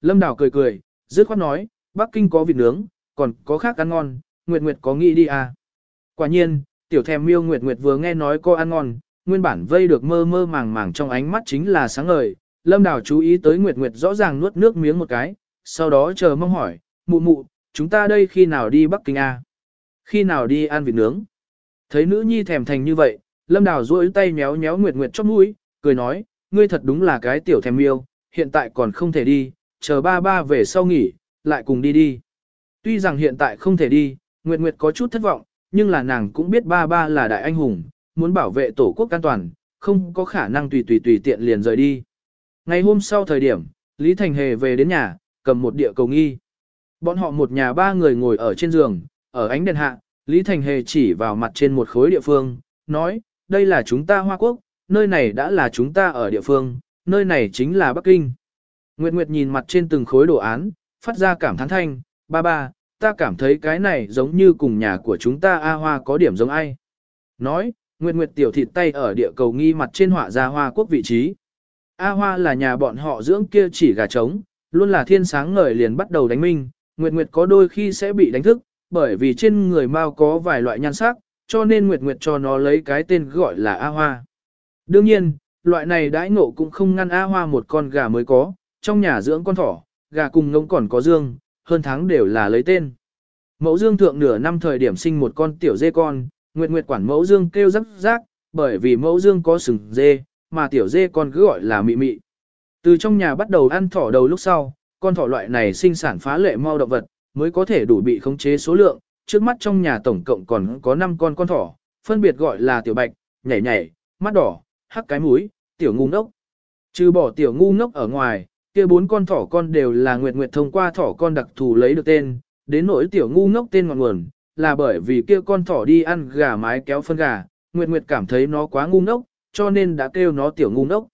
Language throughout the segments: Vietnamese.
Lâm Đào cười cười, dứt khoát nói, Bắc Kinh có vịt nướng, còn có khác ăn ngon, Nguyệt Nguyệt có nghĩ đi à. Quả nhiên, tiểu thèm miêu Nguyệt Nguyệt vừa nghe nói có ăn ngon, nguyên bản vây được mơ mơ màng màng trong ánh mắt chính là sáng ngời. Lâm Đào chú ý tới Nguyệt Nguyệt rõ ràng nuốt nước miếng một cái, sau đó chờ mong hỏi, mụ mụ, chúng ta đây khi nào đi Bắc Kinh à? Khi nào đi ăn vịt nướng? Thấy nữ nhi thèm thành như vậy, Lâm Đào duỗi tay méo méo Nguyệt Nguyệt chóp mũi, cười nói, ngươi thật đúng là cái tiểu thèm miêu, hiện tại còn không thể đi, chờ ba ba về sau nghỉ, lại cùng đi đi. Tuy rằng hiện tại không thể đi, Nguyệt Nguyệt có chút thất vọng, nhưng là nàng cũng biết ba ba là đại anh hùng, muốn bảo vệ tổ quốc an toàn, không có khả năng tùy tùy tùy tiện liền rời đi. Ngày hôm sau thời điểm, Lý Thành Hề về đến nhà, cầm một địa cầu nghi. Bọn họ một nhà ba người ngồi ở trên giường, ở ánh đèn hạ, Lý Thành Hề chỉ vào mặt trên một khối địa phương, nói, đây là chúng ta Hoa Quốc, nơi này đã là chúng ta ở địa phương, nơi này chính là Bắc Kinh. Nguyệt Nguyệt nhìn mặt trên từng khối đồ án, phát ra cảm thán thanh, ba ba, ta cảm thấy cái này giống như cùng nhà của chúng ta A Hoa có điểm giống ai. Nói, Nguyệt Nguyệt tiểu thịt tay ở địa cầu nghi mặt trên họa ra Hoa Quốc vị trí. A Hoa là nhà bọn họ dưỡng kia chỉ gà trống, luôn là thiên sáng ngời liền bắt đầu đánh minh, Nguyệt Nguyệt có đôi khi sẽ bị đánh thức, bởi vì trên người Mao có vài loại nhan sắc, cho nên Nguyệt Nguyệt cho nó lấy cái tên gọi là A Hoa. Đương nhiên, loại này đãi ngộ cũng không ngăn A Hoa một con gà mới có, trong nhà dưỡng con thỏ, gà cùng ngỗng còn có dương, hơn tháng đều là lấy tên. Mẫu dương thượng nửa năm thời điểm sinh một con tiểu dê con, Nguyệt Nguyệt quản mẫu dương kêu rắc rác, bởi vì mẫu dương có sừng dê, mà tiểu dê con cứ gọi là mị mị. Từ trong nhà bắt đầu ăn thỏ đầu lúc sau, con thỏ loại này sinh sản phá lệ mau động vật, mới có thể đủ bị khống chế số lượng, trước mắt trong nhà tổng cộng còn có 5 con con thỏ, phân biệt gọi là tiểu bạch, nhảy nhảy, mắt đỏ, hắc cái mũi, tiểu ngu ngốc. Trừ bỏ tiểu ngu ngốc ở ngoài, kia bốn con thỏ con đều là Nguyệt Nguyệt thông qua thỏ con đặc thù lấy được tên, đến nỗi tiểu ngu ngốc tên ngọn nguồn, là bởi vì kia con thỏ đi ăn gà mái kéo phân gà, Nguyệt Nguyệt cảm thấy nó quá ngu ngốc, cho nên đã kêu nó tiểu ngu ngốc.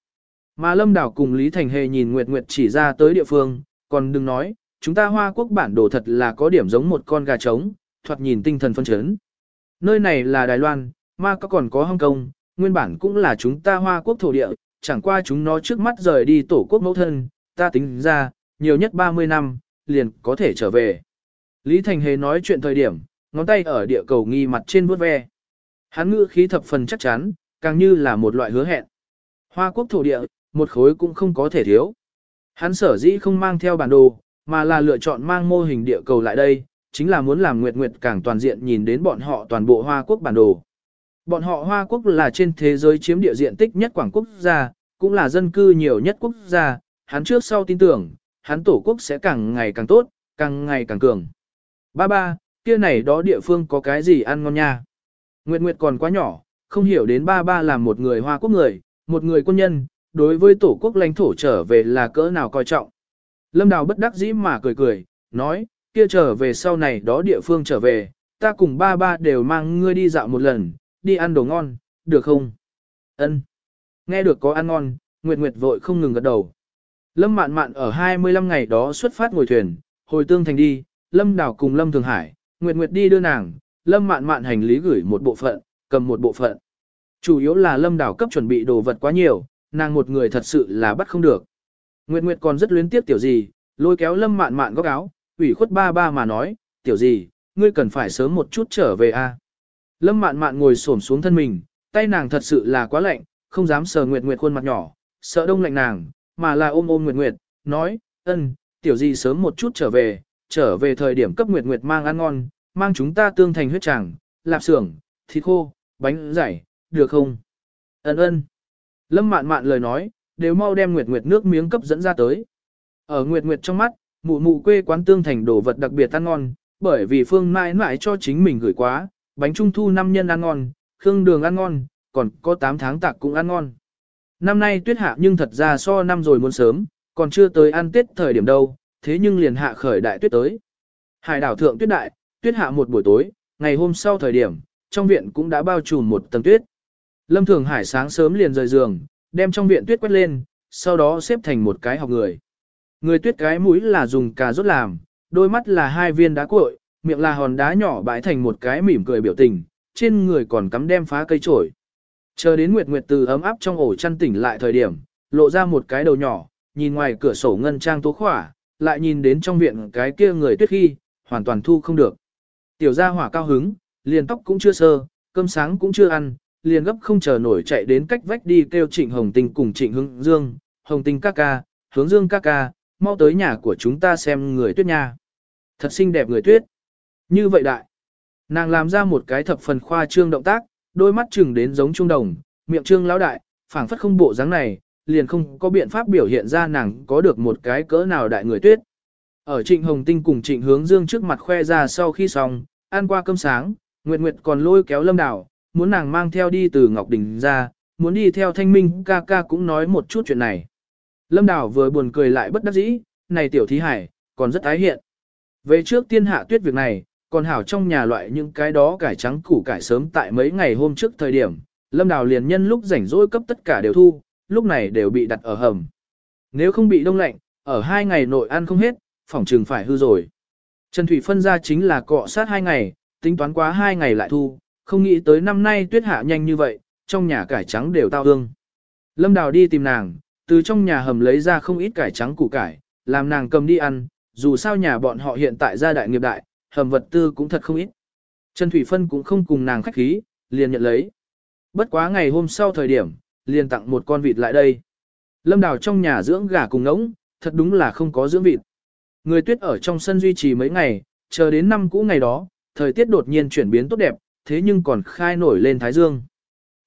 Mà Lâm Đảo cùng Lý Thành Hề nhìn Nguyệt Nguyệt chỉ ra tới địa phương, còn đừng nói, chúng ta Hoa Quốc bản đồ thật là có điểm giống một con gà trống, thoạt nhìn tinh thần phân chấn. Nơi này là Đài Loan, mà có còn có Hong Kong, nguyên bản cũng là chúng ta Hoa Quốc thổ địa, chẳng qua chúng nó trước mắt rời đi tổ quốc mẫu thân, ta tính ra, nhiều nhất 30 năm, liền có thể trở về. Lý Thành Hề nói chuyện thời điểm, ngón tay ở địa cầu nghi mặt trên vuốt ve. Hắn ngữ khí thập phần chắc chắn, càng như là một loại hứa hẹn. Hoa quốc thổ địa, một khối cũng không có thể thiếu. Hắn sở dĩ không mang theo bản đồ, mà là lựa chọn mang mô hình địa cầu lại đây, chính là muốn làm Nguyệt Nguyệt càng toàn diện nhìn đến bọn họ toàn bộ Hoa quốc bản đồ. Bọn họ Hoa quốc là trên thế giới chiếm địa diện tích nhất quảng quốc gia, cũng là dân cư nhiều nhất quốc gia, hắn trước sau tin tưởng, hắn tổ quốc sẽ càng ngày càng tốt, càng ngày càng cường. Ba ba, kia này đó địa phương có cái gì ăn ngon nha. Nguyệt Nguyệt còn quá nhỏ, không hiểu đến ba ba là một người Hoa quốc người, một người quân nhân, đối với tổ quốc lãnh thổ trở về là cỡ nào coi trọng. Lâm Đào bất đắc dĩ mà cười cười, nói, kia trở về sau này đó địa phương trở về, ta cùng ba ba đều mang ngươi đi dạo một lần, đi ăn đồ ngon, được không? Ân. Nghe được có ăn ngon, Nguyệt Nguyệt vội không ngừng gật đầu. Lâm Mạn Mạn ở 25 ngày đó xuất phát ngồi thuyền, hồi tương thành đi, Lâm Đào cùng Lâm Thường Hải, Nguyệt Nguyệt đi đưa nàng, Lâm Mạn Mạn hành lý gửi một bộ phận, cầm một bộ phận. Chủ yếu là Lâm Đào cấp chuẩn bị đồ vật quá nhiều, nàng một người thật sự là bắt không được. Nguyệt Nguyệt còn rất luyến tiếc tiểu gì, lôi kéo Lâm Mạn Mạn góc áo, ủy khuất ba ba mà nói, tiểu gì, ngươi cần phải sớm một chút trở về a. Lâm Mạn Mạn ngồi xổm xuống thân mình, tay nàng thật sự là quá lạnh, không dám sờ Nguyệt Nguyệt khuôn mặt nhỏ, sợ đông lạnh nàng, mà là ôm ôm Nguyệt Nguyệt, nói, ân, tiểu gì sớm một chút trở về, trở về thời điểm cấp Nguyệt Nguyệt mang ăn ngon, mang chúng ta tương thành huyết tràng, lạp xưởng, thịt khô, bánh giải, được không? Ân ân. Lâm mạn mạn lời nói, đều mau đem Nguyệt Nguyệt nước miếng cấp dẫn ra tới. Ở Nguyệt Nguyệt trong mắt, mụ mụ quê quán tương thành đồ vật đặc biệt ăn ngon, bởi vì Phương mãi mãi cho chính mình gửi quá, bánh trung thu năm nhân ăn ngon, khương đường ăn ngon, còn có 8 tháng tạc cũng ăn ngon. Năm nay tuyết hạ nhưng thật ra so năm rồi muốn sớm, còn chưa tới ăn tết thời điểm đâu, thế nhưng liền hạ khởi đại tuyết tới. Hải đảo thượng tuyết đại, tuyết hạ một buổi tối, ngày hôm sau thời điểm, trong viện cũng đã bao trùm một tầng tuyết. Lâm Thường Hải sáng sớm liền rời giường, đem trong viện tuyết quét lên, sau đó xếp thành một cái học người. Người tuyết cái mũi là dùng cà rốt làm, đôi mắt là hai viên đá cuội, miệng là hòn đá nhỏ bãi thành một cái mỉm cười biểu tình, trên người còn cắm đem phá cây trổi. Chờ đến Nguyệt Nguyệt từ ấm áp trong ổ chăn tỉnh lại thời điểm, lộ ra một cái đầu nhỏ, nhìn ngoài cửa sổ ngân trang tố khỏa, lại nhìn đến trong viện cái kia người tuyết khi, hoàn toàn thu không được. Tiểu gia hỏa cao hứng, liền tóc cũng chưa sơ, cơm sáng cũng chưa ăn, liền gấp không chờ nổi chạy đến cách vách đi kêu Trịnh Hồng Tinh cùng Trịnh Hưng Dương, Hồng Tinh ca ca, Hướng Dương ca ca, mau tới nhà của chúng ta xem người tuyết nha. Thật xinh đẹp người tuyết. Như vậy đại. Nàng làm ra một cái thập phần khoa trương động tác, đôi mắt chừng đến giống trung đồng, miệng trương lão đại, phảng phất không bộ dáng này, liền không có biện pháp biểu hiện ra nàng có được một cái cỡ nào đại người tuyết. Ở Trịnh Hồng Tinh cùng Trịnh Hướng Dương trước mặt khoe ra sau khi xong, ăn qua cơm sáng, Nguyệt Nguyệt còn lôi kéo Lâm Đào, muốn nàng mang theo đi từ Ngọc Đình ra, muốn đi theo Thanh Minh ca ca cũng nói một chút chuyện này. Lâm Đào vừa buồn cười lại bất đắc dĩ, này tiểu thí hải, còn rất ái hiện. Về trước tiên hạ tuyết việc này, còn hảo trong nhà loại những cái đó cải trắng củ cải sớm tại mấy ngày hôm trước thời điểm, Lâm Đào liền nhân lúc rảnh rỗi cấp tất cả đều thu, lúc này đều bị đặt ở hầm. Nếu không bị đông lạnh, ở hai ngày nội ăn không hết, phòng trường phải hư rồi. Trần Thủy phân ra chính là cọ sát hai ngày, tính toán quá hai ngày lại thu, không nghĩ tới năm nay tuyết hạ nhanh như vậy, trong nhà cải trắng đều tao hương. Lâm Đào đi tìm nàng, từ trong nhà hầm lấy ra không ít cải trắng củ cải, làm nàng cầm đi ăn, dù sao nhà bọn họ hiện tại gia đại nghiệp đại, hầm vật tư cũng thật không ít. Trần Thủy Phân cũng không cùng nàng khách khí, liền nhận lấy. Bất quá ngày hôm sau thời điểm, liền tặng một con vịt lại đây. Lâm Đào trong nhà dưỡng gà cùng ngỗng, thật đúng là không có dưỡng vịt. Người tuyết ở trong sân duy trì mấy ngày, chờ đến năm cũ ngày đó, thời tiết đột nhiên chuyển biến tốt đẹp, thế nhưng còn khai nổi lên Thái Dương.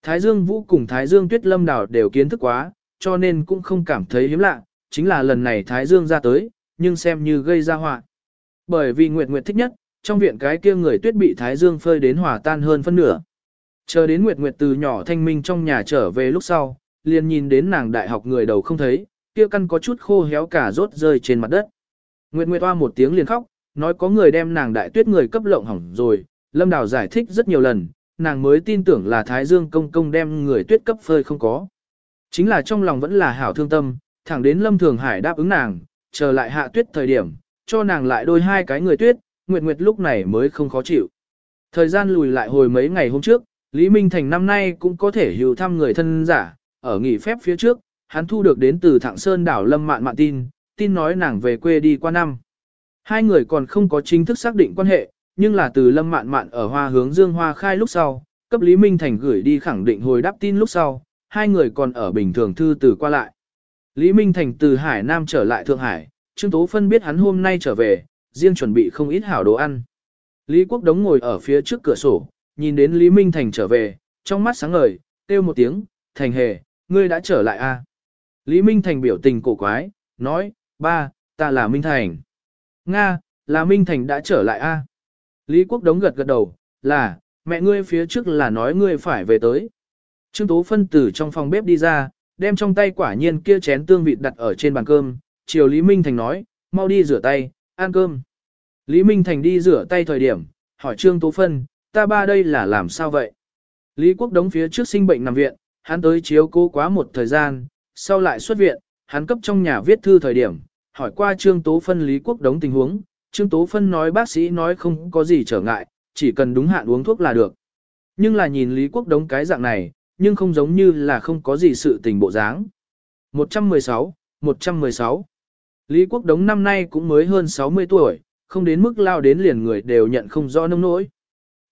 Thái Dương Vũ cùng Thái Dương Tuyết Lâm Đào đều kiến thức quá, cho nên cũng không cảm thấy hiếm lạ, chính là lần này Thái Dương ra tới, nhưng xem như gây ra họa. Bởi vì Nguyệt Nguyệt thích nhất, trong viện cái kia người tuyết bị Thái Dương phơi đến hòa tan hơn phân nửa. Chờ đến Nguyệt Nguyệt từ nhỏ thanh minh trong nhà trở về lúc sau, liền nhìn đến nàng đại học người đầu không thấy, kia căn có chút khô héo cả rốt rơi trên mặt đất. Nguyệt Nguyệt oa một tiếng liền khóc, nói có người đem nàng đại tuyết người cấp lộng hỏng rồi, Lâm Đào giải thích rất nhiều lần, nàng mới tin tưởng là Thái Dương công công đem người tuyết cấp phơi không có. Chính là trong lòng vẫn là hảo thương tâm, thẳng đến Lâm Thường Hải đáp ứng nàng, chờ lại hạ tuyết thời điểm, cho nàng lại đôi hai cái người tuyết, Nguyệt Nguyệt lúc này mới không khó chịu. Thời gian lùi lại hồi mấy ngày hôm trước, Lý Minh Thành năm nay cũng có thể hữu thăm người thân giả, ở nghỉ phép phía trước, hắn thu được đến từ Thạng Sơn đảo Lâm Mạn Mạn tin, tin nói nàng về quê đi qua năm. Hai người còn không có chính thức xác định quan hệ, nhưng là từ Lâm Mạn Mạn ở hoa hướng Dương Hoa khai lúc sau, cấp Lý Minh Thành gửi đi khẳng định hồi đáp tin lúc sau, hai người còn ở bình thường thư từ qua lại. Lý Minh Thành từ Hải Nam trở lại Thượng Hải, Trương Tố Phân biết hắn hôm nay trở về, riêng chuẩn bị không ít hảo đồ ăn. Lý Quốc Đống ngồi ở phía trước cửa sổ, nhìn đến Lý Minh Thành trở về, trong mắt sáng ngời, kêu một tiếng, Thành hề, ngươi đã trở lại a? À? Lý Minh Thành biểu tình cổ quái, nói, ba, ta là Minh Thành. Nga, là Minh Thành đã trở lại a? À? Lý Quốc Đống gật gật đầu, là, mẹ ngươi phía trước là nói ngươi phải về tới. Trương Tố phân từ trong phòng bếp đi ra, đem trong tay quả nhiên kia chén tương vịt đặt ở trên bàn cơm, chiều Lý Minh Thành nói, mau đi rửa tay, ăn cơm. Lý Minh Thành đi rửa tay thời điểm, hỏi Trương Tố Phân, ta ba đây là làm sao vậy? Lý Quốc đống phía trước sinh bệnh nằm viện, hắn tới chiếu cố quá một thời gian, sau lại xuất viện, hắn cấp trong nhà viết thư thời điểm, hỏi qua Trương Tố Phân Lý Quốc đống tình huống, Trương Tố Phân nói bác sĩ nói không có gì trở ngại, chỉ cần đúng hạn uống thuốc là được. Nhưng là nhìn Lý Quốc đống cái dạng này, nhưng không giống như là không có gì sự tình bộ dáng. 116, 116 Lý Quốc Đống năm nay cũng mới hơn 60 tuổi, không đến mức lao đến liền người đều nhận không rõ nông nỗi.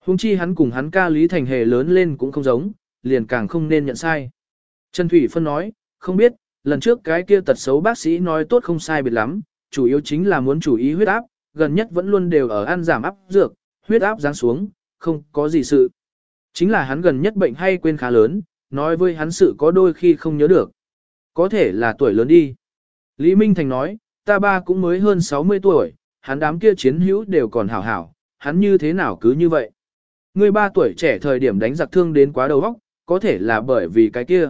Hùng chi hắn cùng hắn ca Lý Thành Hề lớn lên cũng không giống, liền càng không nên nhận sai. Trần Thủy Phân nói, không biết, lần trước cái kia tật xấu bác sĩ nói tốt không sai biệt lắm, chủ yếu chính là muốn chủ ý huyết áp, gần nhất vẫn luôn đều ở ăn giảm áp dược, huyết áp giáng xuống, không có gì sự. Chính là hắn gần nhất bệnh hay quên khá lớn, nói với hắn sự có đôi khi không nhớ được. Có thể là tuổi lớn đi. Lý Minh Thành nói, ta ba cũng mới hơn 60 tuổi, hắn đám kia chiến hữu đều còn hảo hảo, hắn như thế nào cứ như vậy. Người ba tuổi trẻ thời điểm đánh giặc thương đến quá đầu óc, có thể là bởi vì cái kia.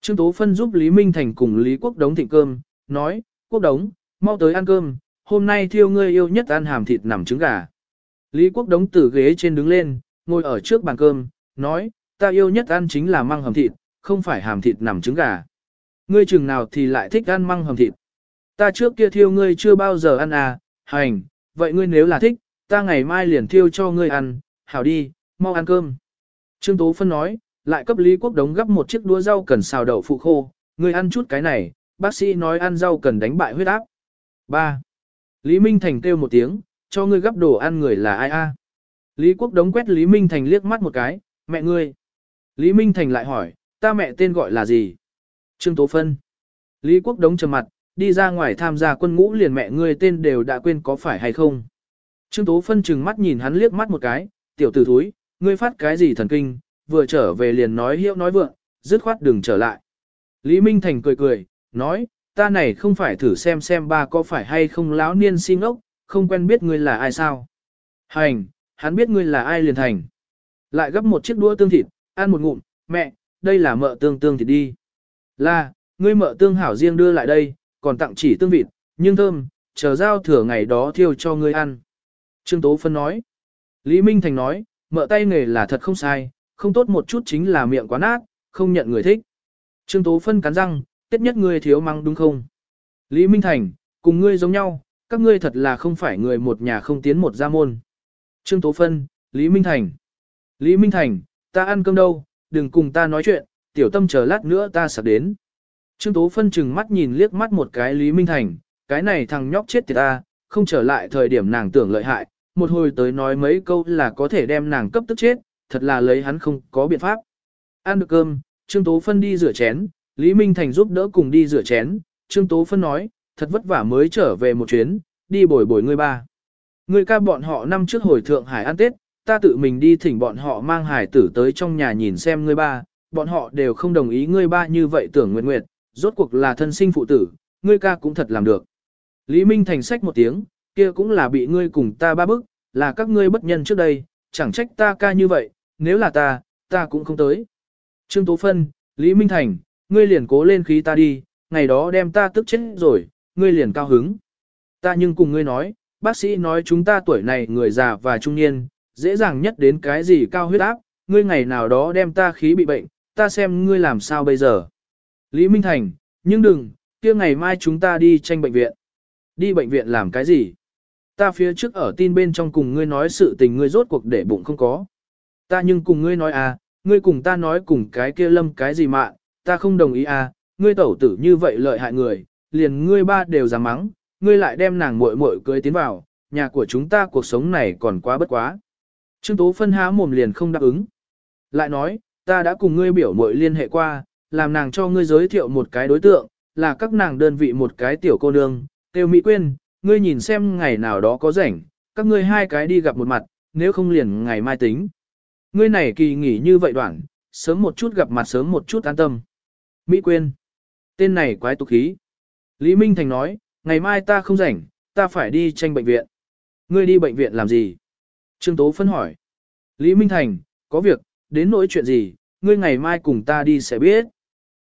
Trương Tố Phân giúp Lý Minh Thành cùng Lý Quốc Đống thịnh cơm, nói, Quốc Đống, mau tới ăn cơm, hôm nay thiêu ngươi yêu nhất ăn hàm thịt nằm trứng gà. Lý Quốc Đống từ ghế trên đứng lên, ngồi ở trước bàn cơm, nói, ta yêu nhất ăn chính là măng hầm thịt, không phải hàm thịt nằm trứng gà. Ngươi chừng nào thì lại thích ăn măng hầm thịt. Ta trước kia thiêu ngươi chưa bao giờ ăn à, hành, vậy ngươi nếu là thích, ta ngày mai liền thiêu cho ngươi ăn, hảo đi, mau ăn cơm. Trương Tố Phân nói, lại cấp Lý Quốc Đống gấp một chiếc đũa rau cần xào đậu phụ khô, ngươi ăn chút cái này, bác sĩ nói ăn rau cần đánh bại huyết áp. 3. Lý Minh Thành kêu một tiếng, cho ngươi gấp đồ ăn người là ai a? Lý Quốc đống quét Lý Minh Thành liếc mắt một cái, mẹ ngươi. Lý Minh Thành lại hỏi, ta mẹ tên gọi là gì? Trương Tố Phân. Lý Quốc đống trầm mặt, đi ra ngoài tham gia quân ngũ liền mẹ ngươi tên đều đã quên có phải hay không? Trương Tố Phân chừng mắt nhìn hắn liếc mắt một cái, tiểu tử thúi, ngươi phát cái gì thần kinh, vừa trở về liền nói hiệu nói vượng, dứt khoát đừng trở lại. Lý Minh Thành cười cười, nói, ta này không phải thử xem xem ba có phải hay không lão niên si ngốc, không quen biết ngươi là ai sao. Hành, hắn biết ngươi là ai liền thành. Lại gấp một chiếc đũa tương thịt, ăn một ngụm, mẹ, đây là mợ tương tương thịt đi. Là, ngươi mợ tương hảo riêng đưa lại đây, còn tặng chỉ tương vịt, nhưng thơm, chờ giao thừa ngày đó thiêu cho ngươi ăn. Trương Tố Phân nói. Lý Minh Thành nói, mợ tay nghề là thật không sai, không tốt một chút chính là miệng quá nát, không nhận người thích. Trương Tố Phân cắn răng, tết nhất ngươi thiếu măng đúng không? Lý Minh Thành, cùng ngươi giống nhau, các ngươi thật là không phải người một nhà không tiến một gia môn. Trương Tố Phân, Lý Minh Thành. Lý Minh Thành, ta ăn cơm đâu, đừng cùng ta nói chuyện, tiểu tâm chờ lát nữa ta sắp đến. Trương Tố Phân chừng mắt nhìn liếc mắt một cái Lý Minh Thành, cái này thằng nhóc chết tiệt ta, không trở lại thời điểm nàng tưởng lợi hại, một hồi tới nói mấy câu là có thể đem nàng cấp tức chết, thật là lấy hắn không có biện pháp. Ăn được cơm, Trương Tố Phân đi rửa chén, Lý Minh Thành giúp đỡ cùng đi rửa chén, Trương Tố Phân nói, thật vất vả mới trở về một chuyến, đi bồi bồi ngươi ba. người ca bọn họ năm trước hồi Thượng Hải ăn Tết, ta tự mình đi thỉnh bọn họ mang hải tử tới trong nhà nhìn xem ngươi ba, bọn họ đều không đồng ý ngươi ba như vậy tưởng nguyện nguyện, rốt cuộc là thân sinh phụ tử, ngươi ca cũng thật làm được. Lý Minh Thành sách một tiếng, kia cũng là bị ngươi cùng ta ba bức, là các ngươi bất nhân trước đây, chẳng trách ta ca như vậy, nếu là ta, ta cũng không tới. Trương Tố Phân, Lý Minh Thành, ngươi liền cố lên khí ta đi, ngày đó đem ta tức chết rồi, ngươi liền cao hứng. Ta nhưng cùng ngươi nói, bác sĩ nói chúng ta tuổi này người già và trung niên, dễ dàng nhất đến cái gì cao huyết áp, ngươi ngày nào đó đem ta khí bị bệnh, ta xem ngươi làm sao bây giờ. Lý Minh Thành, nhưng đừng, kia ngày mai chúng ta đi tranh bệnh viện. Đi bệnh viện làm cái gì? Ta phía trước ở tin bên trong cùng ngươi nói sự tình ngươi rốt cuộc để bụng không có. Ta nhưng cùng ngươi nói à, ngươi cùng ta nói cùng cái kia lâm cái gì mà, ta không đồng ý à, ngươi tẩu tử như vậy lợi hại người, liền ngươi ba đều dám mắng, ngươi lại đem nàng muội muội cưới tiến vào, nhà của chúng ta cuộc sống này còn quá bất quá. Trương Tố phân há mồm liền không đáp ứng. Lại nói, ta đã cùng ngươi biểu muội liên hệ qua, làm nàng cho ngươi giới thiệu một cái đối tượng, là các nàng đơn vị một cái tiểu cô nương, tiêu Mỹ Quyên, ngươi nhìn xem ngày nào đó có rảnh, các ngươi hai cái đi gặp một mặt, nếu không liền ngày mai tính. Ngươi này kỳ nghỉ như vậy đoạn, sớm một chút gặp mặt sớm một chút an tâm. Mỹ Quyên, tên này quái tục khí. Lý Minh Thành nói, ngày mai ta không rảnh, ta phải đi tranh bệnh viện. Ngươi đi bệnh viện làm gì? Trương Tố phân hỏi. Lý Minh Thành, có việc, đến nỗi chuyện gì, ngươi ngày mai cùng ta đi sẽ biết.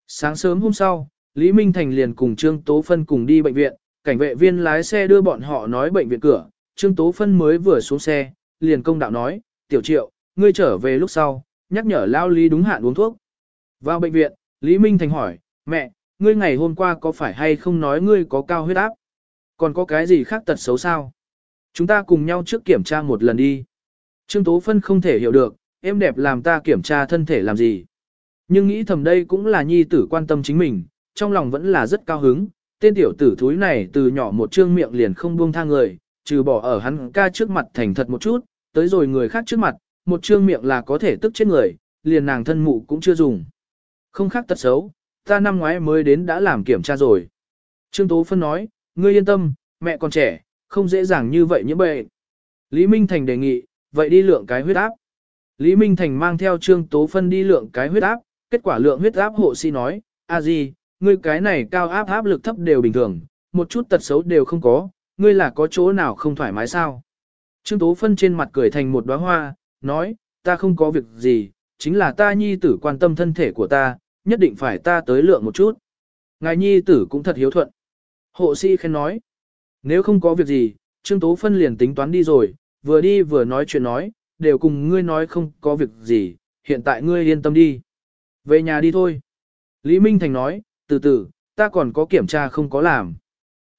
Sáng sớm hôm sau, Lý Minh Thành liền cùng Trương Tố Phân cùng đi bệnh viện, cảnh vệ viên lái xe đưa bọn họ nói bệnh viện cửa, Trương Tố Phân mới vừa xuống xe, liền công đạo nói, tiểu triệu, ngươi trở về lúc sau, nhắc nhở Lao Lý đúng hạn uống thuốc. Vào bệnh viện, Lý Minh Thành hỏi, mẹ, ngươi ngày hôm qua có phải hay không nói ngươi có cao huyết áp? Còn có cái gì khác tật xấu sao? Chúng ta cùng nhau trước kiểm tra một lần đi. Trương Tố Phân không thể hiểu được, em đẹp làm ta kiểm tra thân thể làm gì. Nhưng nghĩ thầm đây cũng là nhi tử quan tâm chính mình, trong lòng vẫn là rất cao hứng. Tên tiểu tử thúi này từ nhỏ một trương miệng liền không buông tha người, trừ bỏ ở hắn ca trước mặt thành thật một chút, tới rồi người khác trước mặt, một trương miệng là có thể tức chết người, liền nàng thân mụ cũng chưa dùng. Không khác tật xấu, ta năm ngoái mới đến đã làm kiểm tra rồi. Trương Tố Phân nói, ngươi yên tâm, mẹ còn trẻ, không dễ dàng như vậy nhiễm bệnh. Lý Minh Thành đề nghị, vậy đi lượng cái huyết áp. Lý Minh Thành mang theo Trương Tố Phân đi lượng cái huyết áp, kết quả lượng huyết áp hộ sĩ nói, a Di, ngươi cái này cao áp áp lực thấp đều bình thường, một chút tật xấu đều không có, ngươi là có chỗ nào không thoải mái sao? Trương Tố Phân trên mặt cười thành một đóa hoa, nói, ta không có việc gì, chính là ta nhi tử quan tâm thân thể của ta, nhất định phải ta tới lượng một chút. Ngài nhi tử cũng thật hiếu thuận. Hộ sĩ khen nói, nếu không có việc gì, Trương Tố Phân liền tính toán đi rồi, vừa đi vừa nói chuyện nói, đều cùng ngươi nói không có việc gì, hiện tại ngươi yên tâm đi. Về nhà đi thôi. Lý Minh Thành nói, từ từ, ta còn có kiểm tra không có làm.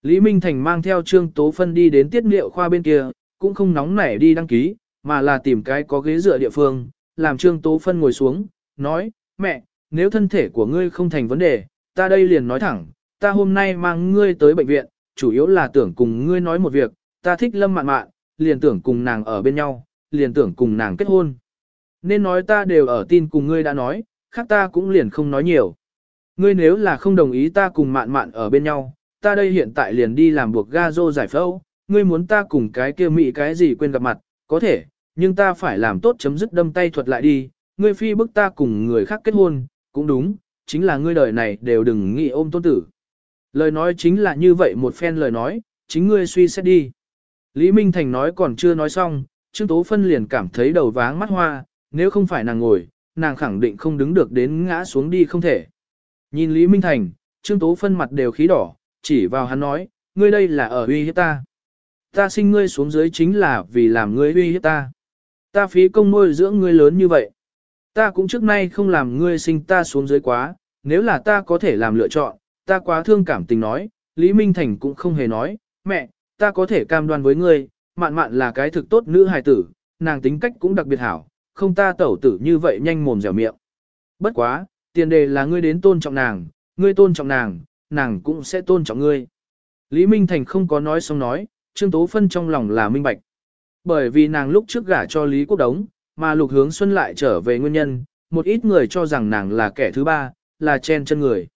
Lý Minh Thành mang theo Trương Tố Phân đi đến tiết liệu khoa bên kia, cũng không nóng nảy đi đăng ký, mà là tìm cái có ghế dựa địa phương, làm Trương Tố Phân ngồi xuống, nói, mẹ, nếu thân thể của ngươi không thành vấn đề, ta đây liền nói thẳng, ta hôm nay mang ngươi tới bệnh viện, chủ yếu là tưởng cùng ngươi nói một việc, ta thích lâm mạn mạn, liền tưởng cùng nàng ở bên nhau, liền tưởng cùng nàng kết hôn. Nên nói ta đều ở tin cùng ngươi đã nói, khác ta cũng liền không nói nhiều. Ngươi nếu là không đồng ý ta cùng mạn mạn ở bên nhau, ta đây hiện tại liền đi làm buộc ga rô giải phẫu, ngươi muốn ta cùng cái kia mị cái gì quên gặp mặt, có thể, nhưng ta phải làm tốt chấm dứt đâm tay thuật lại đi, ngươi phi bức ta cùng người khác kết hôn, cũng đúng, chính là ngươi đời này đều đừng nghĩ ôm tôn tử. Lời nói chính là như vậy một phen lời nói, chính ngươi suy xét đi. Lý Minh Thành nói còn chưa nói xong, Trương Tố Phân liền cảm thấy đầu váng mắt hoa, nếu không phải nàng ngồi, nàng khẳng định không đứng được đến ngã xuống đi không thể. Nhìn Lý Minh Thành, Trương Tố Phân mặt đều khí đỏ, chỉ vào hắn nói, ngươi đây là ở uy hiếp ta. Ta sinh ngươi xuống dưới chính là vì làm ngươi uy hiếp ta. Ta phí công nuôi dưỡng ngươi lớn như vậy. Ta cũng trước nay không làm ngươi sinh ta xuống dưới quá, nếu là ta có thể làm lựa chọn, ta quá thương cảm tình nói, Lý Minh Thành cũng không hề nói, mẹ, ta có thể cam đoan với ngươi, mạn mạn là cái thực tốt nữ hài tử, nàng tính cách cũng đặc biệt hảo, không ta tẩu tử như vậy nhanh mồm dẻo miệng. Bất quá, tiền đề là ngươi đến tôn trọng nàng, ngươi tôn trọng nàng, nàng cũng sẽ tôn trọng ngươi. Lý Minh Thành không có nói xong nói, Trương Tố Phân trong lòng là minh bạch. Bởi vì nàng lúc trước gả cho Lý Quốc Đống, mà Lục Hướng Xuân lại trở về nguyên nhân, một ít người cho rằng nàng là kẻ thứ ba, là chen chân người.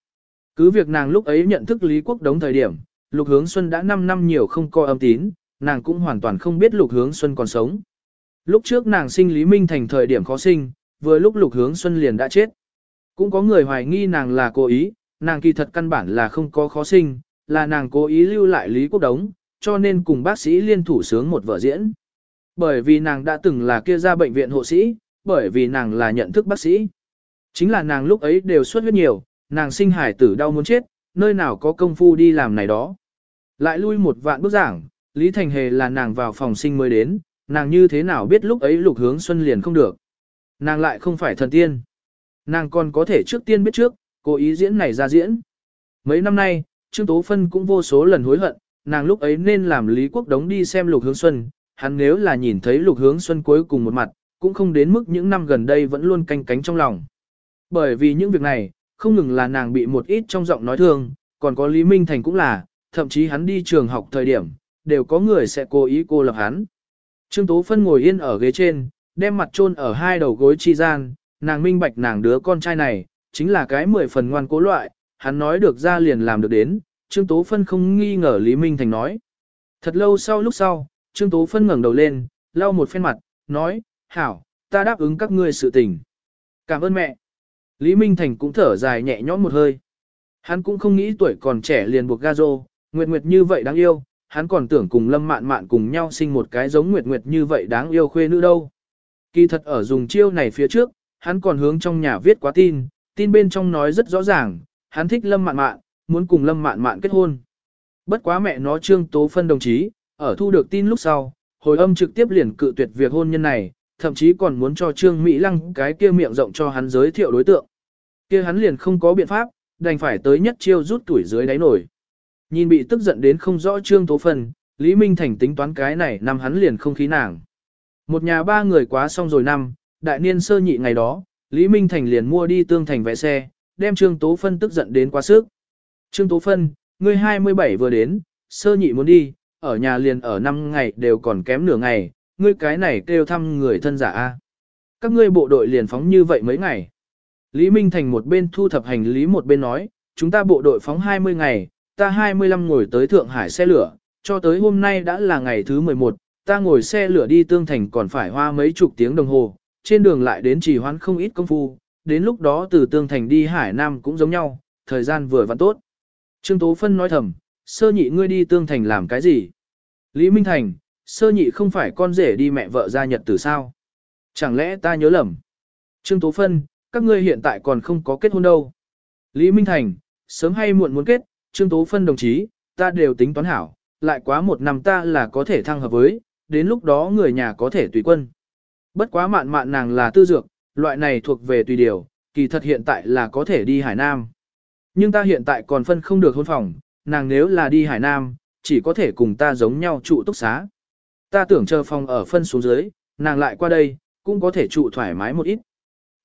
Cứ việc nàng lúc ấy nhận thức Lý Quốc Đống thời điểm, Lục Hướng Xuân đã 5 năm nhiều không coi âm tín, nàng cũng hoàn toàn không biết Lục Hướng Xuân còn sống. Lúc trước nàng sinh Lý Minh thành thời điểm khó sinh, vừa lúc Lục Hướng Xuân liền đã chết. Cũng có người hoài nghi nàng là cố ý, nàng kỳ thật căn bản là không có khó sinh, là nàng cố ý lưu lại Lý Quốc Đống, cho nên cùng bác sĩ liên thủ sướng một vở diễn. Bởi vì nàng đã từng là kia ra bệnh viện hộ sĩ, bởi vì nàng là nhận thức bác sĩ. Chính là nàng lúc ấy đều xuất huyết nhiều, nàng sinh hải tử đau muốn chết, nơi nào có công phu đi làm này đó. Lại lui một vạn bước giảng, Lý Thành Hề là nàng vào phòng sinh mới đến, nàng như thế nào biết lúc ấy lục hướng xuân liền không được. Nàng lại không phải thần tiên. Nàng còn có thể trước tiên biết trước, cố ý diễn này ra diễn. Mấy năm nay, Trương Tố Phân cũng vô số lần hối hận, nàng lúc ấy nên làm Lý Quốc Đống đi xem lục hướng xuân, hắn nếu là nhìn thấy lục hướng xuân cuối cùng một mặt, cũng không đến mức những năm gần đây vẫn luôn canh cánh trong lòng. Bởi vì những việc này, không ngừng là nàng bị một ít trong giọng nói thương, còn có Lý Minh Thành cũng là, thậm chí hắn đi trường học thời điểm, đều có người sẽ cố ý cô lập hắn. Trương Tố Phân ngồi yên ở ghế trên, đem mặt chôn ở hai đầu gối chi gian, nàng minh bạch nàng đứa con trai này, chính là cái mười phần ngoan cố loại, hắn nói được ra liền làm được đến, Trương Tố Phân không nghi ngờ Lý Minh Thành nói. Thật lâu sau lúc sau, Trương Tố Phân ngẩng đầu lên, lau một phen mặt, nói, hảo, ta đáp ứng các ngươi sự tình. Cảm ơn mẹ. Lý Minh Thành cũng thở dài nhẹ nhõm một hơi. Hắn cũng không nghĩ tuổi còn trẻ liền buộc ga rô, Nguyệt Nguyệt như vậy đáng yêu, hắn còn tưởng cùng Lâm Mạn Mạn cùng nhau sinh một cái giống Nguyệt Nguyệt như vậy đáng yêu khuê nữ đâu. Kỳ thật ở dùng chiêu này phía trước, hắn còn hướng trong nhà viết quá tin, tin bên trong nói rất rõ ràng, hắn thích Lâm Mạn Mạn, muốn cùng Lâm Mạn Mạn kết hôn. Bất quá mẹ nó Trương Tố Phân đồng chí, ở thu được tin lúc sau, hồi âm trực tiếp liền cự tuyệt việc hôn nhân này, thậm chí còn muốn cho Trương Mỹ Lăng cái kia miệng rộng cho hắn giới thiệu đối tượng. Kia hắn liền không có biện pháp, đành phải tới nhất chiêu rút tuổi dưới đáy nổi. Nhìn bị tức giận đến không rõ Trương Tố Phân, Lý Minh Thành tính toán cái này năm hắn liền không khí nàng. Một nhà ba người quá xong rồi năm, đại niên sơ nhị ngày đó, Lý Minh Thành liền mua đi tương thành vẽ xe, đem Trương Tố Phân tức giận đến quá sức. Trương Tố Phân, ngươi 27 vừa đến, sơ nhị muốn đi, ở nhà liền ở 5 ngày đều còn kém nửa ngày, ngươi cái này kêu thăm người thân giả a. Các ngươi bộ đội liền phóng như vậy mấy ngày. Lý Minh Thành một bên thu thập hành lý một bên nói, chúng ta bộ đội phóng 20 ngày, ta 25 ngồi tới Thượng Hải xe lửa, cho tới hôm nay đã là ngày thứ 11, ta ngồi xe lửa đi Tương Thành còn phải hoa mấy chục tiếng đồng hồ, trên đường lại đến trì hoãn không ít công phu, đến lúc đó từ Tương Thành đi Hải Nam cũng giống nhau, thời gian vừa vặn tốt. Trương Tố Phân nói thầm, sơ nhị ngươi đi Tương Thành làm cái gì? Lý Minh Thành, sơ nhị không phải con rể đi mẹ vợ ra nhật từ sao? Chẳng lẽ ta nhớ lầm? Trương Tố Phân, các ngươi hiện tại còn không có kết hôn đâu. Lý Minh Thành, sớm hay muộn muốn kết, Trương Tố Phân đồng chí, ta đều tính toán hảo, lại quá một năm ta là có thể thăng hợp với, đến lúc đó người nhà có thể tùy quân. Bất quá mạn mạn nàng là tư dược, loại này thuộc về tùy điều, kỳ thật hiện tại là có thể đi Hải Nam. Nhưng ta hiện tại còn phân không được hôn phòng, nàng nếu là đi Hải Nam, chỉ có thể cùng ta giống nhau trụ túc xá. Ta tưởng chờ phòng ở phân xuống dưới, nàng lại qua đây, cũng có thể trụ thoải mái một ít.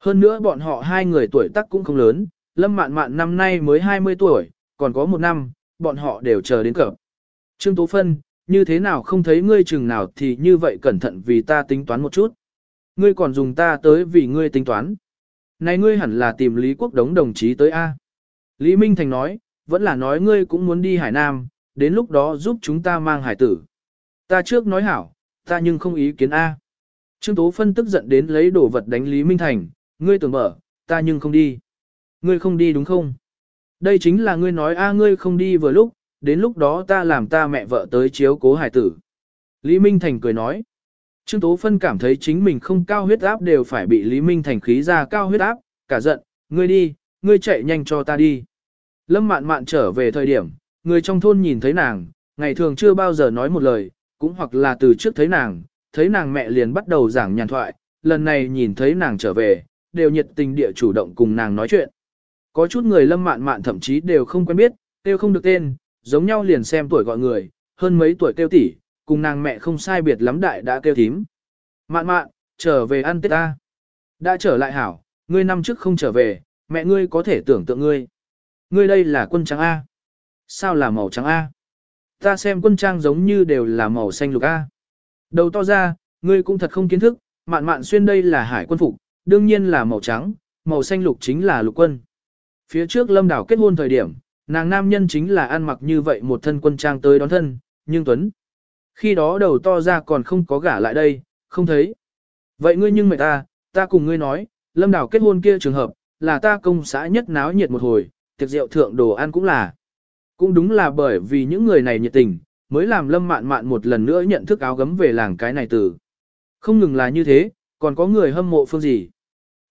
Hơn nữa bọn họ hai người tuổi tác cũng không lớn, Lâm Mạn Mạn năm nay mới 20 tuổi, còn có một năm, bọn họ đều chờ đến cập. Trương Tố Phân, như thế nào không thấy ngươi chừng nào thì như vậy cẩn thận vì ta tính toán một chút. Ngươi còn dùng ta tới vì ngươi tính toán. Này ngươi hẳn là tìm Lý Quốc Đống đồng chí tới A. Lý Minh Thành nói, vẫn là nói ngươi cũng muốn đi Hải Nam, đến lúc đó giúp chúng ta mang hải tử. Ta trước nói hảo, ta nhưng không ý kiến A. Trương Tố Phân tức giận đến lấy đồ vật đánh Lý Minh Thành, ngươi tưởng mở, ta nhưng không đi. Ngươi không đi đúng không? Đây chính là ngươi nói A ngươi không đi vừa lúc, đến lúc đó ta làm ta mẹ vợ tới chiếu cố hải tử. Lý Minh Thành cười nói. Trương Tố Phân cảm thấy chính mình không cao huyết áp đều phải bị Lý Minh Thành khí ra cao huyết áp, cả giận, ngươi đi, ngươi chạy nhanh cho ta đi. Lâm mạn mạn trở về thời điểm, người trong thôn nhìn thấy nàng, ngày thường chưa bao giờ nói một lời, cũng hoặc là từ trước thấy nàng, thấy nàng mẹ liền bắt đầu giảng nhàn thoại, lần này nhìn thấy nàng trở về, đều nhiệt tình địa chủ động cùng nàng nói chuyện. Có chút người lâm mạn mạn thậm chí đều không quen biết, tiêu không được tên, giống nhau liền xem tuổi gọi người, hơn mấy tuổi tiêu tỷ, cùng nàng mẹ không sai biệt lắm đại đã tiêu thím. Mạn mạn, trở về ăn tết ta. Đã trở lại hảo, ngươi năm trước không trở về, mẹ ngươi có thể tưởng tượng ngươi. Ngươi đây là quân trắng A. Sao là màu trắng A? Ta xem quân trang giống như đều là màu xanh lục A. Đầu to ra, ngươi cũng thật không kiến thức, mạn mạn xuyên đây là hải quân phục, đương nhiên là màu trắng, màu xanh lục chính là lục quân. Phía trước lâm đảo kết hôn thời điểm, nàng nam nhân chính là ăn mặc như vậy một thân quân trang tới đón thân, nhưng Tuấn. Khi đó đầu to ra còn không có gả lại đây, không thấy. Vậy ngươi nhưng mẹ ta, ta cùng ngươi nói, lâm đảo kết hôn kia trường hợp, là ta công xã nhất náo nhiệt một hồi, tiệc rượu thượng đồ ăn cũng là. Cũng đúng là bởi vì những người này nhiệt tình, mới làm lâm mạn mạn một lần nữa nhận thức áo gấm về làng cái này từ. Không ngừng là như thế, còn có người hâm mộ phương gì.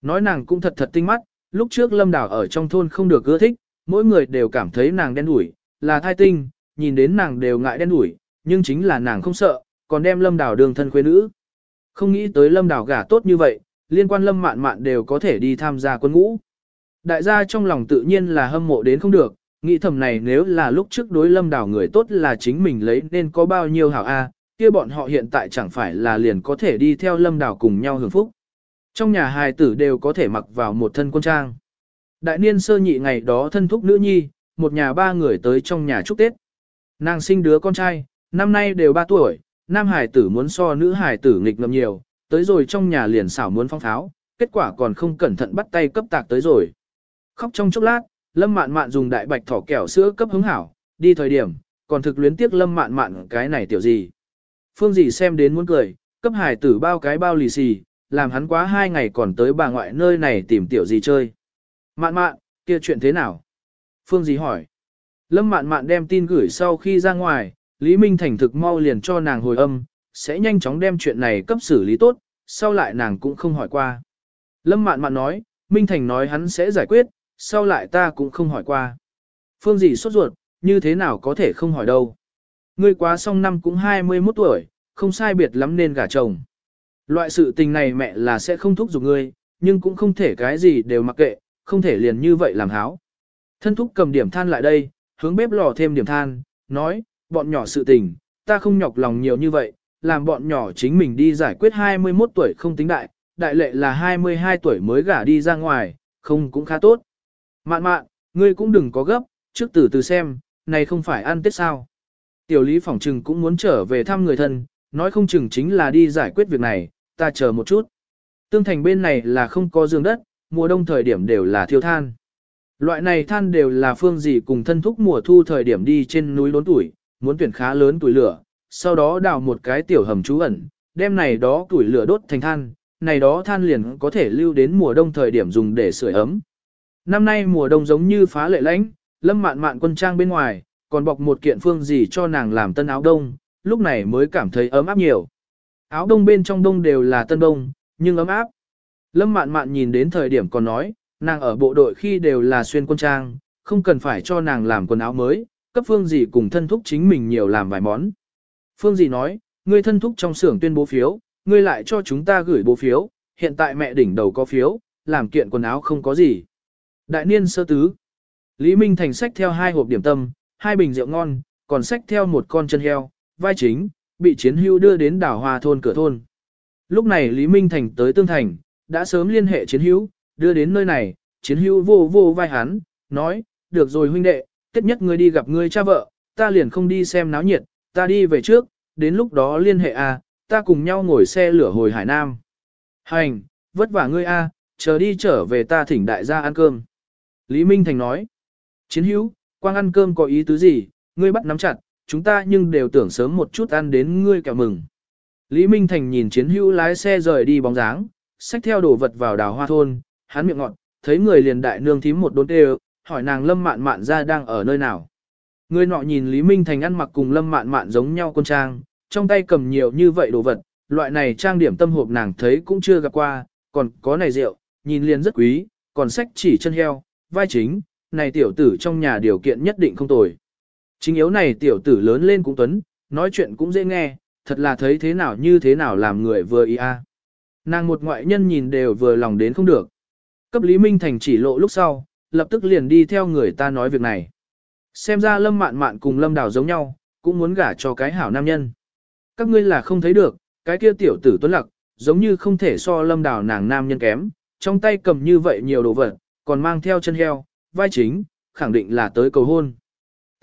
Nói nàng cũng thật thật tinh mắt, lúc trước lâm đảo ở trong thôn không được ưa thích, mỗi người đều cảm thấy nàng đen đủi, là thai tinh, nhìn đến nàng đều ngại đen đủi, nhưng chính là nàng không sợ, còn đem lâm đảo đường thân khuê nữ. Không nghĩ tới lâm đảo gả tốt như vậy, liên quan lâm mạn mạn đều có thể đi tham gia quân ngũ. Đại gia trong lòng tự nhiên là hâm mộ đến không được, nghĩ thầm này nếu là lúc trước đối lâm đảo người tốt là chính mình lấy nên có bao nhiêu hảo A, kia bọn họ hiện tại chẳng phải là liền có thể đi theo lâm đảo cùng nhau hưởng phúc. Trong nhà hài tử đều có thể mặc vào một thân quân trang. Đại niên sơ nhị ngày đó thân thúc nữ nhi, một nhà ba người tới trong nhà chúc Tết. Nàng sinh đứa con trai, năm nay đều ba tuổi, nam hải tử muốn so nữ hải tử nghịch ngầm nhiều, tới rồi trong nhà liền xảo muốn phong tháo, kết quả còn không cẩn thận bắt tay cấp tạc tới rồi. Khóc trong chốc lát, lâm mạn mạn dùng đại bạch thỏ kẹo sữa cấp hứng hảo, đi thời điểm, còn thực luyến tiếc lâm mạn mạn cái này tiểu gì. Phương gì xem đến muốn cười, cấp hải tử bao cái bao lì xì, làm hắn quá hai ngày còn tới bà ngoại nơi này tìm tiểu gì chơi. Mạn mạn, kia chuyện thế nào? Phương gì hỏi. Lâm mạn mạn đem tin gửi sau khi ra ngoài, Lý Minh Thành thực mau liền cho nàng hồi âm, sẽ nhanh chóng đem chuyện này cấp xử lý tốt, sau lại nàng cũng không hỏi qua. Lâm mạn mạn nói, Minh Thành nói hắn sẽ giải quyết, sau lại ta cũng không hỏi qua. Phương gì sốt ruột, như thế nào có thể không hỏi đâu. Ngươi quá xong năm cũng 21 tuổi, không sai biệt lắm nên gả chồng. Loại sự tình này mẹ là sẽ không thúc giục ngươi, nhưng cũng không thể cái gì đều mặc kệ, không thể liền như vậy làm háo. Thân thúc cầm điểm than lại đây, hướng bếp lò thêm điểm than, nói, bọn nhỏ sự tình, ta không nhọc lòng nhiều như vậy, làm bọn nhỏ chính mình đi giải quyết 21 tuổi không tính đại, đại lệ là 22 tuổi mới gả đi ra ngoài, không cũng khá tốt. Mạn mạn, ngươi cũng đừng có gấp, trước từ từ xem, này không phải ăn tết sao. Tiểu lý phỏng trừng cũng muốn trở về thăm người thân, nói không chừng chính là đi giải quyết việc này, ta chờ một chút. Tương thành bên này là không có giường đất, mùa đông thời điểm đều là thiêu than. Loại này than đều là phương gì cùng thân thúc mùa thu thời điểm đi trên núi đốn tuổi, muốn tuyển khá lớn tuổi lửa, sau đó đào một cái tiểu hầm trú ẩn, đem này đó tuổi lửa đốt thành than, này đó than liền có thể lưu đến mùa đông thời điểm dùng để sưởi ấm. Năm nay mùa đông giống như phá lệ lãnh, lâm mạn mạn quân trang bên ngoài, còn bọc một kiện phương gì cho nàng làm tân áo đông, lúc này mới cảm thấy ấm áp nhiều. Áo đông bên trong đông đều là tân đông, nhưng ấm áp. Lâm mạn mạn nhìn đến thời điểm còn nói, nàng ở bộ đội khi đều là xuyên quân trang, không cần phải cho nàng làm quần áo mới, cấp phương gì cùng thân thúc chính mình nhiều làm vài món. Phương gì nói, ngươi thân thúc trong xưởng tuyên bố phiếu, ngươi lại cho chúng ta gửi bố phiếu, hiện tại mẹ đỉnh đầu có phiếu, làm kiện quần áo không có gì. Đại niên sơ tứ. Lý Minh Thành sách theo hai hộp điểm tâm, hai bình rượu ngon, còn sách theo một con chân heo, vai chính, bị chiến hưu đưa đến đảo Hoa thôn cửa thôn. Lúc này Lý Minh Thành tới Tương Thành, đã sớm liên hệ chiến hữu, đưa đến nơi này, chiến hữu vô vô vai hắn, nói, được rồi huynh đệ, tất nhất ngươi đi gặp ngươi cha vợ, ta liền không đi xem náo nhiệt, ta đi về trước, đến lúc đó liên hệ a, ta cùng nhau ngồi xe lửa hồi Hải Nam. Hành, vất vả ngươi a, chờ đi trở về ta thỉnh đại gia ăn cơm. Lý Minh Thành nói, chiến hữu, quang ăn cơm có ý tứ gì, ngươi bắt nắm chặt, chúng ta nhưng đều tưởng sớm một chút ăn đến ngươi kẹo mừng. Lý Minh Thành nhìn chiến hữu lái xe rời đi bóng dáng, xách theo đồ vật vào đào hoa thôn, hắn miệng ngọt, thấy người liền đại nương thím một đốn tê hỏi nàng lâm mạn mạn ra đang ở nơi nào. Người nọ nhìn Lý Minh Thành ăn mặc cùng lâm mạn mạn giống nhau con trang, trong tay cầm nhiều như vậy đồ vật, loại này trang điểm tâm hộp nàng thấy cũng chưa gặp qua, còn có này rượu, nhìn liền rất quý, còn sách chỉ chân heo, vai chính, này tiểu tử trong nhà điều kiện nhất định không tồi. Chính yếu này tiểu tử lớn lên cũng tuấn, nói chuyện cũng dễ nghe, thật là thấy thế nào như thế nào làm người vừa ý a. Nàng một ngoại nhân nhìn đều vừa lòng đến không được. Cấp Lý Minh Thành chỉ lộ lúc sau, lập tức liền đi theo người ta nói việc này. Xem ra Lâm Mạn Mạn cùng Lâm Đào giống nhau, cũng muốn gả cho cái hảo nam nhân. Các ngươi là không thấy được, cái kia tiểu tử tuấn lặc, giống như không thể so Lâm Đào nàng nam nhân kém, trong tay cầm như vậy nhiều đồ vật, còn mang theo chân heo, vai chính, khẳng định là tới cầu hôn.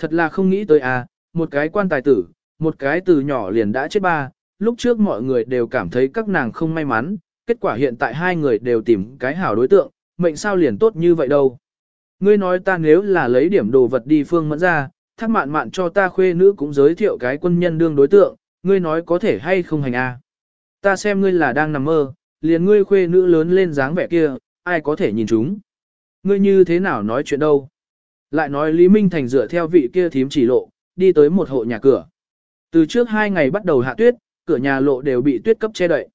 Thật là không nghĩ tới à, một cái quan tài tử, một cái từ nhỏ liền đã chết ba, lúc trước mọi người đều cảm thấy các nàng không may mắn, kết quả hiện tại hai người đều tìm cái hảo đối tượng, mệnh sao liền tốt như vậy đâu. Ngươi nói ta nếu là lấy điểm đồ vật đi phương mẫn ra, thác mạn mạn cho ta khuê nữ cũng giới thiệu cái quân nhân đương đối tượng, ngươi nói có thể hay không hành a? À? Ta xem ngươi là đang nằm mơ, liền ngươi khuê nữ lớn lên dáng vẻ kia, ai có thể nhìn chúng. Ngươi như thế nào nói chuyện đâu? Lại nói Lý Minh Thành dựa theo vị kia thím chỉ lộ, đi tới một hộ nhà cửa. Từ trước hai ngày bắt đầu hạ tuyết, cửa nhà lộ đều bị tuyết cấp che đậy.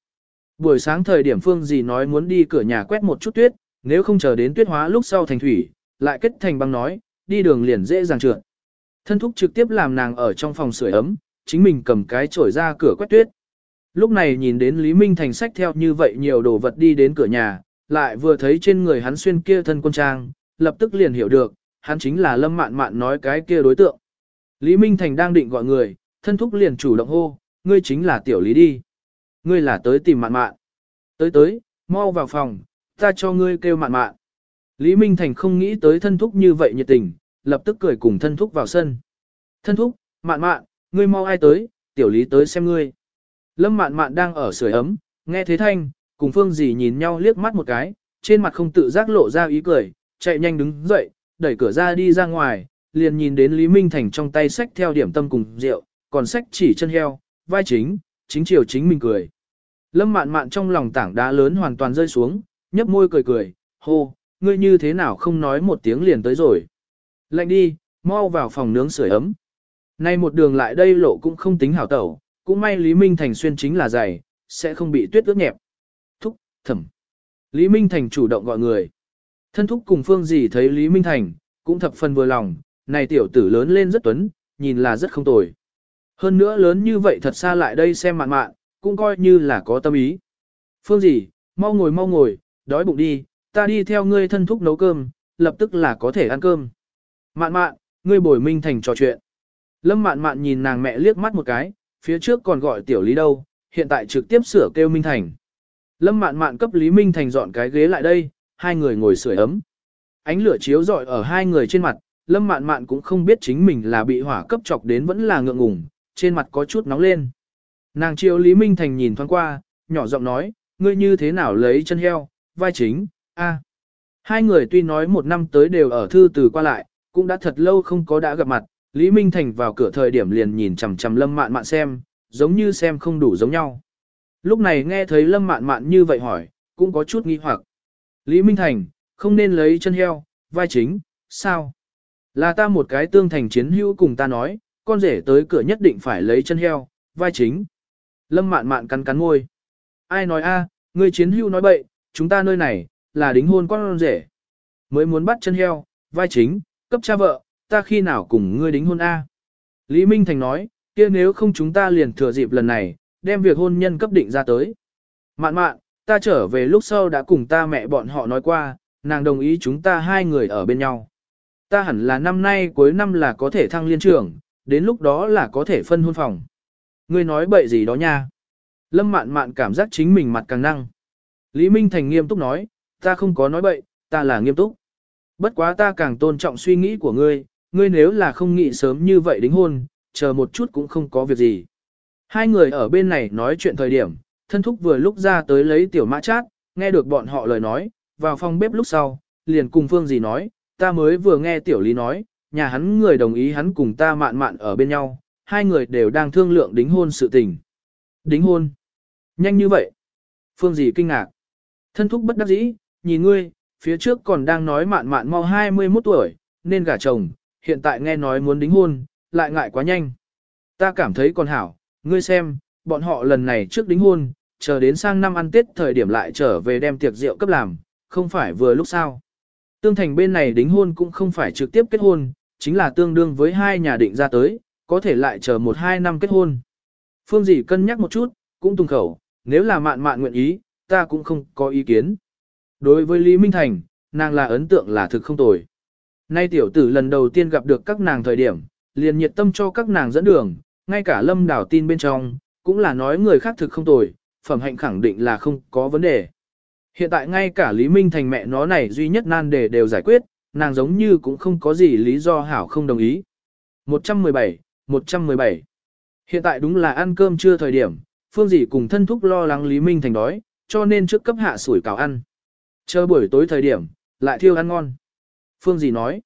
Buổi sáng thời điểm Phương gì nói muốn đi cửa nhà quét một chút tuyết, nếu không chờ đến tuyết hóa lúc sau thành thủy, lại kết thành băng nói, đi đường liền dễ dàng trượt. Thân thúc trực tiếp làm nàng ở trong phòng sưởi ấm, chính mình cầm cái chổi ra cửa quét tuyết. Lúc này nhìn đến Lý Minh Thành sách theo như vậy nhiều đồ vật đi đến cửa nhà, lại vừa thấy trên người hắn xuyên kia thân quân trang, lập tức liền hiểu được, hắn chính là Lâm Mạn Mạn nói cái kia đối tượng. Lý Minh Thành đang định gọi người, thân thúc liền chủ động hô, ngươi chính là tiểu Lý đi. Ngươi là tới tìm Mạn Mạn. Tới tới, mau vào phòng, ta cho ngươi kêu Mạn Mạn. Lý Minh Thành không nghĩ tới thân thúc như vậy nhiệt tình, lập tức cười cùng thân thúc vào sân. Thân thúc, Mạn Mạn, ngươi mau ai tới, tiểu Lý tới xem ngươi. Lâm Mạn Mạn đang ở sưởi ấm, nghe thế thanh, cùng Phương Dì nhìn nhau liếc mắt một cái, trên mặt không tự giác lộ ra ý cười, chạy nhanh đứng dậy, đẩy cửa ra đi ra ngoài, liền nhìn đến Lý Minh Thành trong tay sách theo điểm tâm cùng rượu, còn sách chỉ chân heo, vai chính, chính chiều chính mình cười. Lâm mạn mạn trong lòng tảng đá lớn hoàn toàn rơi xuống, nhấp môi cười cười, hô, ngươi như thế nào không nói một tiếng liền tới rồi. Lạnh đi, mau vào phòng nướng sưởi ấm. Nay một đường lại đây lộ cũng không tính hảo tẩu, cũng may Lý Minh Thành xuyên chính là dày, sẽ không bị tuyết ướt nhẹp. Thúc, thẩm. Lý Minh Thành chủ động gọi người. Thân thúc cùng phương dì thấy Lý Minh Thành, cũng thập phần vừa lòng, này tiểu tử lớn lên rất tuấn, nhìn là rất không tồi. Hơn nữa lớn như vậy thật xa lại đây xem mạn mạn, cũng coi như là có tâm ý. Phương dì mau ngồi mau ngồi, đói bụng đi, ta đi theo ngươi thân thúc nấu cơm, lập tức là có thể ăn cơm. Mạn mạn, ngươi bồi Minh Thành trò chuyện. Lâm mạn mạn nhìn nàng mẹ liếc mắt một cái, phía trước còn gọi tiểu lý đâu, hiện tại trực tiếp sửa kêu Minh Thành. Lâm mạn mạn cấp Lý Minh Thành dọn cái ghế lại đây, hai người ngồi sưởi ấm. Ánh lửa chiếu rọi ở hai người trên mặt, Lâm mạn mạn cũng không biết chính mình là bị hỏa cấp chọc đến vẫn là ngượng ngùng, trên mặt có chút nóng lên. Nàng chiếu Lý Minh Thành nhìn thoáng qua, nhỏ giọng nói, ngươi như thế nào lấy chân heo, vai chính, a. Hai người tuy nói một năm tới đều ở thư từ qua lại, cũng đã thật lâu không có đã gặp mặt, Lý Minh Thành vào cửa thời điểm liền nhìn chằm chằm Lâm Mạn Mạn xem, giống như xem không đủ giống nhau. Lúc này nghe thấy Lâm Mạn Mạn như vậy hỏi, cũng có chút nghi hoặc. Lý Minh Thành, không nên lấy chân heo, vai chính, sao? Là ta một cái tương thành chiến hữu cùng ta nói, con rể tới cửa nhất định phải lấy chân heo, vai chính. Lâm Mạn Mạn cắn cắn môi. Ai nói a, người chiến hữu nói bậy, chúng ta nơi này, là đính hôn con rể. Mới muốn bắt chân heo, vai chính, cấp cha vợ, ta khi nào cùng ngươi đính hôn A. Lý Minh Thành nói, kia nếu không chúng ta liền thừa dịp lần này, đem việc hôn nhân cấp định ra tới. Mạn mạn, ta trở về lúc sau đã cùng ta mẹ bọn họ nói qua, nàng đồng ý chúng ta hai người ở bên nhau. Ta hẳn là năm nay cuối năm là có thể thăng liên trưởng, đến lúc đó là có thể phân hôn phòng. Ngươi nói bậy gì đó nha. Lâm mạn mạn cảm giác chính mình mặt càng năng. Lý Minh Thành nghiêm túc nói, ta không có nói bậy, ta là nghiêm túc. Bất quá ta càng tôn trọng suy nghĩ của ngươi, ngươi nếu là không nghĩ sớm như vậy đính hôn, chờ một chút cũng không có việc gì. Hai người ở bên này nói chuyện thời điểm, thân thúc vừa lúc ra tới lấy tiểu mã chát, nghe được bọn họ lời nói, vào phòng bếp lúc sau, liền cùng Phương gì nói, ta mới vừa nghe tiểu lý nói, nhà hắn người đồng ý hắn cùng ta mạn mạn ở bên nhau, hai người đều đang thương lượng đính hôn sự tình. Đính hôn? Nhanh như vậy? Phương gì kinh ngạc? Thân thúc bất đắc dĩ, nhìn ngươi, phía trước còn đang nói mạn mạn mau 21 tuổi, nên gả chồng, hiện tại nghe nói muốn đính hôn, lại ngại quá nhanh. Ta cảm thấy còn hảo, ngươi xem, bọn họ lần này trước đính hôn, chờ đến sang năm ăn Tết thời điểm lại trở về đem tiệc rượu cấp làm, không phải vừa lúc sao. Tương thành bên này đính hôn cũng không phải trực tiếp kết hôn, chính là tương đương với hai nhà định ra tới, có thể lại chờ một hai năm kết hôn. Phương dĩ cân nhắc một chút, cũng tung khẩu, nếu là mạn mạn nguyện ý, ta cũng không có ý kiến. Đối với Lý Minh Thành, nàng là ấn tượng là thực không tồi. Nay tiểu tử lần đầu tiên gặp được các nàng thời điểm, liền nhiệt tâm cho các nàng dẫn đường, ngay cả lâm đảo tin bên trong, cũng là nói người khác thực không tồi, phẩm hạnh khẳng định là không có vấn đề. Hiện tại ngay cả Lý Minh Thành mẹ nó này duy nhất nan đề đều giải quyết, nàng giống như cũng không có gì lý do hảo không đồng ý. 117, 117. Hiện tại đúng là ăn cơm trưa thời điểm, Phương Dĩ cùng thân thúc lo lắng Lý Minh Thành đói, cho nên trước cấp hạ sủi cảo ăn. Chờ buổi tối thời điểm, lại thiêu ăn ngon. Phương Dĩ nói.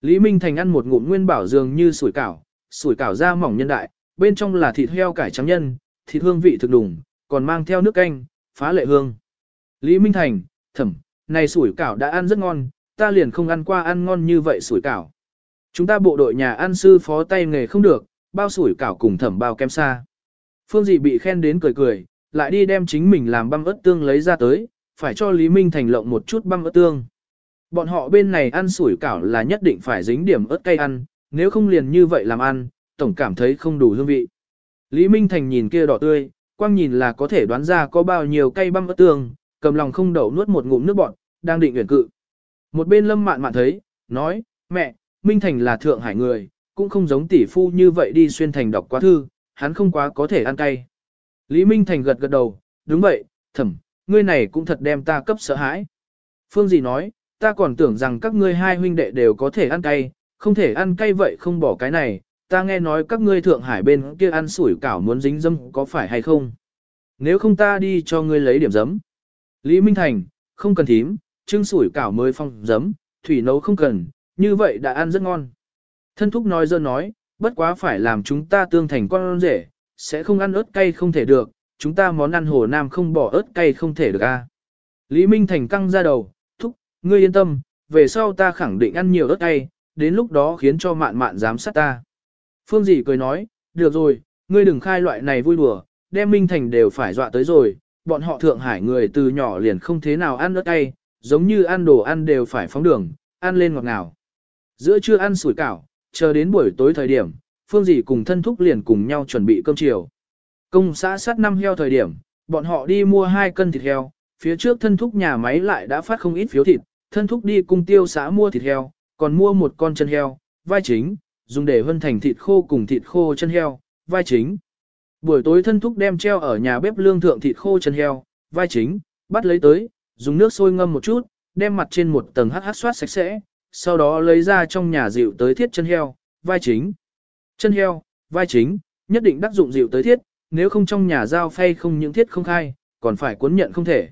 Lý Minh Thành ăn một ngụm nguyên bảo dường như sủi cảo, sủi cảo da mỏng nhân đại, bên trong là thịt heo cải trắng nhân, thịt hương vị thực đủng, còn mang theo nước canh, phá lệ hương. Lý Minh Thành, thẩm, này sủi cảo đã ăn rất ngon, ta liền không ăn qua ăn ngon như vậy sủi cảo. Chúng ta bộ đội nhà ăn sư phó tay nghề không được, bao sủi cảo cùng thẩm bao kem xa. Phương dị bị khen đến cười cười, lại đi đem chính mình làm băm ớt tương lấy ra tới, phải cho Lý Minh Thành lộng một chút băm ớt tương. Bọn họ bên này ăn sủi cảo là nhất định phải dính điểm ớt cay ăn, nếu không liền như vậy làm ăn, tổng cảm thấy không đủ hương vị. Lý Minh Thành nhìn kia đỏ tươi, quang nhìn là có thể đoán ra có bao nhiêu cây băm ớt tương, cầm lòng không đậu nuốt một ngụm nước bọt, đang định uyển cự. Một bên lâm mạn mạn thấy, nói, mẹ, Minh Thành là thượng hải người, cũng không giống tỷ phu như vậy đi xuyên thành đọc quá thư, hắn không quá có thể ăn cay. Lý Minh Thành gật gật đầu, đúng vậy, thẩm, ngươi này cũng thật đem ta cấp sợ hãi. Phương gì nói, ta còn tưởng rằng các ngươi hai huynh đệ đều có thể ăn cay, không thể ăn cay vậy không bỏ cái này, ta nghe nói các ngươi Thượng Hải bên kia ăn sủi cảo muốn dính dâm có phải hay không? Nếu không ta đi cho ngươi lấy điểm dấm. Lý Minh Thành, không cần thím, trưng sủi cảo mới phong dấm, thủy nấu không cần, như vậy đã ăn rất ngon. Thân thúc nói dơ nói, bất quá phải làm chúng ta tương thành con rể, sẽ không ăn ớt cay không thể được, chúng ta món ăn hồ nam không bỏ ớt cay không thể được a. Lý Minh Thành căng ra đầu, thúc, ngươi yên tâm, về sau ta khẳng định ăn nhiều ớt cay, đến lúc đó khiến cho mạn mạn giám sát ta. Phương Dĩ cười nói, được rồi, ngươi đừng khai loại này vui đùa, đem Minh Thành đều phải dọa tới rồi, bọn họ Thượng Hải người từ nhỏ liền không thế nào ăn ớt tay, giống như ăn đồ ăn đều phải phóng đường, ăn lên ngọt ngào. Giữa trưa ăn sủi cảo, chờ đến buổi tối thời điểm, Phương Dĩ cùng thân thúc liền cùng nhau chuẩn bị cơm chiều. Công xã sát năm heo thời điểm, bọn họ đi mua hai cân thịt heo, phía trước thân thúc nhà máy lại đã phát không ít phiếu thịt, thân thúc đi cùng tiêu xã mua thịt heo, còn mua một con chân heo, vai chính, dùng để vân thành thịt khô cùng thịt khô chân heo, vai chính. Buổi tối thân thúc đem treo ở nhà bếp lương thượng thịt khô chân heo, vai chính, bắt lấy tới, dùng nước sôi ngâm một chút, đem mặt trên một tầng hắc hắc soát sạch sẽ, sau đó lấy ra trong nhà rượu tới thiết chân heo, vai chính. Chân heo, vai chính, nhất định đắc dụng rượu tới thiết, nếu không trong nhà giao phay không những thiết không khai, còn phải cuốn nhận không thể.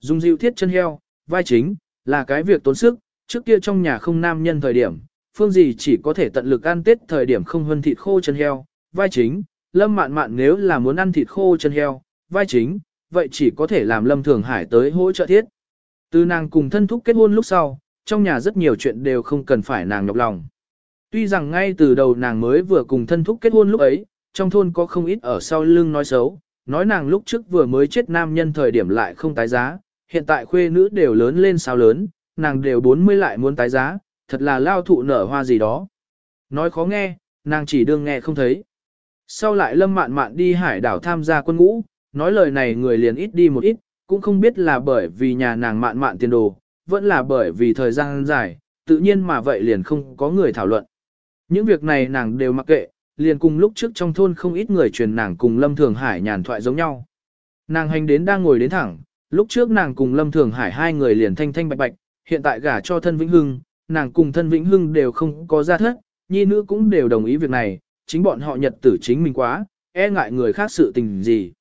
Dùng rượu thiết chân heo, vai chính, là cái việc tốn sức, trước kia trong nhà không nam nhân thời điểm, phương gì chỉ có thể tận lực ăn tết thời điểm không hơn thịt khô chân heo, vai chính, lâm mạn mạn nếu là muốn ăn thịt khô chân heo, vai chính, vậy chỉ có thể làm lâm thường hải tới hỗ trợ thiết. Từ nàng cùng thân thúc kết hôn lúc sau, trong nhà rất nhiều chuyện đều không cần phải nàng nhọc lòng. Tuy rằng ngay từ đầu nàng mới vừa cùng thân thúc kết hôn lúc ấy, trong thôn có không ít ở sau lưng nói xấu, nói nàng lúc trước vừa mới chết nam nhân thời điểm lại không tái giá, hiện tại khuê nữ đều lớn lên sao lớn, nàng đều 40 lại muốn tái giá, thật là lao thụ nở hoa gì đó. Nói khó nghe, nàng chỉ đương nghe không thấy. Sau lại lâm mạn mạn đi hải đảo tham gia quân ngũ, nói lời này người liền ít đi một ít, cũng không biết là bởi vì nhà nàng mạn mạn tiền đồ, vẫn là bởi vì thời gian dài, tự nhiên mà vậy liền không có người thảo luận. Những việc này nàng đều mặc kệ, liền cùng lúc trước trong thôn không ít người truyền nàng cùng Lâm Thường Hải nhàn thoại giống nhau. Nàng hành đến đang ngồi đến thẳng, lúc trước nàng cùng Lâm Thường Hải hai người liền thanh thanh bạch bạch, hiện tại gả cho thân Vĩnh Hưng, nàng cùng thân Vĩnh Hưng đều không có ra thất, nhi nữ cũng đều đồng ý việc này, chính bọn họ nhật tử chính mình quá, e ngại người khác sự tình gì.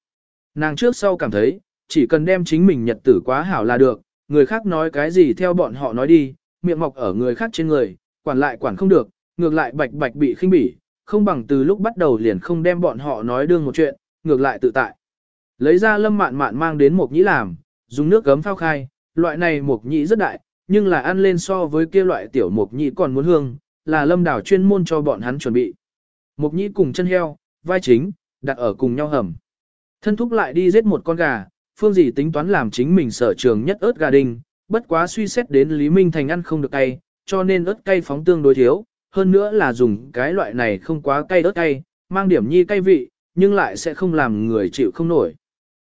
Nàng trước sau cảm thấy, chỉ cần đem chính mình nhật tử quá hảo là được, người khác nói cái gì theo bọn họ nói đi, miệng mọc ở người khác trên người, quản lại quản không được, ngược lại bạch bạch bị khinh bỉ, không bằng từ lúc bắt đầu liền không đem bọn họ nói đương một chuyện, ngược lại tự tại. Lấy ra lâm mạn mạn mang đến một nhĩ làm, dùng nước gấm phao khai, loại này một nhĩ rất đại, nhưng là ăn lên so với kia loại tiểu mục nhĩ còn muốn hương, là lâm đảo chuyên môn cho bọn hắn chuẩn bị. mục nhĩ cùng chân heo, vai chính, đặt ở cùng nhau hầm. Thân thúc lại đi giết một con gà, phương gì tính toán làm chính mình sở trường nhất ớt gà đình, bất quá suy xét đến Lý Minh Thành ăn không được cay, cho nên ớt cay phóng tương đối thiếu, hơn nữa là dùng cái loại này không quá cay ớt cay, mang điểm nhi cay vị, nhưng lại sẽ không làm người chịu không nổi.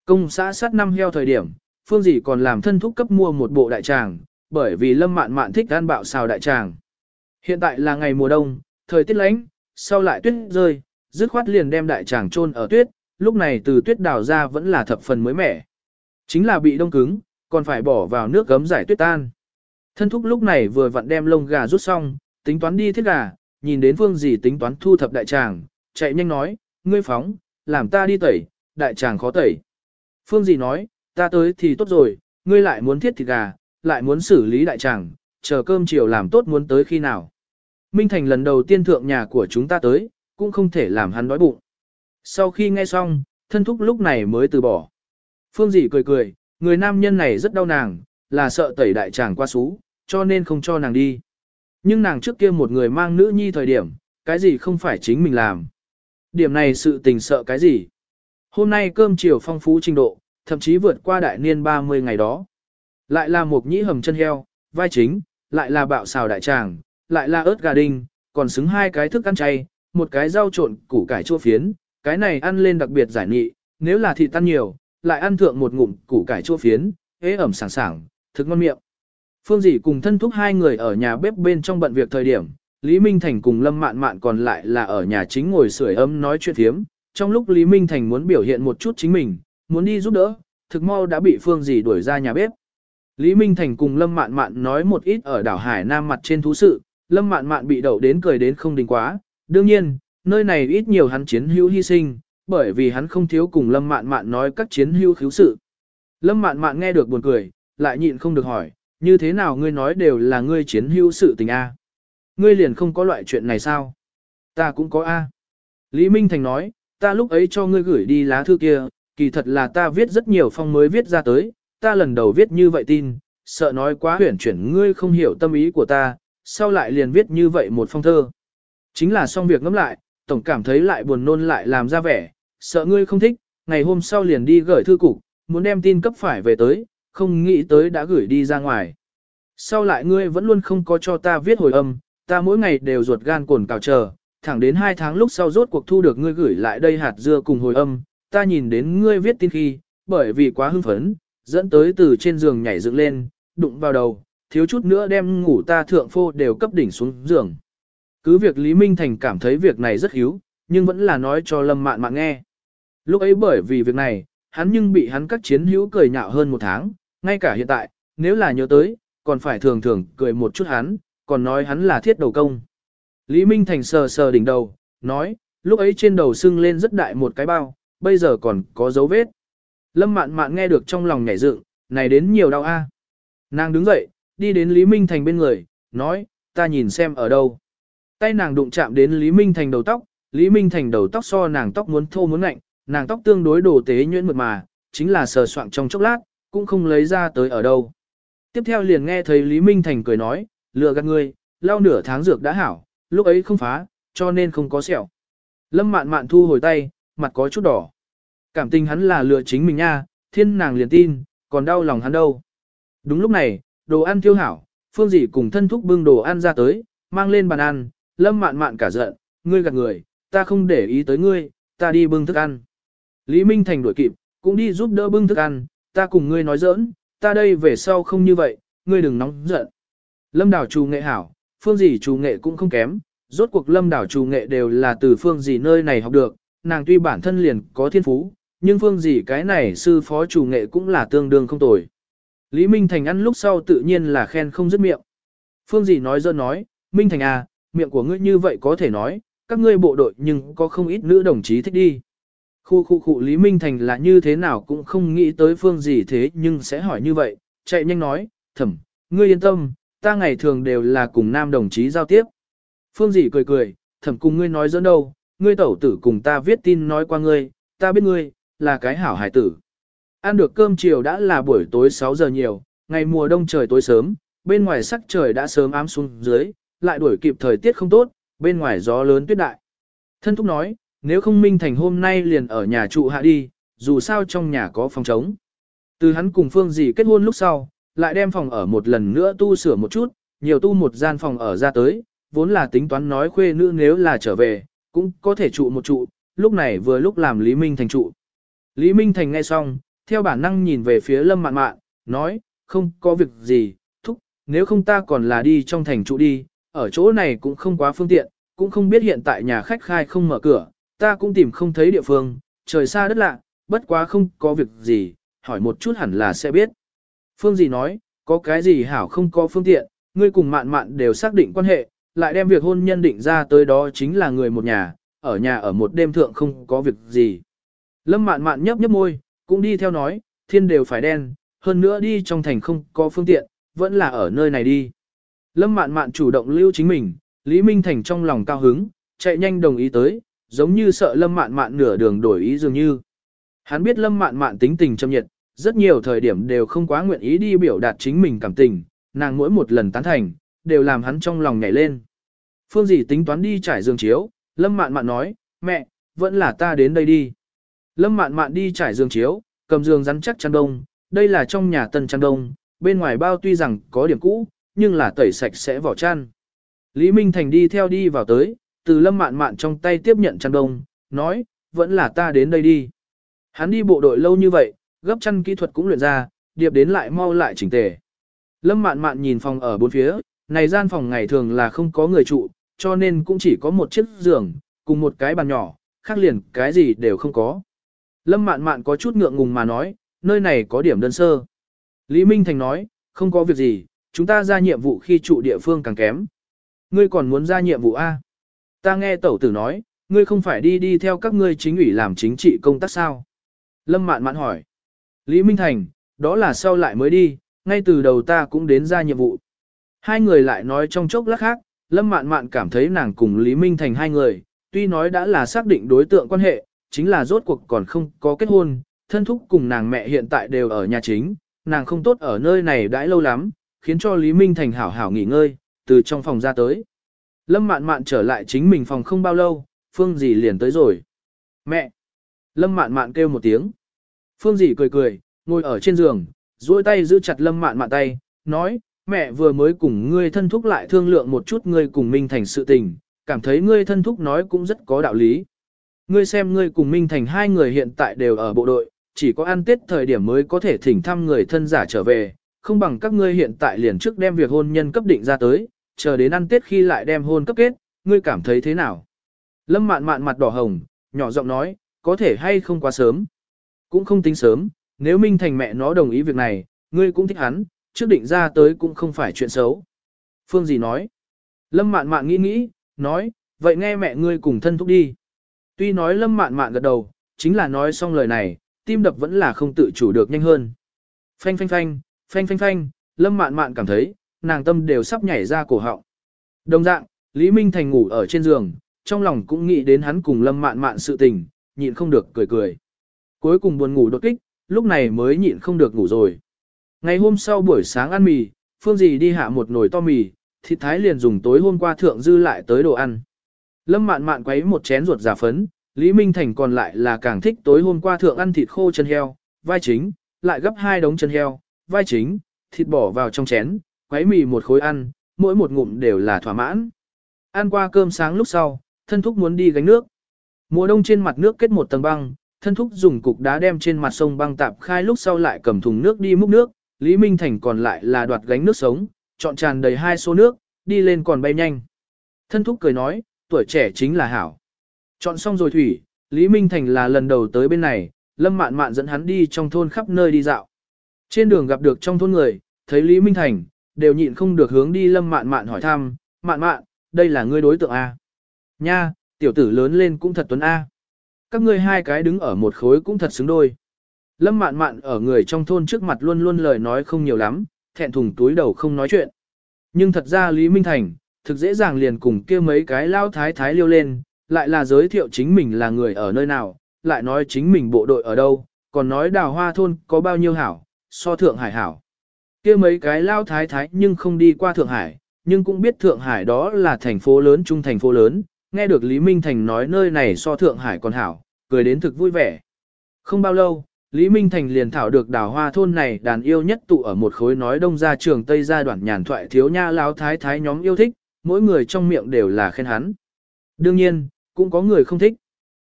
Công xã sát năm heo thời điểm, phương gì còn làm thân thúc cấp mua một bộ đại tràng, bởi vì lâm mạn mạn thích ăn bạo xào đại tràng. Hiện tại là ngày mùa đông, thời tiết lạnh, sau lại tuyết rơi, dứt khoát liền đem đại tràng chôn ở tuyết, lúc này từ tuyết đào ra vẫn là thập phần mới mẻ. Chính là bị đông cứng, còn phải bỏ vào nước gấm giải tuyết tan. Thân thúc lúc này vừa vặn đem lông gà rút xong, tính toán đi thiết gà, nhìn đến phương gì tính toán thu thập đại tràng, chạy nhanh nói, ngươi phóng, làm ta đi tẩy, đại tràng khó tẩy. Phương gì nói, ta tới thì tốt rồi, ngươi lại muốn thiết thịt gà, lại muốn xử lý đại tràng, chờ cơm chiều làm tốt muốn tới khi nào. Minh Thành lần đầu tiên thượng nhà của chúng ta tới, cũng không thể làm hắn đói bụng. Sau khi nghe xong, thân thúc lúc này mới từ bỏ. Phương dị cười cười, người nam nhân này rất đau nàng, là sợ tẩy đại tràng qua xú, cho nên không cho nàng đi. Nhưng nàng trước kia một người mang nữ nhi thời điểm, cái gì không phải chính mình làm. Điểm này sự tình sợ cái gì. Hôm nay cơm chiều phong phú trình độ, thậm chí vượt qua đại niên 30 ngày đó. Lại là một nhĩ hầm chân heo, vai chính, lại là bạo xào đại tràng, lại là ớt gà đinh, còn xứng hai cái thức ăn chay, một cái rau trộn củ cải chua phiến, cái này ăn lên đặc biệt giải nghị, nếu là thịt tan nhiều, lại ăn thượng một ngụm củ cải chua phiến, ế ẩm sảng sảng, thực ngon miệng. Phương Dĩ cùng thân thúc hai người ở nhà bếp bên trong bận việc thời điểm, Lý Minh Thành cùng Lâm Mạn Mạn còn lại là ở nhà chính ngồi sưởi ấm nói chuyện thiếm. Trong lúc Lý Minh Thành muốn biểu hiện một chút chính mình, muốn đi giúp đỡ, thực mau đã bị Phương Dĩ đuổi ra nhà bếp. Lý Minh Thành cùng Lâm Mạn Mạn nói một ít ở đảo Hải Nam mặt trên thú sự, Lâm Mạn Mạn bị đậu đến cười đến không đình quá. Đương nhiên, nơi này ít nhiều hắn chiến hữu hy sinh, bởi vì hắn không thiếu cùng Lâm Mạn Mạn nói các chiến hữu khiếu sự. Lâm Mạn Mạn nghe được buồn cười, lại nhịn không được hỏi, như thế nào ngươi nói đều là ngươi chiến hữu sự tình a? Ngươi liền không có loại chuyện này sao? Ta cũng có a. Lý Minh Thành nói, ta lúc ấy cho ngươi gửi đi lá thư kia, kỳ thật là ta viết rất nhiều phong mới viết ra tới, ta lần đầu viết như vậy tin, sợ nói quá huyển chuyển ngươi không hiểu tâm ý của ta, sau lại liền viết như vậy một phong thơ. Chính là xong việc ngẫm lại, tổng cảm thấy lại buồn nôn lại làm ra vẻ, sợ ngươi không thích, ngày hôm sau liền đi gửi thư cục, muốn đem tin cấp phải về tới, không nghĩ tới đã gửi đi ra ngoài. Sau lại ngươi vẫn luôn không có cho ta viết hồi âm, ta mỗi ngày đều ruột gan cồn cào chờ, thẳng đến hai tháng lúc sau rốt cuộc thu được ngươi gửi lại đây hạt dưa cùng hồi âm, ta nhìn đến ngươi viết tin khi, bởi vì quá hưng phấn, dẫn tới từ trên giường nhảy dựng lên, đụng vào đầu, thiếu chút nữa đem ngủ ta thượng phô đều cấp đỉnh xuống giường. Cứ việc Lý Minh Thành cảm thấy việc này rất hiếu, nhưng vẫn là nói cho Lâm Mạn Mạn nghe. Lúc ấy bởi vì việc này, hắn nhưng bị hắn các chiến hữu cười nhạo hơn một tháng, ngay cả hiện tại, nếu là nhớ tới, còn phải thường thường cười một chút hắn, còn nói hắn là thiết đầu công. Lý Minh Thành sờ sờ đỉnh đầu, nói, lúc ấy trên đầu sưng lên rất đại một cái bao, bây giờ còn có dấu vết. Lâm mạn mạn nghe được trong lòng nhảy dựng, này đến nhiều đau a. À. Nàng đứng dậy, đi đến Lý Minh Thành bên người, nói, ta nhìn xem ở đâu. Tay nàng đụng chạm đến Lý Minh Thành đầu tóc, Lý Minh Thành đầu tóc so nàng tóc muốn thô muốn ngạnh, nàng tóc tương đối đồ tế nhuyễn mượt mà, chính là sờ soạng trong chốc lát, cũng không lấy ra tới ở đâu. Tiếp theo liền nghe thấy Lý Minh Thành cười nói, lừa gạt ngươi, lau nửa tháng dược đã hảo, lúc ấy không phá, cho nên không có sẹo. Lâm mạn mạn thu hồi tay, mặt có chút đỏ. Cảm tình hắn là lừa chính mình nha, thiên nàng liền tin, còn đau lòng hắn đâu. Đúng lúc này, đồ ăn tiêu hảo, phương dị cùng thân thúc bưng đồ ăn ra tới, mang lên bàn ăn, lâm mạn mạn cả giận, ngươi gạt người, ta không để ý tới ngươi, ta đi bưng thức ăn. Lý Minh Thành đuổi kịp, cũng đi giúp đỡ bưng thức ăn, ta cùng ngươi nói giỡn, ta đây về sau không như vậy, ngươi đừng nóng giận. Lâm đảo trù nghệ hảo, phương dĩ trù nghệ cũng không kém, rốt cuộc lâm đảo trù nghệ đều là từ phương dĩ nơi này học được, nàng tuy bản thân liền có thiên phú, nhưng phương gì cái này sư phó chủ nghệ cũng là tương đương không tồi. Lý Minh Thành ăn lúc sau tự nhiên là khen không dứt miệng. Phương gì nói dơ nói, Minh Thành à, miệng của ngươi như vậy có thể nói, các ngươi bộ đội nhưng có không ít nữ đồng chí thích đi. Khu khu khu Lý Minh Thành là như thế nào cũng không nghĩ tới phương gì thế nhưng sẽ hỏi như vậy, chạy nhanh nói, thẩm, ngươi yên tâm, ta ngày thường đều là cùng nam đồng chí giao tiếp. Phương dĩ cười cười, thẩm cùng ngươi nói dẫn đâu, ngươi tẩu tử cùng ta viết tin nói qua ngươi, ta biết ngươi, là cái hảo hải tử. Ăn được cơm chiều đã là buổi tối 6 giờ nhiều, ngày mùa đông trời tối sớm, bên ngoài sắc trời đã sớm ám xuống dưới, lại đuổi kịp thời tiết không tốt, bên ngoài gió lớn tuyết đại. Thân thúc nói, nếu không Minh Thành hôm nay liền ở nhà trụ hạ đi, dù sao trong nhà có phòng trống. Từ hắn cùng Phương dì kết hôn lúc sau, lại đem phòng ở một lần nữa tu sửa một chút, nhiều tu một gian phòng ở ra tới, vốn là tính toán nói khuê nữ nếu là trở về, cũng có thể trụ một trụ, lúc này vừa lúc làm Lý Minh Thành trụ. Lý Minh Thành nghe xong, theo bản năng nhìn về phía Lâm Mạn Mạn, nói, không có việc gì, thúc, nếu không ta còn là đi trong thành trụ đi, ở chỗ này cũng không quá phương tiện, cũng không biết hiện tại nhà khách khai không mở cửa, ta cũng tìm không thấy địa phương, trời xa đất lạ, bất quá không có việc gì, hỏi một chút hẳn là sẽ biết. Phương gì nói, có cái gì hảo không có phương tiện, ngươi cùng mạn mạn đều xác định quan hệ, lại đem việc hôn nhân định ra tới đó chính là người một nhà, ở nhà ở một đêm thượng không có việc gì. Lâm mạn mạn nhấp nhấp môi, cũng đi theo nói, thiên đều phải đen, hơn nữa đi trong thành không có phương tiện, vẫn là ở nơi này đi. Lâm mạn mạn chủ động lưu chính mình, Lý Minh Thành trong lòng cao hứng, chạy nhanh đồng ý tới, giống như sợ Lâm mạn mạn nửa đường đổi ý dường như. Hắn biết Lâm mạn mạn tính tình châm nhiệt, rất nhiều thời điểm đều không quá nguyện ý đi biểu đạt chính mình cảm tình, nàng mỗi một lần tán thành, đều làm hắn trong lòng nhảy lên. Phương dì tính toán đi trải giường chiếu, Lâm mạn mạn nói, mẹ, vẫn là ta đến đây đi. Lâm mạn mạn đi trải giường chiếu, cầm giường rắn chắc chăn đông, đây là trong nhà tân chăn đông, bên ngoài bao tuy rằng có điểm cũ, nhưng là tẩy sạch sẽ vỏ chăn. Lý Minh Thành đi theo đi vào tới, từ lâm mạn mạn trong tay tiếp nhận chăn đông, nói, vẫn là ta đến đây đi. Hắn đi bộ đội lâu như vậy, gấp chăn kỹ thuật cũng luyện ra, điệp đến lại mau lại chỉnh tề. Lâm mạn mạn nhìn phòng ở bốn phía, này gian phòng ngày thường là không có người trụ, cho nên cũng chỉ có một chiếc giường, cùng một cái bàn nhỏ, khác liền cái gì đều không có. Lâm mạn mạn có chút ngượng ngùng mà nói, nơi này có điểm đơn sơ. Lý Minh Thành nói, không có việc gì, chúng ta ra nhiệm vụ khi trụ địa phương càng kém. Ngươi còn muốn ra nhiệm vụ A. Ta nghe tẩu tử nói, ngươi không phải đi đi theo các ngươi chính ủy làm chính trị công tác sao? Lâm mạn mạn hỏi. Lý Minh Thành, đó là sau lại mới đi, ngay từ đầu ta cũng đến ra nhiệm vụ. Hai người lại nói trong chốc lát khác, Lâm mạn mạn cảm thấy nàng cùng Lý Minh Thành hai người, tuy nói đã là xác định đối tượng quan hệ, chính là rốt cuộc còn không có kết hôn, thân thúc cùng nàng mẹ hiện tại đều ở nhà chính, nàng không tốt ở nơi này đãi lâu lắm, khiến cho Lý Minh Thành hảo hảo nghỉ ngơi, từ trong phòng ra tới. Lâm mạn mạn trở lại chính mình phòng không bao lâu, Phương dì liền tới rồi. Mẹ! Lâm mạn mạn kêu một tiếng. Phương dì cười cười, ngồi ở trên giường, duỗi tay giữ chặt lâm mạn mạn tay, nói, mẹ vừa mới cùng ngươi thân thúc lại thương lượng một chút ngươi cùng Minh Thành sự tình, cảm thấy ngươi thân thúc nói cũng rất có đạo lý. Ngươi xem ngươi cùng Minh Thành hai người hiện tại đều ở bộ đội, chỉ có ăn tết thời điểm mới có thể thỉnh thăm người thân giả trở về, không bằng các ngươi hiện tại liền trước đem việc hôn nhân cấp định ra tới, chờ đến ăn tết khi lại đem hôn cấp kết, ngươi cảm thấy thế nào? Lâm mạn mạn mặt đỏ hồng, nhỏ giọng nói, có thể hay không quá sớm? Cũng không tính sớm, nếu Minh Thành mẹ nó đồng ý việc này, ngươi cũng thích hắn, trước định ra tới cũng không phải chuyện xấu. Phương gì nói? Lâm mạn mạn nghĩ nghĩ, nói, vậy nghe mẹ ngươi cùng thân thúc đi. Tuy nói lâm mạn mạn gật đầu, chính là nói xong lời này, tim đập vẫn là không tự chủ được nhanh hơn. Phanh phanh phanh, phanh phanh phanh, lâm mạn mạn cảm thấy, nàng tâm đều sắp nhảy ra cổ họng. Đồng dạng, Lý Minh Thành ngủ ở trên giường, trong lòng cũng nghĩ đến hắn cùng lâm mạn mạn sự tình, nhịn không được cười cười. Cuối cùng buồn ngủ đột kích, lúc này mới nhịn không được ngủ rồi. Ngày hôm sau buổi sáng ăn mì, Phương dì đi hạ một nồi to mì, thịt thái liền dùng tối hôm qua thượng dư lại tới đồ ăn. Lâm mạn mạn quấy một chén ruột giả phấn, Lý Minh Thành còn lại là càng thích tối hôm qua thượng ăn thịt khô chân heo, vai chính, lại gấp hai đống chân heo, vai chính, thịt bỏ vào trong chén, quấy mì một khối ăn, mỗi một ngụm đều là thỏa mãn. Ăn qua cơm sáng lúc sau, thân thúc muốn đi gánh nước. Mùa đông trên mặt nước kết một tầng băng, thân thúc dùng cục đá đem trên mặt sông băng tạp khai lúc sau lại cầm thùng nước đi múc nước, Lý Minh Thành còn lại là đoạt gánh nước sống, chọn tràn đầy hai xô nước, đi lên còn bay nhanh. Thân thúc cười nói, tuổi trẻ chính là hảo. Chọn xong rồi thủy, Lý Minh Thành là lần đầu tới bên này, Lâm Mạn Mạn dẫn hắn đi trong thôn khắp nơi đi dạo. Trên đường gặp được trong thôn người, thấy Lý Minh Thành, đều nhịn không được hướng đi Lâm Mạn Mạn hỏi thăm, Mạn Mạn, đây là ngươi đối tượng A. Nha, tiểu tử lớn lên cũng thật tuấn A. Các ngươi hai cái đứng ở một khối cũng thật xứng đôi. Lâm mạn mạn ở người trong thôn trước mặt luôn luôn lời nói không nhiều lắm, thẹn thùng túi đầu không nói chuyện. Nhưng thật ra Lý Minh Thành, thực dễ dàng liền cùng kia mấy cái lao thái thái liêu lên, lại là giới thiệu chính mình là người ở nơi nào, lại nói chính mình bộ đội ở đâu, còn nói đào hoa thôn có bao nhiêu hảo, so Thượng Hải hảo. kia mấy cái lao thái thái nhưng không đi qua Thượng Hải, nhưng cũng biết Thượng Hải đó là thành phố lớn trung thành phố lớn, nghe được Lý Minh Thành nói nơi này so Thượng Hải còn hảo, cười đến thực vui vẻ. Không bao lâu, Lý Minh Thành liền thảo được đào hoa thôn này đàn yêu nhất tụ ở một khối nói đông ra trường Tây gia đoạn nhàn thoại thiếu nha lao thái thái nhóm yêu thích, mỗi người trong miệng đều là khen hắn. Đương nhiên, cũng có người không thích.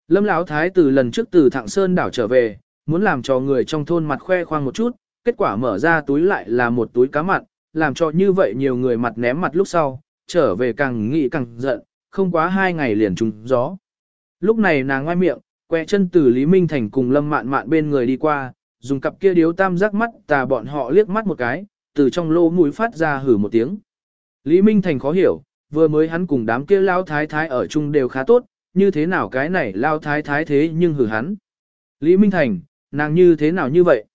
Lâm Lão thái từ lần trước từ Thạng Sơn đảo trở về, muốn làm cho người trong thôn mặt khoe khoang một chút, kết quả mở ra túi lại là một túi cá mặn, làm cho như vậy nhiều người mặt ném mặt lúc sau, trở về càng nghĩ càng giận, không quá hai ngày liền trúng gió. Lúc này nàng ngoai miệng, que chân từ Lý Minh Thành cùng Lâm Mạn Mạn bên người đi qua, dùng cặp kia điếu tam giác mắt tà bọn họ liếc mắt một cái, từ trong lô mũi phát ra hử một tiếng. Lý Minh Thành khó hiểu, vừa mới hắn cùng đám kia lao thái thái ở chung đều khá tốt, như thế nào cái này lao thái thái thế nhưng hử hắn. Lý Minh Thành, nàng như thế nào như vậy?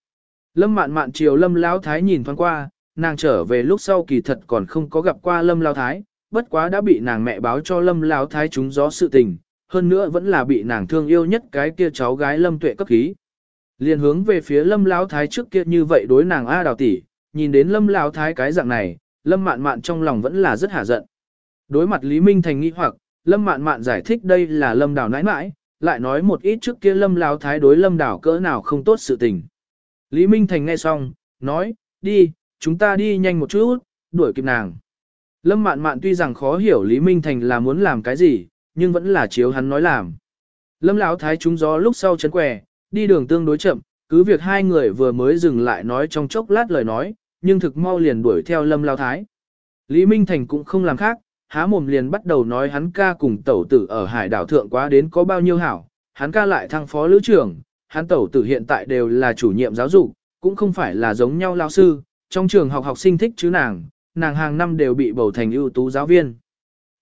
Lâm mạn mạn chiều lâm lao thái nhìn thoáng qua, nàng trở về lúc sau kỳ thật còn không có gặp qua lâm lao thái, bất quá đã bị nàng mẹ báo cho lâm lao thái trúng gió sự tình, hơn nữa vẫn là bị nàng thương yêu nhất cái kia cháu gái lâm tuệ cấp khí. Liền hướng về phía lâm lao thái trước kia như vậy đối nàng A đào tỷ, nhìn đến lâm lao thái cái dạng này, lâm mạn mạn trong lòng vẫn là rất hả giận. Đối mặt Lý Minh Thành nghi hoặc, lâm mạn mạn giải thích đây là lâm đào nãi nãi, lại nói một ít trước kia lâm Lão thái đối lâm đào cỡ nào không tốt sự tình. Lý Minh Thành nghe xong, nói, đi, chúng ta đi nhanh một chút, đuổi kịp nàng. Lâm mạn mạn tuy rằng khó hiểu Lý Minh Thành là muốn làm cái gì, nhưng vẫn là chiếu hắn nói làm. Lâm lão thái trúng gió lúc sau chấn quẻ, đi đường tương đối chậm, cứ việc hai người vừa mới dừng lại nói trong chốc lát lời nói, nhưng thực mau liền đuổi theo Lâm lao thái. Lý Minh Thành cũng không làm khác, há mồm liền bắt đầu nói hắn ca cùng tẩu tử ở hải đảo thượng quá đến có bao nhiêu hảo, hắn ca lại thăng phó lữ trưởng, hắn tẩu tử hiện tại đều là chủ nhiệm giáo dục, cũng không phải là giống nhau lao sư, trong trường học học sinh thích chứ nàng, nàng hàng năm đều bị bầu thành ưu tú giáo viên.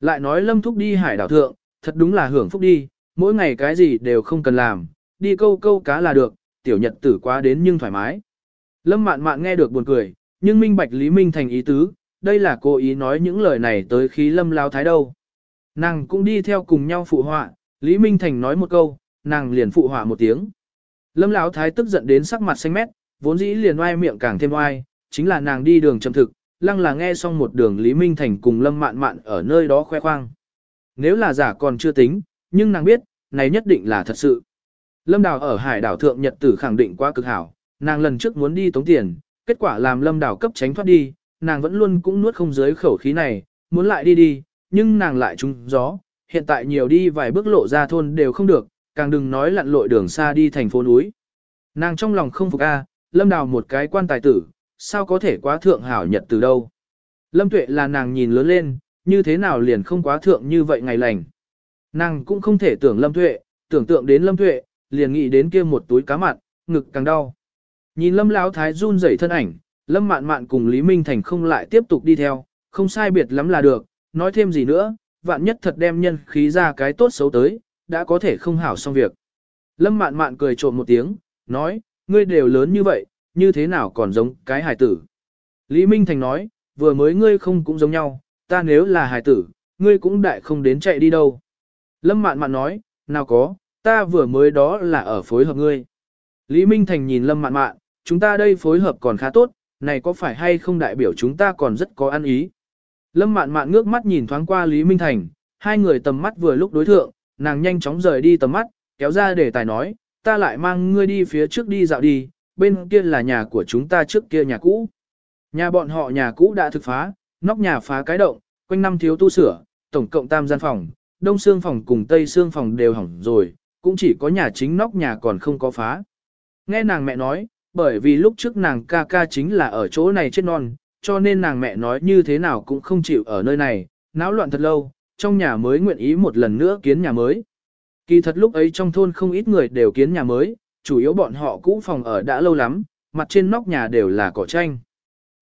Lại nói lâm thúc đi hải đảo thượng, thật đúng là hưởng phúc đi, mỗi ngày cái gì đều không cần làm, đi câu câu cá là được, tiểu nhật tử quá đến nhưng thoải mái. Lâm mạn mạn nghe được buồn cười, nhưng minh bạch Lý Minh thành ý tứ, đây là cô ý nói những lời này tới khí lâm lao thái đâu. Nàng cũng đi theo cùng nhau phụ họa, Lý Minh Thành nói một câu, nàng liền phụ họa một tiếng. Lâm lão thái tức giận đến sắc mặt xanh mét, vốn dĩ liền oai miệng càng thêm oai, chính là nàng đi đường chậm thực, lăng là nghe xong một đường Lý Minh Thành cùng Lâm Mạn Mạn ở nơi đó khoe khoang. Nếu là giả còn chưa tính, nhưng nàng biết, này nhất định là thật sự. Lâm Đào ở hải đảo thượng nhật tử khẳng định quá cực hảo, nàng lần trước muốn đi tống tiền, kết quả làm Lâm Đảo cấp tránh thoát đi, nàng vẫn luôn cũng nuốt không dưới khẩu khí này, muốn lại đi đi, nhưng nàng lại trúng gió, hiện tại nhiều đi vài bước lộ ra thôn đều không được, càng đừng nói lặn lội đường xa đi thành phố núi. Nàng trong lòng không phục a, Lâm Đào một cái quan tài tử, sao có thể quá thượng hảo nhật từ đâu. Lâm Tuệ là nàng nhìn lớn lên, như thế nào liền không quá thượng như vậy ngày lành. Nàng cũng không thể tưởng Lâm Tuệ, tưởng tượng đến Lâm Tuệ, liền nghĩ đến kia một túi cá mặn, ngực càng đau. Nhìn Lâm Lão Thái run rẩy thân ảnh, Lâm Mạn Mạn cùng Lý Minh Thành không lại tiếp tục đi theo, không sai biệt lắm là được, nói thêm gì nữa, vạn nhất thật đem nhân khí ra cái tốt xấu tới, đã có thể không hảo xong việc. Lâm Mạn Mạn cười trộm một tiếng, nói, ngươi đều lớn như vậy, như thế nào còn giống cái hài tử. Lý Minh Thành nói, vừa mới ngươi không cũng giống nhau, ta nếu là hài tử, ngươi cũng đại không đến chạy đi đâu. Lâm Mạn Mạn nói, nào có, ta vừa mới đó là ở phối hợp ngươi. Lý Minh Thành nhìn Lâm Mạn Mạn, chúng ta đây phối hợp còn khá tốt, này có phải hay không đại biểu chúng ta còn rất có ăn ý. Lâm Mạn Mạn ngước mắt nhìn thoáng qua Lý Minh Thành, hai người tầm mắt vừa lúc đối thượng, nàng nhanh chóng rời đi tầm mắt, kéo ra để tài nói, ta lại mang ngươi đi phía trước đi dạo đi, bên kia là nhà của chúng ta trước kia nhà cũ. Nhà bọn họ nhà cũ đã thực phá, nóc nhà phá cái động, quanh năm thiếu tu sửa, tổng cộng tam gian phòng, đông xương phòng cùng tây xương phòng đều hỏng rồi, cũng chỉ có nhà chính nóc nhà còn không có phá. Nghe nàng mẹ nói, bởi vì lúc trước nàng ca ca chính là ở chỗ này chết non, cho nên nàng mẹ nói như thế nào cũng không chịu ở nơi này, náo loạn thật lâu, trong nhà mới nguyện ý một lần nữa kiến nhà mới. Kỳ thật lúc ấy trong thôn không ít người đều kiến nhà mới, chủ yếu bọn họ cũ phòng ở đã lâu lắm, mặt trên nóc nhà đều là cỏ tranh.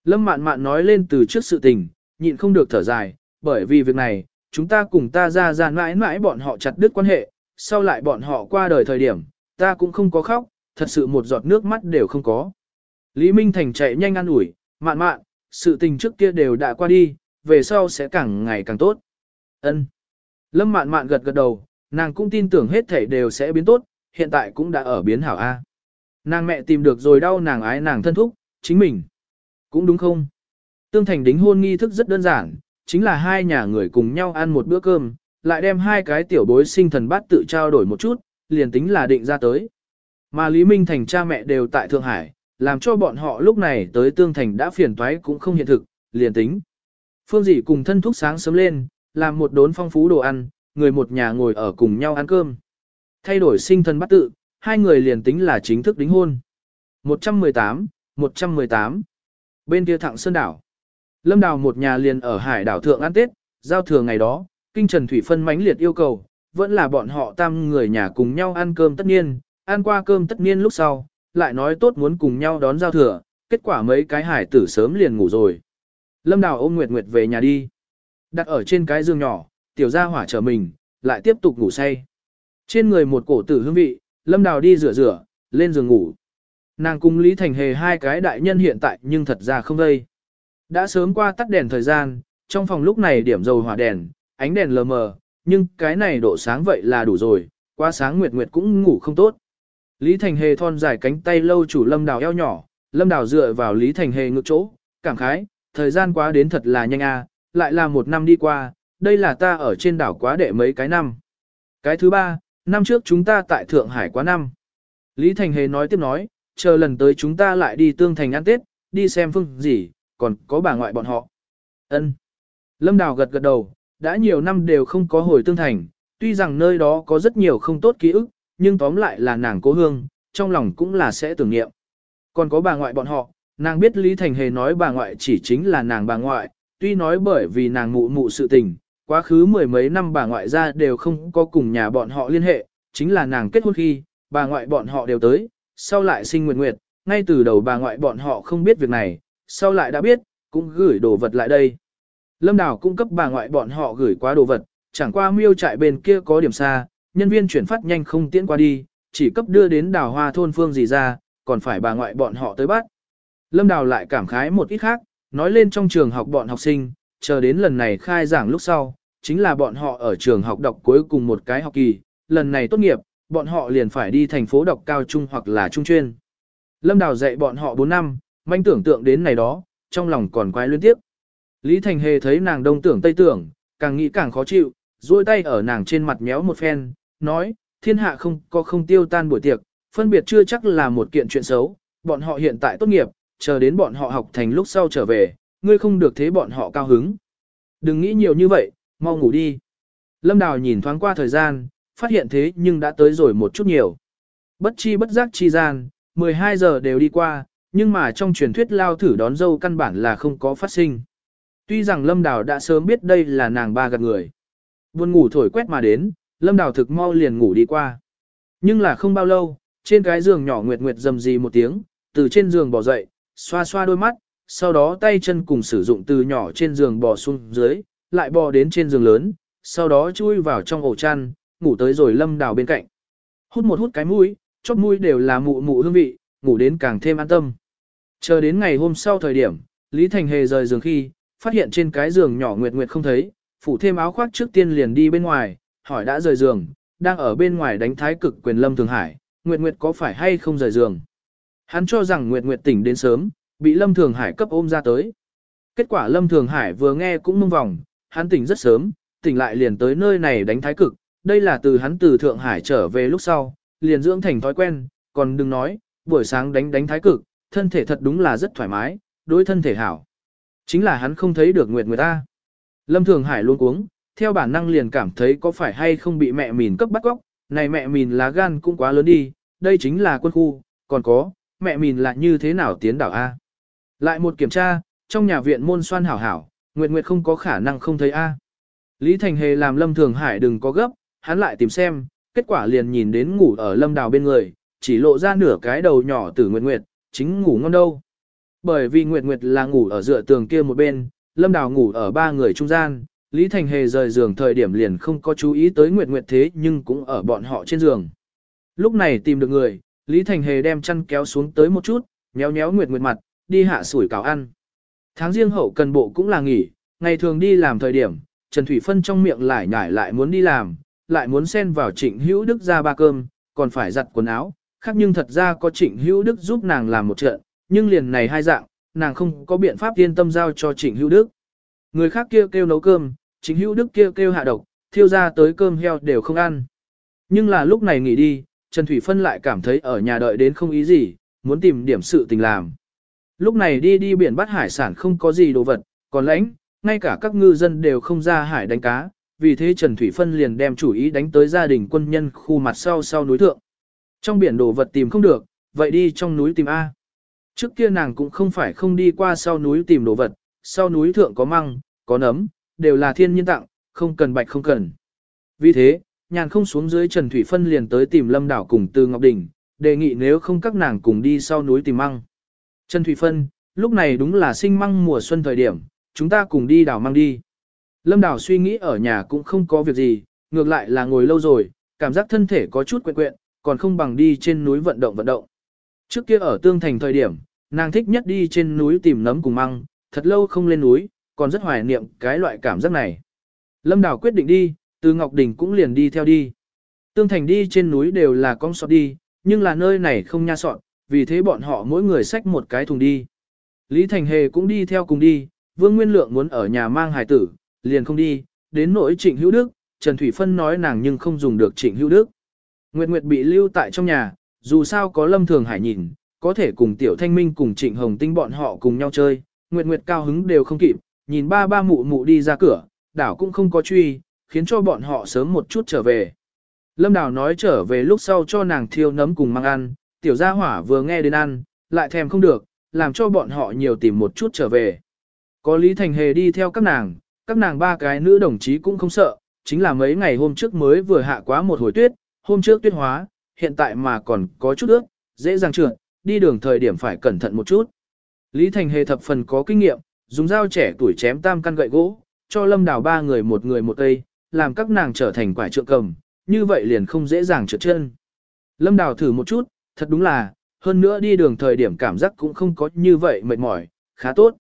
Lâm mạn mạn nói lên từ trước sự tình, nhịn không được thở dài, bởi vì việc này, chúng ta cùng ta ra ra mãi mãi bọn họ chặt đứt quan hệ, sau lại bọn họ qua đời thời điểm, ta cũng không có khóc, thật sự một giọt nước mắt đều không có. Lý Minh Thành chạy nhanh ăn ủi, mạn mạn, sự tình trước kia đều đã qua đi, về sau sẽ càng ngày càng tốt. Ân. Lâm mạn mạn gật gật đầu, nàng cũng tin tưởng hết thể đều sẽ biến tốt, hiện tại cũng đã ở biến hảo A. Nàng mẹ tìm được rồi đau nàng ái nàng thân thúc, chính mình. Cũng đúng không? Tương thành đính hôn nghi thức rất đơn giản, chính là hai nhà người cùng nhau ăn một bữa cơm, lại đem hai cái tiểu bối sinh thần bát tự trao đổi một chút, liền tính là định ra tới. Mà Lý Minh Thành cha mẹ đều tại Thượng Hải, làm cho bọn họ lúc này tới Tương Thành đã phiền toái cũng không hiện thực, liền tính. Phương Dĩ cùng thân thúc sáng sớm lên, làm một đốn phong phú đồ ăn, người một nhà ngồi ở cùng nhau ăn cơm. Thay đổi sinh thân bắt tự, hai người liền tính là chính thức đính hôn. 118, 118. Bên kia thẳng Sơn Đảo. Lâm Đào một nhà liền ở hải đảo Thượng ăn Tết, giao thừa ngày đó, Kinh Trần Thủy Phân mãnh liệt yêu cầu, vẫn là bọn họ tam người nhà cùng nhau ăn cơm tất nhiên ăn qua cơm tất niên lúc sau, lại nói tốt muốn cùng nhau đón giao thừa, kết quả mấy cái hải tử sớm liền ngủ rồi. Lâm Đào ôm Nguyệt Nguyệt về nhà đi. Đặt ở trên cái giường nhỏ, tiểu gia hỏa chờ mình, lại tiếp tục ngủ say. Trên người một cổ tử hương vị, Lâm Đào đi rửa rửa, lên giường ngủ. Nàng cùng Lý Thành Hề hai cái đại nhân hiện tại nhưng thật ra không đây. Đã sớm qua tắt đèn thời gian, trong phòng lúc này điểm dầu hỏa đèn, ánh đèn lờ mờ, nhưng cái này độ sáng vậy là đủ rồi, qua sáng Nguyệt Nguyệt cũng ngủ không tốt. Lý Thành Hề thon dài cánh tay lâu chủ Lâm Đào eo nhỏ, Lâm Đào dựa vào Lý Thành Hề ngực chỗ, cảm khái, thời gian quá đến thật là nhanh a, lại là một năm đi qua, đây là ta ở trên đảo quá đệ mấy cái năm. Cái thứ ba, năm trước chúng ta tại Thượng Hải quá năm. Lý Thành Hề nói tiếp nói, chờ lần tới chúng ta lại đi tương thành ăn Tết, đi xem phương gì, còn có bà ngoại bọn họ. Ân. Lâm Đào gật gật đầu, đã nhiều năm đều không có hồi tương thành, tuy rằng nơi đó có rất nhiều không tốt ký ức, nhưng tóm lại là nàng cố hương, trong lòng cũng là sẽ tưởng niệm. Còn có bà ngoại bọn họ, nàng biết Lý Thành Hề nói bà ngoại chỉ chính là nàng bà ngoại, tuy nói bởi vì nàng mụ mụ sự tình, quá khứ mười mấy năm bà ngoại ra đều không có cùng nhà bọn họ liên hệ, chính là nàng kết hôn khi, bà ngoại bọn họ đều tới, sau lại sinh nguyệt nguyệt, ngay từ đầu bà ngoại bọn họ không biết việc này, sau lại đã biết, cũng gửi đồ vật lại đây. Lâm Đào cung cấp bà ngoại bọn họ gửi qua đồ vật, chẳng qua miêu trại bên kia có điểm xa, nhân viên chuyển phát nhanh không tiễn qua đi, chỉ cấp đưa đến đào hoa thôn phương gì ra, còn phải bà ngoại bọn họ tới bắt. Lâm Đào lại cảm khái một ít khác, nói lên trong trường học bọn học sinh, chờ đến lần này khai giảng lúc sau, chính là bọn họ ở trường học đọc cuối cùng một cái học kỳ, lần này tốt nghiệp, bọn họ liền phải đi thành phố đọc cao trung hoặc là trung chuyên. Lâm Đào dạy bọn họ 4 năm, manh tưởng tượng đến này đó, trong lòng còn quái liên tiếp. Lý Thành Hề thấy nàng đông tưởng tây tưởng, càng nghĩ càng khó chịu, duỗi tay ở nàng trên mặt méo một phen, nói, thiên hạ không có không tiêu tan buổi tiệc, phân biệt chưa chắc là một kiện chuyện xấu, bọn họ hiện tại tốt nghiệp, chờ đến bọn họ học thành lúc sau trở về, ngươi không được thế bọn họ cao hứng. Đừng nghĩ nhiều như vậy, mau ngủ đi. Lâm Đào nhìn thoáng qua thời gian, phát hiện thế nhưng đã tới rồi một chút nhiều. Bất chi bất giác chi gian, 12 giờ đều đi qua, nhưng mà trong truyền thuyết lao thử đón dâu căn bản là không có phát sinh. Tuy rằng Lâm Đào đã sớm biết đây là nàng ba gặp người. Buồn ngủ thổi quét mà đến, Lâm Đào thực mau liền ngủ đi qua. Nhưng là không bao lâu, trên cái giường nhỏ nguyệt nguyệt rầm rì một tiếng, từ trên giường bỏ dậy, xoa xoa đôi mắt, sau đó tay chân cùng sử dụng từ nhỏ trên giường bò xuống dưới, lại bò đến trên giường lớn, sau đó chui vào trong ổ chăn, ngủ tới rồi lâm đào bên cạnh. Hút một hút cái mũi, chóp mũi đều là mụ mụ hương vị, ngủ đến càng thêm an tâm. Chờ đến ngày hôm sau thời điểm, Lý Thành Hề rời giường khi, phát hiện trên cái giường nhỏ Nguyệt Nguyệt không thấy, phủ thêm áo khoác trước tiên liền đi bên ngoài, hỏi đã rời giường, đang ở bên ngoài đánh thái cực quyền Lâm Thường Hải, Nguyệt Nguyệt có phải hay không rời giường. Hắn cho rằng Nguyệt Nguyệt tỉnh đến sớm, bị Lâm Thường Hải cấp ôm ra tới. Kết quả Lâm Thường Hải vừa nghe cũng mông vòng, hắn tỉnh rất sớm, tỉnh lại liền tới nơi này đánh thái cực, đây là từ hắn từ Thượng Hải trở về lúc sau, liền dưỡng thành thói quen, còn đừng nói, buổi sáng đánh đánh thái cực, thân thể thật đúng là rất thoải mái, đối thân thể hảo. Chính là hắn không thấy được Nguyệt người ta. Lâm Thường Hải luôn cuống, theo bản năng liền cảm thấy có phải hay không bị mẹ mìn cấp bắt góc, này mẹ mìn lá gan cũng quá lớn đi, đây chính là quân khu, còn có, mẹ mìn là như thế nào tiến đảo A. Lại một kiểm tra, trong nhà viện môn xoan hảo hảo, Nguyệt Nguyệt không có khả năng không thấy A. Lý Thành Hề làm Lâm Thường Hải đừng có gấp, hắn lại tìm xem, kết quả liền nhìn đến ngủ ở Lâm Đào bên người, chỉ lộ ra nửa cái đầu nhỏ từ Nguyệt Nguyệt, chính ngủ ngon đâu. Bởi vì Nguyệt Nguyệt là ngủ ở dựa tường kia một bên, Lâm Đào ngủ ở ba người trung gian, Lý Thành Hề rời giường thời điểm liền không có chú ý tới Nguyệt Nguyệt thế nhưng cũng ở bọn họ trên giường. Lúc này tìm được người, Lý Thành Hề đem chăn kéo xuống tới một chút, nhéo nhéo Nguyệt Nguyệt mặt, đi hạ sủi cảo ăn. Tháng riêng hậu cần bộ cũng là nghỉ, ngày thường đi làm thời điểm, Trần Thủy Phân trong miệng lại nhải lại muốn đi làm, lại muốn xen vào trịnh hữu đức ra ba cơm, còn phải giặt quần áo, khác nhưng thật ra có trịnh hữu đức giúp nàng làm một trận, nhưng liền này hai dạng, nàng không có biện pháp yên tâm giao cho trịnh hữu đức. Người khác kia kêu, kêu nấu cơm, chính hữu đức kia kêu, kêu hạ độc, thiêu ra tới cơm heo đều không ăn. Nhưng là lúc này nghỉ đi, Trần Thủy Phân lại cảm thấy ở nhà đợi đến không ý gì, muốn tìm điểm sự tình làm. Lúc này đi đi biển bắt hải sản không có gì đồ vật, còn lãnh, ngay cả các ngư dân đều không ra hải đánh cá, vì thế Trần Thủy Phân liền đem chủ ý đánh tới gia đình quân nhân khu mặt sau sau núi thượng. Trong biển đồ vật tìm không được, vậy đi trong núi tìm A. Trước kia nàng cũng không phải không đi qua sau núi tìm đồ vật, sau núi thượng có măng, có nấm, đều là thiên nhiên tặng, không cần bạch không cần. Vì thế, nhàn không xuống dưới Trần Thủy Phân liền tới tìm Lâm Đảo cùng Từ Ngọc Đình, đề nghị nếu không các nàng cùng đi sau núi tìm măng. Trần Thủy Phân, lúc này đúng là sinh măng mùa xuân thời điểm, chúng ta cùng đi đảo măng đi. Lâm Đảo suy nghĩ ở nhà cũng không có việc gì, ngược lại là ngồi lâu rồi, cảm giác thân thể có chút quyện quyện, còn không bằng đi trên núi vận động vận động. Trước kia ở Tương Thành thời điểm, nàng thích nhất đi trên núi tìm nấm cùng măng, thật lâu không lên núi, còn rất hoài niệm cái loại cảm giác này. Lâm Đào quyết định đi, từ Ngọc Đình cũng liền đi theo đi. Tương Thành đi trên núi đều là con sọt đi, nhưng là nơi này không nha sọt, vì thế bọn họ mỗi người xách một cái thùng đi. Lý Thành Hề cũng đi theo cùng đi, Vương Nguyên Lượng muốn ở nhà mang hài tử, liền không đi, đến nỗi Trịnh Hữu Đức, Trần Thủy Phân nói nàng nhưng không dùng được Trịnh Hữu Đức. Nguyệt Nguyệt bị lưu tại trong nhà, dù sao có Lâm Thường Hải nhìn, có thể cùng Tiểu Thanh Minh cùng Trịnh Hồng Tinh bọn họ cùng nhau chơi, Nguyệt Nguyệt cao hứng đều không kịp, nhìn ba ba mụ mụ đi ra cửa, đảo cũng không có truy, khiến cho bọn họ sớm một chút trở về. Lâm Đào nói trở về lúc sau cho nàng thiêu nấm cùng mang ăn, tiểu gia hỏa vừa nghe đến ăn, lại thèm không được, làm cho bọn họ nhiều tìm một chút trở về. Có Lý Thành Hề đi theo các nàng, các nàng ba cái nữ đồng chí cũng không sợ, chính là mấy ngày hôm trước mới vừa hạ quá một hồi tuyết, hôm trước tuyết hóa, hiện tại mà còn có chút ướt, dễ dàng trượt, đi đường thời điểm phải cẩn thận một chút. Lý Thành Hề thập phần có kinh nghiệm, dùng dao trẻ tuổi chém tam căn gậy gỗ, cho lâm đào ba người một người một cây, làm các nàng trở thành quải trượng cầm, như vậy liền không dễ dàng trượt chân. Lâm đào thử một chút, thật đúng là, hơn nữa đi đường thời điểm cảm giác cũng không có như vậy mệt mỏi, khá tốt.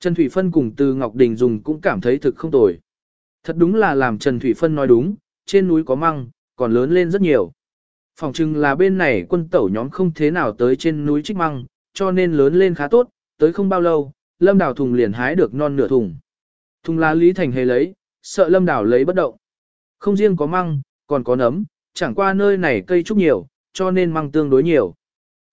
Trần Thủy Phân cùng từ Ngọc Đình dùng cũng cảm thấy thực không tồi. Thật đúng là làm Trần Thủy Phân nói đúng, trên núi có măng, còn lớn lên rất nhiều. Phòng chừng là bên này quân tẩu nhóm không thế nào tới trên núi trích măng, cho nên lớn lên khá tốt, tới không bao lâu, lâm đào thùng liền hái được non nửa thùng. Thùng lá Lý Thành hề lấy, sợ lâm đào lấy bất động. Không riêng có măng, còn có nấm, chẳng qua nơi này cây trúc nhiều, cho nên măng tương đối nhiều.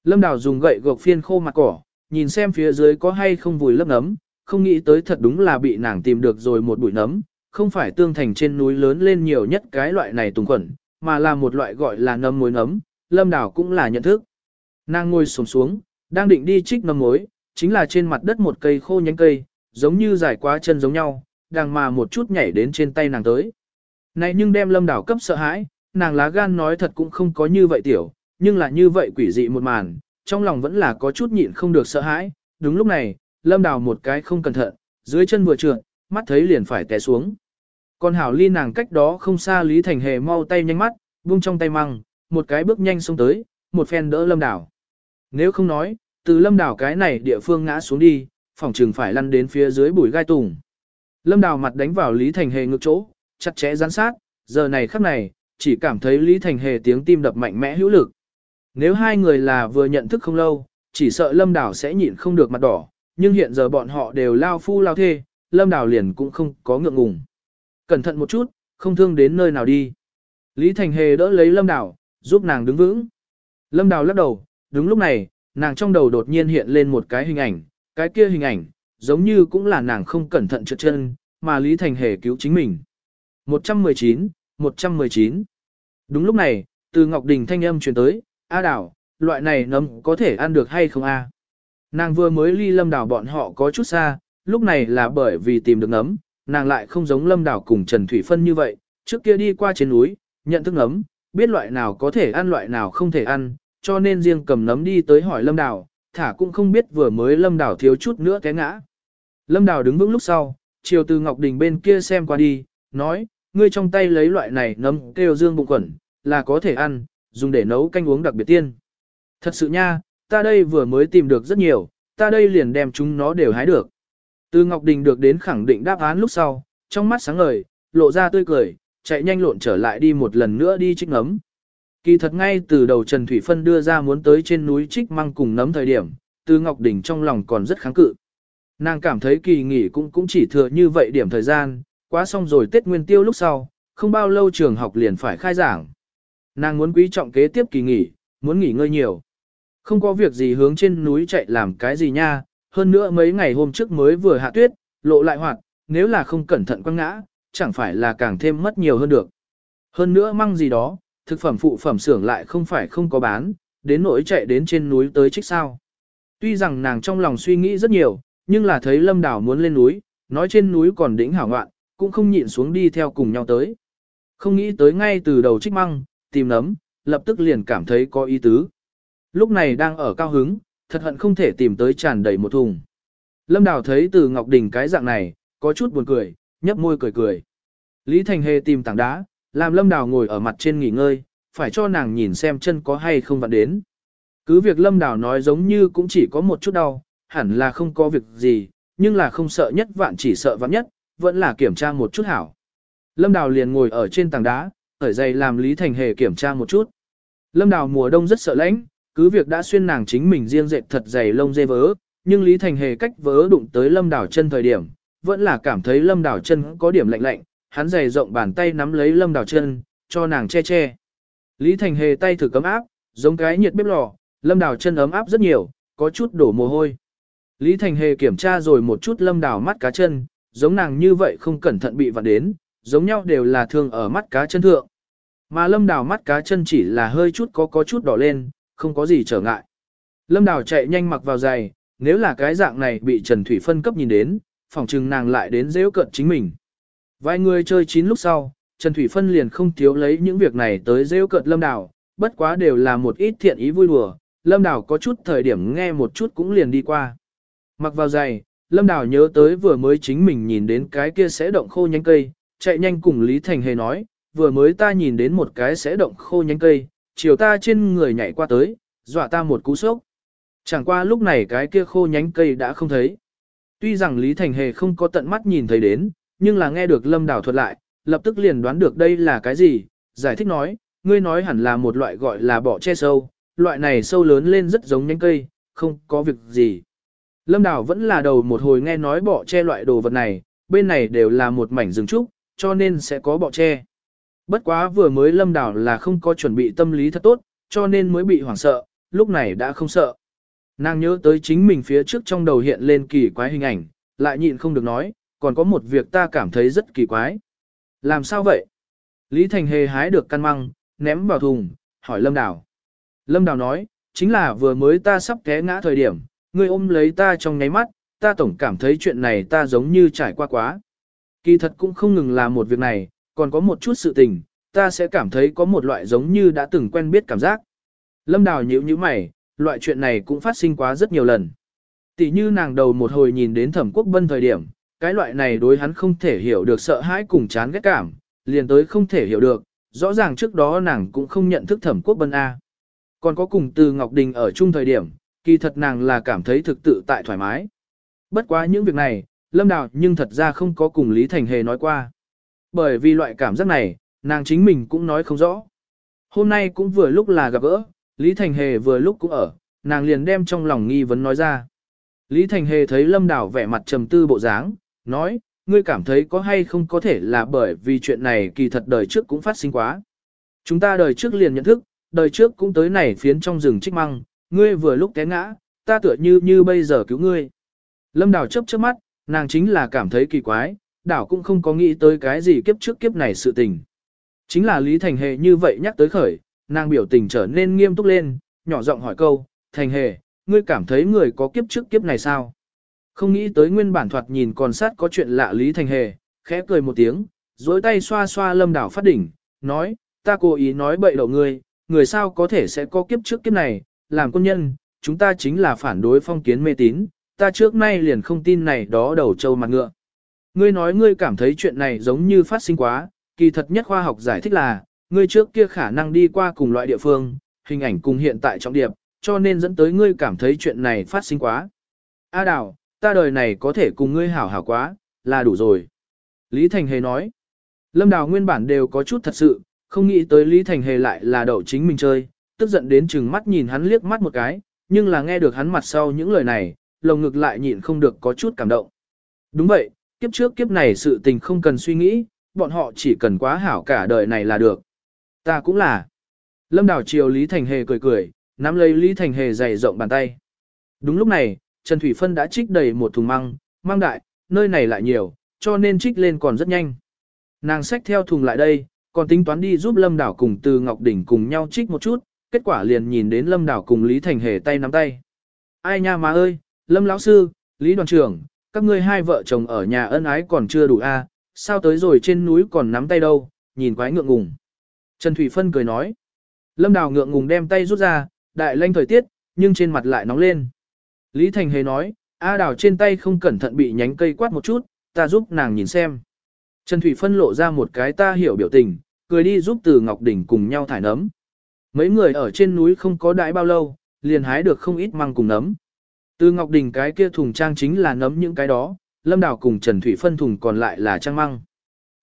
Lâm đào dùng gậy gộc phiên khô mặt cỏ, nhìn xem phía dưới có hay không vùi lấp nấm, không nghĩ tới thật đúng là bị nàng tìm được rồi một bụi nấm, không phải tương thành trên núi lớn lên nhiều nhất cái loại này tùng quẩn, mà là một loại gọi là nấm mối nấm, lâm đảo cũng là nhận thức. Nàng ngồi xổm xuống, đang định đi trích nấm mối, chính là trên mặt đất một cây khô nhánh cây, giống như dài quá chân giống nhau, đang mà một chút nhảy đến trên tay nàng tới. Này nhưng đem lâm đảo cấp sợ hãi, nàng lá gan nói thật cũng không có như vậy tiểu, nhưng là như vậy quỷ dị một màn, trong lòng vẫn là có chút nhịn không được sợ hãi. Đúng lúc này, lâm đảo một cái không cẩn thận, dưới chân vừa trượt, mắt thấy liền phải té xuống. Còn hảo ly nàng cách đó không xa Lý Thành Hề mau tay nhanh mắt, buông trong tay măng, một cái bước nhanh xông tới, một phen đỡ lâm đảo. Nếu không nói, từ lâm đảo cái này địa phương ngã xuống đi, phòng trường phải lăn đến phía dưới bụi gai tùng. Lâm đảo mặt đánh vào Lý Thành Hề ngược chỗ, chặt chẽ gián sát, giờ này khắc này, chỉ cảm thấy Lý Thành Hề tiếng tim đập mạnh mẽ hữu lực. Nếu hai người là vừa nhận thức không lâu, chỉ sợ lâm đảo sẽ nhịn không được mặt đỏ, nhưng hiện giờ bọn họ đều lao phu lao thê, lâm đảo liền cũng không có ngượng ngùng. Cẩn thận một chút, không thương đến nơi nào đi. Lý Thành Hề đỡ lấy Lâm đảo giúp nàng đứng vững. Lâm Đào lắc đầu, đúng lúc này, nàng trong đầu đột nhiên hiện lên một cái hình ảnh, cái kia hình ảnh, giống như cũng là nàng không cẩn thận trượt chân, mà Lý Thành Hề cứu chính mình. 119, 119. Đúng lúc này, từ Ngọc Đình thanh âm truyền tới, A Đào, loại này nấm có thể ăn được hay không a? Nàng vừa mới ly lâm đảo bọn họ có chút xa, lúc này là bởi vì tìm được nấm, nàng lại không giống lâm đảo cùng Trần Thủy Phân như vậy, trước kia đi qua trên núi, nhận thức nấm, biết loại nào có thể ăn loại nào không thể ăn, cho nên riêng cầm nấm đi tới hỏi lâm Đào, thả cũng không biết vừa mới lâm Đào thiếu chút nữa té ngã. Lâm Đào đứng vững lúc sau, chiều từ Ngọc Đình bên kia xem qua đi, nói, ngươi trong tay lấy loại này nấm kêu dương bụng quẩn, là có thể ăn, dùng để nấu canh uống đặc biệt tiên. Thật sự nha, ta đây vừa mới tìm được rất nhiều, ta đây liền đem chúng nó đều hái được. Từ Ngọc Đình được đến khẳng định đáp án lúc sau, trong mắt sáng ngời, lộ ra tươi cười, chạy nhanh lộn trở lại đi một lần nữa đi trích nấm. Kỳ thật ngay từ đầu Trần Thủy Phân đưa ra muốn tới trên núi trích măng cùng nấm thời điểm, Từ Ngọc Đình trong lòng còn rất kháng cự. Nàng cảm thấy kỳ nghỉ cũng cũng chỉ thừa như vậy điểm thời gian, quá xong rồi Tết Nguyên Tiêu lúc sau, không bao lâu trường học liền phải khai giảng. Nàng muốn quý trọng kế tiếp kỳ nghỉ, muốn nghỉ ngơi nhiều. Không có việc gì hướng trên núi chạy làm cái gì nha, hơn nữa mấy ngày hôm trước mới vừa hạ tuyết, lộ lại hoạt, nếu là không cẩn thận quăng ngã, chẳng phải là càng thêm mất nhiều hơn được. Hơn nữa măng gì đó, thực phẩm phụ phẩm xưởng lại không phải không có bán, đến nỗi chạy đến trên núi tới trích sao. Tuy rằng nàng trong lòng suy nghĩ rất nhiều, nhưng là thấy lâm đảo muốn lên núi, nói trên núi còn đỉnh hảo ngoạn, cũng không nhịn xuống đi theo cùng nhau tới. Không nghĩ tới ngay từ đầu trích măng, tìm nấm, lập tức liền cảm thấy có ý tứ. Lúc này đang ở cao hứng, thật hận không thể tìm tới tràn đầy một thùng. Lâm Đào thấy từ Ngọc Đình cái dạng này, có chút buồn cười, nhấp môi cười cười. Lý Thành Hề tìm tảng đá, làm Lâm Đào ngồi ở mặt trên nghỉ ngơi, phải cho nàng nhìn xem chân có hay không vặn đến. Cứ việc Lâm Đào nói giống như cũng chỉ có một chút đau, hẳn là không có việc gì, nhưng là không sợ nhất vạn chỉ sợ vạn nhất, vẫn là kiểm tra một chút hảo. Lâm Đào liền ngồi ở trên tảng đá, ở dày làm Lý Thành Hề kiểm tra một chút. Lâm Đào mùa đông rất sợ lạnh, cứ việc đã xuyên nàng chính mình riêng dệt thật dày lông dê vớ, nhưng Lý Thành Hề cách vớ đụng tới Lâm Đào chân thời điểm, vẫn là cảm thấy Lâm Đào chân có điểm lạnh lạnh, hắn dày rộng bàn tay nắm lấy Lâm Đào chân, cho nàng che che. Lý Thành Hề tay thử cấm áp, giống cái nhiệt bếp lò, Lâm Đào chân ấm áp rất nhiều, có chút đổ mồ hôi. Lý Thành Hề kiểm tra rồi một chút Lâm Đào mắt cá chân, giống nàng như vậy không cẩn thận bị vặn đến, giống nhau đều là thương ở mắt cá chân thượng. Mà Lâm Đào mắt cá chân chỉ là hơi chút có có chút đỏ lên, không có gì trở ngại. Lâm Đào chạy nhanh mặc vào giày, nếu là cái dạng này bị Trần Thủy phân cấp nhìn đến, phòng trừng nàng lại đến dễ cận chính mình. Vài người chơi chín lúc sau, Trần Thủy phân liền không thiếu lấy những việc này tới rêu cợt Lâm Đào, bất quá đều là một ít thiện ý vui đùa, Lâm Đào có chút thời điểm nghe một chút cũng liền đi qua. Mặc vào giày, Lâm Đào nhớ tới vừa mới chính mình nhìn đến cái kia sẽ động khô nhánh cây, chạy nhanh cùng Lý Thành Hề nói, vừa mới ta nhìn đến một cái sẽ động khô nhánh cây, chiều ta trên người nhảy qua tới, dọa ta một cú sốc. Chẳng qua lúc này cái kia khô nhánh cây đã không thấy. Tuy rằng Lý Thành Hề không có tận mắt nhìn thấy đến, nhưng là nghe được Lâm Đào thuật lại, lập tức liền đoán được đây là cái gì, giải thích nói, ngươi nói hẳn là một loại gọi là bọ che sâu, loại này sâu lớn lên rất giống nhánh cây, không có việc gì. Lâm Đào vẫn là đầu một hồi nghe nói bọ che loại đồ vật này, bên này đều là một mảnh rừng trúc, cho nên sẽ có bọ che. Bất quá vừa mới lâm đảo là không có chuẩn bị tâm lý thật tốt, cho nên mới bị hoảng sợ, lúc này đã không sợ. Nàng nhớ tới chính mình phía trước trong đầu hiện lên kỳ quái hình ảnh, lại nhịn không được nói, còn có một việc ta cảm thấy rất kỳ quái. Làm sao vậy? Lý Thành Hề hái được căn măng, ném vào thùng, hỏi Lâm Đào. Lâm Đào nói, chính là vừa mới ta sắp té ngã thời điểm, ngươi ôm lấy ta trong nháy mắt, ta tổng cảm thấy chuyện này ta giống như trải qua quá. Kỳ thật cũng không ngừng là một việc này, còn có một chút sự tình, ta sẽ cảm thấy có một loại giống như đã từng quen biết cảm giác. Lâm Đào nhíu nhíu mày, loại chuyện này cũng phát sinh quá rất nhiều lần. Tỷ như nàng đầu một hồi nhìn đến thẩm quốc bân thời điểm, cái loại này đối hắn không thể hiểu được sợ hãi cùng chán ghét cảm, liền tới không thể hiểu được, rõ ràng trước đó nàng cũng không nhận thức thẩm quốc bân A. Còn có cùng từ Ngọc Đình ở chung thời điểm, kỳ thật nàng là cảm thấy thực tự tại thoải mái. Bất quá những việc này, Lâm Đào nhưng thật ra không có cùng Lý Thành Hề nói qua. Bởi vì loại cảm giác này, nàng chính mình cũng nói không rõ. Hôm nay cũng vừa lúc là gặp gỡ, Lý Thành Hề vừa lúc cũng ở, nàng liền đem trong lòng nghi vấn nói ra. Lý Thành Hề thấy Lâm Đào vẻ mặt trầm tư bộ dáng, nói, ngươi cảm thấy có hay không có thể là bởi vì chuyện này kỳ thật đời trước cũng phát sinh quá. Chúng ta đời trước liền nhận thức, đời trước cũng tới này phiến trong rừng trích măng, ngươi vừa lúc té ngã, ta tựa như như bây giờ cứu ngươi. Lâm Đào chấp chớp mắt, nàng chính là cảm thấy kỳ quái, đảo cũng không có nghĩ tới cái gì kiếp trước kiếp này sự tình. Chính là Lý Thành Hề như vậy nhắc tới khởi, nàng biểu tình trở nên nghiêm túc lên, nhỏ giọng hỏi câu, Thành Hề, ngươi cảm thấy người có kiếp trước kiếp này sao? Không nghĩ tới nguyên bản thoạt nhìn còn sát có chuyện lạ Lý Thành Hề, khẽ cười một tiếng, dối tay xoa xoa lâm đảo phát đỉnh, nói, ta cố ý nói bậy đậu ngươi, người sao có thể sẽ có kiếp trước kiếp này, làm quân nhân, chúng ta chính là phản đối phong kiến mê tín, ta trước nay liền không tin này đó đầu trâu mặt ngựa. Ngươi nói ngươi cảm thấy chuyện này giống như phát sinh quá, kỳ thật nhất khoa học giải thích là, ngươi trước kia khả năng đi qua cùng loại địa phương, hình ảnh cùng hiện tại trọng điệp, cho nên dẫn tới ngươi cảm thấy chuyện này phát sinh quá. A Đào, ta đời này có thể cùng ngươi hảo hảo quá, là đủ rồi. Lý Thành Hề nói, Lâm Đào nguyên bản đều có chút thật sự, không nghĩ tới Lý Thành Hề lại là đậu chính mình chơi, tức giận đến chừng mắt nhìn hắn liếc mắt một cái, nhưng là nghe được hắn mặt sau những lời này, lồng ngực lại nhịn không được có chút cảm động. Đúng vậy, kiếp trước kiếp này sự tình không cần suy nghĩ, bọn họ chỉ cần quá hảo cả đời này là được. Ta cũng là. Lâm Đào chiều Lý Thành Hề cười cười, nắm lấy Lý Thành Hề dày rộng bàn tay. Đúng lúc này, Trần Thủy Phân đã trích đầy một thùng măng, măng đại, nơi này lại nhiều, cho nên trích lên còn rất nhanh. Nàng xách theo thùng lại đây, còn tính toán đi giúp Lâm Đảo cùng Từ Ngọc Đỉnh cùng nhau trích một chút, kết quả liền nhìn đến Lâm Đảo cùng Lý Thành Hề tay nắm tay. Ai nha má ơi, Lâm lão sư, Lý đoàn trưởng, các ngươi hai vợ chồng ở nhà ân ái còn chưa đủ a, sao tới rồi trên núi còn nắm tay đâu, nhìn quái ngượng ngùng. Trần Thủy Phân cười nói. Lâm Đào ngượng ngùng đem tay rút ra, đại lanh thời tiết, nhưng trên mặt lại nóng lên. Lý Thành Hề nói, A Đào trên tay không cẩn thận bị nhánh cây quát một chút, ta giúp nàng nhìn xem. Trần Thủy Phân lộ ra một cái ta hiểu biểu tình, cười đi giúp từ Ngọc Đỉnh cùng nhau thải nấm. Mấy người ở trên núi không có đãi bao lâu, liền hái được không ít măng cùng nấm. Từ Ngọc Đình cái kia thùng trang chính là nấm những cái đó, Lâm Đào cùng Trần Thủy phân thùng còn lại là trang măng.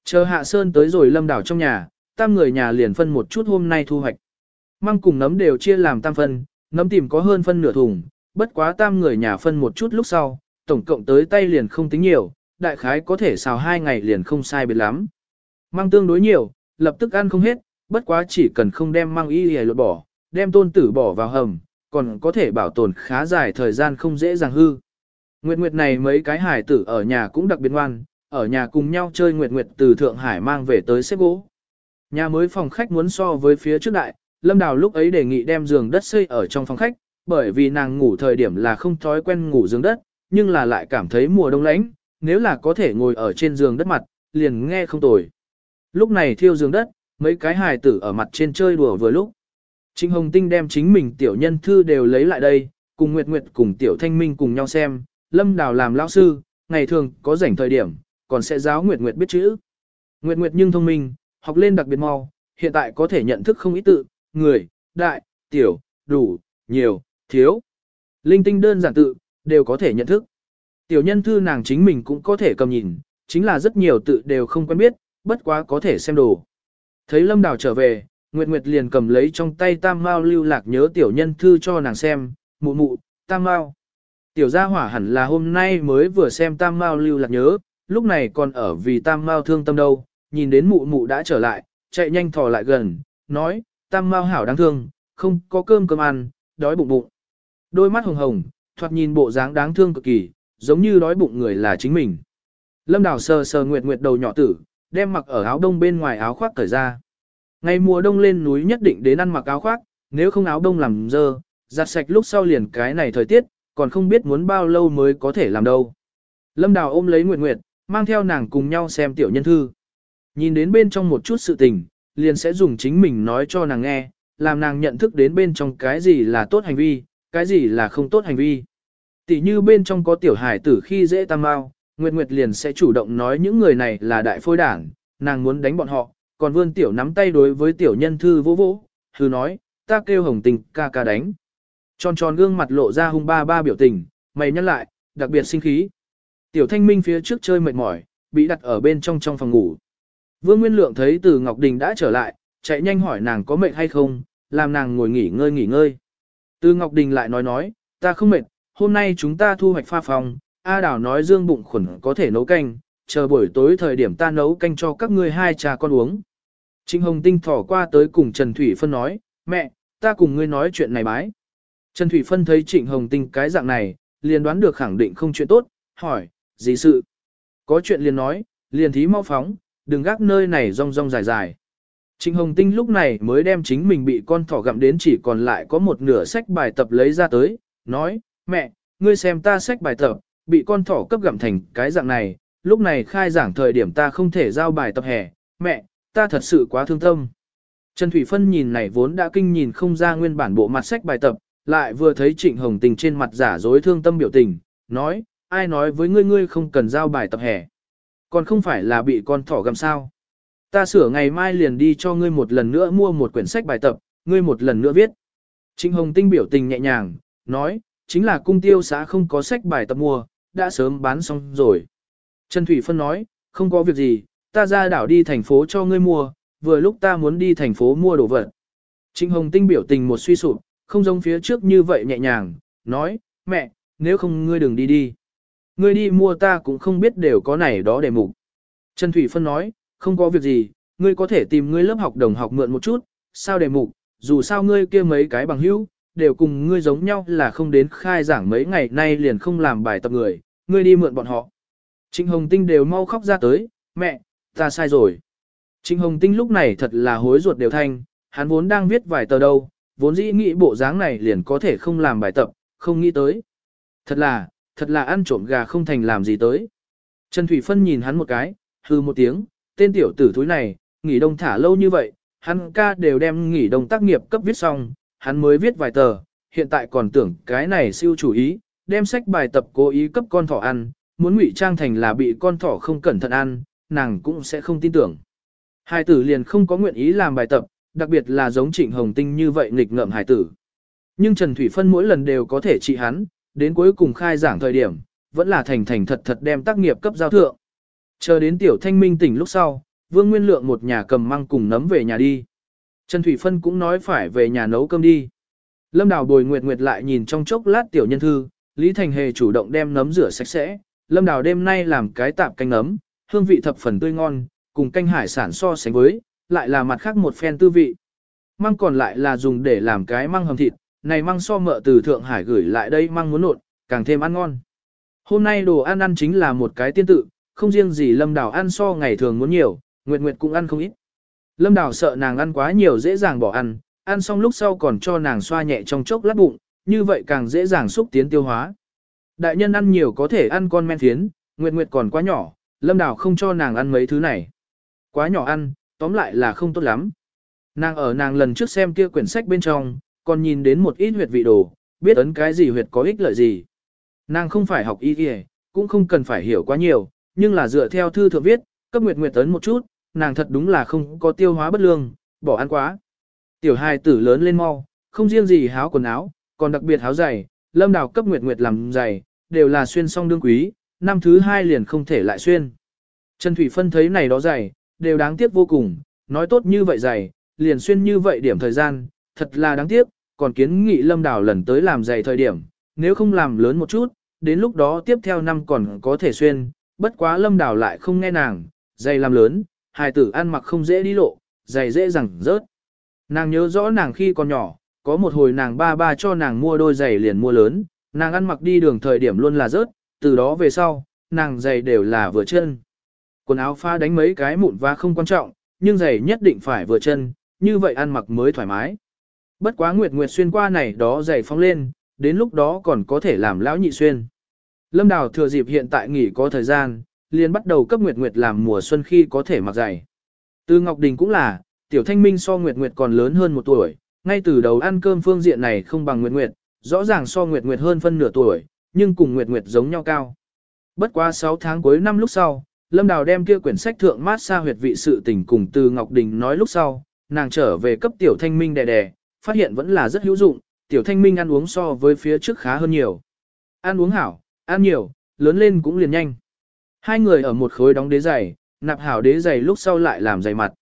Chờ Hạ Sơn tới rồi Lâm Đào trong nhà, tam người nhà liền phân một chút hôm nay thu hoạch. Măng cùng nấm đều chia làm tam phân, nấm tìm có hơn phân nửa thùng, bất quá tam người nhà phân một chút lúc sau, tổng cộng tới tay liền không tính nhiều, đại khái có thể xào hai ngày liền không sai biệt lắm. mang tương đối nhiều, lập tức ăn không hết, bất quá chỉ cần không đem mang y hề lột bỏ, đem tôn tử bỏ vào hầm, còn có thể bảo tồn khá dài thời gian không dễ dàng hư. Nguyệt Nguyệt này mấy cái hải tử ở nhà cũng đặc biệt ngoan, ở nhà cùng nhau chơi Nguyệt Nguyệt từ Thượng Hải mang về tới xếp gỗ. Nhà mới phòng khách muốn so với phía trước đại, Lâm Đào lúc ấy đề nghị đem giường đất xây ở trong phòng khách, bởi vì nàng ngủ thời điểm là không thói quen ngủ giường đất, nhưng là lại cảm thấy mùa đông lạnh, nếu là có thể ngồi ở trên giường đất mặt, liền nghe không tồi. Lúc này thiêu giường đất, mấy cái hài tử ở mặt trên chơi đùa vừa lúc. Trịnh Hồng Tinh đem chính mình tiểu nhân thư đều lấy lại đây, cùng Nguyệt Nguyệt cùng tiểu thanh minh cùng nhau xem, Lâm Đào làm lão sư, ngày thường có rảnh thời điểm, còn sẽ giáo Nguyệt Nguyệt biết chữ. Nguyệt Nguyệt nhưng thông minh, học lên đặc biệt mau, hiện tại có thể nhận thức không ít tự, người, đại, tiểu, đủ, nhiều, thiếu. Linh tinh đơn giản tự, đều có thể nhận thức. Tiểu nhân thư nàng chính mình cũng có thể cầm nhìn, chính là rất nhiều tự đều không quen biết, bất quá có thể xem đồ. Thấy Lâm Đào trở về, Nguyệt Nguyệt liền cầm lấy trong tay tam mao lưu lạc nhớ tiểu nhân thư cho nàng xem, mụ mụ, tam mao. Tiểu gia hỏa hẳn là hôm nay mới vừa xem tam mao lưu lạc nhớ, lúc này còn ở vì tam mao thương tâm đâu, nhìn đến mụ mụ đã trở lại, chạy nhanh thò lại gần, nói, tam mao hảo đáng thương, không có cơm cơm ăn, đói bụng bụng. Đôi mắt hồng hồng, thoạt nhìn bộ dáng đáng thương cực kỳ, giống như đói bụng người là chính mình. Lâm Đào sờ sờ Nguyệt Nguyệt đầu nhỏ tử, đem mặc ở áo đông bên ngoài áo khoác cởi ra. Ngày mùa đông lên núi nhất định đến ăn mặc áo khoác, nếu không áo đông làm dơ, giặt sạch lúc sau liền cái này thời tiết, còn không biết muốn bao lâu mới có thể làm đâu. Lâm Đào ôm lấy Nguyệt Nguyệt, mang theo nàng cùng nhau xem tiểu nhân thư. Nhìn đến bên trong một chút sự tình, liền sẽ dùng chính mình nói cho nàng nghe, làm nàng nhận thức đến bên trong cái gì là tốt hành vi, cái gì là không tốt hành vi. Tỷ như bên trong có tiểu hải tử khi dễ tam mau, Nguyệt Nguyệt liền sẽ chủ động nói những người này là đại phôi đảng, nàng muốn đánh bọn họ, còn vươn tiểu nắm tay đối với tiểu nhân thư vỗ vỗ, Thư nói, ta kêu hồng tình ca ca đánh. Tròn tròn gương mặt lộ ra hung ba ba biểu tình, mày nhắc lại, đặc biệt sinh khí. Tiểu thanh minh phía trước chơi mệt mỏi, bị đặt ở bên trong trong phòng ngủ. Vương Nguyên Lượng thấy từ Ngọc Đình đã trở lại, chạy nhanh hỏi nàng có mệt hay không, làm nàng ngồi nghỉ ngơi nghỉ ngơi. Từ Ngọc Đình lại nói nói, ta không mệt, hôm nay chúng ta thu hoạch pha phòng, A Đào nói dương bụng khuẩn có thể nấu canh, chờ buổi tối thời điểm ta nấu canh cho các ngươi hai trà con uống. Trịnh Hồng Tinh thỏ qua tới cùng Trần Thủy Phân nói, mẹ, ta cùng ngươi nói chuyện này bái. Trần Thủy Phân thấy Trịnh Hồng Tinh cái dạng này, liền đoán được khẳng định không chuyện tốt, hỏi, gì sự? Có chuyện liền nói, liền thí mau phóng, đừng gác nơi này rong rong dài dài. Trịnh Hồng Tinh lúc này mới đem chính mình bị con thỏ gặm đến chỉ còn lại có một nửa sách bài tập lấy ra tới, nói, mẹ, ngươi xem ta sách bài tập, bị con thỏ cấp gặm thành cái dạng này, lúc này khai giảng thời điểm ta không thể giao bài tập hè, mẹ, ta thật sự quá thương tâm. Trần Thủy Phân nhìn này vốn đã kinh nhìn không ra nguyên bản bộ mặt sách bài tập, lại vừa thấy Trịnh Hồng Tình trên mặt giả dối thương tâm biểu tình, nói, ai nói với ngươi ngươi không cần giao bài tập hè. Còn không phải là bị con thỏ gặm sao. Ta sửa ngày mai liền đi cho ngươi một lần nữa mua một quyển sách bài tập, ngươi một lần nữa viết. Trịnh Hồng Tinh biểu tình nhẹ nhàng, nói, chính là cung tiêu xã không có sách bài tập mua, đã sớm bán xong rồi. Trần Thủy Phân nói, không có việc gì, ta ra đảo đi thành phố cho ngươi mua, vừa lúc ta muốn đi thành phố mua đồ vật. Trịnh Hồng Tinh biểu tình một suy sụp, không giống phía trước như vậy nhẹ nhàng, nói, mẹ, nếu không ngươi đừng đi đi. Ngươi đi mua ta cũng không biết đều có này đó để mục. Trần Thủy Phân nói, không có việc gì, ngươi có thể tìm ngươi lớp học đồng học mượn một chút, sao đề mục, dù sao ngươi kia mấy cái bằng hữu, đều cùng ngươi giống nhau là không đến khai giảng mấy ngày nay liền không làm bài tập người, ngươi đi mượn bọn họ. Trịnh Hồng Tinh đều mau khóc ra tới, mẹ, ta sai rồi. Trịnh Hồng Tinh lúc này thật là hối ruột đều thanh, hắn vốn đang viết vài tờ đâu, vốn dĩ nghĩ bộ dáng này liền có thể không làm bài tập, không nghĩ tới. Thật là, thật là ăn trộm gà không thành làm gì tới. Trần Thủy Phân nhìn hắn một cái, hư một tiếng, tên tiểu tử thúi này, nghỉ đông thả lâu như vậy, hắn ca đều đem nghỉ đông tác nghiệp cấp viết xong, hắn mới viết vài tờ, hiện tại còn tưởng cái này siêu chủ ý, đem sách bài tập cố ý cấp con thỏ ăn, muốn ngụy trang thành là bị con thỏ không cẩn thận ăn, nàng cũng sẽ không tin tưởng. Hai tử liền không có nguyện ý làm bài tập, đặc biệt là giống Trịnh Hồng Tinh như vậy nghịch ngợm hải tử. Nhưng Trần Thủy Phân mỗi lần đều có thể trị hắn, đến cuối cùng khai giảng thời điểm, vẫn là thành thành thật thật đem tác nghiệp cấp giao thượng. Chờ đến tiểu thanh minh tỉnh lúc sau, Vương Nguyên Lượng một nhà cầm măng cùng nấm về nhà đi. Trần Thủy Phân cũng nói phải về nhà nấu cơm đi. Lâm Đào bồi Nguyệt Nguyệt lại nhìn trong chốc lát tiểu nhân thư, Lý Thành Hề chủ động đem nấm rửa sạch sẽ. Lâm Đào đêm nay làm cái tạp canh nấm, hương vị thập phần tươi ngon, cùng canh hải sản so sánh với, lại là mặt khác một phen tư vị. Măng còn lại là dùng để làm cái măng hầm thịt, này măng so mợ từ Thượng Hải gửi lại đây măng muốn nộn, càng thêm ăn ngon. Hôm nay đồ ăn ăn chính là một cái tiên tự, không riêng gì Lâm Đào ăn so ngày thường muốn nhiều, Nguyệt Nguyệt cũng ăn không ít. Lâm Đào sợ nàng ăn quá nhiều dễ dàng bỏ ăn, ăn xong lúc sau còn cho nàng xoa nhẹ trong chốc lát bụng, như vậy càng dễ dàng xúc tiến tiêu hóa. Đại nhân ăn nhiều có thể ăn con men phiến, Nguyệt Nguyệt còn quá nhỏ, Lâm Đào không cho nàng ăn mấy thứ này. Quá nhỏ ăn, tóm lại là không tốt lắm. Nàng ở nàng lần trước xem kia quyển sách bên trong, còn nhìn đến một ít huyệt vị đồ, biết ấn cái gì huyệt có ích lợi gì. Nàng không phải học y y, cũng không cần phải hiểu quá nhiều, nhưng là dựa theo thư thượng viết, cấp nguyệt nguyệt tấn một chút, nàng thật đúng là không có tiêu hóa bất lương, bỏ ăn quá. Tiểu hài tử lớn lên mau, không riêng gì háo quần áo, còn đặc biệt háo giày, lâm đào cấp nguyệt nguyệt làm giày, đều là xuyên song đương quý, năm thứ hai liền không thể lại xuyên. Trần Thủy Phân thấy này đó giày, đều đáng tiếc vô cùng, nói tốt như vậy giày, liền xuyên như vậy điểm thời gian, thật là đáng tiếc, còn kiến nghị lâm đào lần tới làm giày thời điểm, nếu không làm lớn một chút, đến lúc đó tiếp theo năm còn có thể xuyên, bất quá lâm đào lại không nghe nàng, giày làm lớn, hài tử ăn mặc không dễ đi lộ, giày dễ rằng rớt. Nàng nhớ rõ nàng khi còn nhỏ, có một hồi nàng ba ba cho nàng mua đôi giày liền mua lớn, nàng ăn mặc đi đường thời điểm luôn là rớt, từ đó về sau, nàng giày đều là vừa chân. Quần áo pha đánh mấy cái mụn và không quan trọng, nhưng giày nhất định phải vừa chân, như vậy ăn mặc mới thoải mái. Bất quá Nguyệt Nguyệt xuyên qua này đó giày phóng lên, đến lúc đó còn có thể làm lão nhị xuyên. Lâm Đào thừa dịp hiện tại nghỉ có thời gian, liền bắt đầu cấp Nguyệt Nguyệt làm mùa xuân khi có thể mặc giày. Từ Ngọc Đình cũng là, Tiểu Thanh Minh so Nguyệt Nguyệt còn lớn hơn một tuổi, ngay từ đầu ăn cơm phương diện này không bằng Nguyệt Nguyệt, rõ ràng so Nguyệt Nguyệt hơn phân nửa tuổi, nhưng cùng Nguyệt Nguyệt giống nhau cao. Bất quá 6 tháng cuối năm lúc sau, Lâm Đào đem kia quyển sách thượng mát xa huyệt vị sự tình cùng từ Ngọc Đình nói lúc sau, nàng trở về cấp Tiểu Thanh Minh đè đè, phát hiện vẫn là rất hữu dụng, Tiểu Thanh Minh ăn uống so với phía trước khá hơn nhiều. Ăn uống hảo, ăn nhiều, lớn lên cũng liền nhanh. Hai người ở một khối đóng đế giày, nạp hảo đế giày lúc sau lại làm giày mặt.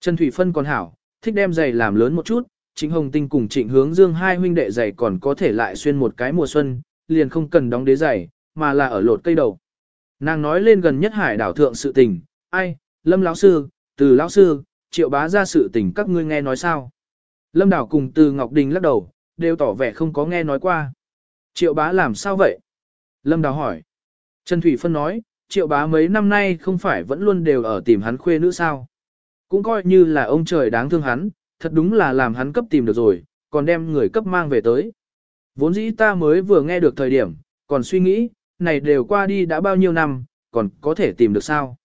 Trần Thủy Phân còn hảo, thích đem giày làm lớn một chút, Trịnh Hồng Tinh cùng Trịnh Hướng Dương hai huynh đệ giày còn có thể lại xuyên một cái mùa xuân, liền không cần đóng đế giày, mà là ở lột cây đầu. Nàng nói lên gần nhất hải đảo thượng sự tình, ai, Lâm lão sư, từ lão sư, triệu bá ra sự tình các ngươi nghe nói sao. Lâm đảo cùng từ Ngọc Đình lắc đầu, đều tỏ vẻ không có nghe nói qua. Triệu bá làm sao vậy? Lâm đào hỏi. Trần Thủy Phân nói, triệu bá mấy năm nay không phải vẫn luôn đều ở tìm hắn khuê nữ sao. Cũng coi như là ông trời đáng thương hắn, thật đúng là làm hắn cấp tìm được rồi, còn đem người cấp mang về tới. Vốn dĩ ta mới vừa nghe được thời điểm, còn suy nghĩ, này đều qua đi đã bao nhiêu năm, còn có thể tìm được sao.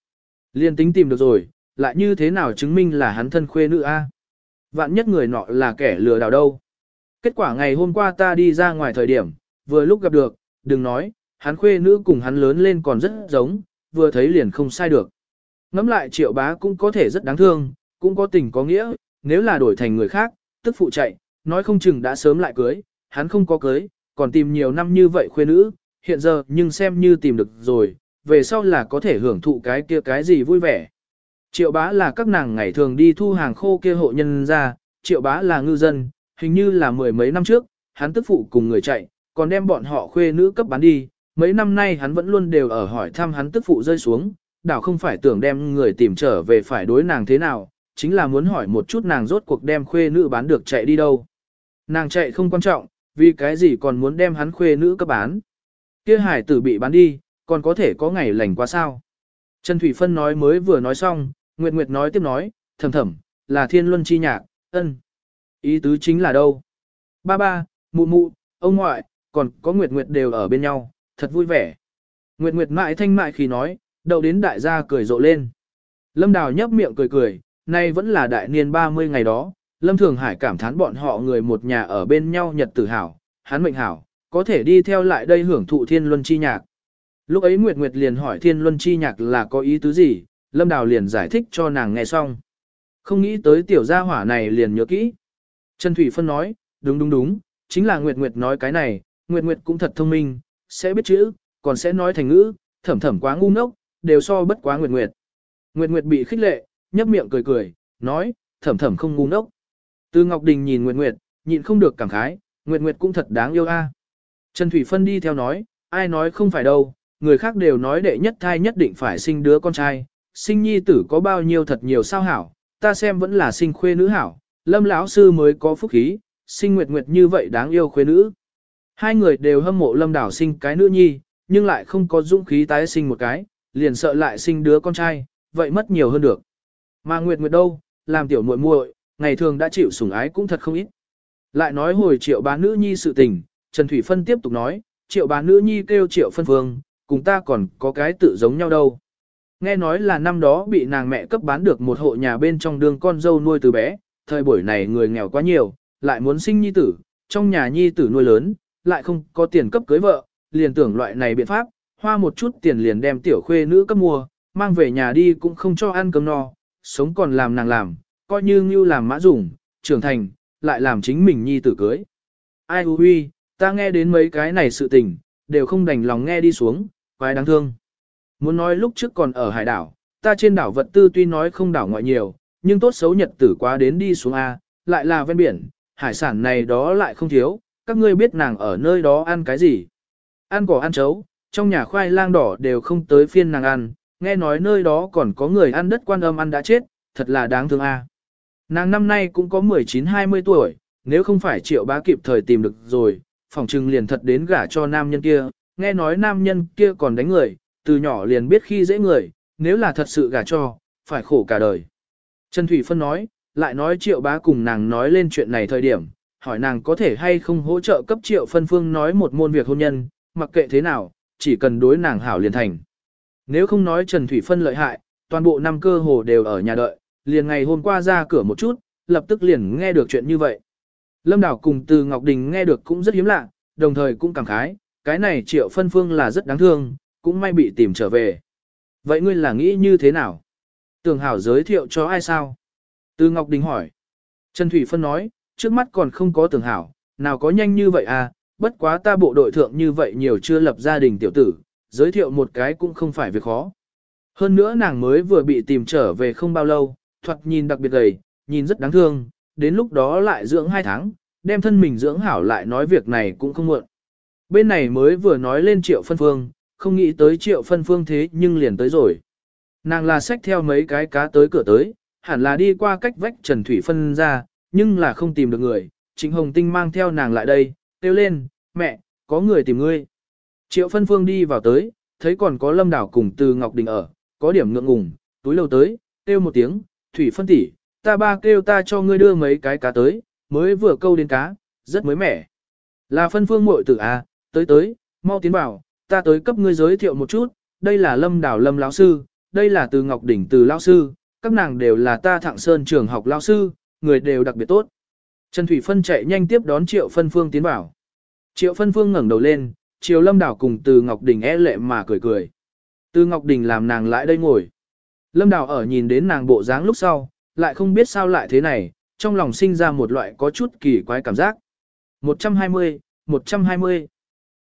Liên tính tìm được rồi, lại như thế nào chứng minh là hắn thân khuê nữ a? Vạn nhất người nọ là kẻ lừa đảo đâu. Kết quả ngày hôm qua ta đi ra ngoài thời điểm, vừa lúc gặp được, đừng nói, hắn khuê nữ cùng hắn lớn lên còn rất giống, vừa thấy liền không sai được. Ngắm lại triệu bá cũng có thể rất đáng thương, cũng có tình có nghĩa, nếu là đổi thành người khác, tức phụ chạy, nói không chừng đã sớm lại cưới, hắn không có cưới, còn tìm nhiều năm như vậy khuê nữ, hiện giờ nhưng xem như tìm được rồi, về sau là có thể hưởng thụ cái kia cái gì vui vẻ. Triệu bá là các nàng ngày thường đi thu hàng khô kia hộ nhân ra, triệu bá là ngư dân, hình như là mười mấy năm trước, hắn tức phụ cùng người chạy, còn đem bọn họ khuê nữ cấp bán đi, mấy năm nay hắn vẫn luôn đều ở hỏi thăm hắn tức phụ rơi xuống, đảo không phải tưởng đem người tìm trở về phải đối nàng thế nào, chính là muốn hỏi một chút nàng rốt cuộc đem khuê nữ bán được chạy đi đâu. Nàng chạy không quan trọng, vì cái gì còn muốn đem hắn khuê nữ cấp bán. Kia hải tử bị bán đi, còn có thể có ngày lành quá sao. Trần Thủy Phân nói mới vừa nói xong, Nguyệt Nguyệt nói tiếp nói, thầm thầm, là thiên luân chi nhạc, ân. Ý tứ chính là đâu? Ba ba, mụ mụ, ông ngoại, còn có Nguyệt Nguyệt đều ở bên nhau, thật vui vẻ. Nguyệt Nguyệt mại thanh mại khi nói, đậu đến đại gia cười rộ lên. Lâm Đào nhấp miệng cười cười, nay vẫn là đại niên 30 ngày đó, Lâm Thường Hải cảm thán bọn họ người một nhà ở bên nhau nhật tử hảo, hắn mệnh hảo, có thể đi theo lại đây hưởng thụ thiên luân chi nhạc. Lúc ấy Nguyệt Nguyệt liền hỏi thiên luân chi nhạc là có ý tứ gì, Lâm Đào liền giải thích cho nàng nghe xong. Không nghĩ tới tiểu gia hỏa này liền nhớ kỹ. Trần Thủy Phân nói, đúng đúng đúng, chính là Nguyệt Nguyệt nói cái này, Nguyệt Nguyệt cũng thật thông minh, sẽ biết chữ, còn sẽ nói thành ngữ, thẩm thẩm quá ngu ngốc, đều so bất quá Nguyệt Nguyệt. Nguyệt Nguyệt bị khích lệ, nhấp miệng cười cười, nói, thẩm thẩm không ngu ngốc. Từ Ngọc Đình nhìn Nguyệt Nguyệt, nhịn không được cảm khái, Nguyệt Nguyệt cũng thật đáng yêu a. Trần Thủy Phân đi theo nói, ai nói không phải đâu, người khác đều nói đệ nhất thai nhất định phải sinh đứa con trai, sinh nhi tử có bao nhiêu thật nhiều sao hảo, ta xem vẫn là sinh khuê nữ hảo, lâm lão sư mới có phúc khí, sinh nguyệt nguyệt như vậy đáng yêu khuê nữ. Hai người đều hâm mộ lâm đảo sinh cái nữ nhi, nhưng lại không có dũng khí tái sinh một cái, liền sợ lại sinh đứa con trai, vậy mất nhiều hơn được. Mà nguyệt nguyệt đâu, làm tiểu muội muội, ngày thường đã chịu sủng ái cũng thật không ít. Lại nói hồi triệu bá nữ nhi sự tình, Trần Thủy Phân tiếp tục nói, triệu bá nữ nhi kêu triệu phân phương, cùng ta còn có cái tự giống nhau đâu. Nghe nói là năm đó bị nàng mẹ cấp bán được một hộ nhà bên trong đường con dâu nuôi từ bé, thời buổi này người nghèo quá nhiều, lại muốn sinh nhi tử, trong nhà nhi tử nuôi lớn, lại không có tiền cấp cưới vợ, liền tưởng loại này biện pháp, hoa một chút tiền liền đem tiểu khuê nữ cấp mua, mang về nhà đi cũng không cho ăn cơm no, sống còn làm nàng làm, coi như như làm mã dùng, trưởng thành, lại làm chính mình nhi tử cưới. Ai hư huy, ta nghe đến mấy cái này sự tình, đều không đành lòng nghe đi xuống, quái đáng thương. Muốn nói lúc trước còn ở hải đảo, ta trên đảo vật tư tuy nói không đảo ngoại nhiều, nhưng tốt xấu nhật tử quá đến đi xuống A, lại là ven biển, hải sản này đó lại không thiếu, các ngươi biết nàng ở nơi đó ăn cái gì. Ăn cỏ ăn chấu, trong nhà khoai lang đỏ đều không tới phiên nàng ăn, nghe nói nơi đó còn có người ăn đất quan âm ăn đã chết, thật là đáng thương A. Nàng năm nay cũng có 19-20 tuổi, nếu không phải triệu bá kịp thời tìm được rồi, phòng trừng liền thật đến gả cho nam nhân kia, nghe nói nam nhân kia còn đánh người, từ nhỏ liền biết khi dễ người, nếu là thật sự gả cho, phải khổ cả đời. Trần Thủy Phân nói, lại nói triệu bá cùng nàng nói lên chuyện này thời điểm, hỏi nàng có thể hay không hỗ trợ cấp triệu phân phương nói một môn việc hôn nhân, mặc kệ thế nào, chỉ cần đối nàng hảo liền thành. Nếu không nói Trần Thủy Phân lợi hại, toàn bộ năm cơ hồ đều ở nhà đợi, liền ngày hôm qua ra cửa một chút, lập tức liền nghe được chuyện như vậy. Lâm Đảo cùng từ Ngọc Đình nghe được cũng rất hiếm lạ, đồng thời cũng cảm khái, cái này triệu phân phương là rất đáng thương, cũng may bị tìm trở về. Vậy ngươi là nghĩ như thế nào? Tường hảo giới thiệu cho ai sao? Từ Ngọc Đình hỏi. Trần Thủy Phân nói, trước mắt còn không có tường hảo, nào có nhanh như vậy à, bất quá ta bộ đội thượng như vậy nhiều chưa lập gia đình tiểu tử, giới thiệu một cái cũng không phải việc khó. Hơn nữa nàng mới vừa bị tìm trở về không bao lâu, thoạt nhìn đặc biệt gầy, nhìn rất đáng thương, đến lúc đó lại dưỡng hai tháng, đem thân mình dưỡng hảo lại nói việc này cũng không muộn. Bên này mới vừa nói lên triệu phân phương, không nghĩ tới triệu phân phương thế nhưng liền tới rồi. Nàng là xách theo mấy cái cá tới cửa tới, hẳn là đi qua cách vách Trần Thủy phân ra, nhưng là không tìm được người. Trịnh Hồng Tinh mang theo nàng lại đây, kêu lên, mẹ, có người tìm ngươi. Triệu phân phương đi vào tới, thấy còn có lâm đảo cùng từ Ngọc Đình ở, có điểm ngượng ngùng, túi lâu tới, kêu một tiếng, Thủy phân tỷ, ta ba kêu ta cho ngươi đưa mấy cái cá tới, mới vừa câu đến cá, rất mới mẻ. Là phân phương muội tử à, tới tới, mau tiến vào, ta tới cấp ngươi giới thiệu một chút, đây là Lâm Đảo Lâm lão sư, đây là Từ Ngọc Đỉnh Từ lão sư, các nàng đều là ta Thạng Sơn trường học lão sư, người đều đặc biệt tốt. Trần Thủy Phân chạy nhanh tiếp đón Triệu Phân Phương tiến vào. Triệu Phân Phương ngẩng đầu lên, Triệu Lâm Đảo cùng Từ Ngọc Đình e lệ mà cười cười. Từ Ngọc Đình làm nàng lại đây ngồi. Lâm Đào ở nhìn đến nàng bộ dáng lúc sau, lại không biết sao lại thế này, trong lòng sinh ra một loại có chút kỳ quái cảm giác. 120, 120.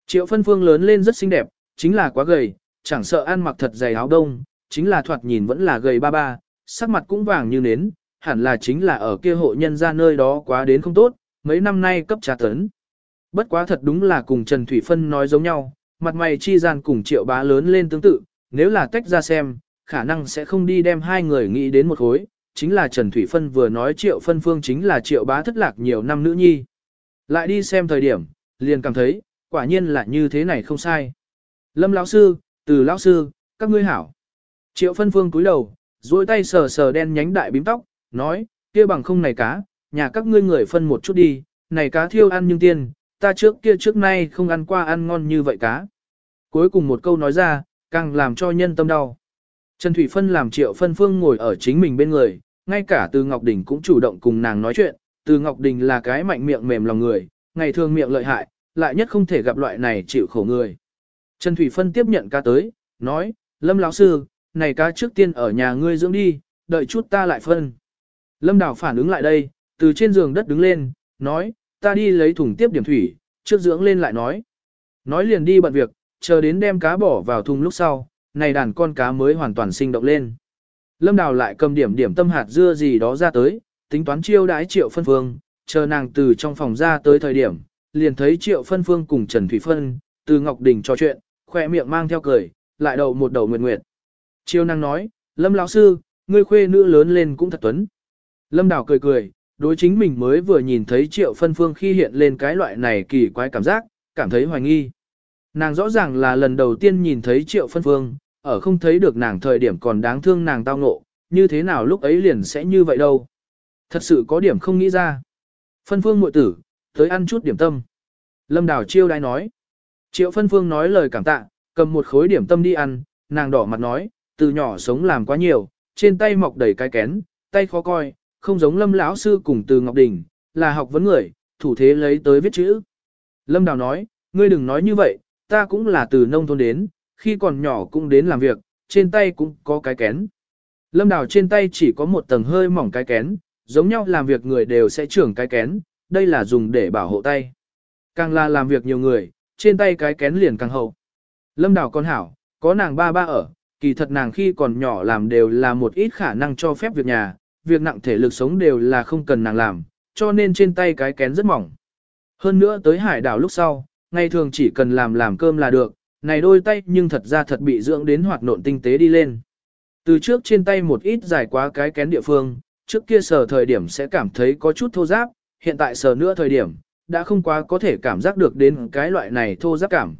Triệu phân phương lớn lên rất xinh đẹp, chính là quá gầy, chẳng sợ ăn mặc thật dày áo đông, chính là thoạt nhìn vẫn là gầy ba ba, sắc mặt cũng vàng như nến, hẳn là chính là ở kia hộ nhân ra nơi đó quá đến không tốt, mấy năm nay cấp trà tấn. Bất quá thật đúng là cùng Trần Thủy Phân nói giống nhau, mặt mày chi gian cùng triệu bá lớn lên tương tự, nếu là tách ra xem, khả năng sẽ không đi đem hai người nghĩ đến một khối, chính là Trần Thủy Phân vừa nói triệu phân phương chính là triệu bá thất lạc nhiều năm nữ nhi. Lại đi xem thời điểm, liền cảm thấy, quả nhiên là như thế này không sai. Lâm lão sư, từ lão sư, các ngươi hảo. Triệu phân phương cúi đầu, duỗi tay sờ sờ đen nhánh đại bím tóc, nói, kia bằng không này cá, nhà các ngươi người phân một chút đi, này cá thiêu ăn nhưng tiên, ta trước kia trước nay không ăn qua ăn ngon như vậy cá. Cuối cùng một câu nói ra, càng làm cho nhân tâm đau. Trần Thủy Phân làm triệu phân phương ngồi ở chính mình bên người, ngay cả từ Ngọc Đình cũng chủ động cùng nàng nói chuyện, từ Ngọc Đình là cái mạnh miệng mềm lòng người, ngày thường miệng lợi hại, lại nhất không thể gặp loại này chịu khổ người. Trần Thủy Phân tiếp nhận ca tới, nói, Lâm lão sư, này cá trước tiên ở nhà ngươi dưỡng đi, đợi chút ta lại phân. Lâm Đào phản ứng lại đây, từ trên giường đất đứng lên, nói, ta đi lấy thùng tiếp điểm thủy, trước dưỡng lên lại nói. Nói liền đi bận việc, chờ đến đem cá bỏ vào thùng lúc sau, này đàn con cá mới hoàn toàn sinh động lên. Lâm Đào lại cầm điểm điểm tâm hạt dưa gì đó ra tới, tính toán chiêu đãi triệu phân phương, chờ nàng từ trong phòng ra tới thời điểm, liền thấy triệu phân phương cùng Trần Thủy Phân, từ Ngọc Đình trò chuyện, khỏe miệng mang theo cười, lại đầu một đầu nguyệt nguyệt. Chiêu năng nói, Lâm lão sư, ngươi khuê nữ lớn lên cũng thật tuấn. Lâm Đào cười cười, đối chính mình mới vừa nhìn thấy triệu phân phương khi hiện lên cái loại này kỳ quái cảm giác, cảm thấy hoài nghi. Nàng rõ ràng là lần đầu tiên nhìn thấy triệu phân phương, ở không thấy được nàng thời điểm còn đáng thương nàng tao ngộ, như thế nào lúc ấy liền sẽ như vậy đâu. Thật sự có điểm không nghĩ ra. Phân phương muội tử, tới ăn chút điểm tâm. Lâm Đào chiêu đai nói. Triệu phân phương nói lời cảm tạ, cầm một khối điểm tâm đi ăn, nàng đỏ mặt nói, từ nhỏ sống làm quá nhiều, trên tay mọc đầy cái kén, tay khó coi, không giống Lâm lão sư cùng từ Ngọc Đình, là học vấn người, thủ thế lấy tới viết chữ. Lâm Đào nói, ngươi đừng nói như vậy, ta cũng là từ nông thôn đến, khi còn nhỏ cũng đến làm việc, trên tay cũng có cái kén. Lâm Đào trên tay chỉ có một tầng hơi mỏng cái kén, giống nhau làm việc người đều sẽ trưởng cái kén, đây là dùng để bảo hộ tay. Càng là làm việc nhiều người, trên tay cái kén liền càng hậu. Lâm Đào con hảo, có nàng ba ba ở, kỳ thật nàng khi còn nhỏ làm đều là một ít khả năng cho phép việc nhà, việc nặng thể lực sống đều là không cần nàng làm, cho nên trên tay cái kén rất mỏng. Hơn nữa tới hải đảo lúc sau, ngày thường chỉ cần làm làm cơm là được, này đôi tay nhưng thật ra thật bị dưỡng đến hoạt nộn tinh tế đi lên. Từ trước trên tay một ít dài quá cái kén địa phương, trước kia sờ thời điểm sẽ cảm thấy có chút thô giáp, hiện tại sờ nữa thời điểm, đã không quá có thể cảm giác được đến cái loại này thô giáp cảm.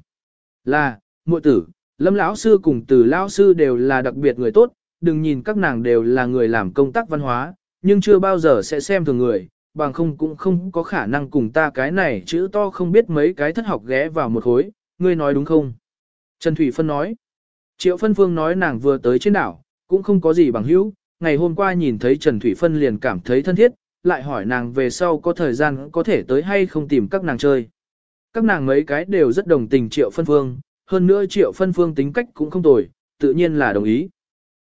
Là, muội tử, lâm lão sư cùng từ lão sư đều là đặc biệt người tốt, đừng nhìn các nàng đều là người làm công tác văn hóa, nhưng chưa bao giờ sẽ xem thường người, bằng không cũng không có khả năng cùng ta cái này chữ to không biết mấy cái thất học ghé vào một khối, ngươi nói đúng không? Trần Thủy Phân nói, Triệu Phân Phương nói nàng vừa tới trên đảo, cũng không có gì bằng hữu, ngày hôm qua nhìn thấy Trần Thủy Phân liền cảm thấy thân thiết, lại hỏi nàng về sau có thời gian có thể tới hay không tìm các nàng chơi. Các nàng mấy cái đều rất đồng tình Triệu Phân Phương, hơn nữa Triệu Phân Phương tính cách cũng không tồi, tự nhiên là đồng ý.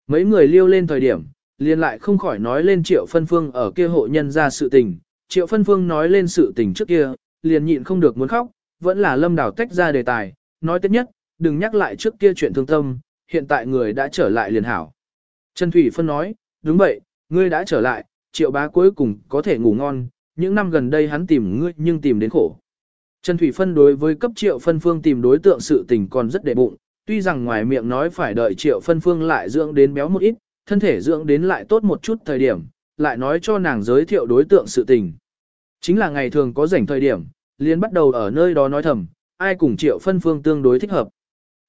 Mấy người liêu lên thời điểm, liền lại không khỏi nói lên Triệu Phân Phương ở kia hộ nhân ra sự tình. Triệu Phân Phương nói lên sự tình trước kia, liền nhịn không được muốn khóc, vẫn là lâm đảo tách ra đề tài, nói tiếp nhất, đừng nhắc lại trước kia chuyện thương tâm, hiện tại người đã trở lại liền hảo. Trần Thủy Phân nói, đúng vậy, ngươi đã trở lại, triệu bá cuối cùng có thể ngủ ngon, những năm gần đây hắn tìm ngươi nhưng tìm đến khổ. Trần Thủy Phân đối với cấp triệu phân phương tìm đối tượng sự tình còn rất đệ bụng, tuy rằng ngoài miệng nói phải đợi triệu phân phương lại dưỡng đến béo một ít, thân thể dưỡng đến lại tốt một chút thời điểm, lại nói cho nàng giới thiệu đối tượng sự tình. Chính là ngày thường có rảnh thời điểm, liền bắt đầu ở nơi đó nói thầm, ai cùng triệu phân phương tương đối thích hợp.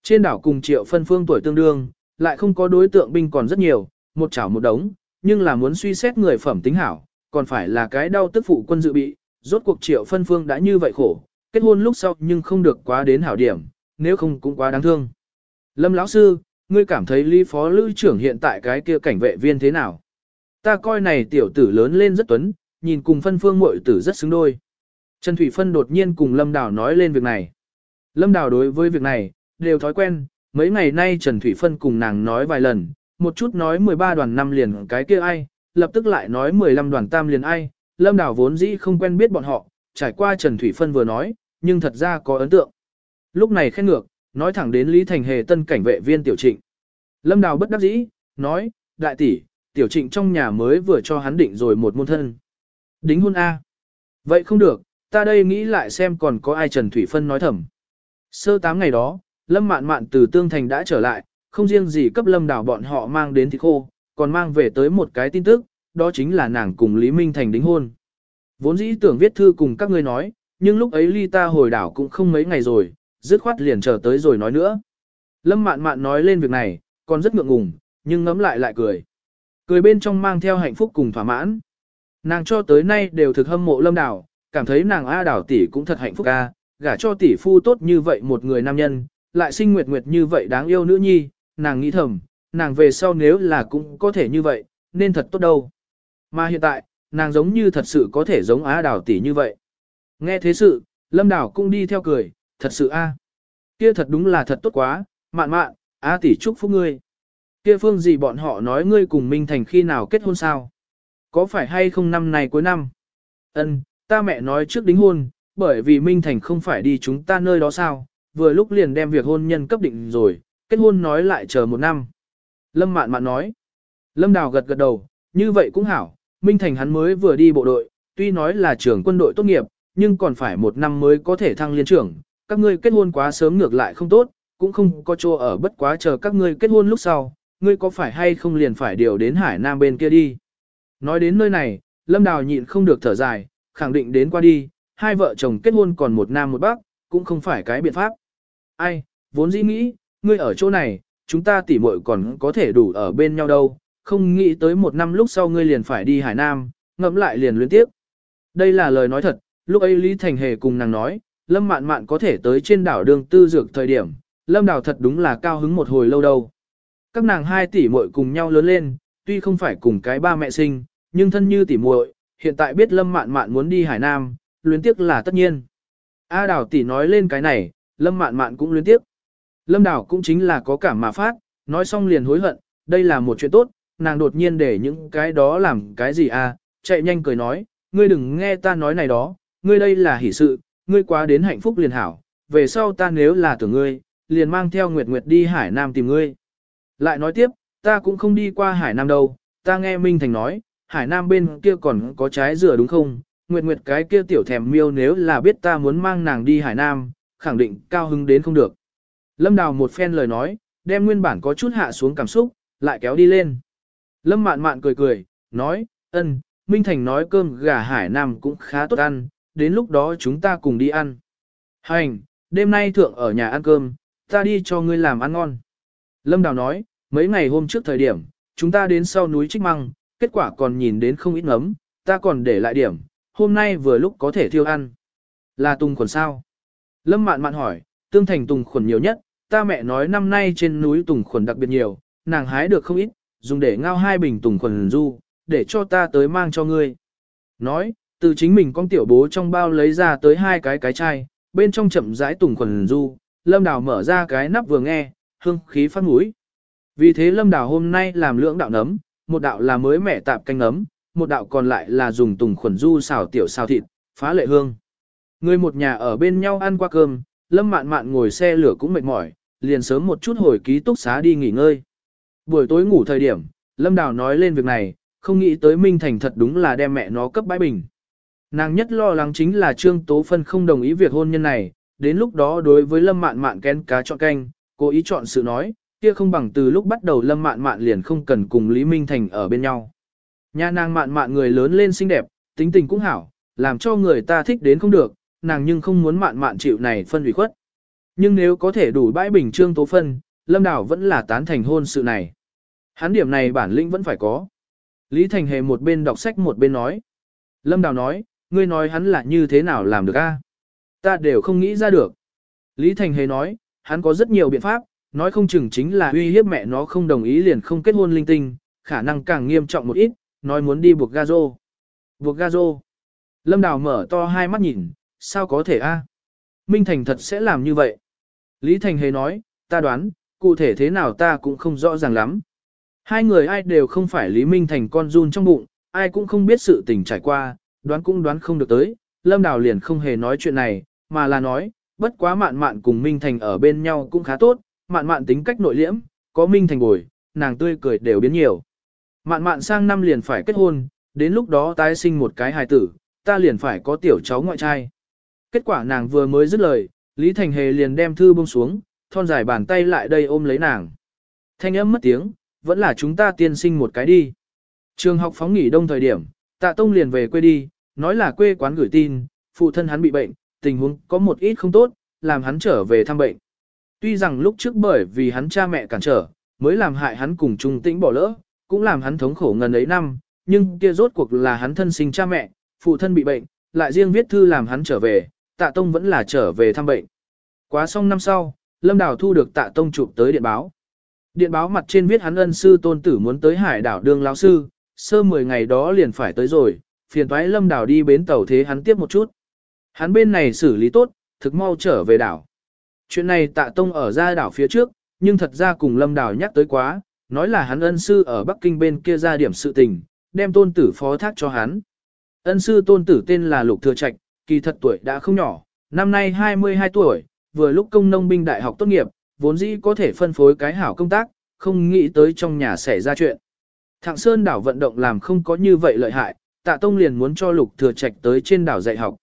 Trên đảo cùng triệu phân phương tuổi tương đương, lại không có đối tượng binh còn rất nhiều, một chảo một đống, nhưng là muốn suy xét người phẩm tính hảo, còn phải là cái đau tức phụ quân dự bị, rốt cuộc triệu phân phương đã như vậy khổ, kết hôn lúc sau nhưng không được quá đến hảo điểm, nếu không cũng quá đáng thương. Lâm lão sư, ngươi cảm thấy Lý Phó Lữ trưởng hiện tại cái kia cảnh vệ viên thế nào? Ta coi này tiểu tử lớn lên rất tuấn, nhìn cùng phân phương muội tử rất xứng đôi. Trần Thủy Phân đột nhiên cùng Lâm Đào nói lên việc này. Lâm Đào đối với việc này, đều thói quen, mấy ngày nay Trần Thủy Phân cùng nàng nói vài lần, một chút nói 13 đoàn năm liền cái kia ai, lập tức lại nói 15 đoàn tam liền ai, Lâm Đào vốn dĩ không quen biết bọn họ, trải qua Trần Thủy Phân vừa nói, nhưng thật ra có ấn tượng. Lúc này khen ngược, nói thẳng đến Lý Thành Hề tân cảnh vệ viên Tiểu Trịnh. Lâm Đào bất đắc dĩ, nói, đại tỷ, Tiểu Trịnh trong nhà mới vừa cho hắn định rồi một môn thân. Đính hôn A. Vậy không được, ta đây nghĩ lại xem còn có ai Trần Thủy Phân nói thầm. Sơ tám ngày đó, Lâm Mạn Mạn từ Tương Thành đã trở lại, không riêng gì cấp Lâm Đào bọn họ mang đến thịt khô, còn mang về tới một cái tin tức, đó chính là nàng cùng Lý Minh Thành đính hôn. Vốn dĩ tưởng viết thư cùng các ngươi nói, nhưng lúc ấy ly ta hồi đảo cũng không mấy ngày rồi, dứt khoát liền chờ tới rồi nói nữa. Lâm Mạn Mạn nói lên việc này, còn rất ngượng ngùng, nhưng ngấm lại lại cười. Cười bên trong mang theo hạnh phúc cùng thỏa mãn. Nàng cho tới nay đều thực hâm mộ Lâm Đảo, cảm thấy nàng A Đảo tỷ cũng thật hạnh phúc a, gả cho tỷ phu tốt như vậy một người nam nhân, lại sinh nguyệt nguyệt như vậy đáng yêu nữ nhi, nàng nghĩ thầm, nàng về sau nếu là cũng có thể như vậy, nên thật tốt đâu. Mà hiện tại, nàng giống như thật sự có thể giống Á Đào tỷ như vậy. Nghe thế sự, Lâm Đào cũng đi theo cười, thật sự a, Kia thật đúng là thật tốt quá, mạn mạn, a tỷ chúc phúc ngươi. Kia phương gì bọn họ nói ngươi cùng Minh Thành khi nào kết hôn sao? Có phải hay không năm này cuối năm? Ân, ta mẹ nói trước đính hôn, bởi vì Minh Thành không phải đi chúng ta nơi đó sao, vừa lúc liền đem việc hôn nhân cấp định rồi, kết hôn nói lại chờ một năm. Lâm mạn mạn nói. Lâm Đào gật gật đầu, như vậy cũng hảo, Minh Thành hắn mới vừa đi bộ đội, tuy nói là trưởng quân đội tốt nghiệp, nhưng còn phải một năm mới có thể thăng liên trưởng, các ngươi kết hôn quá sớm ngược lại không tốt, cũng không có chỗ ở bất quá chờ các ngươi kết hôn lúc sau, ngươi có phải hay không liền phải điều đến Hải Nam bên kia đi. Nói đến nơi này, Lâm Đào nhịn không được thở dài, khẳng định đến qua đi, hai vợ chồng kết hôn còn một nam một bắc, cũng không phải cái biện pháp. Ai, vốn dĩ nghĩ, ngươi ở chỗ này, chúng ta tỉ muội còn có thể đủ ở bên nhau đâu, không nghĩ tới một năm lúc sau ngươi liền phải đi Hải Nam, ngẫm lại liền luyến tiếp. Đây là lời nói thật, lúc ấy Lý Thành Hề cùng nàng nói, Lâm Mạn Mạn có thể tới trên đảo đường tư dược thời điểm, Lâm Đào thật đúng là cao hứng một hồi lâu đâu. Các nàng hai tỷ muội cùng nhau lớn lên, tuy không phải cùng cái ba mẹ sinh, nhưng thân như tỷ muội, hiện tại biết Lâm Mạn Mạn muốn đi Hải Nam, luyến tiếc là tất nhiên. A Đào tỷ nói lên cái này, Lâm Mạn Mạn cũng luyến tiếc. Lâm Đào cũng chính là có cảm mà phát, nói xong liền hối hận, đây là một chuyện tốt, nàng đột nhiên để những cái đó làm cái gì à, chạy nhanh cười nói, ngươi đừng nghe ta nói này đó, ngươi đây là hỷ sự, ngươi quá đến hạnh phúc liền hảo, về sau ta nếu là tưởng ngươi, liền mang theo Nguyệt Nguyệt đi Hải Nam tìm ngươi. Lại nói tiếp, ta cũng không đi qua Hải Nam đâu, ta nghe Minh Thành nói, Hải Nam bên kia còn có trái dừa đúng không? Nguyệt Nguyệt cái kia tiểu thèm miêu nếu là biết ta muốn mang nàng đi Hải Nam, khẳng định cao hứng đến không được. Lâm Đào một phen lời nói, đem nguyên bản có chút hạ xuống cảm xúc, lại kéo đi lên. Lâm Mạn Mạn cười cười, nói, ân, Minh Thành nói cơm gà Hải Nam cũng khá tốt ăn, đến lúc đó chúng ta cùng đi ăn. Hành, đêm nay thượng ở nhà ăn cơm, ta đi cho ngươi làm ăn ngon. Lâm Đào nói, mấy ngày hôm trước thời điểm, chúng ta đến sau núi Trích Măng, kết quả còn nhìn đến không ít ngấm, ta còn để lại điểm, hôm nay vừa lúc có thể thiêu ăn. Là tùng khuẩn sao? Lâm Mạn Mạn hỏi, tương thành tùng khuẩn nhiều nhất, ta mẹ nói năm nay trên núi tùng khuẩn đặc biệt nhiều, nàng hái được không ít, dùng để ngao hai bình tùng khuẩn du, để cho ta tới mang cho ngươi. Nói, từ chính mình con tiểu bố trong bao lấy ra tới hai cái cái chai, bên trong chậm rãi tùng khuẩn du, lâm đào mở ra cái nắp vừa nghe, hương khí phát mũi. Vì thế lâm đào hôm nay làm lưỡng đạo nấm, một đạo là mới mẻ tạp canh nấm, một đạo còn lại là dùng tùng khuẩn du xào tiểu xào thịt, phá lệ hương. Người một nhà ở bên nhau ăn qua cơm, lâm mạn mạn ngồi xe lửa cũng mệt mỏi, liền sớm một chút hồi ký túc xá đi nghỉ ngơi. Buổi tối ngủ thời điểm, Lâm Đào nói lên việc này, không nghĩ tới Minh Thành thật đúng là đem mẹ nó cấp bãi bình. Nàng nhất lo lắng chính là Trương Tố Phân không đồng ý việc hôn nhân này, đến lúc đó đối với Lâm Mạn Mạn kén cá chọn canh, cố ý chọn sự nói, kia không bằng từ lúc bắt đầu Lâm Mạn Mạn liền không cần cùng Lý Minh Thành ở bên nhau. Nhà nàng Mạn Mạn người lớn lên xinh đẹp, tính tình cũng hảo, làm cho người ta thích đến không được, nàng nhưng không muốn Mạn Mạn chịu này phân ủy khuất. Nhưng nếu có thể đủ bãi bình Trương Tố Phân, Lâm đảo vẫn là tán thành hôn sự này. Hắn điểm này bản lĩnh vẫn phải có. Lý Thành Hề một bên đọc sách một bên nói. Lâm Đào nói, ngươi nói hắn là như thế nào làm được a? Ta đều không nghĩ ra được. Lý Thành Hề nói, hắn có rất nhiều biện pháp, nói không chừng chính là uy hiếp mẹ nó không đồng ý liền không kết hôn linh tinh, khả năng càng nghiêm trọng một ít, nói muốn đi buộc gazo. Buộc gazo. Lâm Đào mở to hai mắt nhìn, sao có thể a? Minh Thành thật sẽ làm như vậy. Lý Thành Hề nói, ta đoán, cụ thể thế nào ta cũng không rõ ràng lắm. Hai người ai đều không phải Lý Minh Thành con run trong bụng, ai cũng không biết sự tình trải qua, đoán cũng đoán không được tới, Lâm Đào liền không hề nói chuyện này, mà là nói, bất quá mạn mạn cùng Minh Thành ở bên nhau cũng khá tốt, mạn mạn tính cách nội liễm, có Minh Thành bồi, nàng tươi cười đều biến nhiều. Mạn mạn sang năm liền phải kết hôn, đến lúc đó tái sinh một cái hài tử, ta liền phải có tiểu cháu ngoại trai. Kết quả nàng vừa mới dứt lời, Lý Thành Hề liền đem thư buông xuống, thon dài bàn tay lại đây ôm lấy nàng. Thanh âm mất tiếng, vẫn là chúng ta tiên sinh một cái đi. Trường học phóng nghỉ đông thời điểm, tạ tông liền về quê đi, nói là quê quán gửi tin, phụ thân hắn bị bệnh, tình huống có một ít không tốt, làm hắn trở về thăm bệnh. Tuy rằng lúc trước bởi vì hắn cha mẹ cản trở, mới làm hại hắn cùng trung tĩnh bỏ lỡ, cũng làm hắn thống khổ ngần ấy năm, nhưng kia rốt cuộc là hắn thân sinh cha mẹ, phụ thân bị bệnh, lại riêng viết thư làm hắn trở về, tạ tông vẫn là trở về thăm bệnh. Quá xong năm sau, Lâm Đào thu được tạ tông chụp tới điện báo. Điện báo mặt trên viết hắn ân sư tôn tử muốn tới hải đảo đương lão sư, sơ 10 ngày đó liền phải tới rồi, phiền toái Lâm đảo đi bến tàu thế hắn tiếp một chút. Hắn bên này xử lý tốt, thực mau trở về đảo. Chuyện này tạ tông ở ra đảo phía trước, nhưng thật ra cùng Lâm đảo nhắc tới quá, nói là hắn ân sư ở Bắc Kinh bên kia ra điểm sự tình, đem tôn tử phó thác cho hắn. Ân sư tôn tử tên là Lục Thừa Trạch, kỳ thật tuổi đã không nhỏ, năm nay 22 tuổi, vừa lúc công nông binh đại học tốt nghiệp, vốn dĩ có thể phân phối cái hảo công tác, không nghĩ tới trong nhà xảy ra chuyện. Thạng Sơn đảo vận động làm không có như vậy lợi hại, tạ tông liền muốn cho Lục Thừa Trạch tới trên đảo dạy học.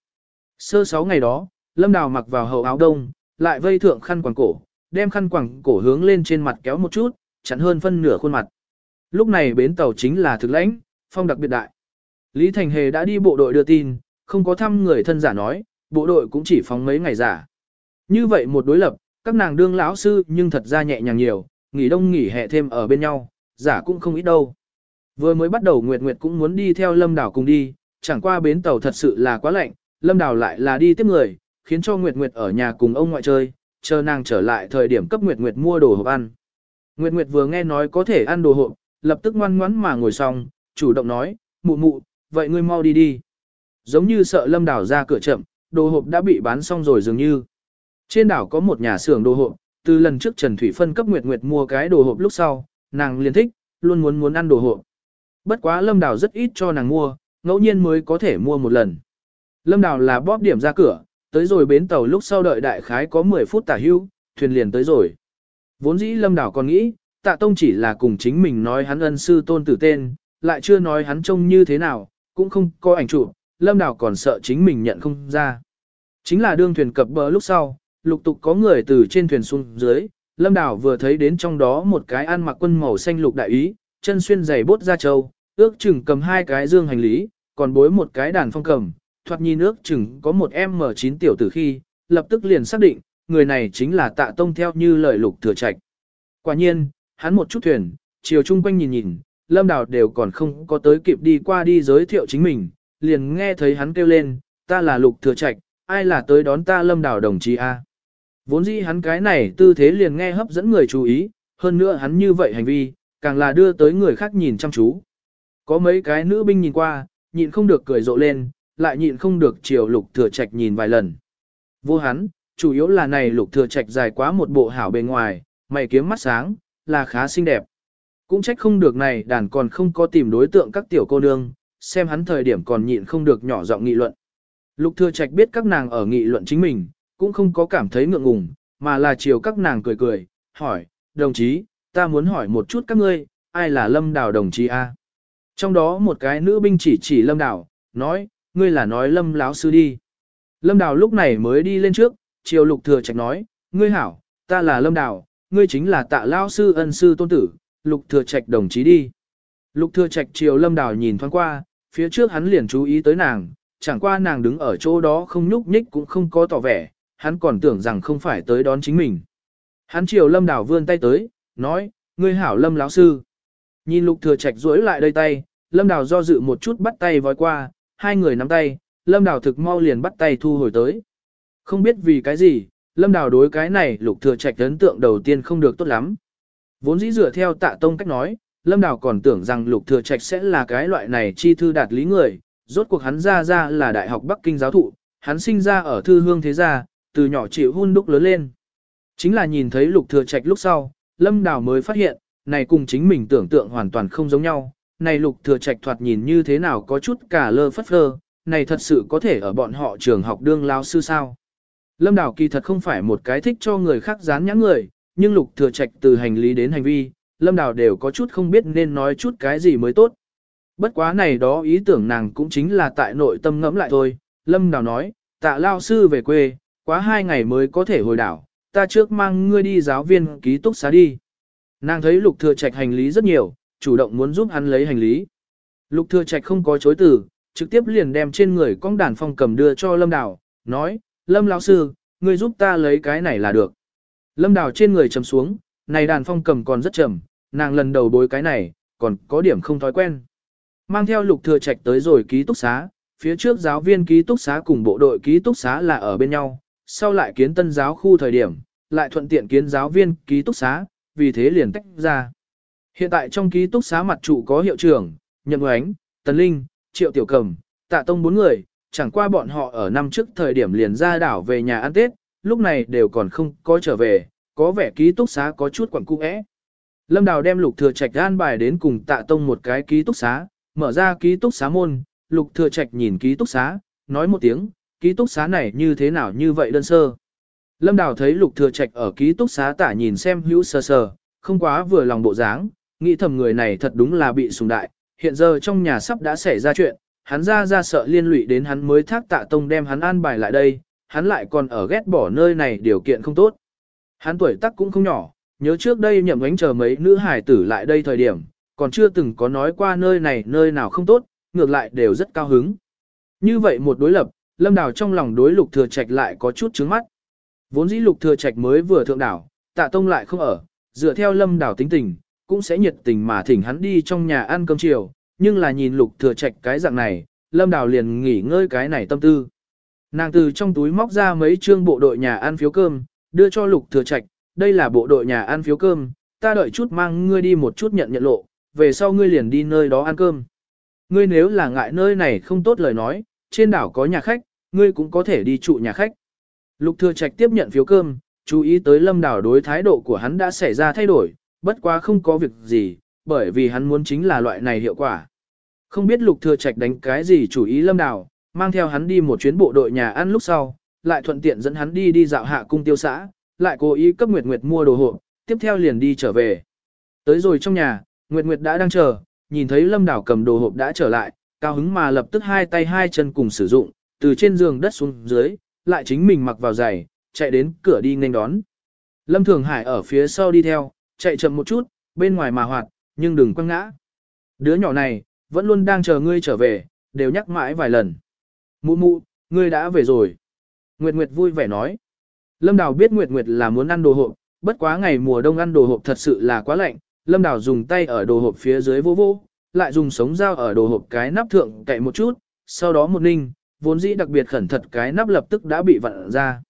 Sơ sáu ngày đó, Lâm Đào mặc vào hậu áo đông, lại vây thượng khăn quàng cổ, đem khăn quàng cổ hướng lên trên mặt kéo một chút, chặn hơn phân nửa khuôn mặt. Lúc này bến tàu chính là thực lãnh, phong đặc biệt đại. Lý Thành Hề đã đi bộ đội đưa tin, không có thăm người thân giả nói, bộ đội cũng chỉ phóng mấy ngày giả. Như vậy một đối lập, các nàng đương lão sư nhưng thật ra nhẹ nhàng nhiều, nghỉ đông nghỉ hè thêm ở bên nhau, giả cũng không ít đâu. Vừa mới bắt đầu Nguyệt Nguyệt cũng muốn đi theo Lâm Đảo cùng đi, chẳng qua bến tàu thật sự là quá lạnh, Lâm Đảo lại là đi tiếp người, khiến cho Nguyệt Nguyệt ở nhà cùng ông ngoại chơi, chờ nàng trở lại thời điểm cấp Nguyệt Nguyệt mua đồ hộp ăn. Nguyệt Nguyệt vừa nghe nói có thể ăn đồ hộp, lập tức ngoan ngoãn mà ngồi xong, chủ động nói, mụ mụ, vậy ngươi mau đi đi. Giống như sợ Lâm Đảo ra cửa chậm, đồ hộp đã bị bán xong rồi dường như. Trên đảo có một nhà xưởng đồ hộp, từ lần trước Trần Thủy Phân cấp Nguyệt Nguyệt mua cái đồ hộp lúc sau, nàng liền thích, luôn muốn muốn ăn đồ hộp. Bất quá Lâm Đào rất ít cho nàng mua, ngẫu nhiên mới có thể mua một lần. Lâm Đào là bóp điểm ra cửa, tới rồi bến tàu lúc sau đợi đại khái có 10 phút tả hưu, thuyền liền tới rồi. Vốn dĩ Lâm Đào còn nghĩ, tạ tông chỉ là cùng chính mình nói hắn ân sư tôn tử tên, lại chưa nói hắn trông như thế nào, cũng không có ảnh chụp, Lâm Đào còn sợ chính mình nhận không ra. Chính là đương thuyền cập bờ lúc sau, lục tục có người từ trên thuyền xuống dưới, Lâm Đào vừa thấy đến trong đó một cái ăn mặc quân màu xanh lục đại ý, chân xuyên giày bốt da trâu, ước chừng cầm hai cái dương hành lý, còn bối một cái đàn phong cầm, thoạt nhìn ước chừng có một em M9 tiểu tử khi, lập tức liền xác định, người này chính là tạ tông theo như lời lục thừa trạch. Quả nhiên, hắn một chút thuyền, chiều chung quanh nhìn nhìn, Lâm Đào đều còn không có tới kịp đi qua đi giới thiệu chính mình, liền nghe thấy hắn kêu lên, ta là lục thừa trạch, ai là tới đón ta Lâm Đào đồng chí a? Vốn dĩ hắn cái này tư thế liền nghe hấp dẫn người chú ý, hơn nữa hắn như vậy hành vi, càng là đưa tới người khác nhìn chăm chú. Có mấy cái nữ binh nhìn qua, nhịn không được cười rộ lên, lại nhịn không được chiều lục thừa trạch nhìn vài lần. Vô hắn, chủ yếu là này lục thừa trạch dài quá một bộ hảo bề ngoài, mày kiếm mắt sáng, là khá xinh đẹp. Cũng trách không được này đàn còn không có tìm đối tượng các tiểu cô nương, xem hắn thời điểm còn nhịn không được nhỏ giọng nghị luận. Lục thừa trạch biết các nàng ở nghị luận chính mình, cũng không có cảm thấy ngượng ngùng, mà là chiều các nàng cười cười, hỏi, đồng chí, ta muốn hỏi một chút các ngươi, ai là lâm đào đồng chí A? Trong đó một cái nữ binh chỉ chỉ lâm đào, nói, ngươi là nói lâm láo sư đi. Lâm đào lúc này mới đi lên trước, chiều lục thừa trạch nói, ngươi hảo, ta là lâm đào, ngươi chính là tạ lao sư ân sư tôn tử, lục thừa trạch đồng chí đi. Lục thừa trạch chiều lâm đào nhìn thoáng qua, phía trước hắn liền chú ý tới nàng, chẳng qua nàng đứng ở chỗ đó không nhúc nhích cũng không có tỏ vẻ, hắn còn tưởng rằng không phải tới đón chính mình. Hắn chiều lâm đảo vươn tay tới, nói, ngươi hảo lâm lão sư. Nhìn lục thừa trạch duỗi lại đây tay, lâm Đào do dự một chút bắt tay vói qua, hai người nắm tay, lâm Đào thực mau liền bắt tay thu hồi tới. Không biết vì cái gì, lâm Đào đối cái này lục thừa trạch ấn tượng đầu tiên không được tốt lắm. Vốn dĩ dựa theo tạ tông cách nói, lâm Đào còn tưởng rằng lục thừa trạch sẽ là cái loại này chi thư đạt lý người, rốt cuộc hắn ra ra là đại học Bắc Kinh giáo thụ, hắn sinh ra ở thư hương thế gia, từ nhỏ chịu hun đúc lớn lên. Chính là nhìn thấy lục thừa trạch lúc sau, Lâm Đào mới phát hiện, này cùng chính mình tưởng tượng hoàn toàn không giống nhau. Này lục thừa trạch thoạt nhìn như thế nào có chút cả lơ phất phơ, này thật sự có thể ở bọn họ trường học đương lao sư sao. Lâm Đào kỳ thật không phải một cái thích cho người khác dán nhãn người, nhưng lục thừa trạch từ hành lý đến hành vi, Lâm Đào đều có chút không biết nên nói chút cái gì mới tốt. Bất quá này đó ý tưởng nàng cũng chính là tại nội tâm ngẫm lại thôi. Lâm Đào nói, tạ lao sư về quê, quá hai ngày mới có thể hồi đảo, ta trước mang ngươi đi giáo viên ký túc xá đi. Nàng thấy lục thừa trạch hành lý rất nhiều, chủ động muốn giúp hắn lấy hành lý. Lục thừa trạch không có chối từ, trực tiếp liền đem trên người con đàn phong cầm đưa cho Lâm Đào, nói, Lâm lão sư, ngươi giúp ta lấy cái này là được. Lâm Đào trên người trầm xuống, này đàn phong cầm còn rất trầm, nàng lần đầu bối cái này, còn có điểm không thói quen. Mang theo lục thừa trạch tới rồi ký túc xá, phía trước giáo viên ký túc xá cùng bộ đội ký túc xá là ở bên nhau, sau lại kiến tân giáo khu thời điểm, lại thuận tiện kiến giáo viên ký túc xá, vì thế liền tách ra. Hiện tại trong ký túc xá mặt trụ có hiệu trưởng, Nhậm Ngoánh, Tần Linh, Triệu Tiểu Cầm, Tạ Tông bốn người, chẳng qua bọn họ ở năm trước thời điểm liền ra đảo về nhà ăn Tết, lúc này đều còn không có trở về, có vẻ ký túc xá có chút quẩn cung ẽ. Lâm Đào đem Lục Thừa Trạch an bài đến cùng Tạ Tông một cái ký túc xá, mở ra ký túc xá môn, Lục Thừa Trạch nhìn ký túc xá, nói một tiếng, ký túc xá này như thế nào như vậy đơn sơ. Lâm Đào thấy Lục Thừa Trạch ở ký túc xá tả nhìn xem hữu sơ sờ, không quá vừa lòng bộ dáng, nghĩ thầm người này thật đúng là bị sùng đại, hiện giờ trong nhà sắp đã xảy ra chuyện, hắn ra ra sợ liên lụy đến hắn mới thác tạ tông đem hắn an bài lại đây, hắn lại còn ở ghét bỏ nơi này điều kiện không tốt. Hắn tuổi tác cũng không nhỏ, nhớ trước đây nhậm ánh chờ mấy nữ hải tử lại đây thời điểm, còn chưa từng có nói qua nơi này nơi nào không tốt, ngược lại đều rất cao hứng. Như vậy một đối lập, lâm đào trong lòng đối lục thừa trạch lại có chút trướng mắt. Vốn dĩ lục thừa trạch mới vừa thượng đảo, tạ tông lại không ở, dựa theo lâm đảo tính tình, cũng sẽ nhiệt tình mà thỉnh hắn đi trong nhà ăn cơm chiều, nhưng là nhìn lục thừa trạch cái dạng này, lâm đảo liền nghỉ ngơi cái này tâm tư. Nàng từ trong túi móc ra mấy trương bộ đội nhà ăn phiếu cơm, đưa cho lục thừa trạch, đây là bộ đội nhà ăn phiếu cơm, ta đợi chút mang ngươi đi một chút nhận nhận lộ, về sau ngươi liền đi nơi đó ăn cơm. Ngươi nếu là ngại nơi này không tốt lời nói, trên đảo có nhà khách, ngươi cũng có thể đi trụ nhà khách. Lục Thừa Trạch tiếp nhận phiếu cơm, chú ý tới Lâm Đào đối thái độ của hắn đã xảy ra thay đổi, bất quá không có việc gì, bởi vì hắn muốn chính là loại này hiệu quả. Không biết Lục Thừa Trạch đánh cái gì chủ ý Lâm Đào, mang theo hắn đi một chuyến bộ đội nhà ăn lúc sau, lại thuận tiện dẫn hắn đi đi dạo hạ cung tiêu xã, lại cố ý cấp Nguyệt Nguyệt mua đồ hộ, tiếp theo liền đi trở về. Tới rồi trong nhà, Nguyệt Nguyệt đã đang chờ, nhìn thấy Lâm Đào cầm đồ hộp đã trở lại, cao hứng mà lập tức hai tay hai chân cùng sử dụng, từ trên giường đất xuống dưới, lại chính mình mặc vào giày, chạy đến cửa đi nghênh đón. Lâm Thường Hải ở phía sau đi theo, chạy chậm một chút, bên ngoài mà hoạt, nhưng đừng quăng ngã. Đứa nhỏ này, vẫn luôn đang chờ ngươi trở về, đều nhắc mãi vài lần. Mụ mụ, ngươi đã về rồi. Nguyệt Nguyệt vui vẻ nói. Lâm Đào biết Nguyệt Nguyệt là muốn ăn đồ hộp, bất quá ngày mùa đông ăn đồ hộp thật sự là quá lạnh. Lâm Đào dùng tay ở đồ hộp phía dưới vô vô, lại dùng sống dao ở đồ hộp cái nắp thượng cậy một chút, sau đó một ninh, vốn dĩ đặc biệt khẩn thật cái nắp lập tức đã bị vặn ra.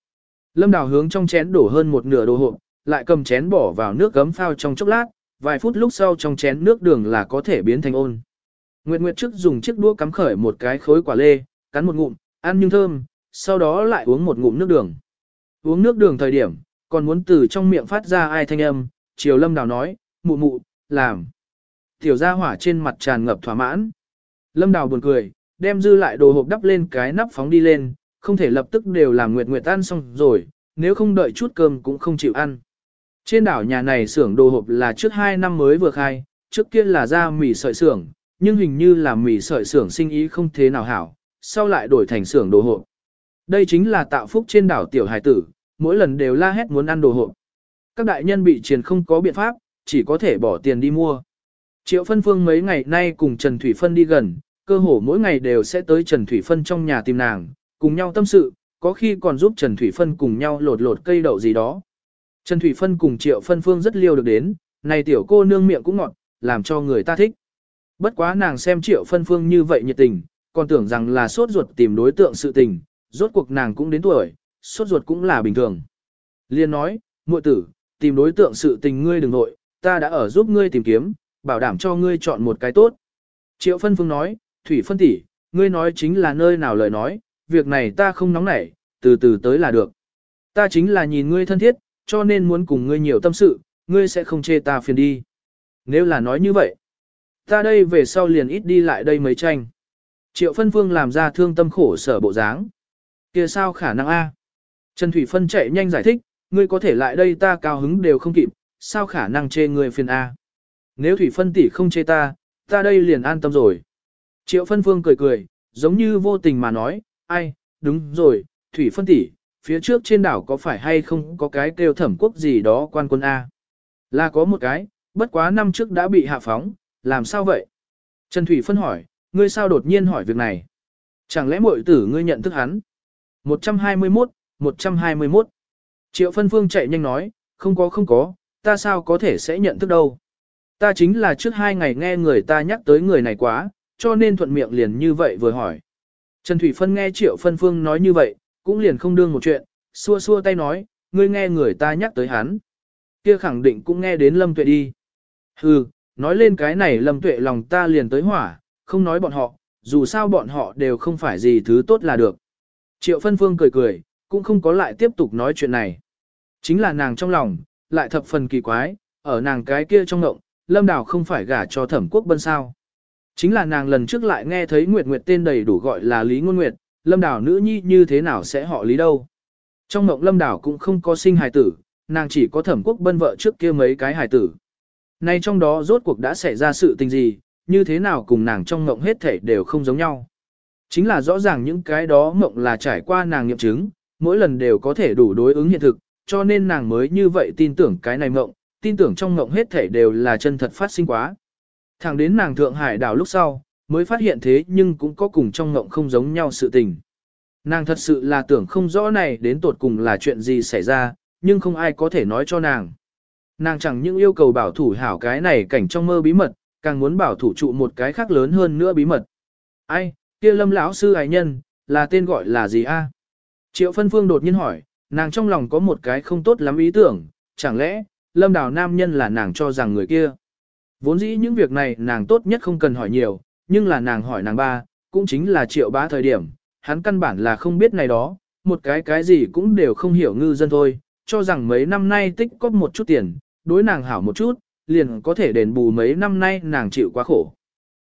Lâm Đào hướng trong chén đổ hơn một nửa đồ hộp, lại cầm chén bỏ vào nước gấm phao trong chốc lát, vài phút lúc sau trong chén nước đường là có thể biến thành ôn. Nguyệt Nguyệt trước dùng chiếc đũa cắm khởi một cái khối quả lê, cắn một ngụm, ăn nhưng thơm, sau đó lại uống một ngụm nước đường. Uống nước đường thời điểm, còn muốn từ trong miệng phát ra ai thanh âm, chiều Lâm Đào nói, mụ mụ, làm. Tiểu gia hỏa trên mặt tràn ngập thỏa mãn. Lâm Đào buồn cười, đem dư lại đồ hộp đắp lên cái nắp phóng đi lên, không thể lập tức đều làm Nguyệt Nguyệt ăn xong rồi, nếu không đợi chút cơm cũng không chịu ăn. Trên đảo nhà này xưởng đồ hộp là trước 2 năm mới vừa khai, trước kia là ra mì sợi xưởng, nhưng hình như là mì sợi xưởng sinh ý không thế nào hảo, sau lại đổi thành xưởng đồ hộp. Đây chính là tạo phúc trên đảo tiểu hải tử, mỗi lần đều la hét muốn ăn đồ hộp. Các đại nhân bị triền không có biện pháp, chỉ có thể bỏ tiền đi mua. Triệu Phân Phương mấy ngày nay cùng Trần Thủy Phân đi gần, cơ hồ mỗi ngày đều sẽ tới Trần Thủy Phân trong nhà tìm nàng, cùng nhau tâm sự, có khi còn giúp Trần Thủy Phân cùng nhau lột lột cây đậu gì đó. Trần Thủy Phân cùng Triệu Phân Phương rất liêu được đến, này tiểu cô nương miệng cũng ngọt, làm cho người ta thích. Bất quá nàng xem Triệu Phân Phương như vậy nhiệt tình, còn tưởng rằng là sốt ruột tìm đối tượng sự tình, rốt cuộc nàng cũng đến tuổi, sốt ruột cũng là bình thường. Liên nói, muội tử, tìm đối tượng sự tình ngươi đừng nội, ta đã ở giúp ngươi tìm kiếm, bảo đảm cho ngươi chọn một cái tốt. Triệu Phân Phương nói, Thủy phân tỷ, ngươi nói chính là nơi nào lời nói, việc này ta không nóng nảy, từ từ tới là được. Ta chính là nhìn ngươi thân thiết, cho nên muốn cùng ngươi nhiều tâm sự, ngươi sẽ không chê ta phiền đi. Nếu là nói như vậy, ta đây về sau liền ít đi lại đây mấy tranh. Triệu phân phương làm ra thương tâm khổ sở bộ dáng. kia sao khả năng a? Trần Thủy Phân chạy nhanh giải thích, ngươi có thể lại đây ta cao hứng đều không kịp, sao khả năng chê ngươi phiền a? Nếu Thủy Phân tỷ không chê ta, ta đây liền an tâm rồi. Triệu Phân Phương cười cười, giống như vô tình mà nói, ai, đúng rồi, Thủy Phân tỷ, phía trước trên đảo có phải hay không có cái kêu thẩm quốc gì đó quan quân A? Là có một cái, bất quá năm trước đã bị hạ phóng, làm sao vậy? Trần Thủy Phân hỏi, ngươi sao đột nhiên hỏi việc này? Chẳng lẽ muội tử ngươi nhận thức hắn? 121, 121. Triệu Phân Phương chạy nhanh nói, không có không có, ta sao có thể sẽ nhận thức đâu. Ta chính là trước hai ngày nghe người ta nhắc tới người này quá, cho nên thuận miệng liền như vậy vừa hỏi. Trần Thủy Phân nghe Triệu Phân Phương nói như vậy, cũng liền không đương một chuyện, xua xua tay nói, ngươi nghe người ta nhắc tới hắn. Kia khẳng định cũng nghe đến Lâm Tuệ đi. Hừ, nói lên cái này Lâm Tuệ lòng ta liền tới hỏa, không nói bọn họ, dù sao bọn họ đều không phải gì thứ tốt là được. Triệu Phân Phương cười cười, cũng không có lại tiếp tục nói chuyện này. Chính là nàng trong lòng, lại thập phần kỳ quái, ở nàng cái kia trong ngộng, Lâm Đào không phải gả cho thẩm quốc bân sao. Chính là nàng lần trước lại nghe thấy Nguyệt Nguyệt tên đầy đủ gọi là Lý Ngôn Nguyệt, Lâm đảo nữ nhi như thế nào sẽ họ Lý đâu. Trong mộng Lâm đảo cũng không có sinh hài tử, nàng chỉ có thẩm quốc bân vợ trước kia mấy cái hài tử. Nay trong đó rốt cuộc đã xảy ra sự tình gì, như thế nào cùng nàng trong mộng hết thể đều không giống nhau. Chính là rõ ràng những cái đó mộng là trải qua nàng nghiệm chứng, mỗi lần đều có thể đủ đối ứng hiện thực, cho nên nàng mới như vậy tin tưởng cái này mộng, tin tưởng trong mộng hết thể đều là chân thật phát sinh quá. Thẳng đến nàng Thượng Hải đảo lúc sau, mới phát hiện thế nhưng cũng có cùng trong ngộng không giống nhau sự tình. Nàng thật sự là tưởng không rõ này đến tột cùng là chuyện gì xảy ra, nhưng không ai có thể nói cho nàng. Nàng chẳng những yêu cầu bảo thủ hảo cái này cảnh trong mơ bí mật, càng muốn bảo thủ trụ một cái khác lớn hơn nữa bí mật. Ai, kia lâm lão sư ái nhân, là tên gọi là gì a? Triệu phân phương đột nhiên hỏi, nàng trong lòng có một cái không tốt lắm ý tưởng, chẳng lẽ, lâm đào nam nhân là nàng cho rằng người kia. Vốn dĩ những việc này nàng tốt nhất không cần hỏi nhiều, nhưng là nàng hỏi nàng ba, cũng chính là triệu bá thời điểm, hắn căn bản là không biết này đó, một cái cái gì cũng đều không hiểu ngư dân thôi, cho rằng mấy năm nay tích có một chút tiền, đối nàng hảo một chút, liền có thể đền bù mấy năm nay nàng chịu quá khổ.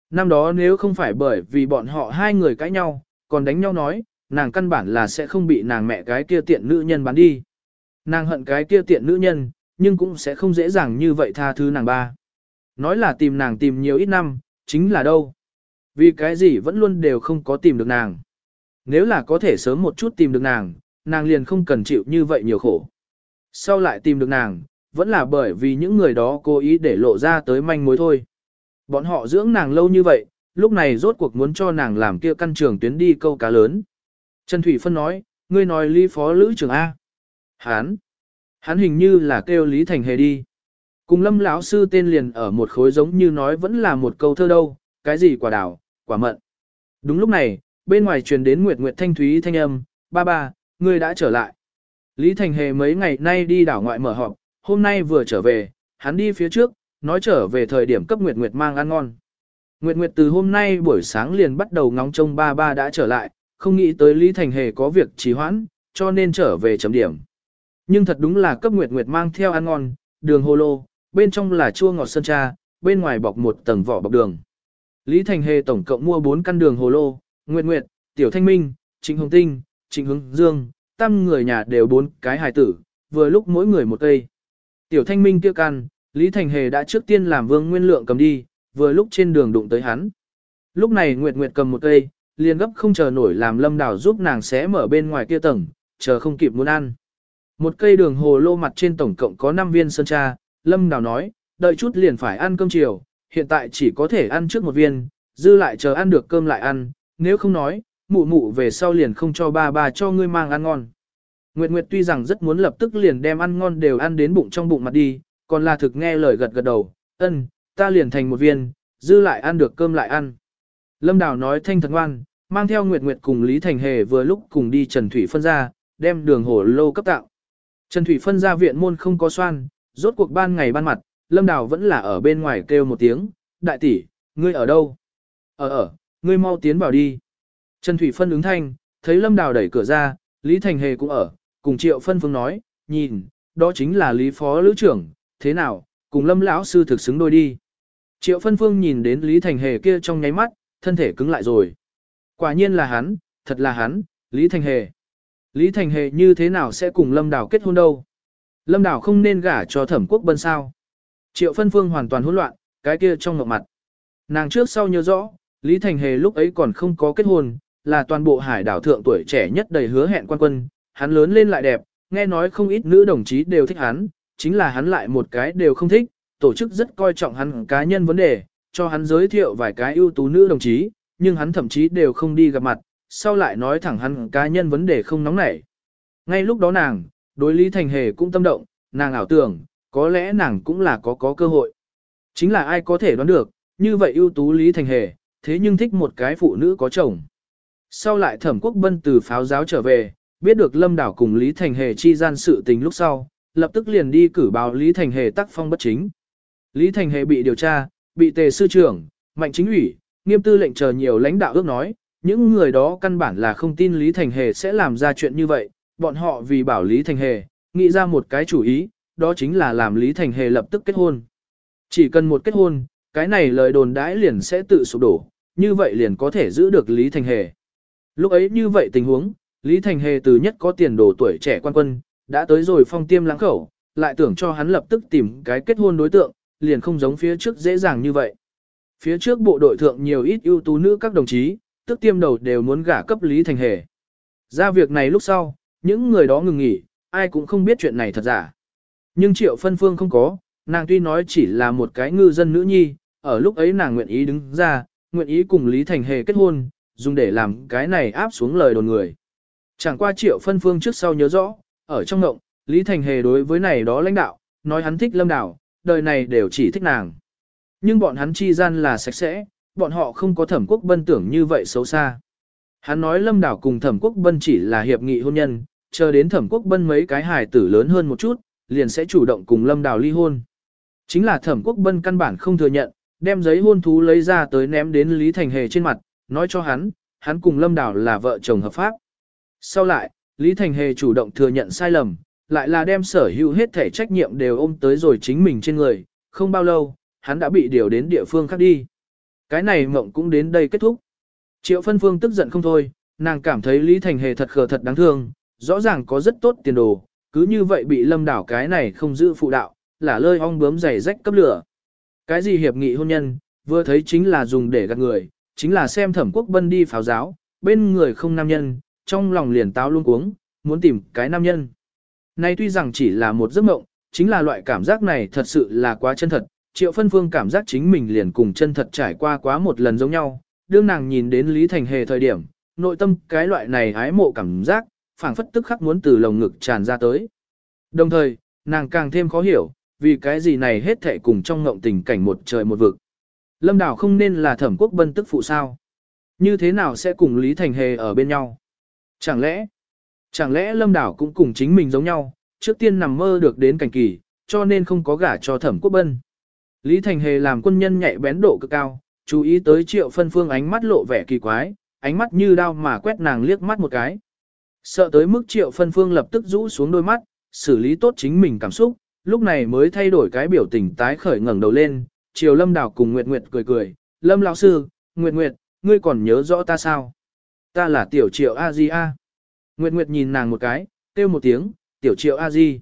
Năm đó nếu không phải bởi vì bọn họ hai người cãi nhau, còn đánh nhau nói, nàng căn bản là sẽ không bị nàng mẹ cái kia tiện nữ nhân bán đi. Nàng hận cái kia tiện nữ nhân, nhưng cũng sẽ không dễ dàng như vậy tha thứ nàng ba. Nói là tìm nàng tìm nhiều ít năm, chính là đâu. Vì cái gì vẫn luôn đều không có tìm được nàng. Nếu là có thể sớm một chút tìm được nàng, nàng liền không cần chịu như vậy nhiều khổ. Sau lại tìm được nàng, vẫn là bởi vì những người đó cố ý để lộ ra tới manh mối thôi. Bọn họ dưỡng nàng lâu như vậy, lúc này rốt cuộc muốn cho nàng làm kia căn trường tuyến đi câu cá lớn. Trần Thủy Phân nói, ngươi nói Lý Phó Lữ trường A. Hán. Hán hình như là kêu Lý Thành Hề đi. Cùng lâm lão sư tên liền ở một khối giống như nói vẫn là một câu thơ đâu, cái gì quả đảo, quả mận. Đúng lúc này, bên ngoài truyền đến Nguyệt Nguyệt Thanh Thúy thanh âm, ba ba, ngươi đã trở lại. Lý Thành Hề mấy ngày nay đi đảo ngoại mở họp, hôm nay vừa trở về, hắn đi phía trước, nói trở về thời điểm cấp Nguyệt Nguyệt mang ăn ngon. Nguyệt Nguyệt từ hôm nay buổi sáng liền bắt đầu ngóng trông ba ba đã trở lại, không nghĩ tới Lý Thành Hề có việc trì hoãn, cho nên trở về chấm điểm. Nhưng thật đúng là cấp Nguyệt Nguyệt mang theo ăn ngon, đường hồ lô, bên trong là chua ngọt sơn tra, bên ngoài bọc một tầng vỏ bọc đường. Lý Thành Hề tổng cộng mua 4 căn đường hồ lô, Nguyệt Nguyệt, Tiểu Thanh Minh, Trịnh Hồng Tinh, Trịnh Hứng Dương, tam người nhà đều bốn cái hài tử, vừa lúc mỗi người một cây. Tiểu Thanh Minh kia căn, Lý Thành Hề đã trước tiên làm vương nguyên lượng cầm đi, vừa lúc trên đường đụng tới hắn. Lúc này Nguyệt Nguyệt cầm một cây, liền gấp không chờ nổi làm lâm đào giúp nàng xé mở bên ngoài kia tầng, chờ không kịp muốn ăn. Một cây đường hồ lô mặt trên tổng cộng có 5 viên sơn tra lâm đào nói, đợi chút liền phải ăn cơm chiều, hiện tại chỉ có thể ăn trước một viên, dư lại chờ ăn được cơm lại ăn, nếu không nói, mụ mụ về sau liền không cho ba ba cho ngươi mang ăn ngon. Nguyệt Nguyệt tuy rằng rất muốn lập tức liền đem ăn ngon đều ăn đến bụng trong bụng mặt đi, còn là thực nghe lời gật gật đầu, ân, ta liền thành một viên, dư lại ăn được cơm lại ăn. Lâm Đào nói thanh thật ngoan, mang theo Nguyệt Nguyệt cùng Lý Thành Hề vừa lúc cùng đi Trần Thủy phân ra, đem đường hổ lô cấp tạo. Trần Thủy phân ra viện môn không có xoan, rốt cuộc ban ngày ban mặt, Lâm Đào vẫn là ở bên ngoài kêu một tiếng, đại tỷ, ngươi ở đâu? Ở ở, ngươi mau tiến vào đi. Trần Thủy phân ứng thanh, thấy Lâm Đào đẩy cửa ra, Lý Thành Hề cũng ở, cùng Triệu Phân Phương nói, nhìn, đó chính là Lý Phó Lữ trưởng, thế nào, cùng lâm lão sư thực xứng đôi đi. Triệu phân phương nhìn đến Lý Thành Hề kia trong nháy mắt, thân thể cứng lại rồi. Quả nhiên là hắn, thật là hắn, Lý Thành Hề. Lý Thành Hề như thế nào sẽ cùng Lâm Đào kết hôn đâu? Lâm Đào không nên gả cho thẩm quốc bân sao? Triệu phân phương hoàn toàn hỗn loạn, cái kia trong ngọc mặt. Nàng trước sau nhớ rõ, Lý Thành Hề lúc ấy còn không có kết hôn, là toàn bộ hải đảo thượng tuổi trẻ nhất đầy hứa hẹn quan quân, hắn lớn lên lại đẹp, nghe nói không ít nữ đồng chí đều thích hắn, chính là hắn lại một cái đều không thích, tổ chức rất coi trọng hắn cá nhân vấn đề, cho hắn giới thiệu vài cái ưu tú nữ đồng chí, nhưng hắn thậm chí đều không đi gặp mặt, sau lại nói thẳng hắn cá nhân vấn đề không nóng nảy. Ngay lúc đó nàng, đối Lý Thành Hề cũng tâm động, nàng ảo tưởng, có lẽ nàng cũng là có có cơ hội. Chính là ai có thể đoán được, như vậy ưu tú Lý Thành Hề, thế nhưng thích một cái phụ nữ có chồng. Sau lại thẩm quốc bân từ pháo giáo trở về, biết được Lâm Đảo cùng Lý Thành Hề chi gian sự tình lúc sau, lập tức liền đi cử báo Lý Thành Hề tác phong bất chính. Lý Thành Hề bị điều tra, bị tề sư trưởng, mạnh chính ủy, nghiêm tư lệnh chờ nhiều lãnh đạo ước nói, những người đó căn bản là không tin Lý Thành Hề sẽ làm ra chuyện như vậy, bọn họ vì bảo Lý Thành Hề, nghĩ ra một cái chủ ý, đó chính là làm Lý Thành Hề lập tức kết hôn. Chỉ cần một kết hôn, cái này lời đồn đãi liền sẽ tự sụp đổ, như vậy liền có thể giữ được Lý Thành Hề. Lúc ấy như vậy tình huống, Lý Thành Hề từ nhất có tiền đồ tuổi trẻ quan quân, đã tới rồi phong tiêm lãng khẩu, lại tưởng cho hắn lập tức tìm cái kết hôn đối tượng, liền không giống phía trước dễ dàng như vậy. Phía trước bộ đội thượng nhiều ít ưu tú nữ các đồng chí, tức tiêm đầu đều muốn gả cấp Lý Thành Hề. Ra việc này lúc sau, những người đó ngừng nghỉ, ai cũng không biết chuyện này thật giả. Nhưng triệu phân phương không có, nàng tuy nói chỉ là một cái ngư dân nữ nhi, ở lúc ấy nàng nguyện ý đứng ra, nguyện ý cùng Lý Thành Hề kết hôn, dùng để làm cái này áp xuống lời đồn người. Chẳng qua triệu phân phương trước sau nhớ rõ, ở trong ngộng, Lý Thành Hề đối với này đó lãnh đạo, nói hắn thích lâm đảo, đời này đều chỉ thích nàng. Nhưng bọn hắn chi gian là sạch sẽ, bọn họ không có thẩm quốc bân tưởng như vậy xấu xa. Hắn nói lâm đảo cùng thẩm quốc bân chỉ là hiệp nghị hôn nhân, chờ đến thẩm quốc bân mấy cái hài tử lớn hơn một chút, liền sẽ chủ động cùng lâm đảo ly hôn. Chính là thẩm quốc bân căn bản không thừa nhận, đem giấy hôn thú lấy ra tới ném đến Lý Thành Hề trên mặt, nói cho hắn, hắn cùng lâm đảo là vợ chồng hợp pháp. Sau lại, Lý Thành Hề chủ động thừa nhận sai lầm, lại là đem sở hữu hết thể trách nhiệm đều ôm tới rồi chính mình trên người, không bao lâu, hắn đã bị điều đến địa phương khác đi. Cái này mộng cũng đến đây kết thúc. Triệu phân phương tức giận không thôi, nàng cảm thấy Lý Thành Hề thật khờ thật đáng thương, rõ ràng có rất tốt tiền đồ, cứ như vậy bị lâm đảo cái này không giữ phụ đạo, là lơi ong bướm giày rách cấp lửa. Cái gì hiệp nghị hôn nhân, vừa thấy chính là dùng để gạt người, chính là xem thẩm quốc bân đi pháo giáo, bên người không nam nhân, trong lòng liền táo luôn cuống, muốn tìm cái nam nhân. Nay tuy rằng chỉ là một giấc mộng, chính là loại cảm giác này thật sự là quá chân thật, triệu phân phương cảm giác chính mình liền cùng chân thật trải qua quá một lần giống nhau, đương nàng nhìn đến Lý Thành Hề thời điểm, nội tâm cái loại này ái mộ cảm giác, phảng phất tức khắc muốn từ lồng ngực tràn ra tới. Đồng thời, nàng càng thêm khó hiểu, vì cái gì này hết thệ cùng trong ngộng tình cảnh một trời một vực. Lâm Đào không nên là thẩm quốc bân tức phụ sao? Như thế nào sẽ cùng Lý Thành Hề ở bên nhau? Chẳng lẽ, chẳng lẽ Lâm Đảo cũng cùng chính mình giống nhau, trước tiên nằm mơ được đến cảnh kỳ, cho nên không có gả cho thẩm quốc bân. Lý Thành Hề làm quân nhân nhạy bén độ cực cao, chú ý tới triệu phân phương ánh mắt lộ vẻ kỳ quái, ánh mắt như đao mà quét nàng liếc mắt một cái. Sợ tới mức triệu phân phương lập tức rũ xuống đôi mắt, xử lý tốt chính mình cảm xúc, lúc này mới thay đổi cái biểu tình tái khởi ngẩng đầu lên, triều lâm đảo cùng Nguyệt Nguyệt cười cười, lâm lão sư, Nguyệt Nguyệt, ngươi còn nhớ rõ ta sao? Ta là tiểu triệu A-di A. Nguyệt Nguyệt nhìn nàng một cái, kêu một tiếng, tiểu triệu A-di.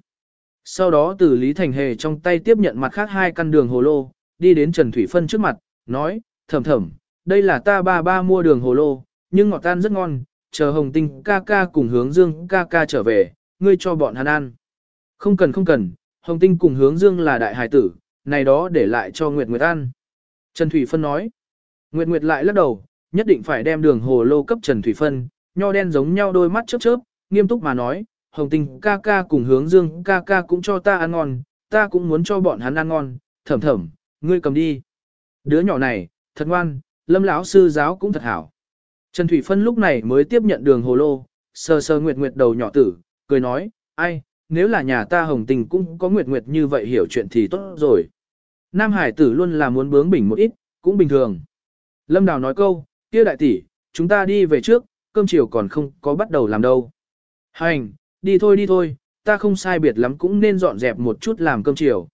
Sau đó từ Lý Thành Hề trong tay tiếp nhận mặt khác hai căn đường hồ lô, đi đến Trần Thủy Phân trước mặt, nói, thầm thầm, đây là ta ba ba mua đường hồ lô, nhưng ngọt tan rất ngon, chờ Hồng Tinh ca ca cùng hướng dương ca ca trở về, ngươi cho bọn hắn ăn. Không cần không cần, Hồng Tinh cùng hướng dương là đại hải tử, này đó để lại cho Nguyệt Nguyệt ăn. Trần Thủy Phân nói, Nguyệt Nguyệt lại lắc đầu, nhất định phải đem đường hồ lô cấp Trần Thủy Phân, nho đen giống nhau đôi mắt chớp chớp, nghiêm túc mà nói, Hồng Tinh ca ca cùng hướng dương ca ca cũng cho ta ăn ngon, ta cũng muốn cho bọn hắn ăn ngon, thầm thầm, ngươi cầm đi. Đứa nhỏ này, thật ngoan, lâm lão sư giáo cũng thật hảo. Trần Thủy Phân lúc này mới tiếp nhận đường hồ lô, sờ sờ nguyệt nguyệt đầu nhỏ tử, cười nói, ai, nếu là nhà ta hồng tình cũng có nguyệt nguyệt như vậy hiểu chuyện thì tốt rồi. Nam Hải tử luôn là muốn bướng bỉnh một ít, cũng bình thường. Lâm Đào nói câu, kia đại tỷ, chúng ta đi về trước, cơm chiều còn không có bắt đầu làm đâu. Hành, đi thôi đi thôi, ta không sai biệt lắm cũng nên dọn dẹp một chút làm cơm chiều.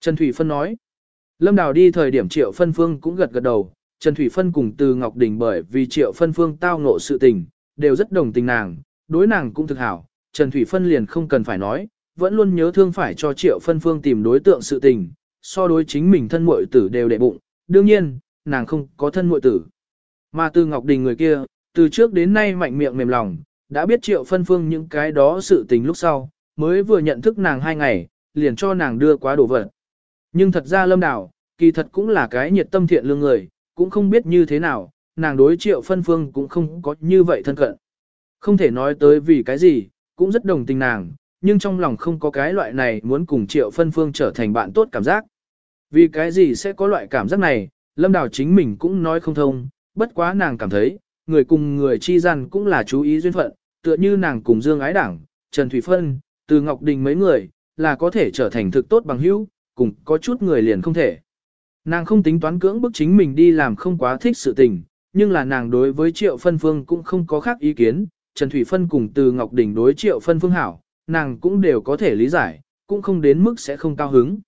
Trần Thủy Phân nói. Lâm Đào đi thời điểm Triệu Phân Phương cũng gật gật đầu, Trần Thủy Phân cùng Từ Ngọc Đình bởi vì Triệu Phân Phương tao ngộ sự tình, đều rất đồng tình nàng, đối nàng cũng thực hảo, Trần Thủy Phân liền không cần phải nói, vẫn luôn nhớ thương phải cho Triệu Phân Phương tìm đối tượng sự tình, so đối chính mình thân muội tử đều đệ bụng, đương nhiên, nàng không có thân muội tử. Mà Từ Ngọc Đình người kia, từ trước đến nay mạnh miệng mềm lòng, đã biết Triệu Phân Phương những cái đó sự tình lúc sau, mới vừa nhận thức nàng hai ngày, liền cho nàng đưa quá đồ vật. Nhưng thật ra Lâm đảo kỳ thật cũng là cái nhiệt tâm thiện lương người, cũng không biết như thế nào, nàng đối Triệu Phân Phương cũng không có như vậy thân cận. Không thể nói tới vì cái gì, cũng rất đồng tình nàng, nhưng trong lòng không có cái loại này muốn cùng Triệu Phân Phương trở thành bạn tốt cảm giác. Vì cái gì sẽ có loại cảm giác này, Lâm đảo chính mình cũng nói không thông, bất quá nàng cảm thấy, người cùng người chi gian cũng là chú ý duyên phận, tựa như nàng cùng Dương Ái Đảng, Trần Thủy Phân, từ Ngọc Đình mấy người, là có thể trở thành thực tốt bằng hữu, cùng có chút người liền không thể. Nàng không tính toán cưỡng bức chính mình đi làm không quá thích sự tình, nhưng là nàng đối với Triệu Phân Phương cũng không có khác ý kiến, Trần Thủy Phân cùng từ Ngọc Đình đối Triệu Phân Phương hảo, nàng cũng đều có thể lý giải, cũng không đến mức sẽ không cao hứng.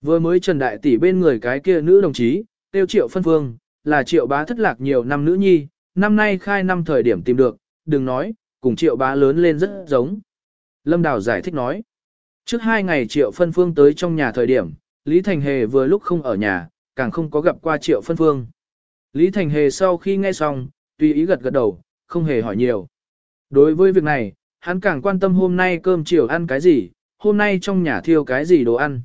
Vừa mới Trần Đại Tỷ bên người cái kia nữ đồng chí, tiêu Triệu Phân Phương, là Triệu bá thất lạc nhiều năm nữ nhi, năm nay khai năm thời điểm tìm được, đừng nói, cùng Triệu bá lớn lên rất giống. Lâm Đào giải thích nói, trước hai ngày Triệu Phân Phương tới trong nhà thời điểm, Lý Thành Hề vừa lúc không ở nhà, càng không có gặp qua Triệu Phân Phương. Lý Thành Hề sau khi nghe xong, tùy ý gật gật đầu, không hề hỏi nhiều. Đối với việc này, hắn càng quan tâm hôm nay cơm chiều ăn cái gì, hôm nay trong nhà thiêu cái gì đồ ăn.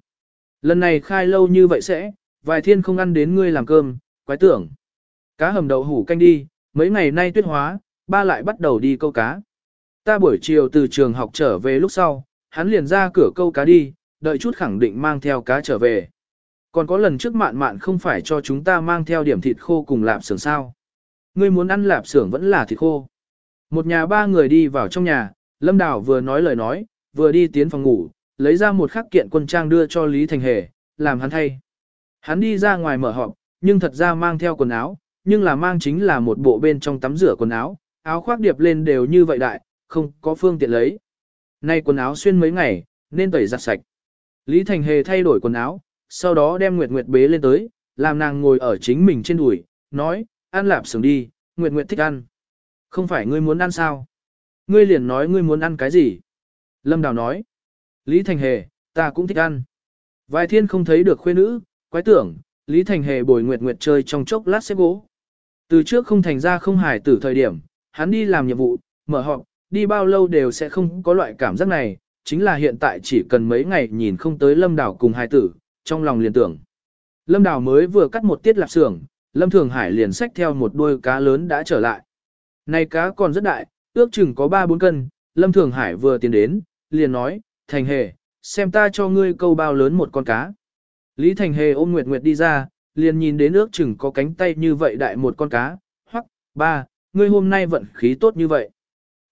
Lần này khai lâu như vậy sẽ, vài thiên không ăn đến ngươi làm cơm, quái tưởng. Cá hầm đậu hủ canh đi, mấy ngày nay tuyết hóa, ba lại bắt đầu đi câu cá. Ta buổi chiều từ trường học trở về lúc sau, hắn liền ra cửa câu cá đi, đợi chút khẳng định mang theo cá trở về. Còn có lần trước mạn mạn không phải cho chúng ta mang theo điểm thịt khô cùng lạp xưởng sao. Ngươi muốn ăn lạp xưởng vẫn là thịt khô. Một nhà ba người đi vào trong nhà, Lâm Đào vừa nói lời nói, vừa đi tiến phòng ngủ, lấy ra một khắc kiện quân trang đưa cho Lý Thành Hề, làm hắn thay. Hắn đi ra ngoài mở họp, nhưng thật ra mang theo quần áo, nhưng là mang chính là một bộ bên trong tắm rửa quần áo, áo khoác điệp lên đều như vậy đại, không có phương tiện lấy. Nay quần áo xuyên mấy ngày, nên tẩy giặt sạch. Lý Thành Hề thay đổi quần áo, sau đó đem Nguyệt Nguyệt bế lên tới, làm nàng ngồi ở chính mình trên đùi, nói, ăn lạp sừng đi, Nguyệt Nguyệt thích ăn. Không phải ngươi muốn ăn sao? Ngươi liền nói ngươi muốn ăn cái gì? Lâm Đào nói. Lý Thành Hề, ta cũng thích ăn. Vài thiên không thấy được khuê nữ, quái tưởng, Lý Thành Hề bồi Nguyệt Nguyệt chơi trong chốc lát xếp gỗ. Từ trước không thành ra không hài tử thời điểm, hắn đi làm nhiệm vụ, mở họp, đi bao lâu đều sẽ không có loại cảm giác này, chính là hiện tại chỉ cần mấy ngày nhìn không tới Lâm Đào cùng hai tử, trong lòng liền tưởng. Lâm Đào mới vừa cắt một tiết lạp xưởng, Lâm Thường Hải liền xách theo một đuôi cá lớn đã trở lại. Này cá còn rất đại, ước chừng có 3-4 cân, Lâm Thường Hải vừa tiến đến, liền nói, Thành Hề, xem ta cho ngươi câu bao lớn một con cá. Lý Thành Hề ôm Nguyệt Nguyệt đi ra, liền nhìn đến ước chừng có cánh tay như vậy đại một con cá, hoặc, ba, ngươi hôm nay vận khí tốt như vậy.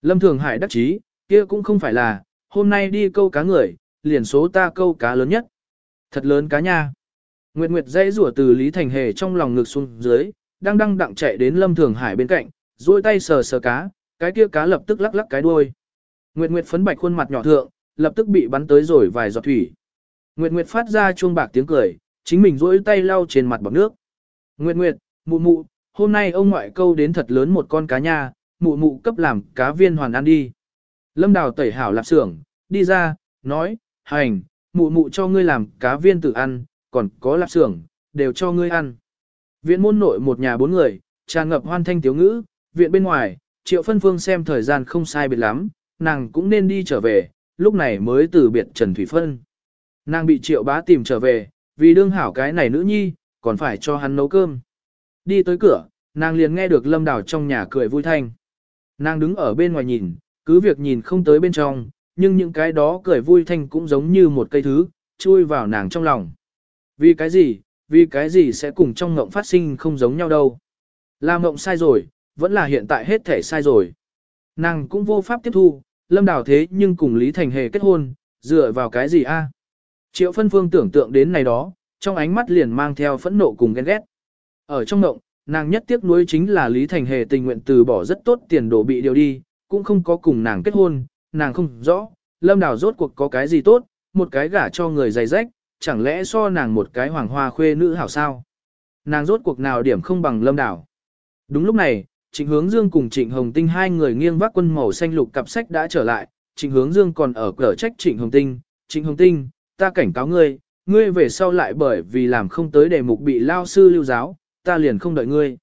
Lâm Thường Hải đắc chí, kia cũng không phải là, hôm nay đi câu cá người, liền số ta câu cá lớn nhất. Thật lớn cá nha. Nguyệt Nguyệt dãy rủa từ Lý Thành Hề trong lòng ngực xuống dưới, đang đang đặng chạy đến Lâm Thường Hải bên cạnh, duỗi tay sờ sờ cá, cái kia cá lập tức lắc lắc cái đuôi. Nguyệt Nguyệt phấn bạch khuôn mặt nhỏ thượng, lập tức bị bắn tới rồi vài giọt thủy. Nguyệt Nguyệt phát ra chuông bạc tiếng cười, chính mình duỗi tay lau trên mặt bọt nước. Nguyệt Nguyệt, mụ mụ, hôm nay ông ngoại câu đến thật lớn một con cá nha, mụ mụ cấp làm cá viên hoàn ăn đi. Lâm Đào tẩy hảo lạp xưởng, đi ra, nói, hành, mụ mụ cho ngươi làm cá viên tự ăn, còn có lạp xưởng, đều cho ngươi ăn. Viện môn nội một nhà bốn người, tràn ngập hoan thanh tiếu ngữ, viện bên ngoài, triệu phân phương xem thời gian không sai biệt lắm, nàng cũng nên đi trở về, lúc này mới từ biệt Trần Thủy Phân. Nàng bị triệu bá tìm trở về, vì đương hảo cái này nữ nhi, còn phải cho hắn nấu cơm. Đi tới cửa, nàng liền nghe được lâm đào trong nhà cười vui thanh. Nàng đứng ở bên ngoài nhìn, cứ việc nhìn không tới bên trong, nhưng những cái đó cười vui thanh cũng giống như một cây thứ, chui vào nàng trong lòng. Vì cái gì, vì cái gì sẽ cùng trong ngộng phát sinh không giống nhau đâu. Là ngộng sai rồi, vẫn là hiện tại hết thể sai rồi. Nàng cũng vô pháp tiếp thu, lâm đảo thế nhưng cùng Lý Thành Hề kết hôn, dựa vào cái gì a? Triệu phân phương tưởng tượng đến này đó, trong ánh mắt liền mang theo phẫn nộ cùng ghen ghét. Ở trong ngộng, nàng nhất tiếc nuối chính là Lý Thành Hề tình nguyện từ bỏ rất tốt tiền đồ bị điều đi, cũng không có cùng nàng kết hôn, nàng không rõ, lâm đào rốt cuộc có cái gì tốt, một cái gả cho người dày rách, chẳng lẽ so nàng một cái hoàng hoa khuê nữ hảo sao? Nàng rốt cuộc nào điểm không bằng lâm đảo. Đúng lúc này, Trịnh Hướng Dương cùng Trịnh Hồng Tinh hai người nghiêng vác quân màu xanh lục cặp sách đã trở lại, Trịnh Hướng Dương còn ở cửa trách Trịnh Hồng Tinh, Trịnh Hồng Tinh, ta cảnh cáo ngươi, ngươi về sau lại bởi vì làm không tới đề mục bị lao sư lưu giáo, ta liền không đợi ngươi.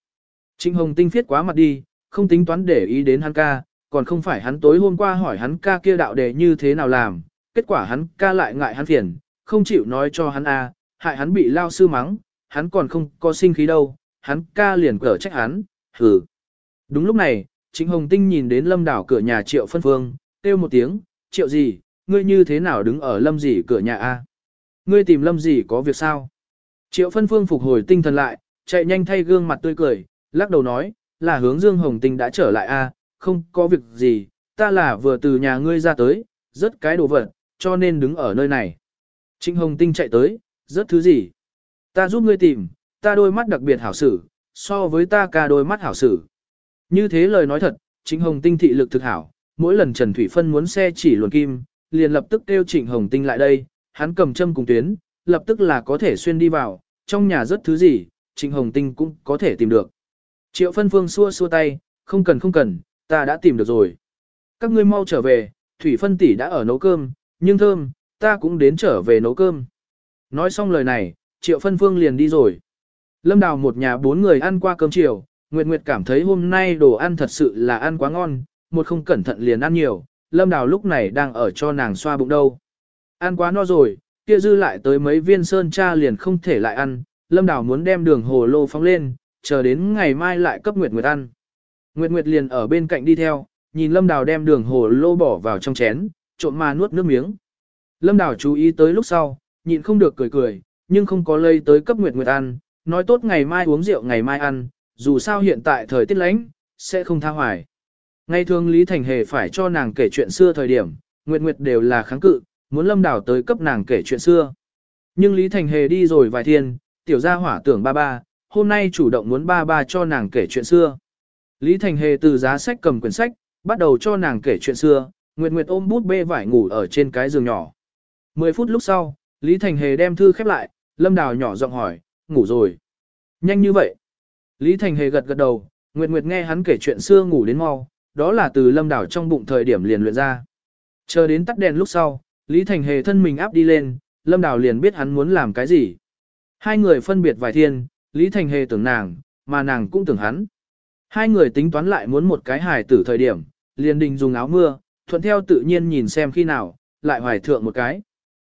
Trịnh Hồng Tinh phiết quá mặt đi, không tính toán để ý đến hắn ca, còn không phải hắn tối hôm qua hỏi hắn ca kia đạo đề như thế nào làm, kết quả hắn ca lại ngại hắn phiền, không chịu nói cho hắn a, hại hắn bị lao sư mắng, hắn còn không có sinh khí đâu, hắn ca liền cở trách hắn, hừ. Đúng lúc này, Trịnh Hồng Tinh nhìn đến lâm đảo cửa nhà Triệu Phân Phương, kêu một tiếng, Triệu gì, ngươi như thế nào đứng ở lâm gì cửa nhà a? Ngươi tìm lâm gì có việc sao? Triệu Phân Phương phục hồi tinh thần lại, chạy nhanh thay gương mặt tươi cười, lắc đầu nói, là hướng Dương Hồng Tinh đã trở lại a, không có việc gì, ta là vừa từ nhà ngươi ra tới, rất cái đồ vật, cho nên đứng ở nơi này. Trịnh Hồng Tinh chạy tới, rất thứ gì? Ta giúp ngươi tìm, ta đôi mắt đặc biệt hảo sử, so với ta ca đôi mắt hảo sử. Như thế lời nói thật, Trịnh Hồng Tinh thị lực thực hảo, mỗi lần Trần Thủy Phân muốn xe chỉ luồn kim, liền lập tức kêu Trịnh Hồng Tinh lại đây, hắn cầm châm cùng tuyến, lập tức là có thể xuyên đi vào, trong nhà rất thứ gì, Trịnh Hồng Tinh cũng có thể tìm được. Triệu Phân Phương xua xua tay, không cần không cần, ta đã tìm được rồi. Các ngươi mau trở về, Thủy Phân tỷ đã ở nấu cơm, nhưng thơm, ta cũng đến trở về nấu cơm. Nói xong lời này, Triệu Phân Phương liền đi rồi. Lâm Đào một nhà bốn người ăn qua cơm chiều, Nguyệt Nguyệt cảm thấy hôm nay đồ ăn thật sự là ăn quá ngon, một không cẩn thận liền ăn nhiều, Lâm Đào lúc này đang ở cho nàng xoa bụng đâu. Ăn quá no rồi, kia dư lại tới mấy viên sơn cha liền không thể lại ăn, Lâm Đào muốn đem đường hồ lô phóng lên, chờ đến ngày mai lại cấp Nguyệt Nguyệt ăn. Nguyệt Nguyệt liền ở bên cạnh đi theo, nhìn Lâm Đào đem đường hồ lô bỏ vào trong chén, trộn mà nuốt nước miếng. Lâm Đào chú ý tới lúc sau, nhịn không được cười cười, nhưng không có lây tới cấp Nguyệt Nguyệt ăn, nói tốt ngày mai uống rượu ngày mai ăn, dù sao hiện tại thời tiết lạnh, sẽ không tha hoài. Ngày thường Lý Thành Hề phải cho nàng kể chuyện xưa thời điểm, Nguyệt Nguyệt đều là kháng cự, muốn Lâm Đào tới cấp nàng kể chuyện xưa. Nhưng Lý Thành Hề đi rồi vài thiên, tiểu gia hỏa tưởng ba ba, hôm nay chủ động muốn ba ba cho nàng kể chuyện xưa. Lý Thành Hề từ giá sách cầm quyển sách, bắt đầu cho nàng kể chuyện xưa, Nguyệt Nguyệt ôm bút bê vải ngủ ở trên cái giường nhỏ. Mười phút lúc sau, Lý Thành Hề đem thư khép lại, Lâm Đào nhỏ giọng hỏi, ngủ rồi. Nhanh như vậy. Lý Thành Hề gật gật đầu, Nguyệt Nguyệt nghe hắn kể chuyện xưa ngủ đến mau, đó là từ Lâm Đào trong bụng thời điểm liền luyện ra. Chờ đến tắt đèn lúc sau, Lý Thành Hề thân mình áp đi lên, Lâm Đào liền biết hắn muốn làm cái gì. Hai người phân biệt vài thiên, Lý Thành Hề tưởng nàng, mà nàng cũng tưởng hắn. Hai người tính toán lại muốn một cái hài tử thời điểm, liền đình dùng áo mưa, thuận theo tự nhiên nhìn xem khi nào, lại hoài thượng một cái.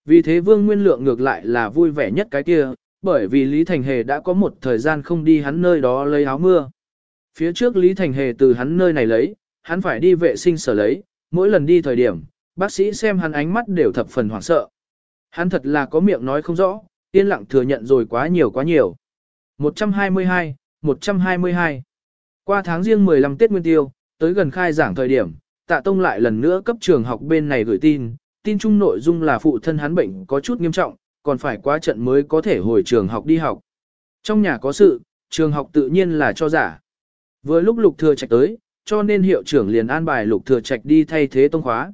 Vì thế Vương Nguyên Lượng ngược lại là vui vẻ nhất cái kia, bởi vì Lý Thành Hề đã có một thời gian không đi hắn nơi đó lấy áo mưa. Phía trước Lý Thành Hề từ hắn nơi này lấy, hắn phải đi vệ sinh sở lấy, mỗi lần đi thời điểm, bác sĩ xem hắn ánh mắt đều thập phần hoảng sợ. Hắn thật là có miệng nói không rõ, yên lặng thừa nhận rồi quá nhiều quá nhiều. 122, 122. Qua tháng riêng 15 Tết Nguyên Tiêu, tới gần khai giảng thời điểm, tạ tông lại lần nữa cấp trường học bên này gửi tin, tin chung nội dung là phụ thân hắn bệnh có chút nghiêm trọng, còn phải qua trận mới có thể hồi trường học đi học. Trong nhà có sự, trường học tự nhiên là cho giả. Vừa lúc lục thừa trạch tới, cho nên hiệu trưởng liền an bài lục thừa trạch đi thay thế tông khóa.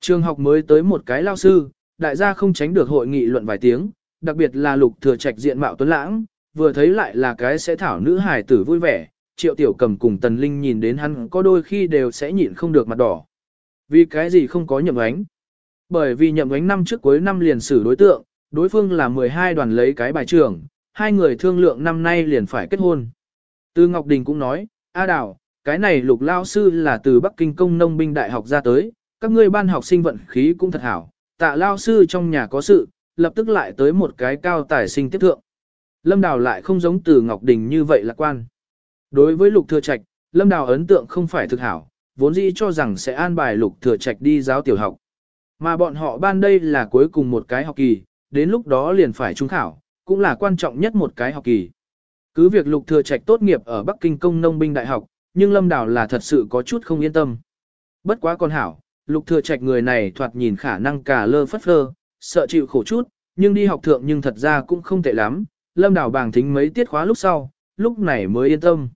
Trường học mới tới một cái lao sư, đại gia không tránh được hội nghị luận vài tiếng, đặc biệt là lục thừa trạch diện mạo tuấn lãng, vừa thấy lại là cái sẽ thảo nữ hài tử vui vẻ, triệu tiểu cầm cùng tần linh nhìn đến hắn có đôi khi đều sẽ nhịn không được mặt đỏ. Vì cái gì không có nhậm ánh? Bởi vì nhậm ánh năm trước cuối năm liền xử đối tượng, đối phương là 12 đoàn lấy cái bài trưởng, hai người thương lượng năm nay liền phải kết hôn. Tư Ngọc Đình cũng nói, A Đào, cái này lục lao sư là từ Bắc Kinh công nông binh đại học ra tới, các ngươi ban học sinh vận khí cũng thật hảo, tạ lao sư trong nhà có sự, lập tức lại tới một cái cao tài sinh tiếp thượng. Lâm Đào lại không giống từ Ngọc Đình như vậy lạc quan. Đối với lục thừa trạch, Lâm Đào ấn tượng không phải thực hảo, vốn dĩ cho rằng sẽ an bài lục thừa trạch đi giáo tiểu học. Mà bọn họ ban đây là cuối cùng một cái học kỳ, đến lúc đó liền phải trung khảo, cũng là quan trọng nhất một cái học kỳ. Cứ việc lục thừa trạch tốt nghiệp ở Bắc Kinh công nông binh đại học, nhưng Lâm Đào là thật sự có chút không yên tâm. Bất quá con hảo, lục thừa trạch người này thoạt nhìn khả năng cả lơ phất phơ, sợ chịu khổ chút, nhưng đi học thượng nhưng thật ra cũng không tệ lắm. Lâm Đào bàng thính mấy tiết khóa lúc sau, lúc này mới yên tâm.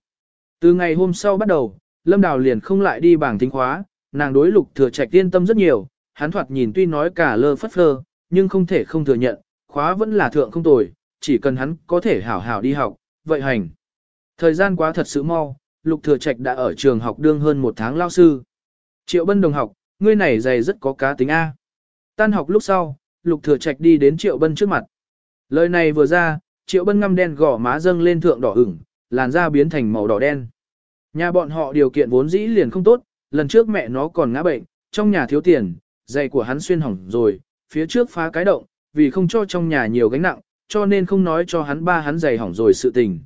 Từ ngày hôm sau bắt đầu, Lâm Đào liền không lại đi bảng thính khóa, nàng đối lục thừa trạch yên tâm rất nhiều, hắn thoạt nhìn tuy nói cả lơ phất phơ, nhưng không thể không thừa nhận, khóa vẫn là thượng không tồi, chỉ cần hắn có thể hảo hảo đi học, vậy hành. Thời gian quá thật sự mau, Lục Thừa Trạch đã ở trường học đương hơn một tháng lao sư. Triệu Bân đồng học, ngươi này dày rất có cá tính A. Tan học lúc sau, Lục Thừa Trạch đi đến Triệu Bân trước mặt. Lời này vừa ra, Triệu Bân ngăm đen gò má dâng lên thượng đỏ ửng, làn da biến thành màu đỏ đen. Nhà bọn họ điều kiện vốn dĩ liền không tốt, lần trước mẹ nó còn ngã bệnh, trong nhà thiếu tiền, giày của hắn xuyên hỏng rồi, phía trước phá cái động, vì không cho trong nhà nhiều gánh nặng, cho nên không nói cho hắn ba hắn giày hỏng rồi sự tình.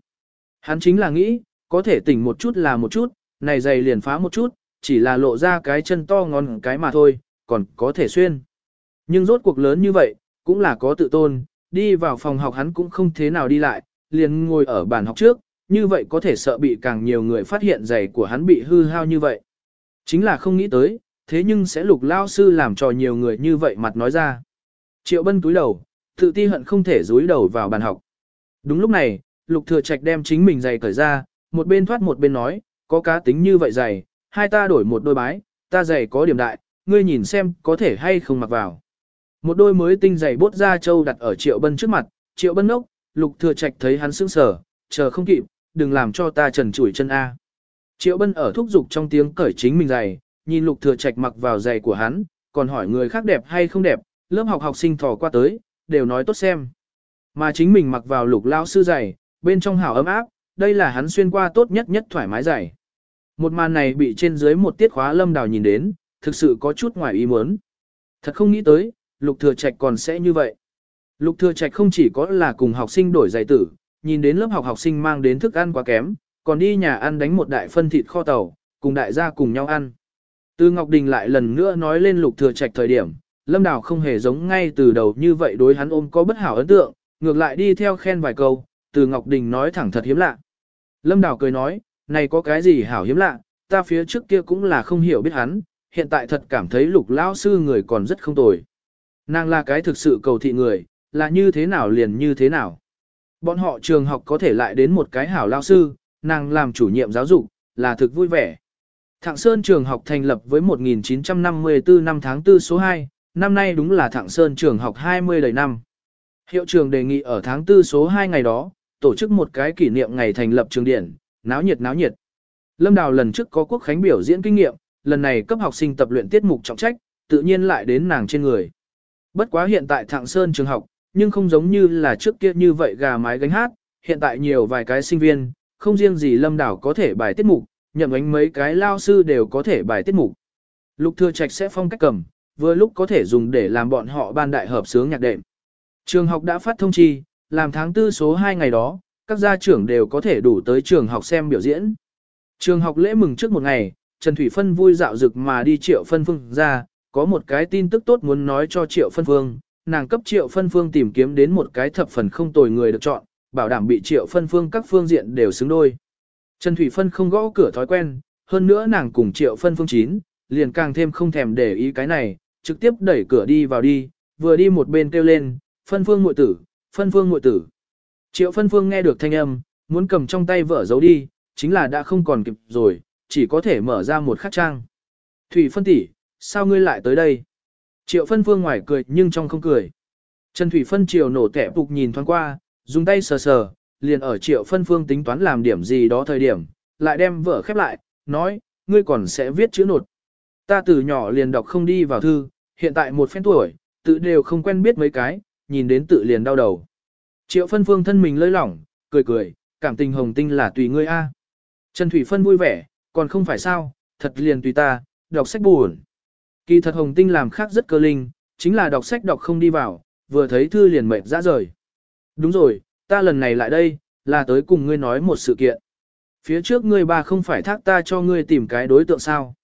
Hắn chính là nghĩ, có thể tỉnh một chút là một chút, này giày liền phá một chút, chỉ là lộ ra cái chân to ngon cái mà thôi, còn có thể xuyên. Nhưng rốt cuộc lớn như vậy, cũng là có tự tôn, đi vào phòng học hắn cũng không thế nào đi lại, liền ngồi ở bàn học trước, như vậy có thể sợ bị càng nhiều người phát hiện giày của hắn bị hư hao như vậy. Chính là không nghĩ tới, thế nhưng sẽ lục lao sư làm cho nhiều người như vậy mặt nói ra. Triệu bân túi đầu, tự ti hận không thể dối đầu vào bàn học. Đúng lúc này, lục thừa trạch đem chính mình giày cởi ra, một bên thoát một bên nói, có cá tính như vậy giày, hai ta đổi một đôi bái, ta giày có điểm đại, ngươi nhìn xem có thể hay không mặc vào. Một đôi mới tinh giày bốt ra châu đặt ở triệu bân trước mặt, triệu bân nốc, lục thừa trạch thấy hắn sững sờ, chờ không kịp, đừng làm cho ta trần trụi chân A. Triệu bân ở thúc giục trong tiếng cởi chính mình giày, nhìn lục thừa trạch mặc vào giày của hắn, còn hỏi người khác đẹp hay không đẹp, lớp học học sinh thò qua tới, đều nói tốt xem. Mà chính mình mặc vào lục lao sư giày, bên trong hảo ấm áp, đây là hắn xuyên qua tốt nhất nhất thoải mái giày. Một màn này bị trên dưới một tiết khóa lâm đào nhìn đến, thực sự có chút ngoài ý muốn. Thật không nghĩ tới, lục thừa trạch còn sẽ như vậy. Lục thừa trạch không chỉ có là cùng học sinh đổi giày tử, nhìn đến lớp học học sinh mang đến thức ăn quá kém, còn đi nhà ăn đánh một đại phân thịt kho tàu, cùng đại gia cùng nhau ăn. Từ Ngọc Đình lại lần nữa nói lên lục thừa trạch thời điểm, Lâm Đào không hề giống ngay từ đầu như vậy đối hắn ôm có bất hảo ấn tượng, ngược lại đi theo khen vài câu, từ Ngọc Đình nói thẳng thật hiếm lạ. Lâm Đào cười nói, này có cái gì hảo hiếm lạ, ta phía trước kia cũng là không hiểu biết hắn, hiện tại thật cảm thấy lục lão sư người còn rất không tồi. Nàng là cái thực sự cầu thị người, là như thế nào liền như thế nào. Bọn họ trường học có thể lại đến một cái hảo lao sư, nàng làm chủ nhiệm giáo dục, là thực vui vẻ. Thạng Sơn trường học thành lập với 1954 năm tháng 4 số 2, năm nay đúng là Thạng Sơn trường học 20 đầy năm. Hiệu trường đề nghị ở tháng 4 số 2 ngày đó, tổ chức một cái kỷ niệm ngày thành lập trường điển, náo nhiệt náo nhiệt. Lâm Đào lần trước có quốc khánh biểu diễn kinh nghiệm, lần này cấp học sinh tập luyện tiết mục trọng trách, tự nhiên lại đến nàng trên người. Bất quá hiện tại Thạng Sơn trường học, nhưng không giống như là trước kia như vậy gà mái gánh hát, hiện tại nhiều vài cái sinh viên, không riêng gì Lâm đảo có thể bài tiết mục, nhậm ánh mấy cái lao sư đều có thể bài tiết mục. Lục Thừa Trạch sẽ phong cách cầm, vừa lúc có thể dùng để làm bọn họ ban đại hợp sướng nhạc đệm. Trường học đã phát thông chi, làm tháng tư số 2 ngày đó, các gia trưởng đều có thể đủ tới trường học xem biểu diễn. Trường học lễ mừng trước một ngày, Trần Thủy Phân vui dạo dực mà đi triệu phân phương ra, có một cái tin tức tốt muốn nói cho triệu phân phương, nàng cấp triệu phân phương tìm kiếm đến một cái thập phần không tồi người được chọn, bảo đảm bị triệu phân phương các phương diện đều xứng đôi. Trần Thủy Phân không gõ cửa thói quen, hơn nữa nàng cùng triệu phân phương chín, liền càng thêm không thèm để ý cái này, trực tiếp đẩy cửa đi vào đi, vừa đi một bên kêu lên, phân phương muội tử, phân phương muội tử. Triệu phân phương nghe được thanh âm, muốn cầm trong tay vợ giấu đi, chính là đã không còn kịp rồi, chỉ có thể mở ra một khắc trang. Thủy phân tỷ, sao ngươi lại tới đây? Triệu phân phương ngoài cười nhưng trong không cười. Trần Thủy phân triều nổ tẻ phục nhìn thoáng qua, dùng tay sờ sờ, liền ở triệu phân phương tính toán làm điểm gì đó thời điểm, lại đem vở khép lại, nói, ngươi còn sẽ viết chữ nột. Ta từ nhỏ liền đọc không đi vào thư, hiện tại một phen tuổi, tự đều không quen biết mấy cái, nhìn đến tự liền đau đầu. Triệu phân phương thân mình lơi lỏng, cười cười, cảm tình hồng tinh là tùy ngươi a. Trần Thủy Phân vui vẻ, còn không phải sao, thật liền tùy ta, đọc sách buồn. Kỳ thật hồng tinh làm khác rất cơ linh, chính là đọc sách đọc không đi vào, vừa thấy thư liền mệt ra rời. Đúng rồi, ta lần này lại đây, là tới cùng ngươi nói một sự kiện. Phía trước ngươi ba không phải thác ta cho ngươi tìm cái đối tượng sao.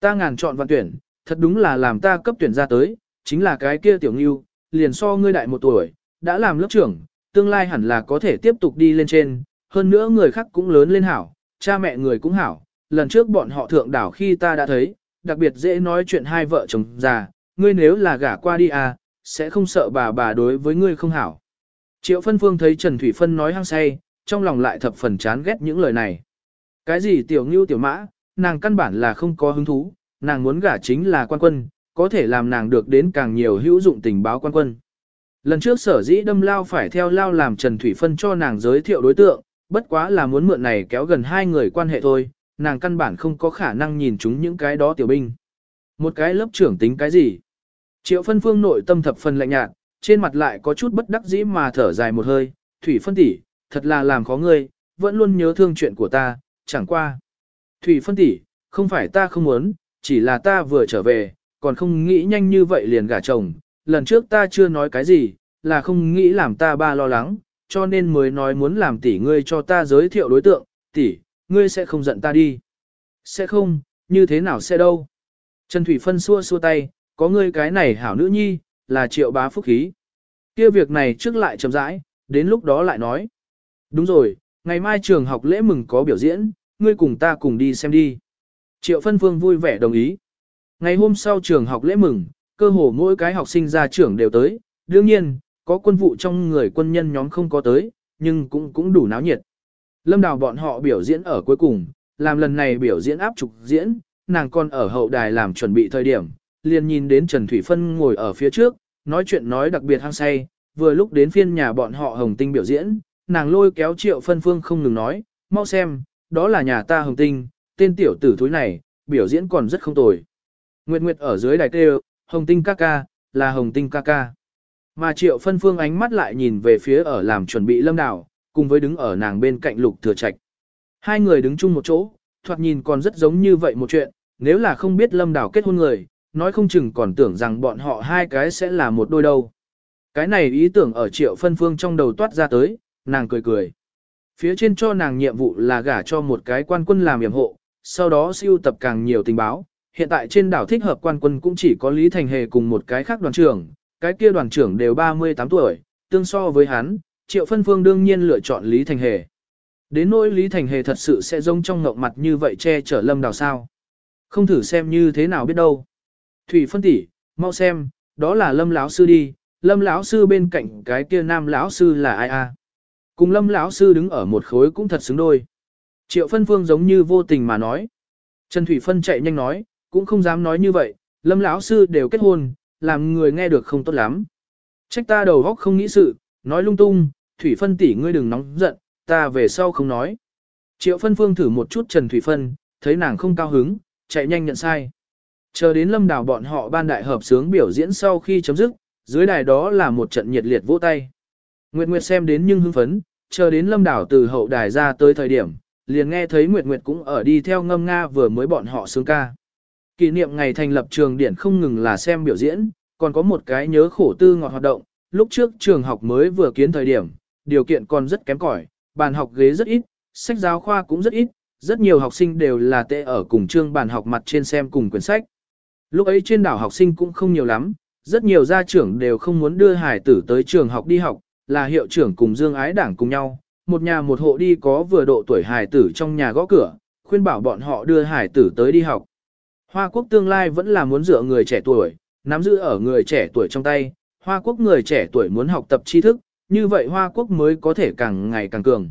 Ta ngàn chọn văn tuyển, thật đúng là làm ta cấp tuyển ra tới, chính là cái kia tiểu ngưu, liền so ngươi đại một tuổi, đã làm lớp trưởng, tương lai hẳn là có thể tiếp tục đi lên trên, hơn nữa người khác cũng lớn lên hảo, cha mẹ người cũng hảo, lần trước bọn họ thượng đảo khi ta đã thấy, đặc biệt dễ nói chuyện hai vợ chồng già, ngươi nếu là gả qua đi à, sẽ không sợ bà bà đối với ngươi không hảo. Triệu Phân Phương thấy Trần Thủy Phân nói hăng say, trong lòng lại thập phần chán ghét những lời này. Cái gì tiểu ngưu tiểu mã, nàng căn bản là không có hứng thú, nàng muốn gả chính là quan quân, có thể làm nàng được đến càng nhiều hữu dụng tình báo quan quân. Lần trước sở dĩ đâm lao phải theo lao làm Trần Thủy Phân cho nàng giới thiệu đối tượng, bất quá là muốn mượn này kéo gần hai người quan hệ thôi, nàng căn bản không có khả năng nhìn chúng những cái đó tiểu binh. Một cái lớp trưởng tính cái gì? Triệu phân phương nội tâm thập phần lạnh nhạt, trên mặt lại có chút bất đắc dĩ mà thở dài một hơi, Thủy phân tỷ, thật là làm khó ngươi, vẫn luôn nhớ thương chuyện của ta, chẳng qua. Thủy phân tỷ, không phải ta không muốn, chỉ là ta vừa trở về, còn không nghĩ nhanh như vậy liền gả chồng, lần trước ta chưa nói cái gì, là không nghĩ làm ta ba lo lắng, cho nên mới nói muốn làm tỷ ngươi cho ta giới thiệu đối tượng, tỷ, ngươi sẽ không giận ta đi. Sẽ không, như thế nào sẽ đâu. Trần Thủy Phân xua xua tay, có ngươi cái này hảo nữ nhi, là triệu bá phúc khí. kia việc này trước lại chậm rãi, đến lúc đó lại nói. Đúng rồi, ngày mai trường học lễ mừng có biểu diễn, ngươi cùng ta cùng đi xem đi. Triệu Phân Phương vui vẻ đồng ý. Ngày hôm sau trường học lễ mừng, cơ hồ mỗi cái học sinh ra trưởng đều tới, đương nhiên, có quân vụ trong người quân nhân nhóm không có tới, nhưng cũng cũng đủ náo nhiệt. Lâm Đào bọn họ biểu diễn ở cuối cùng, làm lần này biểu diễn áp trục diễn, nàng còn ở hậu đài làm chuẩn bị thời điểm, liền nhìn đến Trần Thủy Phân ngồi ở phía trước, nói chuyện nói đặc biệt hăng say, vừa lúc đến phiên nhà bọn họ Hồng Tinh biểu diễn, nàng lôi kéo Triệu Phân Phương không ngừng nói, mau xem, đó là nhà ta Hồng Tinh, tên tiểu tử thúi này, biểu diễn còn rất không tồi. Nguyệt Nguyệt ở dưới đài kêu, Hồng Tinh ca ca, là Hồng Tinh ca ca. Mà Triệu Phân Phương ánh mắt lại nhìn về phía ở làm chuẩn bị lâm đảo, cùng với đứng ở nàng bên cạnh Lục Thừa Trạch. Hai người đứng chung một chỗ, thoạt nhìn còn rất giống như vậy một chuyện, nếu là không biết lâm đảo kết hôn người, nói không chừng còn tưởng rằng bọn họ hai cái sẽ là một đôi đâu. Cái này ý tưởng ở Triệu Phân Phương trong đầu toát ra tới, nàng cười cười. Phía trên cho nàng nhiệm vụ là gả cho một cái quan quân làm yểm hộ, sau đó siêu tập càng nhiều tình báo. Hiện tại trên đảo thích hợp quan quân cũng chỉ có Lý Thành Hề cùng một cái khác đoàn trưởng, cái kia đoàn trưởng đều 38 tuổi, tương so với hắn, Triệu Phân Phương đương nhiên lựa chọn Lý Thành Hề. Đến nỗi Lý Thành Hề thật sự sẽ giống trong ngộng mặt như vậy che chở lâm đào sao. Không thử xem như thế nào biết đâu. Thủy phân tỷ, mau xem, đó là lâm lão sư đi, lâm lão sư bên cạnh cái kia nam lão sư là ai a? Cùng lâm lão sư đứng ở một khối cũng thật xứng đôi. Triệu phân phương giống như vô tình mà nói. Trần Thủy Phân chạy nhanh nói, cũng không dám nói như vậy, lâm lão sư đều kết hôn, làm người nghe được không tốt lắm. Trách ta đầu óc không nghĩ sự, nói lung tung, Thủy Phân tỷ ngươi đừng nóng giận, ta về sau không nói. Triệu Phân Phương thử một chút Trần Thủy Phân, thấy nàng không cao hứng, chạy nhanh nhận sai. Chờ đến lâm đảo bọn họ ban đại hợp sướng biểu diễn sau khi chấm dứt, dưới đài đó là một trận nhiệt liệt vỗ tay. Nguyệt Nguyệt xem đến nhưng hưng phấn, chờ đến lâm đảo từ hậu đài ra tới thời điểm, liền nghe thấy Nguyệt Nguyệt cũng ở đi theo ngâm Nga vừa mới bọn họ sướng ca. Kỷ niệm ngày thành lập trường điển không ngừng là xem biểu diễn, còn có một cái nhớ khổ tư ngọt hoạt động, lúc trước trường học mới vừa kiến thời điểm, điều kiện còn rất kém cỏi, bàn học ghế rất ít, sách giáo khoa cũng rất ít, rất nhiều học sinh đều là tệ ở cùng chương bàn học mặt trên xem cùng quyển sách. Lúc ấy trên đảo học sinh cũng không nhiều lắm, rất nhiều gia trưởng đều không muốn đưa hải tử tới trường học đi học, là hiệu trưởng cùng Dương Ái Đảng cùng nhau, một nhà một hộ đi có vừa độ tuổi hải tử trong nhà gõ cửa, khuyên bảo bọn họ đưa hải tử tới đi học. Hoa quốc tương lai vẫn là muốn dựa người trẻ tuổi, nắm giữ ở người trẻ tuổi trong tay, Hoa quốc người trẻ tuổi muốn học tập tri thức, như vậy Hoa quốc mới có thể càng ngày càng cường.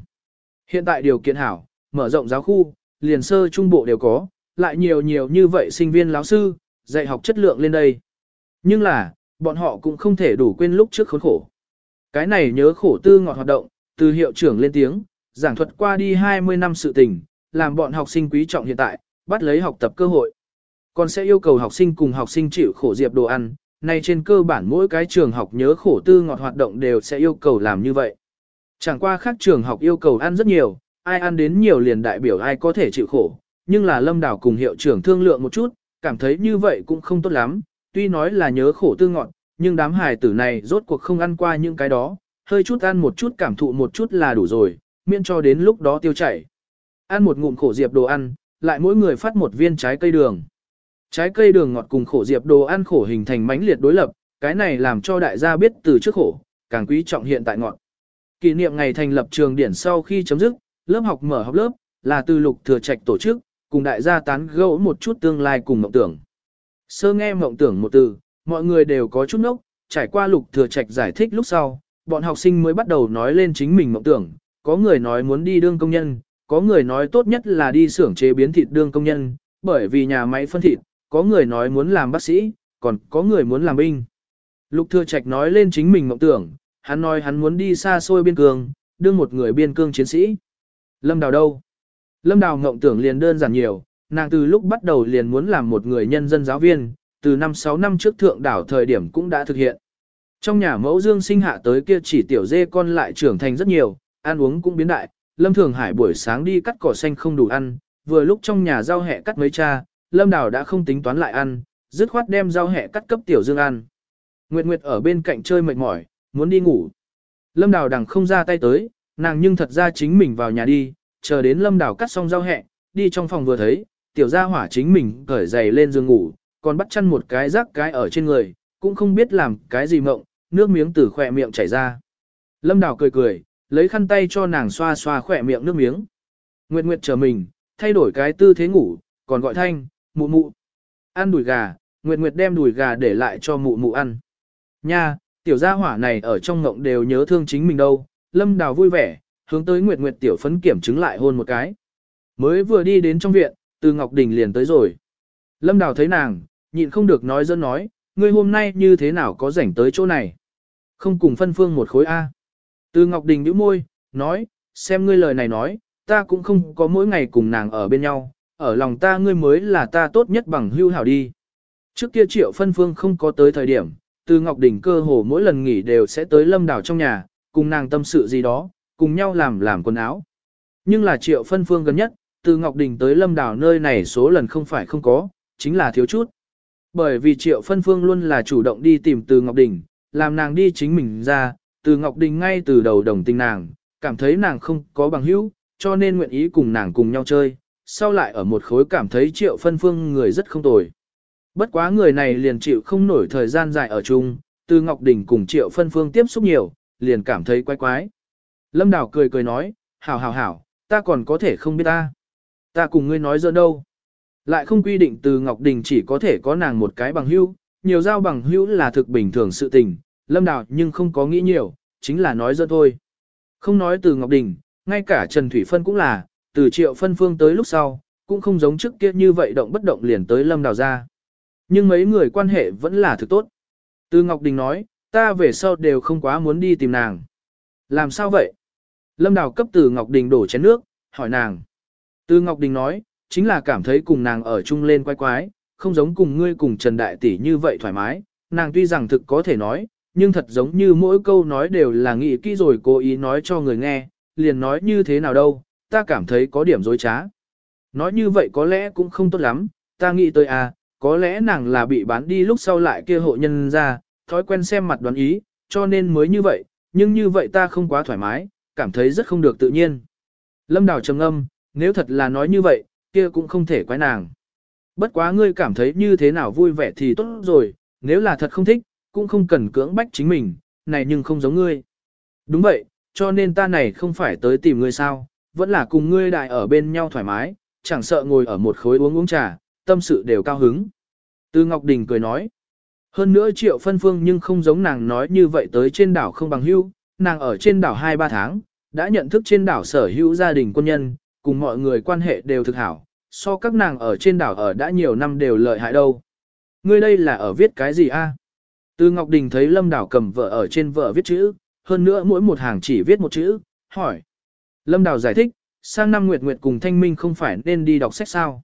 Hiện tại điều kiện hảo, mở rộng giáo khu, liền sơ trung bộ đều có, lại nhiều nhiều như vậy sinh viên lão sư, dạy học chất lượng lên đây. Nhưng là, bọn họ cũng không thể đủ quên lúc trước khốn khổ. Cái này nhớ khổ tư ngọt hoạt động, từ hiệu trưởng lên tiếng, giảng thuật qua đi 20 năm sự tình, làm bọn học sinh quý trọng hiện tại, bắt lấy học tập cơ hội. Còn sẽ yêu cầu học sinh cùng học sinh chịu khổ diệp đồ ăn, nay trên cơ bản mỗi cái trường học nhớ khổ tư ngọt hoạt động đều sẽ yêu cầu làm như vậy. Chẳng qua khác trường học yêu cầu ăn rất nhiều, ai ăn đến nhiều liền đại biểu ai có thể chịu khổ, nhưng là lâm đảo cùng hiệu trưởng thương lượng một chút, cảm thấy như vậy cũng không tốt lắm, tuy nói là nhớ khổ tư ngọt, nhưng đám hài tử này rốt cuộc không ăn qua những cái đó, hơi chút ăn một chút cảm thụ một chút là đủ rồi, miễn cho đến lúc đó tiêu chảy. Ăn một ngụm khổ diệp đồ ăn, lại mỗi người phát một viên trái cây đường. Trái cây đường ngọt cùng khổ diệp đồ ăn khổ hình thành mãnh liệt đối lập, cái này làm cho đại gia biết từ trước khổ, càng quý trọng hiện tại ngọt. Kỷ niệm ngày thành lập trường điển sau khi chấm dứt, lớp học mở học lớp, là từ lục thừa trạch tổ chức, cùng đại gia tán gẫu một chút tương lai cùng mộng tưởng. Sơ nghe mộng tưởng một từ, mọi người đều có chút nốc, trải qua lục thừa trạch giải thích lúc sau, bọn học sinh mới bắt đầu nói lên chính mình mộng tưởng, có người nói muốn đi đương công nhân, có người nói tốt nhất là đi xưởng chế biến thịt đương công nhân, bởi vì nhà máy phân thịt, có người nói muốn làm bác sĩ, còn có người muốn làm binh. Lục Thừa Trạch nói lên chính mình mộng tưởng, hắn nói hắn muốn đi xa xôi biên cương, đương một người biên cương chiến sĩ. Lâm Đào đâu? Lâm Đào mộng tưởng liền đơn giản nhiều, nàng từ lúc bắt đầu liền muốn làm một người nhân dân giáo viên, từ năm 6 năm trước thượng đảo thời điểm cũng đã thực hiện. Trong nhà mẫu dương sinh hạ tới kia chỉ tiểu dê con lại trưởng thành rất nhiều, ăn uống cũng biến đại, Lâm Thường Hải buổi sáng đi cắt cỏ xanh không đủ ăn, vừa lúc trong nhà rau hẹ cắt mấy cha, Lâm Đào đã không tính toán lại ăn, dứt khoát đem rau hẹ cắt cấp tiểu dương ăn. Nguyệt Nguyệt ở bên cạnh chơi mệt mỏi, muốn đi ngủ. Lâm Đào đằng không ra tay tới, nàng nhưng thật ra chính mình vào nhà đi, chờ đến Lâm Đào cắt xong rau hẹ, đi trong phòng vừa thấy, tiểu gia hỏa chính mình cởi giày lên giường ngủ, còn bắt chăn một cái rác cái ở trên người, cũng không biết làm cái gì mộng, nước miếng từ khỏe miệng chảy ra. Lâm Đào cười cười, lấy khăn tay cho nàng xoa xoa khỏe miệng nước miếng. Nguyệt Nguyệt chờ mình, thay đổi cái tư thế ngủ, còn gọi thanh, mụ mụ. Ăn đùi gà, Nguyệt Nguyệt đem đùi gà để lại cho mụ mụ ăn. Nha, tiểu gia hỏa này ở trong ngộng đều nhớ thương chính mình đâu. Lâm Đào vui vẻ, hướng tới Nguyệt Nguyệt tiểu phấn kiểm chứng lại hôn một cái. Mới vừa đi đến trong viện, từ Ngọc Đình liền tới rồi. Lâm Đào thấy nàng, nhịn không được nói dân nói, ngươi hôm nay như thế nào có rảnh tới chỗ này. Không cùng phân phương một khối A. Từ Ngọc Đình nhíu môi, nói, xem ngươi lời này nói, ta cũng không có mỗi ngày cùng nàng ở bên nhau, ở lòng ta ngươi mới là ta tốt nhất bằng hưu hảo đi. Trước kia triệu phân phương không có tới thời điểm, từ Ngọc Đình cơ hồ mỗi lần nghỉ đều sẽ tới lâm đảo trong nhà, cùng nàng tâm sự gì đó, cùng nhau làm làm quần áo. Nhưng là triệu phân phương gần nhất, từ Ngọc Đình tới lâm đảo nơi này số lần không phải không có, chính là thiếu chút. Bởi vì triệu phân phương luôn là chủ động đi tìm từ Ngọc Đình, làm nàng đi chính mình ra, từ Ngọc Đình ngay từ đầu đồng tình nàng, cảm thấy nàng không có bằng hữu, cho nên nguyện ý cùng nàng cùng nhau chơi, sau lại ở một khối cảm thấy triệu phân phương người rất không tồi. Bất quá người này liền chịu không nổi thời gian dài ở chung, từ Ngọc Đình cùng triệu phân phương tiếp xúc nhiều, liền cảm thấy quái quái. Lâm Đào cười cười nói, hảo hảo hảo, ta còn có thể không biết ta. Ta cùng ngươi nói giỡn đâu. Lại không quy định từ Ngọc Đình chỉ có thể có nàng một cái bằng hữu, nhiều giao bằng hữu là thực bình thường sự tình, Lâm Đào nhưng không có nghĩ nhiều, chính là nói giỡn thôi. Không nói từ Ngọc Đình, ngay cả Trần Thủy Phân cũng là, từ triệu phân phương tới lúc sau, cũng không giống trước kia như vậy động bất động liền tới Lâm Đào ra. Nhưng mấy người quan hệ vẫn là thực tốt. Từ Ngọc Đình nói, ta về sau đều không quá muốn đi tìm nàng. Làm sao vậy? Lâm Đào cấp từ Ngọc Đình đổ chén nước, hỏi nàng. Từ Ngọc Đình nói, chính là cảm thấy cùng nàng ở chung lên quái quái, không giống cùng ngươi cùng Trần Đại Tỷ như vậy thoải mái. Nàng tuy rằng thực có thể nói, nhưng thật giống như mỗi câu nói đều là nghĩ kỹ rồi cố ý nói cho người nghe, liền nói như thế nào đâu, ta cảm thấy có điểm dối trá. Nói như vậy có lẽ cũng không tốt lắm, ta nghĩ tới à, có lẽ nàng là bị bán đi lúc sau lại kia hộ nhân ra, thói quen xem mặt đoán ý, cho nên mới như vậy, nhưng như vậy ta không quá thoải mái, cảm thấy rất không được tự nhiên. Lâm Đào trầm âm, nếu thật là nói như vậy, kia cũng không thể quái nàng. Bất quá ngươi cảm thấy như thế nào vui vẻ thì tốt rồi, nếu là thật không thích, cũng không cần cưỡng bách chính mình, này nhưng không giống ngươi. Đúng vậy, cho nên ta này không phải tới tìm ngươi sao, vẫn là cùng ngươi đại ở bên nhau thoải mái, chẳng sợ ngồi ở một khối uống uống trà, tâm sự đều cao hứng. Từ Ngọc Đình cười nói, hơn nữa triệu phân phương nhưng không giống nàng nói như vậy tới trên đảo không bằng hữu, nàng ở trên đảo 2-3 tháng, đã nhận thức trên đảo sở hữu gia đình quân nhân, cùng mọi người quan hệ đều thực hảo, so các nàng ở trên đảo ở đã nhiều năm đều lợi hại đâu. Ngươi đây là ở viết cái gì a? Từ Ngọc Đình thấy Lâm Đảo cầm vợ ở trên vợ viết chữ, hơn nữa mỗi một hàng chỉ viết một chữ, hỏi. Lâm Đào giải thích, sang năm Nguyệt Nguyệt cùng Thanh Minh không phải nên đi đọc sách sao.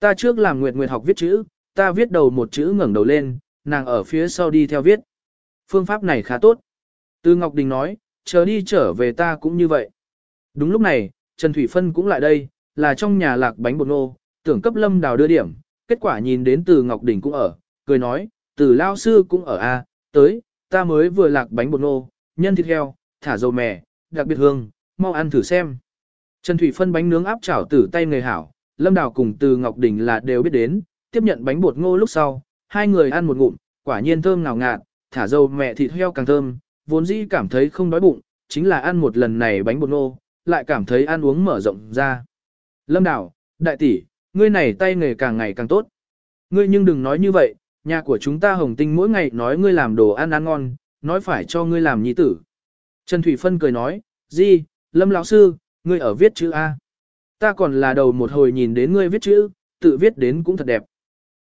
Ta trước làm Nguyệt Nguyệt học viết chữ, ta viết đầu một chữ ngẩng đầu lên, nàng ở phía sau đi theo viết. Phương pháp này khá tốt. Từ Ngọc Đình nói, chờ đi trở về ta cũng như vậy. Đúng lúc này, Trần Thủy Phân cũng lại đây, là trong nhà lạc bánh bột nô, tưởng cấp Lâm Đào đưa điểm, kết quả nhìn đến từ Ngọc Đình cũng ở, cười nói, từ lao sư cũng ở a, tới, ta mới vừa lạc bánh bột nô, nhân thịt heo, thả dầu mè, đặc biệt hương, mau ăn thử xem. Trần Thủy phân bánh nướng áp chảo tử tay người hảo, Lâm Đào cùng từ Ngọc Đình là đều biết đến, tiếp nhận bánh bột ngô lúc sau, hai người ăn một ngụm, quả nhiên thơm ngào ngạt, thả dầu mẹ thịt heo càng thơm, vốn dĩ cảm thấy không đói bụng, chính là ăn một lần này bánh bột ngô, lại cảm thấy ăn uống mở rộng ra. Lâm Đào, đại tỷ, ngươi này tay nghề càng ngày càng tốt. Ngươi nhưng đừng nói như vậy, nhà của chúng ta hồng tinh mỗi ngày nói ngươi làm đồ ăn ăn ngon, nói phải cho ngươi làm nhi tử. Trần Thủy Phân cười nói, gì, Lâm lão sư, ngươi ở viết chữ A. Ta còn là đầu một hồi nhìn đến ngươi viết chữ, tự viết đến cũng thật đẹp.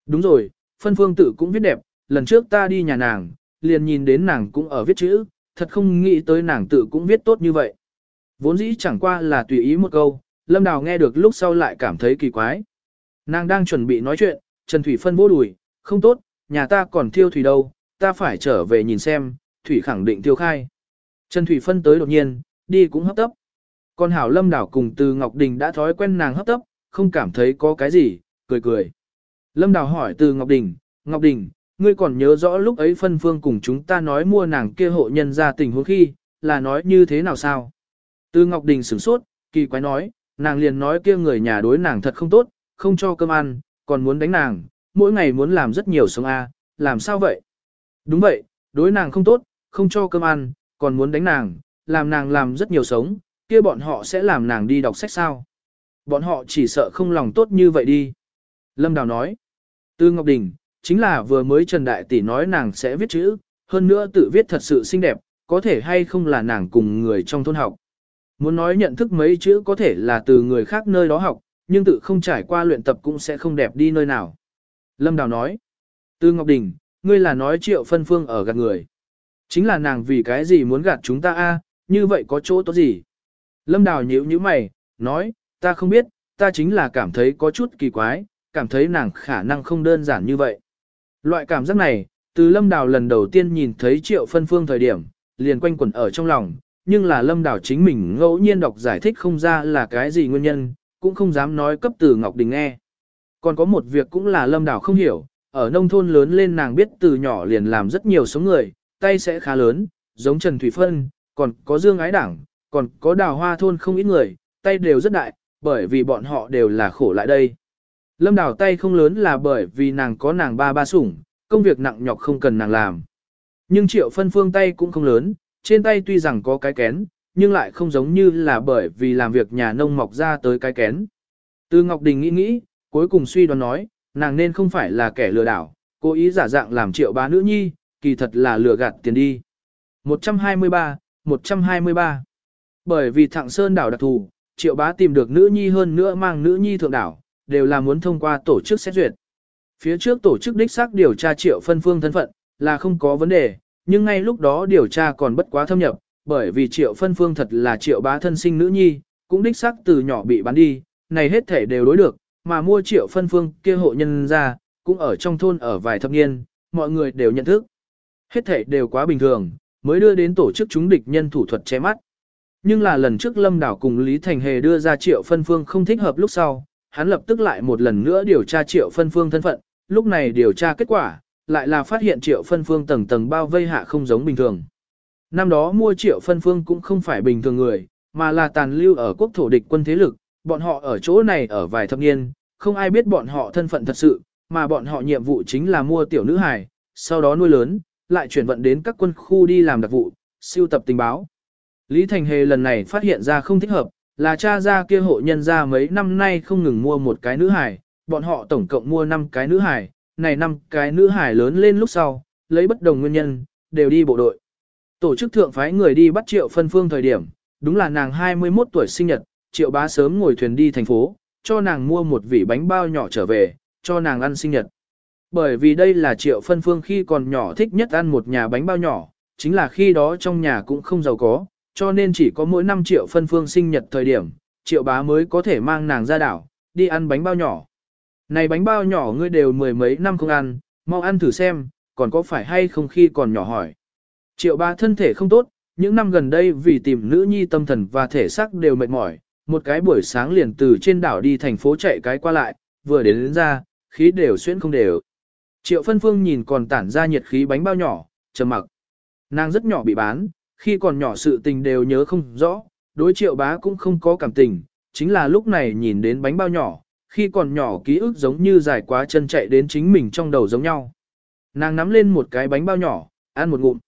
Đúng rồi, phân phương tự cũng viết đẹp, lần trước ta đi nhà nàng, liền nhìn đến nàng cũng ở viết chữ, thật không nghĩ tới nàng tự cũng viết tốt như vậy. Vốn dĩ chẳng qua là tùy ý một câu, Lâm Đào nghe được lúc sau lại cảm thấy kỳ quái. Nàng đang chuẩn bị nói chuyện, Trần Thủy Phân vô đùi, không tốt, nhà ta còn thiêu thủy đâu, ta phải trở về nhìn xem, thủy khẳng định tiêu khai. Trần Thủy Phân tới đột nhiên, đi cũng hấp tấp. Còn Hảo Lâm Đảo cùng từ Ngọc Đình đã thói quen nàng hấp tấp, không cảm thấy có cái gì, cười cười. Lâm Đào hỏi từ Ngọc Đình, Ngọc Đình, ngươi còn nhớ rõ lúc ấy phân phương cùng chúng ta nói mua nàng kia hộ nhân ra tình huống khi, là nói như thế nào sao? Từ Ngọc Đình sửng sốt, kỳ quái nói, nàng liền nói kia người nhà đối nàng thật không tốt, không cho cơm ăn, còn muốn đánh nàng, mỗi ngày muốn làm rất nhiều sống a, làm sao vậy? Đúng vậy, đối nàng không tốt, không cho cơm ăn, còn muốn đánh nàng, làm nàng làm rất nhiều sống, kia bọn họ sẽ làm nàng đi đọc sách sao? Bọn họ chỉ sợ không lòng tốt như vậy đi. Lâm Đào nói, Tư Ngọc Đình, chính là vừa mới Trần Đại Tỷ nói nàng sẽ viết chữ, hơn nữa tự viết thật sự xinh đẹp, có thể hay không là nàng cùng người trong thôn học. Muốn nói nhận thức mấy chữ có thể là từ người khác nơi đó học, nhưng tự không trải qua luyện tập cũng sẽ không đẹp đi nơi nào. Lâm Đào nói, Tư Ngọc Đình, ngươi là nói triệu phân phương ở gạt người. Chính là nàng vì cái gì muốn gạt chúng ta a như vậy có chỗ tốt gì? Lâm Đào nhíu nhíu mày, nói, ta không biết, ta chính là cảm thấy có chút kỳ quái, cảm thấy nàng khả năng không đơn giản như vậy. Loại cảm giác này, từ Lâm Đào lần đầu tiên nhìn thấy triệu phân phương thời điểm, liền quanh quẩn ở trong lòng, nhưng là Lâm Đào chính mình ngẫu nhiên đọc giải thích không ra là cái gì nguyên nhân, cũng không dám nói cấp từ Ngọc Đình nghe. Còn có một việc cũng là Lâm Đào không hiểu, ở nông thôn lớn lên nàng biết từ nhỏ liền làm rất nhiều số người, tay sẽ khá lớn, giống Trần Thủy Phân, còn có Dương Ái Đảng, còn có đào hoa thôn không ít người, tay đều rất đại, bởi vì bọn họ đều là khổ lại đây. Lâm đào tay không lớn là bởi vì nàng có nàng ba ba sủng, công việc nặng nhọc không cần nàng làm. Nhưng triệu phân phương tay cũng không lớn, trên tay tuy rằng có cái kén, nhưng lại không giống như là bởi vì làm việc nhà nông mọc ra tới cái kén. Từ Ngọc Đình nghĩ nghĩ, cuối cùng suy đoán nói, nàng nên không phải là kẻ lừa đảo, cố ý giả dạng làm triệu bá nữ nhi, kỳ thật là lừa gạt tiền đi. 123, 123 Bởi vì thạng sơn đảo đặc thù, triệu bá tìm được nữ nhi hơn nữa mang nữ nhi thượng đảo, đều là muốn thông qua tổ chức xét duyệt. Phía trước tổ chức đích xác điều tra triệu phân phương thân phận, là không có vấn đề, nhưng ngay lúc đó điều tra còn bất quá thâm nhập, bởi vì triệu phân phương thật là triệu bá thân sinh nữ nhi, cũng đích xác từ nhỏ bị bán đi, này hết thể đều đối được, mà mua triệu phân phương kia hộ nhân ra, cũng ở trong thôn ở vài thập niên, mọi người đều nhận thức. Hết thể đều quá bình thường, mới đưa đến tổ chức chúng địch nhân thủ thuật che mắt. Nhưng là lần trước Lâm Đảo cùng Lý Thành Hề đưa ra triệu phân phương không thích hợp lúc sau, hắn lập tức lại một lần nữa điều tra triệu phân phương thân phận, lúc này điều tra kết quả, lại là phát hiện triệu phân phương tầng tầng bao vây hạ không giống bình thường. Năm đó mua triệu phân phương cũng không phải bình thường người, mà là tàn lưu ở quốc thổ địch quân thế lực, bọn họ ở chỗ này ở vài thập niên, không ai biết bọn họ thân phận thật sự, mà bọn họ nhiệm vụ chính là mua tiểu nữ hài, sau đó nuôi lớn, lại chuyển vận đến các quân khu đi làm đặc vụ, siêu tập tình báo. Lý Thành Hề lần này phát hiện ra không thích hợp, là cha ra kia hộ nhân ra mấy năm nay không ngừng mua một cái nữ hài, bọn họ tổng cộng mua 5 cái nữ hài, này 5 cái nữ hài lớn lên lúc sau, lấy bất đồng nguyên nhân, đều đi bộ đội. Tổ chức thượng phái người đi bắt triệu phân phương thời điểm, đúng là nàng 21 tuổi sinh nhật, triệu bá sớm ngồi thuyền đi thành phố, cho nàng mua một vỉ bánh bao nhỏ trở về, cho nàng ăn sinh nhật. Bởi vì đây là triệu phân phương khi còn nhỏ thích nhất ăn một nhà bánh bao nhỏ, chính là khi đó trong nhà cũng không giàu có, cho nên chỉ có mỗi năm triệu phân phương sinh nhật thời điểm, triệu bá mới có thể mang nàng ra đảo, đi ăn bánh bao nhỏ. Này bánh bao nhỏ ngươi đều mười mấy năm không ăn, mau ăn thử xem, còn có phải hay không khi còn nhỏ hỏi. Triệu bá thân thể không tốt, những năm gần đây vì tìm nữ nhi tâm thần và thể xác đều mệt mỏi, một cái buổi sáng liền từ trên đảo đi thành phố chạy cái qua lại, vừa đến, đến ra, khí đều xuyên không đều. Triệu phân phương nhìn còn tản ra nhiệt khí bánh bao nhỏ, trầm mặc. Nàng rất nhỏ bị bán, khi còn nhỏ sự tình đều nhớ không rõ, đối triệu bá cũng không có cảm tình, chính là lúc này nhìn đến bánh bao nhỏ, khi còn nhỏ ký ức giống như dài quá chân chạy đến chính mình trong đầu giống nhau. Nàng nắm lên một cái bánh bao nhỏ, ăn một ngụm.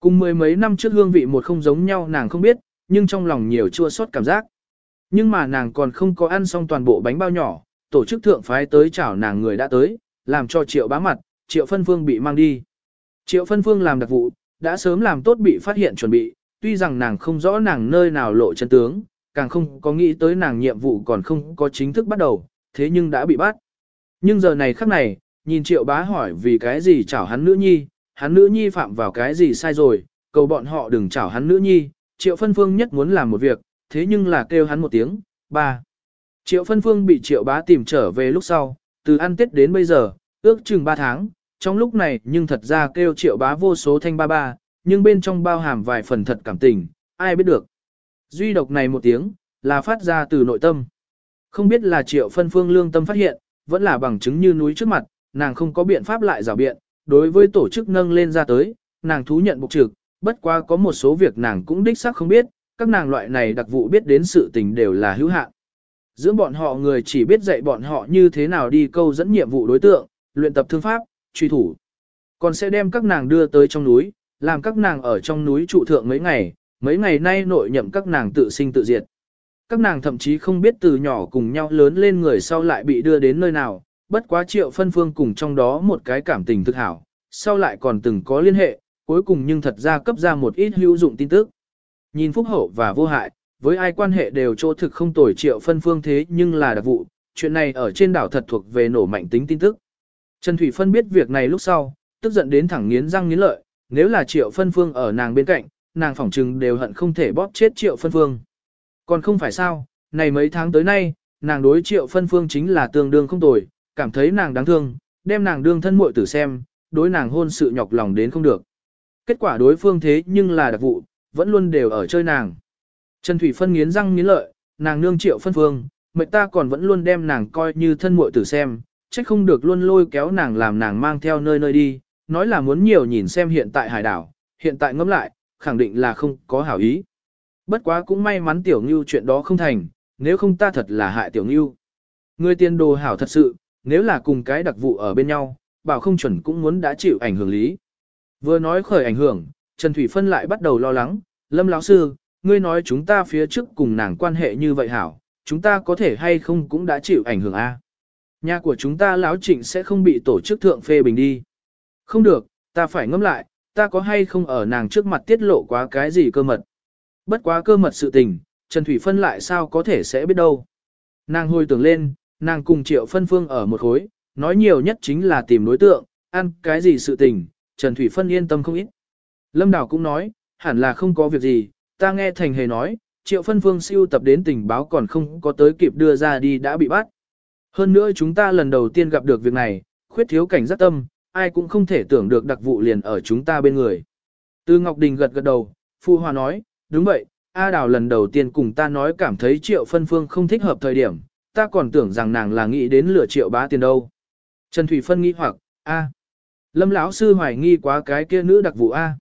Cùng mười mấy năm trước hương vị một không giống nhau nàng không biết, nhưng trong lòng nhiều chua xót cảm giác. Nhưng mà nàng còn không có ăn xong toàn bộ bánh bao nhỏ, tổ chức thượng phái tới chảo nàng người đã tới, làm cho triệu bá mặt, triệu phân phương bị mang đi. Triệu phân phương làm đặc vụ, đã sớm làm tốt bị phát hiện chuẩn bị, tuy rằng nàng không rõ nàng nơi nào lộ chân tướng, càng không có nghĩ tới nàng nhiệm vụ còn không có chính thức bắt đầu, thế nhưng đã bị bắt. Nhưng giờ này khắc này, nhìn triệu bá hỏi vì cái gì chảo hắn nữ nhi, hắn nữ nhi phạm vào cái gì sai rồi, cầu bọn họ đừng chảo hắn nữ nhi, triệu phân phương nhất muốn làm một việc, thế nhưng là kêu hắn một tiếng, ba. Triệu phân phương bị triệu bá tìm trở về lúc sau, từ ăn tết đến bây giờ, ước chừng 3 tháng, trong lúc này nhưng thật ra kêu triệu bá vô số thanh ba ba, nhưng bên trong bao hàm vài phần thật cảm tình, ai biết được. Duy độc này một tiếng, là phát ra từ nội tâm. Không biết là triệu phân phương lương tâm phát hiện, vẫn là bằng chứng như núi trước mặt, nàng không có biện pháp lại rào biện, đối với tổ chức nâng lên ra tới, nàng thú nhận bục trực, bất quá có một số việc nàng cũng đích xác không biết, các nàng loại này đặc vụ biết đến sự tình đều là hữu hạn dưỡng bọn họ người chỉ biết dạy bọn họ như thế nào đi câu dẫn nhiệm vụ đối tượng, luyện tập thương pháp, truy thủ. Còn sẽ đem các nàng đưa tới trong núi, làm các nàng ở trong núi trụ thượng mấy ngày, mấy ngày nay nội nhậm các nàng tự sinh tự diệt. Các nàng thậm chí không biết từ nhỏ cùng nhau lớn lên người sau lại bị đưa đến nơi nào, bất quá triệu phân phương cùng trong đó một cái cảm tình thực hảo, sau lại còn từng có liên hệ, cuối cùng nhưng thật ra cấp ra một ít hữu dụng tin tức. Nhìn phúc hậu và vô hại, với ai quan hệ đều chỗ thực không tồi triệu phân phương thế nhưng là đặc vụ, chuyện này ở trên đảo thật thuộc về nổ mạnh tính tin tức. Trần Thủy Phân biết việc này lúc sau, tức giận đến thẳng nghiến răng nghiến lợi, nếu là triệu phân phương ở nàng bên cạnh, nàng phỏng trừng đều hận không thể bóp chết triệu phân phương. Còn không phải sao, này mấy tháng tới nay, nàng đối triệu phân phương chính là tương đương không tồi, cảm thấy nàng đáng thương, đem nàng đương thân muội tử xem, đối nàng hôn sự nhọc lòng đến không được. Kết quả đối phương thế nhưng là đặc vụ, vẫn luôn đều ở chơi nàng. Trần Thủy Phân nghiến răng nghiến lợi, nàng nương triệu phân phương, mệnh ta còn vẫn luôn đem nàng coi như thân muội tử xem, trách không được luôn lôi kéo nàng làm nàng mang theo nơi nơi đi, nói là muốn nhiều nhìn xem hiện tại hải đảo, hiện tại ngẫm lại, khẳng định là không có hảo ý. Bất quá cũng may mắn tiểu ngưu chuyện đó không thành, nếu không ta thật là hại tiểu ngưu. Người tiền đồ hảo thật sự, nếu là cùng cái đặc vụ ở bên nhau, bảo không chuẩn cũng muốn đã chịu ảnh hưởng lý. Vừa nói khởi ảnh hưởng, Trần Thủy Phân lại bắt đầu lo lắng, Lâm lão sư, ngươi nói chúng ta phía trước cùng nàng quan hệ như vậy hảo, chúng ta có thể hay không cũng đã chịu ảnh hưởng a. Nhà của chúng ta lão trịnh sẽ không bị tổ chức thượng phê bình đi. Không được, ta phải ngẫm lại, ta có hay không ở nàng trước mặt tiết lộ quá cái gì cơ mật. Bất quá cơ mật sự tình, Trần Thủy Phân lại sao có thể sẽ biết đâu. Nàng hồi tưởng lên, nàng cùng Triệu Phân Phương ở một khối, nói nhiều nhất chính là tìm đối tượng, ăn cái gì sự tình, Trần Thủy Phân yên tâm không ít. Lâm Đào cũng nói, hẳn là không có việc gì, ta nghe Thành Hề nói, Triệu Phân Phương siêu tập đến tình báo còn không có tới kịp đưa ra đi đã bị bắt. Hơn nữa chúng ta lần đầu tiên gặp được việc này, khuyết thiếu cảnh giác tâm, ai cũng không thể tưởng được đặc vụ liền ở chúng ta bên người. tư Ngọc Đình gật gật đầu, Phu Hòa nói, đúng vậy, A Đào lần đầu tiên cùng ta nói cảm thấy Triệu Phân Phương không thích hợp thời điểm, ta còn tưởng rằng nàng là nghĩ đến lửa triệu bá tiền đâu. Trần Thủy Phân nghĩ hoặc, A. Lâm lão sư hoài nghi quá cái kia nữ đặc vụ A.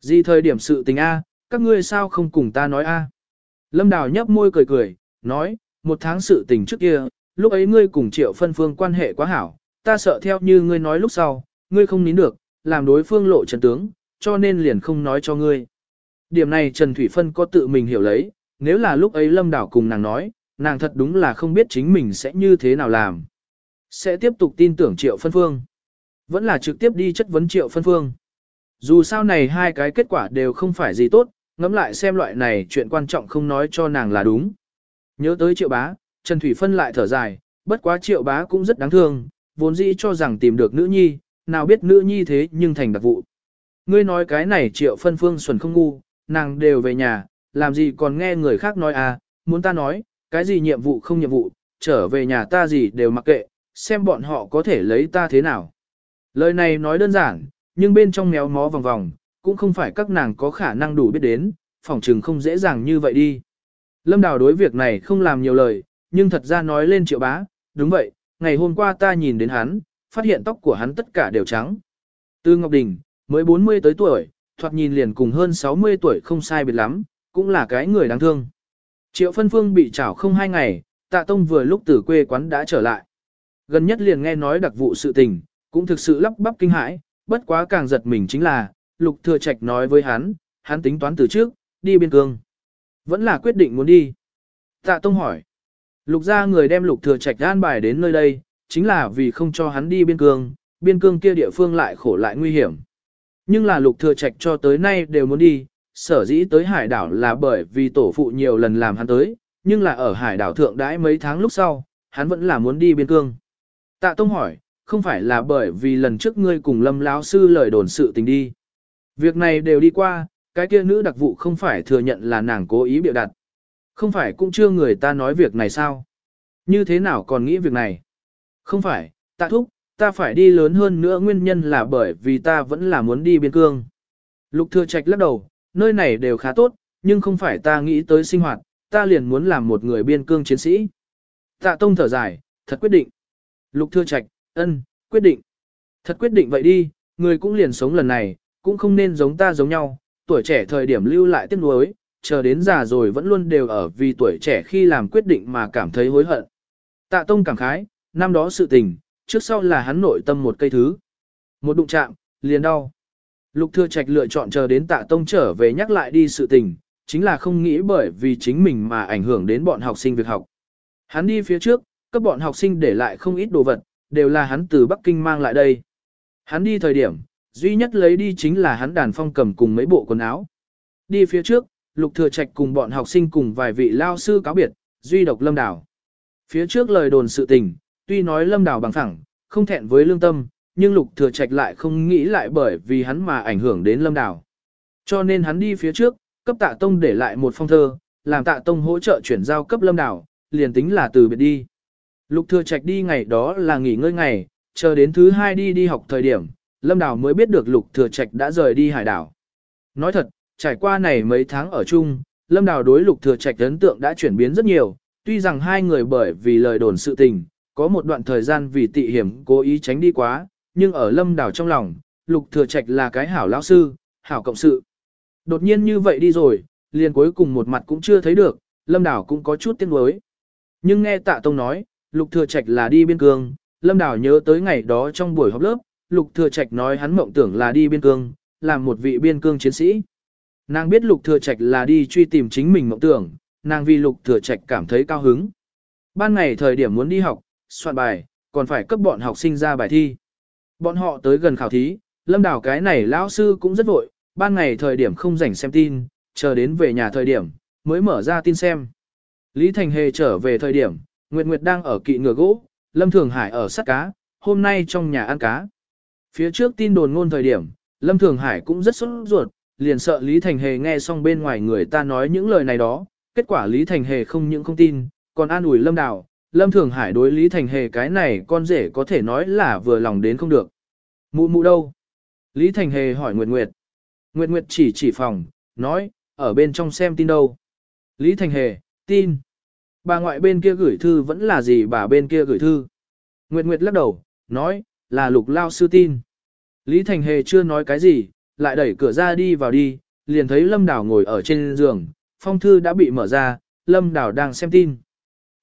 Gì thời điểm sự tình A, các ngươi sao không cùng ta nói A. Lâm Đào nhấp môi cười cười, nói, một tháng sự tình trước kia, lúc ấy ngươi cùng triệu phân phương quan hệ quá hảo, ta sợ theo như ngươi nói lúc sau, ngươi không nín được, làm đối phương lộ trần tướng, cho nên liền không nói cho ngươi. Điểm này Trần Thủy Phân có tự mình hiểu lấy, nếu là lúc ấy Lâm Đảo cùng nàng nói, nàng thật đúng là không biết chính mình sẽ như thế nào làm. Sẽ tiếp tục tin tưởng triệu phân phương. Vẫn là trực tiếp đi chất vấn triệu phân phương. Dù sao này hai cái kết quả đều không phải gì tốt, ngẫm lại xem loại này chuyện quan trọng không nói cho nàng là đúng. Nhớ tới triệu bá, Trần Thủy Phân lại thở dài, bất quá triệu bá cũng rất đáng thương, vốn dĩ cho rằng tìm được nữ nhi, nào biết nữ nhi thế nhưng thành đặc vụ. Ngươi nói cái này triệu phân phương xuẩn không ngu, nàng đều về nhà, làm gì còn nghe người khác nói à, muốn ta nói, cái gì nhiệm vụ không nhiệm vụ, trở về nhà ta gì đều mặc kệ, xem bọn họ có thể lấy ta thế nào. Lời này nói đơn giản, nhưng bên trong méo mó vòng vòng, cũng không phải các nàng có khả năng đủ biết đến, phỏng chừng không dễ dàng như vậy đi. Lâm Đào đối việc này không làm nhiều lời, nhưng thật ra nói lên triệu bá, đúng vậy, ngày hôm qua ta nhìn đến hắn, phát hiện tóc của hắn tất cả đều trắng. Tư Ngọc Đình, mới 40 tới tuổi, thoạt nhìn liền cùng hơn 60 tuổi không sai biệt lắm, cũng là cái người đáng thương. Triệu Phân Phương bị trảo không hai ngày, Tạ Tông vừa lúc từ quê quán đã trở lại. Gần nhất liền nghe nói đặc vụ sự tình, cũng thực sự lắp bắp kinh hãi, bất quá càng giật mình chính là, Lục Thừa Trạch nói với hắn, hắn tính toán từ trước, đi biên cương. Vẫn là quyết định muốn đi. Tạ Tông hỏi. Lục gia người đem Lục Thừa Trạch an bài đến nơi đây, chính là vì không cho hắn đi biên cương, biên cương kia địa phương lại khổ lại nguy hiểm. Nhưng là Lục Thừa Trạch cho tới nay đều muốn đi, sở dĩ tới hải đảo là bởi vì tổ phụ nhiều lần làm hắn tới, nhưng là ở hải đảo thượng đãi mấy tháng lúc sau, hắn vẫn là muốn đi biên cương. Tạ Tông hỏi, không phải là bởi vì lần trước ngươi cùng lâm lão sư lời đồn sự tình đi. Việc này đều đi qua, cái kia nữ đặc vụ không phải thừa nhận là nàng cố ý biểu đặt. Không phải cũng chưa người ta nói việc này sao? Như thế nào còn nghĩ việc này? Không phải, tạ thúc, ta phải đi lớn hơn nữa nguyên nhân là bởi vì ta vẫn là muốn đi biên cương. Lục thừa trạch lắc đầu, nơi này đều khá tốt, nhưng không phải ta nghĩ tới sinh hoạt, ta liền muốn làm một người biên cương chiến sĩ. Tạ tông thở dài, thật quyết định. Lục thừa trạch, ân, quyết định. Thật quyết định vậy đi, người cũng liền sống lần này, cũng không nên giống ta giống nhau, tuổi trẻ thời điểm lưu lại tiếc nuối, chờ đến già rồi vẫn luôn đều ở vì tuổi trẻ khi làm quyết định mà cảm thấy hối hận. Tạ Tông cảm khái, năm đó sự tình, trước sau là hắn nội tâm một cây thứ. Một đụng chạm, liền đau. Lục Thừa Trạch lựa chọn chờ đến Tạ Tông trở về nhắc lại đi sự tình, chính là không nghĩ bởi vì chính mình mà ảnh hưởng đến bọn học sinh việc học. Hắn đi phía trước, các bọn học sinh để lại không ít đồ vật, đều là hắn từ Bắc Kinh mang lại đây. Hắn đi thời điểm, duy nhất lấy đi chính là hắn đàn phong cầm cùng mấy bộ quần áo. Đi phía trước, Lục Thừa Trạch cùng bọn học sinh cùng vài vị lao sư cáo biệt, duy độc Lâm Đảo. Phía trước lời đồn sự tình, tuy nói Lâm Đảo bằng phẳng, không thẹn với lương tâm, nhưng Lục Thừa Trạch lại không nghĩ lại bởi vì hắn mà ảnh hưởng đến Lâm Đảo. Cho nên hắn đi phía trước, cấp Tạ Tông để lại một phong thơ, làm Tạ Tông hỗ trợ chuyển giao cấp Lâm Đảo, liền tính là từ biệt đi. Lục Thừa Trạch đi ngày đó là nghỉ ngơi ngày, chờ đến thứ hai đi đi học thời điểm, Lâm Đào mới biết được Lục Thừa Trạch đã rời đi hải đảo. Nói thật, trải qua này mấy tháng ở chung, Lâm Đào đối Lục Thừa Trạch ấn tượng đã chuyển biến rất nhiều, tuy rằng hai người bởi vì lời đồn sự tình, có một đoạn thời gian vì tị hiểm cố ý tránh đi quá, nhưng ở Lâm Đào trong lòng, Lục Thừa Trạch là cái hảo lão sư, hảo cộng sự. Đột nhiên như vậy đi rồi, liền cuối cùng một mặt cũng chưa thấy được, Lâm Đào cũng có chút tiếc nuối. Nhưng nghe Tạ Tông nói, Lục Thừa Trạch là đi biên cương, Lâm Đào nhớ tới ngày đó trong buổi họp lớp, Lục Thừa Trạch nói hắn mộng tưởng là đi biên cương, làm một vị biên cương chiến sĩ. Nàng biết Lục Thừa Trạch là đi truy tìm chính mình mộng tưởng, nàng vì Lục Thừa Trạch cảm thấy cao hứng. Ban ngày thời điểm muốn đi học, soạn bài, còn phải cấp bọn học sinh ra bài thi. Bọn họ tới gần khảo thí, Lâm Đảo cái này lão sư cũng rất vội, ban ngày thời điểm không rảnh xem tin, chờ đến về nhà thời điểm, mới mở ra tin xem. Lý Thành Hề trở về thời điểm, Nguyệt Nguyệt đang ở kỵ ngựa gỗ, Lâm Thường Hải ở sắt cá, hôm nay trong nhà ăn cá. Phía trước tin đồn ngôn thời điểm, Lâm Thường Hải cũng rất sốt ruột, liền sợ Lý Thành Hề nghe xong bên ngoài người ta nói những lời này đó, kết quả Lý Thành Hề không những không tin, còn an ủi Lâm Đào, Lâm Thường Hải đối Lý Thành Hề cái này con rể có thể nói là vừa lòng đến không được. Mụ mụ đâu? Lý Thành Hề hỏi Nguyệt Nguyệt. Nguyệt Nguyệt chỉ chỉ phòng, nói, ở bên trong xem tin đâu. Lý Thành Hề, tin. Bà ngoại bên kia gửi thư vẫn là gì bà bên kia gửi thư. Nguyệt Nguyệt lắc đầu, nói, là lục lao sư tin. Lý Thành Hề chưa nói cái gì, lại đẩy cửa ra đi vào đi, liền thấy Lâm Đào ngồi ở trên giường, phong thư đã bị mở ra, Lâm Đào đang xem tin.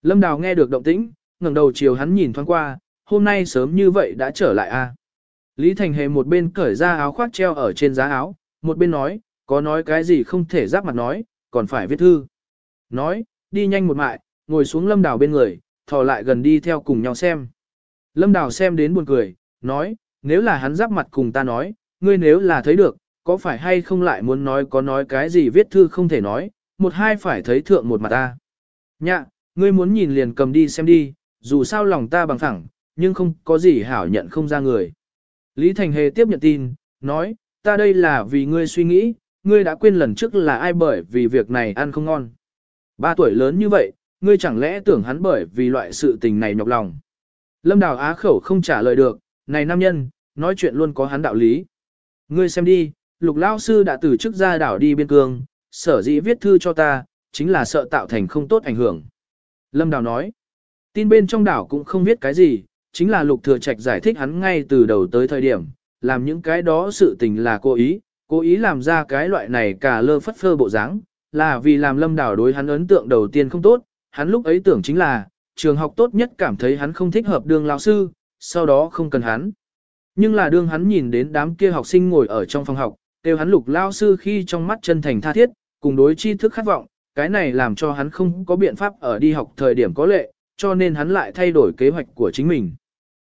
Lâm Đào nghe được động tĩnh, ngẩng đầu chiều hắn nhìn thoáng qua, hôm nay sớm như vậy đã trở lại a. À? Lý Thành Hề một bên cởi ra áo khoác treo ở trên giá áo, một bên nói, có nói cái gì không thể giáp mặt nói, còn phải viết thư. Nói, đi nhanh một mại, ngồi xuống Lâm Đào bên người, thò lại gần đi theo cùng nhau xem. Lâm Đào xem đến buồn cười, nói, nếu là hắn giáp mặt cùng ta nói, ngươi nếu là thấy được, có phải hay không lại muốn nói có nói cái gì viết thư không thể nói, một hai phải thấy thượng một mặt ta. Nhạ, ngươi muốn nhìn liền cầm đi xem đi, dù sao lòng ta bằng thẳng, nhưng không có gì hảo nhận không ra người. Lý Thành Hề tiếp nhận tin, nói, ta đây là vì ngươi suy nghĩ, ngươi đã quên lần trước là ai bởi vì việc này ăn không ngon. Ba tuổi lớn như vậy, ngươi chẳng lẽ tưởng hắn bởi vì loại sự tình này nhọc lòng. Lâm Đào Á khẩu không trả lời được, này nam nhân, nói chuyện luôn có hắn đạo lý. Ngươi xem đi, lục lao sư đã từ chức ra đảo đi biên cương, sở dĩ viết thư cho ta, chính là sợ tạo thành không tốt ảnh hưởng. Lâm Đào nói, tin bên trong đảo cũng không viết cái gì, chính là lục thừa trạch giải thích hắn ngay từ đầu tới thời điểm, làm những cái đó sự tình là cố ý, cố ý làm ra cái loại này cả lơ phất phơ bộ dáng, là vì làm lâm đảo đối hắn ấn tượng đầu tiên không tốt, hắn lúc ấy tưởng chính là, trường học tốt nhất cảm thấy hắn không thích hợp đương lão sư, sau đó không cần hắn. Nhưng là đương hắn nhìn đến đám kia học sinh ngồi ở trong phòng học, kêu hắn lục lao sư khi trong mắt chân thành tha thiết, cùng đối tri thức khát vọng, cái này làm cho hắn không có biện pháp ở đi học thời điểm có lệ, cho nên hắn lại thay đổi kế hoạch của chính mình.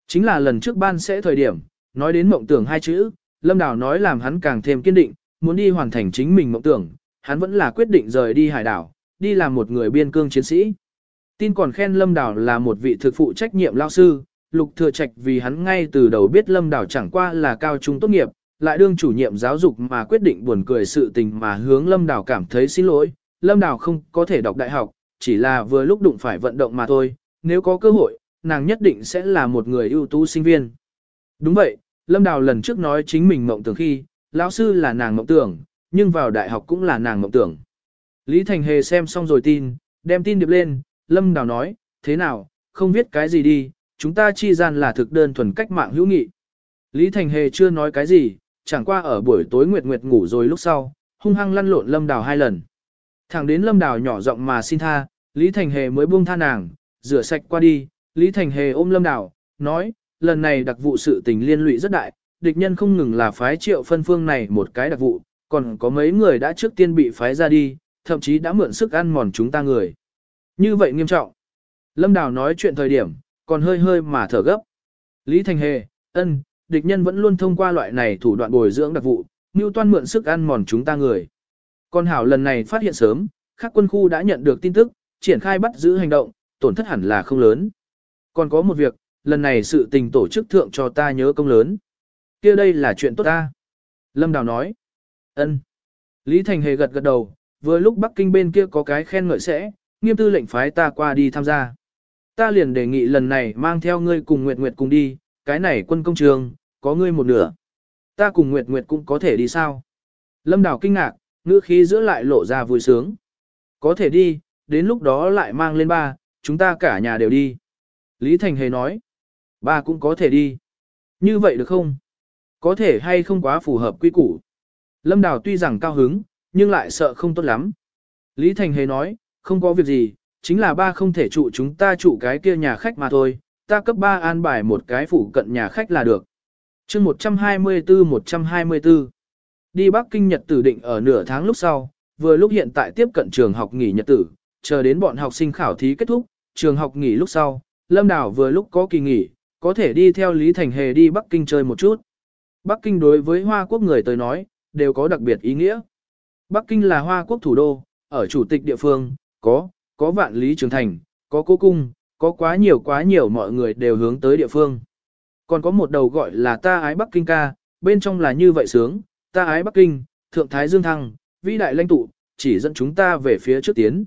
Chính là lần trước ban sẽ thời điểm, nói đến mộng tưởng hai chữ, Lâm Đào nói làm hắn càng thêm kiên định, muốn đi hoàn thành chính mình mộng tưởng, hắn vẫn là quyết định rời đi hải đảo, đi làm một người biên cương chiến sĩ. Tin còn khen Lâm Đào là một vị thực phụ trách nhiệm lao sư, Lục Thừa Trạch vì hắn ngay từ đầu biết Lâm Đào chẳng qua là cao trung tốt nghiệp, lại đương chủ nhiệm giáo dục mà quyết định buồn cười sự tình mà hướng Lâm Đào cảm thấy xin lỗi. Lâm Đào không có thể đọc đại học, chỉ là vừa lúc đụng phải vận động mà thôi, nếu có cơ hội, nàng nhất định sẽ là một người ưu tú sinh viên. Đúng vậy, Lâm Đào lần trước nói chính mình mộng tưởng khi, lão sư là nàng mộng tưởng, nhưng vào đại học cũng là nàng mộng tưởng. Lý Thành Hề xem xong rồi tin, đem tin điệp lên, Lâm Đào nói, thế nào, không viết cái gì đi, chúng ta chi gian là thực đơn thuần cách mạng hữu nghị. Lý Thành Hề chưa nói cái gì, chẳng qua ở buổi tối Nguyệt Nguyệt ngủ rồi lúc sau, hung hăng lăn lộn Lâm Đào hai lần. Thẳng đến Lâm Đào nhỏ giọng mà xin tha, Lý Thành Hề mới buông tha nàng, rửa sạch qua đi, Lý Thành Hề ôm Lâm Đào, nói, lần này đặc vụ sự tình liên lụy rất đại, địch nhân không ngừng là phái triệu phân phương này một cái đặc vụ, còn có mấy người đã trước tiên bị phái ra đi, thậm chí đã mượn sức ăn mòn chúng ta người. Như vậy nghiêm trọng. Lâm Đào nói chuyện thời điểm, còn hơi hơi mà thở gấp. Lý Thành Hề, ân, địch nhân vẫn luôn thông qua loại này thủ đoạn bồi dưỡng đặc vụ, như toan mượn sức ăn mòn chúng ta người. Con Hảo lần này phát hiện sớm, các quân khu đã nhận được tin tức, triển khai bắt giữ hành động, tổn thất hẳn là không lớn. Còn có một việc, lần này sự tình tổ chức thượng cho ta nhớ công lớn. kia đây là chuyện tốt ta. Lâm Đào nói. ân. Lý Thành Hề gật gật đầu, vừa lúc Bắc Kinh bên kia có cái khen ngợi sẽ, nghiêm tư lệnh phái ta qua đi tham gia. Ta liền đề nghị lần này mang theo ngươi cùng Nguyệt Nguyệt cùng đi, cái này quân công trường, có ngươi một nửa. Ta cùng Nguyệt Nguyệt cũng có thể đi sao? Lâm Đào kinh ngạc, ngữ khí giữa lại lộ ra vui sướng. Có thể đi, đến lúc đó lại mang lên ba, chúng ta cả nhà đều đi. Lý Thành Hề nói, ba cũng có thể đi. Như vậy được không? Có thể hay không quá phù hợp quy củ. Lâm Đào tuy rằng cao hứng, nhưng lại sợ không tốt lắm. Lý Thành Hề nói, không có việc gì, chính là ba không thể trụ chúng ta trụ cái kia nhà khách mà thôi, ta cấp ba an bài một cái phủ cận nhà khách là được. chương 124-124 Đi Bắc Kinh Nhật tử định ở nửa tháng lúc sau, vừa lúc hiện tại tiếp cận trường học nghỉ Nhật tử, chờ đến bọn học sinh khảo thí kết thúc, trường học nghỉ lúc sau, Lâm Đảo vừa lúc có kỳ nghỉ, có thể đi theo Lý Thành Hề đi Bắc Kinh chơi một chút. Bắc Kinh đối với Hoa Quốc người tới nói, đều có đặc biệt ý nghĩa. Bắc Kinh là Hoa Quốc thủ đô, ở chủ tịch địa phương, có, có vạn lý trường thành, có cố cung, có quá nhiều quá nhiều mọi người đều hướng tới địa phương. Còn có một đầu gọi là ta ái Bắc Kinh ca, bên trong là như vậy sướng, ta ái Bắc Kinh, thượng thái dương thăng, vĩ đại lãnh tụ, chỉ dẫn chúng ta về phía trước tiến.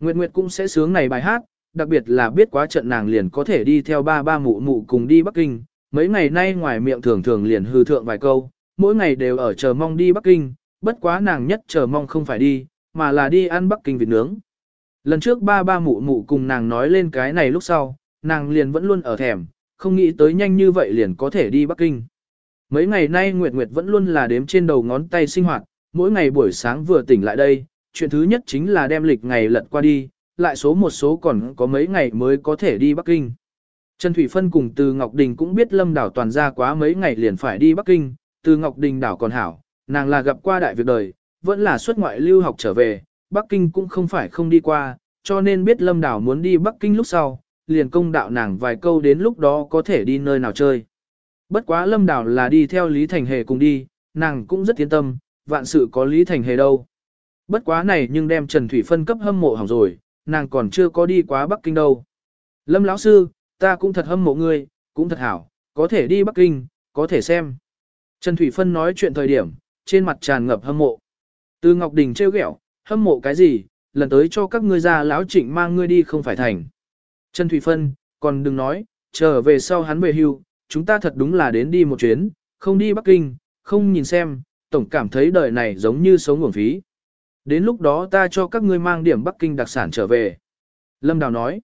Nguyệt Nguyệt cũng sẽ sướng này bài hát, đặc biệt là biết quá trận nàng liền có thể đi theo ba ba mụ mụ cùng đi Bắc Kinh, mấy ngày nay ngoài miệng thường thường liền hư thượng vài câu, mỗi ngày đều ở chờ mong đi Bắc Kinh, bất quá nàng nhất chờ mong không phải đi, mà là đi ăn Bắc Kinh vịt nướng. Lần trước ba ba mụ mụ cùng nàng nói lên cái này lúc sau, nàng liền vẫn luôn ở thèm, không nghĩ tới nhanh như vậy liền có thể đi Bắc Kinh. Mấy ngày nay Nguyệt Nguyệt vẫn luôn là đếm trên đầu ngón tay sinh hoạt, mỗi ngày buổi sáng vừa tỉnh lại đây, chuyện thứ nhất chính là đem lịch ngày lật qua đi, lại số một số còn có mấy ngày mới có thể đi Bắc Kinh. Trần Thủy Phân cùng Từ Ngọc Đình cũng biết Lâm Đảo toàn ra quá mấy ngày liền phải đi Bắc Kinh, Từ Ngọc Đình đảo còn hảo, nàng là gặp qua đại việc đời, vẫn là xuất ngoại lưu học trở về, Bắc Kinh cũng không phải không đi qua, cho nên biết Lâm Đảo muốn đi Bắc Kinh lúc sau, liền công đạo nàng vài câu đến lúc đó có thể đi nơi nào chơi. Bất quá Lâm Đảo là đi theo Lý Thành Hề cùng đi, nàng cũng rất yên tâm, vạn sự có Lý Thành Hề đâu. Bất quá này nhưng đem Trần Thủy Phân cấp hâm mộ hỏng rồi, nàng còn chưa có đi quá Bắc Kinh đâu. Lâm lão sư, ta cũng thật hâm mộ ngươi, cũng thật hảo, có thể đi Bắc Kinh, có thể xem. Trần Thủy Phân nói chuyện thời điểm, trên mặt tràn ngập hâm mộ. Từ Ngọc Đình trêu ghẹo, hâm mộ cái gì, lần tới cho các ngươi ra lão trịnh mang ngươi đi không phải thành. Trần Thủy Phân, còn đừng nói, trở về sau hắn về hưu, chúng ta thật đúng là đến đi một chuyến, không đi Bắc Kinh, không nhìn xem, tổng cảm thấy đời này giống như sống nguồn phí. Đến lúc đó ta cho các ngươi mang điểm Bắc Kinh đặc sản trở về. Lâm Đào nói.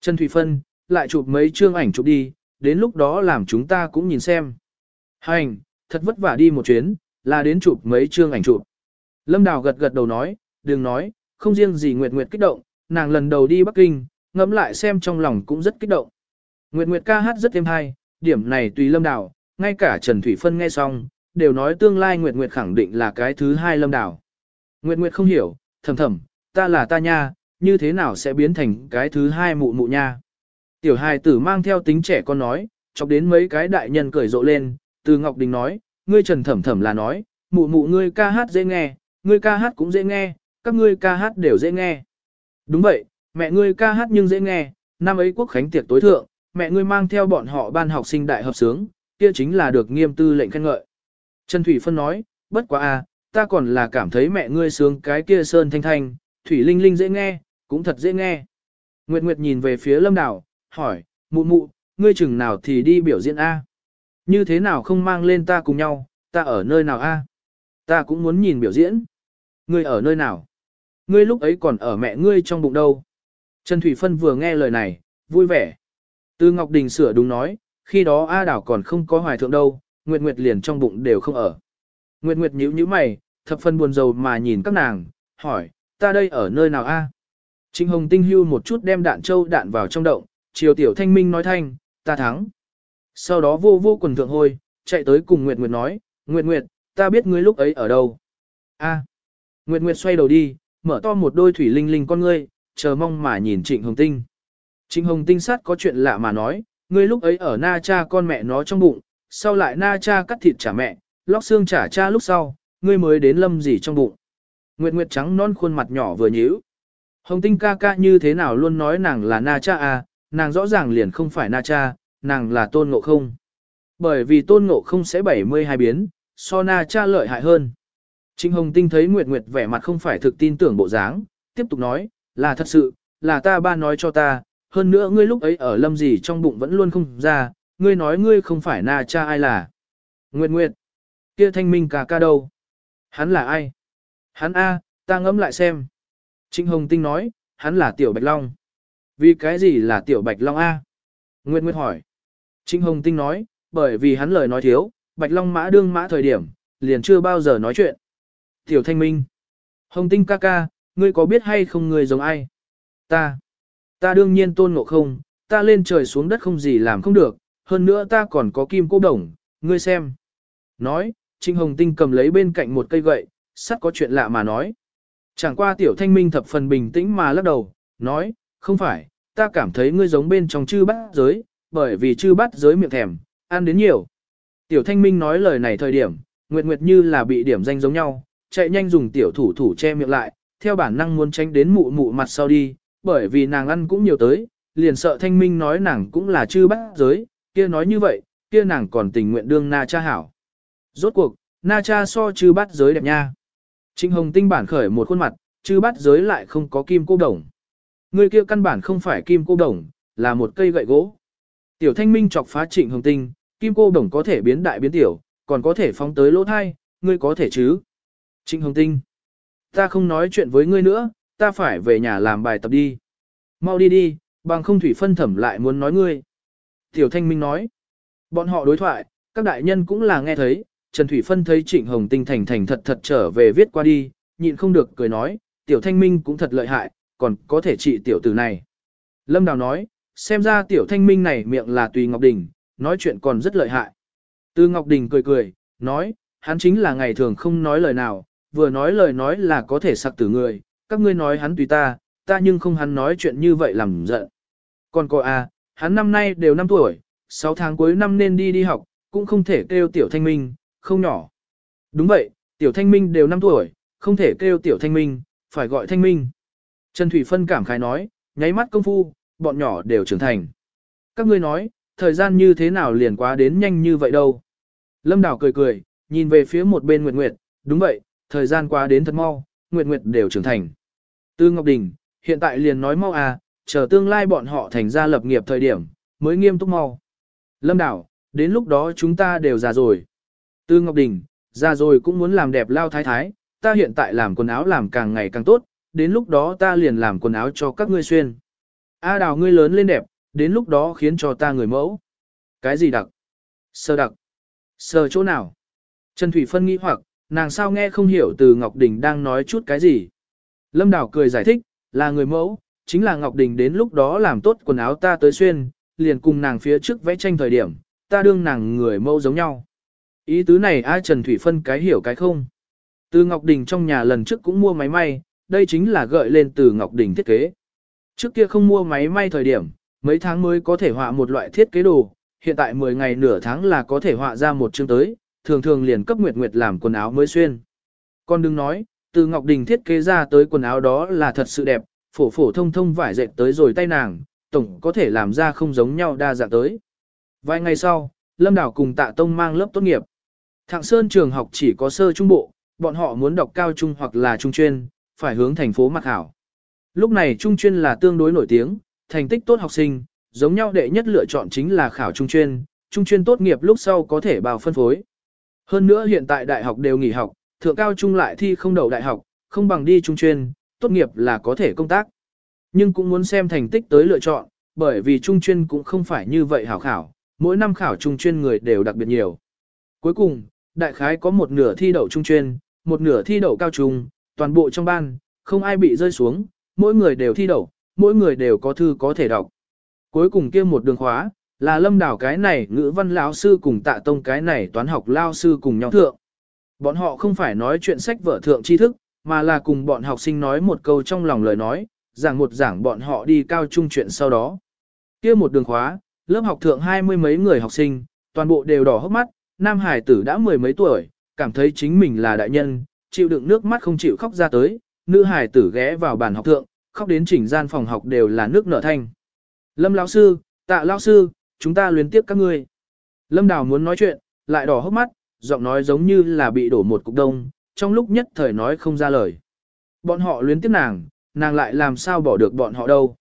Trần Thủy Phân, lại chụp mấy chương ảnh chụp đi, đến lúc đó làm chúng ta cũng nhìn xem. Hành, thật vất vả đi một chuyến, là đến chụp mấy chương ảnh chụp. Lâm Đào gật gật đầu nói, đừng nói, không riêng gì Nguyệt Nguyệt kích động, nàng lần đầu đi Bắc Kinh, ngẫm lại xem trong lòng cũng rất kích động. Nguyệt Nguyệt ca hát rất êm hay, điểm này tùy Lâm Đào, ngay cả Trần Thủy Phân nghe xong, đều nói tương lai Nguyệt Nguyệt khẳng định là cái thứ hai Lâm Đào. Nguyệt Nguyệt không hiểu, thầm thầm, ta là ta nha, như thế nào sẽ biến thành cái thứ hai mụ mụ nha. Tiểu hài tử mang theo tính trẻ con nói, chọc đến mấy cái đại nhân cười rộ lên, từ Ngọc Đình nói, ngươi trần thẩm thẩm là nói, mụ mụ ngươi ca hát dễ nghe, ngươi ca hát cũng dễ nghe, các ngươi ca hát đều dễ nghe. Đúng vậy, mẹ ngươi ca hát nhưng dễ nghe, năm ấy quốc khánh tiệc tối thượng, mẹ ngươi mang theo bọn họ ban học sinh đại hợp sướng, kia chính là được nghiêm tư lệnh khen ngợi. Trần Thủy Phân nói, bất quá à, ta còn là cảm thấy mẹ ngươi sướng cái kia sơn thanh thanh, Thủy Linh Linh dễ nghe, cũng thật dễ nghe. Nguyệt Nguyệt nhìn về phía Lâm đảo, hỏi, mụ mụ, ngươi chừng nào thì đi biểu diễn A. Như thế nào không mang lên ta cùng nhau, ta ở nơi nào A. Ta cũng muốn nhìn biểu diễn. Ngươi ở nơi nào? Ngươi lúc ấy còn ở mẹ ngươi trong bụng đâu? Trần Thủy Phân vừa nghe lời này, vui vẻ. Từ Ngọc Đình sửa đúng nói, khi đó A Đảo còn không có hoài thượng đâu, Nguyệt Nguyệt liền trong bụng đều không ở. Nguyệt Nguyệt nhíu nhíu mày, thập phân buồn rầu mà nhìn các nàng, hỏi, ta đây ở nơi nào A? Trịnh Hồng Tinh hưu một chút đem đạn châu đạn vào trong động, Triều tiểu thanh minh nói thanh, ta thắng. Sau đó vô vô quần thượng hôi, chạy tới cùng Nguyệt Nguyệt nói, Nguyệt Nguyệt, ta biết ngươi lúc ấy ở đâu. A. Nguyệt Nguyệt xoay đầu đi, mở to một đôi thủy linh linh con ngươi, chờ mong mà nhìn Trịnh Hồng Tinh. Trịnh Hồng Tinh sát có chuyện lạ mà nói, ngươi lúc ấy ở na cha con mẹ nó trong bụng, sau lại na cha cắt thịt trả mẹ, lóc xương trả cha lúc sau, ngươi mới đến lâm gì trong bụng. Nguyệt Nguyệt trắng non khuôn mặt nhỏ vừa nhíu. Hồng Tinh ca ca như thế nào luôn nói nàng là na cha à, nàng rõ ràng liền không phải na cha, nàng là tôn ngộ không. Bởi vì tôn ngộ không sẽ 72 biến, so na cha lợi hại hơn. Trịnh Hồng Tinh thấy Nguyệt Nguyệt vẻ mặt không phải thực tin tưởng bộ dáng, tiếp tục nói, là thật sự, là ta ba nói cho ta, hơn nữa ngươi lúc ấy ở lâm gì trong bụng vẫn luôn không ra, ngươi nói ngươi không phải na cha ai là. Nguyệt Nguyệt, kia thanh minh cả ca đâu? Hắn là ai? Hắn A, ta ngẫm lại xem. Trịnh Hồng Tinh nói, hắn là Tiểu Bạch Long. Vì cái gì là Tiểu Bạch Long A? Nguyệt Nguyệt hỏi. Trịnh Hồng Tinh nói, bởi vì hắn lời nói thiếu, Bạch Long mã đương mã thời điểm, liền chưa bao giờ nói chuyện. Tiểu Thanh Minh. Hồng Tinh ca ca, ngươi có biết hay không ngươi giống ai? Ta. Ta đương nhiên tôn ngộ không, ta lên trời xuống đất không gì làm không được, hơn nữa ta còn có kim cô đồng, ngươi xem. Nói, Trịnh Hồng Tinh cầm lấy bên cạnh một cây gậy, sắt có chuyện lạ mà nói. Chẳng qua tiểu thanh minh thập phần bình tĩnh mà lắc đầu, nói, không phải, ta cảm thấy ngươi giống bên trong chư bát giới, bởi vì chư bát giới miệng thèm, ăn đến nhiều. Tiểu thanh minh nói lời này thời điểm, Nguyệt Nguyệt như là bị điểm danh giống nhau, chạy nhanh dùng tiểu thủ thủ che miệng lại, theo bản năng muốn tránh đến mụ mụ mặt sau đi, bởi vì nàng ăn cũng nhiều tới, liền sợ thanh minh nói nàng cũng là chư bát giới, kia nói như vậy, kia nàng còn tình nguyện đương na cha hảo. Rốt cuộc, na cha so chư bát giới đẹp nha. Trịnh Hồng Tinh bản khởi một khuôn mặt, chư bát giới lại không có kim cô đồng. Người kia căn bản không phải kim cô đồng, là một cây gậy gỗ. Tiểu Thanh Minh chọc phá Trịnh Hồng Tinh, kim cô đồng có thể biến đại biến tiểu, còn có thể phóng tới lỗ thai, ngươi có thể chứ? Trịnh Hồng Tinh, ta không nói chuyện với ngươi nữa, ta phải về nhà làm bài tập đi. Mau đi đi, bằng không thủy phân thẩm lại muốn nói ngươi. Tiểu Thanh Minh nói, bọn họ đối thoại, các đại nhân cũng là nghe thấy, Trần Thủy Phân thấy Trịnh Hồng Tinh thành thành thật thật trở về viết qua đi, nhịn không được cười nói, tiểu thanh minh cũng thật lợi hại, còn có thể trị tiểu tử này. Lâm Đào nói, xem ra tiểu thanh minh này miệng là tùy Ngọc Đình, nói chuyện còn rất lợi hại. Tư Ngọc Đình cười cười, nói, hắn chính là ngày thường không nói lời nào, vừa nói lời nói là có thể sặc tử người, các ngươi nói hắn tùy ta, ta nhưng không hắn nói chuyện như vậy làm giận. Còn cô à, hắn năm nay đều 5 tuổi, 6 tháng cuối năm nên đi đi học, cũng không thể kêu tiểu thanh minh, không nhỏ. Đúng vậy, tiểu thanh minh đều 5 tuổi, không thể kêu tiểu thanh minh, phải gọi thanh minh. Trần Thủy Phân cảm khái nói, nháy mắt công phu, bọn nhỏ đều trưởng thành. Các ngươi nói, thời gian như thế nào liền quá đến nhanh như vậy đâu. Lâm Đào cười cười, nhìn về phía một bên Nguyệt Nguyệt, đúng vậy, thời gian qua đến thật mau, Nguyệt Nguyệt đều trưởng thành. Tư Ngọc Đình, hiện tại liền nói mau à, chờ tương lai bọn họ thành ra lập nghiệp thời điểm, mới nghiêm túc mau. Lâm Đào, đến lúc đó chúng ta đều già rồi. Tư Ngọc Đình, già rồi cũng muốn làm đẹp lao thái thái, ta hiện tại làm quần áo làm càng ngày càng tốt, đến lúc đó ta liền làm quần áo cho các ngươi xuyên. A đào ngươi lớn lên đẹp, đến lúc đó khiến cho ta người mẫu. Cái gì đặc? Sơ đặc. Sơ chỗ nào? Trần Thủy Phân nghĩ hoặc, nàng sao nghe không hiểu từ Ngọc Đình đang nói chút cái gì. Lâm Đào cười giải thích, là người mẫu, chính là Ngọc Đình đến lúc đó làm tốt quần áo ta tới xuyên, liền cùng nàng phía trước vẽ tranh thời điểm, ta đương nàng người mẫu giống nhau. Ý tứ này ai Trần Thủy Phân cái hiểu cái không. Từ Ngọc Đình trong nhà lần trước cũng mua máy may, đây chính là gợi lên từ Ngọc Đình thiết kế. Trước kia không mua máy may thời điểm, mấy tháng mới có thể họa một loại thiết kế đồ, hiện tại 10 ngày nửa tháng là có thể họa ra một chương tới, thường thường liền cấp Nguyệt Nguyệt làm quần áo mới xuyên. Con đừng nói, từ Ngọc Đình thiết kế ra tới quần áo đó là thật sự đẹp, phổ phổ thông thông vải dệt tới rồi tay nàng, tổng có thể làm ra không giống nhau đa dạng tới. Vài ngày sau, Lâm Đảo cùng Tạ Tông mang lớp tốt nghiệp. Thạng Sơn trường học chỉ có sơ trung bộ, bọn họ muốn đọc cao trung hoặc là trung chuyên, phải hướng thành phố mặc hảo. Lúc này trung chuyên là tương đối nổi tiếng, thành tích tốt học sinh, giống nhau đệ nhất lựa chọn chính là khảo trung chuyên, trung chuyên tốt nghiệp lúc sau có thể bào phân phối. Hơn nữa hiện tại đại học đều nghỉ học, thượng cao trung lại thi không đậu đại học, không bằng đi trung chuyên, tốt nghiệp là có thể công tác. Nhưng cũng muốn xem thành tích tới lựa chọn, bởi vì trung chuyên cũng không phải như vậy hảo khảo, mỗi năm khảo trung chuyên người đều đặc biệt nhiều. Cuối cùng, đại khái có một nửa thi đậu trung chuyên, một nửa thi đậu cao trung, toàn bộ trong ban, không ai bị rơi xuống, mỗi người đều thi đậu, mỗi người đều có thư có thể đọc. Cuối cùng kia một đường khóa, là lâm đảo cái này ngữ văn lão sư cùng tạ tông cái này toán học lao sư cùng nhau thượng. Bọn họ không phải nói chuyện sách vở thượng tri thức, mà là cùng bọn học sinh nói một câu trong lòng lời nói, giảng một giảng bọn họ đi cao trung chuyện sau đó. kia một đường khóa, lớp học thượng hai mươi mấy người học sinh, toàn bộ đều đỏ hốc mắt, nam hải tử đã mười mấy tuổi, cảm thấy chính mình là đại nhân, chịu đựng nước mắt không chịu khóc ra tới, nữ hải tử ghé vào bàn học thượng, khóc đến chỉnh gian phòng học đều là nước nở thanh. Lâm lão sư, tạ lão sư, chúng ta luyến tiếp các ngươi. Lâm Đào muốn nói chuyện, lại đỏ hốc mắt, giọng nói giống như là bị đổ một cục đông, trong lúc nhất thời nói không ra lời. Bọn họ luyến tiếp nàng, nàng lại làm sao bỏ được bọn họ đâu.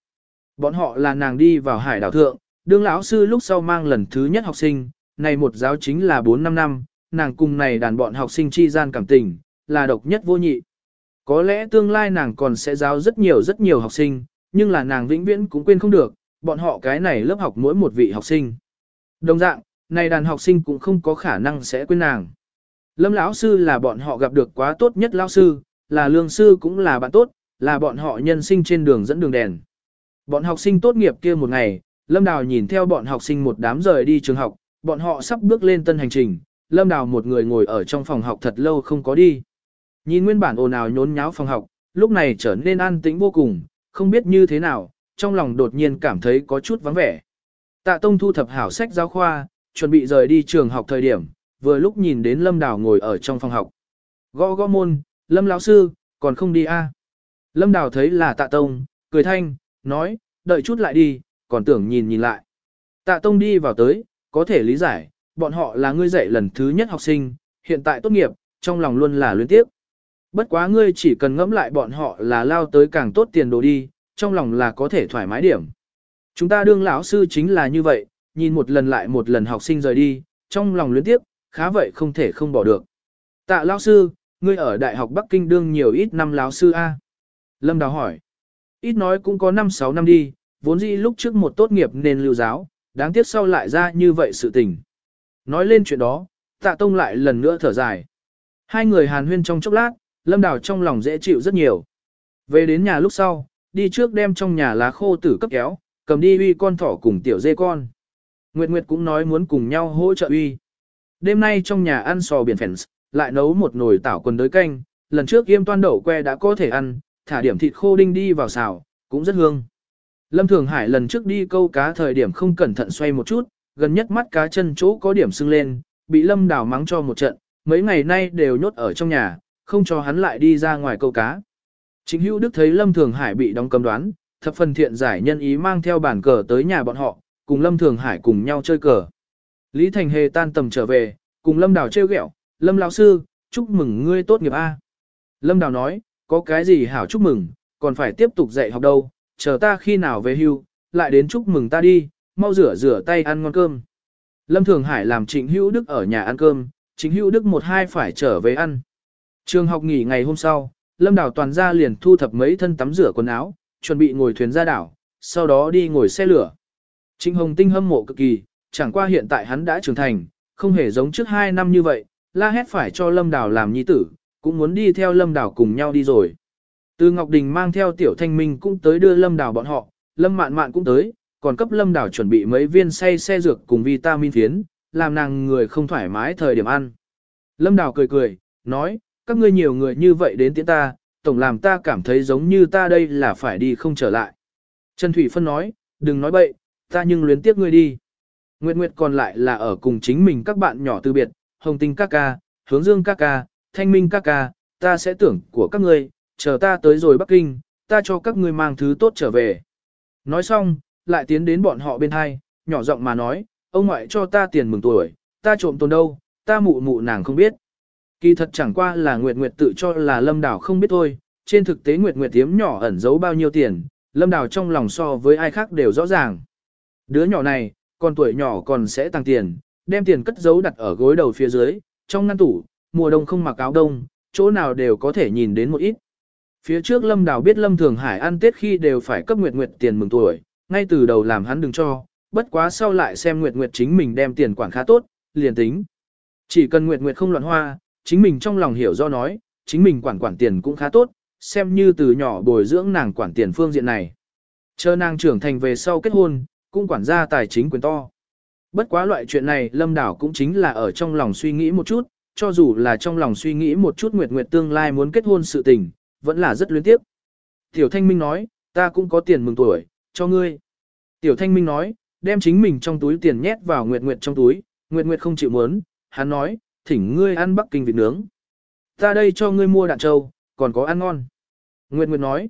Bọn họ là nàng đi vào hải đảo thượng, đương lão sư lúc sau mang lần thứ nhất học sinh, này một giáo chính là 4-5 năm, nàng cùng này đàn bọn học sinh chi gian cảm tình, là độc nhất vô nhị. Có lẽ tương lai nàng còn sẽ giáo rất nhiều rất nhiều học sinh, nhưng là nàng vĩnh viễn cũng quên không được, bọn họ cái này lớp học mỗi một vị học sinh. Đồng dạng, này đàn học sinh cũng không có khả năng sẽ quên nàng. Lâm lão sư là bọn họ gặp được quá tốt nhất lão sư, là lương sư cũng là bạn tốt, là bọn họ nhân sinh trên đường dẫn đường đèn. Bọn học sinh tốt nghiệp kia một ngày, Lâm Đào nhìn theo bọn học sinh một đám rời đi trường học, bọn họ sắp bước lên tân hành trình, Lâm Đào một người ngồi ở trong phòng học thật lâu không có đi. Nhìn nguyên bản ồn ào nhốn nháo phòng học, lúc này trở nên an tĩnh vô cùng, không biết như thế nào, trong lòng đột nhiên cảm thấy có chút vắng vẻ. Tạ Tông thu thập hảo sách giáo khoa, chuẩn bị rời đi trường học thời điểm, vừa lúc nhìn đến Lâm Đào ngồi ở trong phòng học. Gõ gõ môn, Lâm lão sư, còn không đi a? À? Lâm Đào thấy là Tạ Tông, cười thanh, nói, đợi chút lại đi, còn tưởng nhìn nhìn lại. Tạ Tông đi vào tới, có thể lý giải, bọn họ là ngươi dạy lần thứ nhất học sinh, hiện tại tốt nghiệp, trong lòng luôn là luyến tiếp. Bất quá ngươi chỉ cần ngẫm lại bọn họ là lao tới càng tốt tiền đồ đi, trong lòng là có thể thoải mái điểm. Chúng ta đương lão sư chính là như vậy, nhìn một lần lại một lần học sinh rời đi, trong lòng luyến tiếp, khá vậy không thể không bỏ được. Tạ lão sư, ngươi ở Đại học Bắc Kinh đương nhiều ít năm lão sư A. Lâm Đào hỏi. Ít nói cũng có 5-6 năm đi, vốn dĩ lúc trước một tốt nghiệp nên lưu giáo, đáng tiếc sau lại ra như vậy sự tình. Nói lên chuyện đó, tạ tông lại lần nữa thở dài. Hai người hàn huyên trong chốc lát, lâm đào trong lòng dễ chịu rất nhiều. Về đến nhà lúc sau, đi trước đem trong nhà lá khô tử cấp kéo, cầm đi uy con thỏ cùng tiểu dê con. Nguyệt Nguyệt cũng nói muốn cùng nhau hỗ trợ uy. Đêm nay trong nhà ăn sò biển phèn, lại nấu một nồi tảo quần đới canh, lần trước yêm toan đậu que đã có thể ăn, thả điểm thịt khô đinh đi vào xào, cũng rất hương. Lâm Thường Hải lần trước đi câu cá thời điểm không cẩn thận xoay một chút, gần nhất mắt cá chân chỗ có điểm sưng lên, bị Lâm Đào mắng cho một trận, mấy ngày nay đều nhốt ở trong nhà, không cho hắn lại đi ra ngoài câu cá. Chính hữu đức thấy Lâm Thường Hải bị đóng cấm đoán, thập phần thiện giải nhân ý mang theo bản cờ tới nhà bọn họ, cùng Lâm Thường Hải cùng nhau chơi cờ. Lý Thành Hề tan tầm trở về, cùng Lâm Đào trêu ghẹo, Lâm lão sư, chúc mừng ngươi tốt nghiệp A. Lâm Đào nói, có cái gì hảo chúc mừng, còn phải tiếp tục dạy học đâu, chờ ta khi nào về hưu, lại đến chúc mừng ta đi, mau rửa rửa tay ăn ngon cơm. Lâm Thường Hải làm Trịnh Hữu Đức ở nhà ăn cơm, Trịnh Hữu Đức một hai phải trở về ăn. Trường học nghỉ ngày hôm sau, Lâm Đào toàn ra liền thu thập mấy thân tắm rửa quần áo, chuẩn bị ngồi thuyền ra đảo, sau đó đi ngồi xe lửa. Trịnh Hồng Tinh hâm mộ cực kỳ, chẳng qua hiện tại hắn đã trưởng thành, không hề giống trước hai năm như vậy, la hét phải cho Lâm Đào làm nhi tử, cũng muốn đi theo Lâm Đào cùng nhau đi rồi. Từ Ngọc Đình mang theo Tiểu Thanh Minh cũng tới đưa Lâm Đào bọn họ, Lâm Mạn Mạn cũng tới, còn cấp Lâm Đào chuẩn bị mấy viên say xe dược cùng vitamin phiến, làm nàng người không thoải mái thời điểm ăn. Lâm Đào cười cười, nói, các ngươi nhiều người như vậy đến tiễn ta, tổng làm ta cảm thấy giống như ta đây là phải đi không trở lại. Trần Thủy Phân nói, đừng nói bậy, ta nhưng luyến tiếc ngươi đi. Nguyệt Nguyệt còn lại là ở cùng chính mình các bạn nhỏ từ biệt, Hồng Tinh các ca, Hướng Dương các ca, Thanh Minh các ca, ta sẽ tưởng của các ngươi, chờ ta tới rồi Bắc Kinh, ta cho các ngươi mang thứ tốt trở về. Nói xong, lại tiến đến bọn họ bên hai, nhỏ giọng mà nói, ông ngoại cho ta tiền mừng tuổi, ta trộm tồn đâu, ta mụ mụ nàng không biết. Kỳ thật chẳng qua là Nguyệt Nguyệt tự cho là Lâm Đào không biết thôi, trên thực tế Nguyệt Nguyệt tiếm nhỏ ẩn giấu bao nhiêu tiền, Lâm Đào trong lòng so với ai khác đều rõ ràng. Đứa nhỏ này, còn tuổi nhỏ còn sẽ tăng tiền, đem tiền cất giấu đặt ở gối đầu phía dưới, trong ngăn tủ, mùa đông không mặc áo đông, chỗ nào đều có thể nhìn đến một ít. Phía trước Lâm Đào biết Lâm Thường Hải ăn Tết khi đều phải cấp Nguyệt Nguyệt tiền mừng tuổi, ngay từ đầu làm hắn đừng cho, bất quá sau lại xem Nguyệt Nguyệt chính mình đem tiền quản khá tốt, liền tính. Chỉ cần Nguyệt Nguyệt không loạn hoa, chính mình trong lòng hiểu do nói, chính mình quản quản tiền cũng khá tốt, xem như từ nhỏ bồi dưỡng nàng quản tiền phương diện này. Chờ nàng trưởng thành về sau kết hôn, cũng quản gia tài chính quyền to. Bất quá loại chuyện này Lâm Đảo cũng chính là ở trong lòng suy nghĩ một chút, cho dù là trong lòng suy nghĩ một chút Nguyệt Nguyệt tương lai muốn kết hôn sự tình, vẫn là rất luyến tiếp. Tiểu Thanh Minh nói, ta cũng có tiền mừng tuổi, cho ngươi. Tiểu Thanh Minh nói, đem chính mình trong túi tiền nhét vào Nguyệt Nguyệt trong túi, Nguyệt Nguyệt không chịu muốn, hắn nói, thỉnh ngươi ăn Bắc Kinh vịt nướng. Ta đây cho ngươi mua đạn trâu, còn có ăn ngon. Nguyệt Nguyệt nói,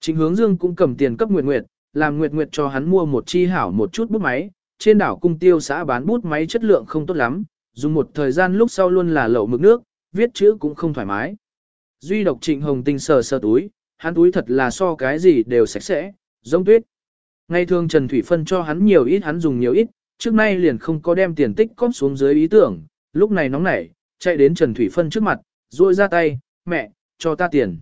Trịnh hướng dương cũng cầm tiền cấp Nguyệt Nguyệt, làm Nguyệt Nguyệt cho hắn mua một chi hảo một chút bút máy, trên đảo cung tiêu xã bán bút máy chất lượng không tốt lắm, dùng một thời gian lúc sau luôn là lậu mực nước, viết chữ cũng không thoải mái. Duy độc trịnh hồng tinh sờ sờ túi, hắn túi thật là so cái gì đều sạch sẽ, giống tuyết. Ngay thường Trần Thủy phân cho hắn nhiều ít hắn dùng nhiều ít, trước nay liền không có đem tiền tích cóp xuống dưới ý tưởng, lúc này nóng nảy, chạy đến Trần Thủy phân trước mặt, ruôi ra tay, mẹ, cho ta tiền.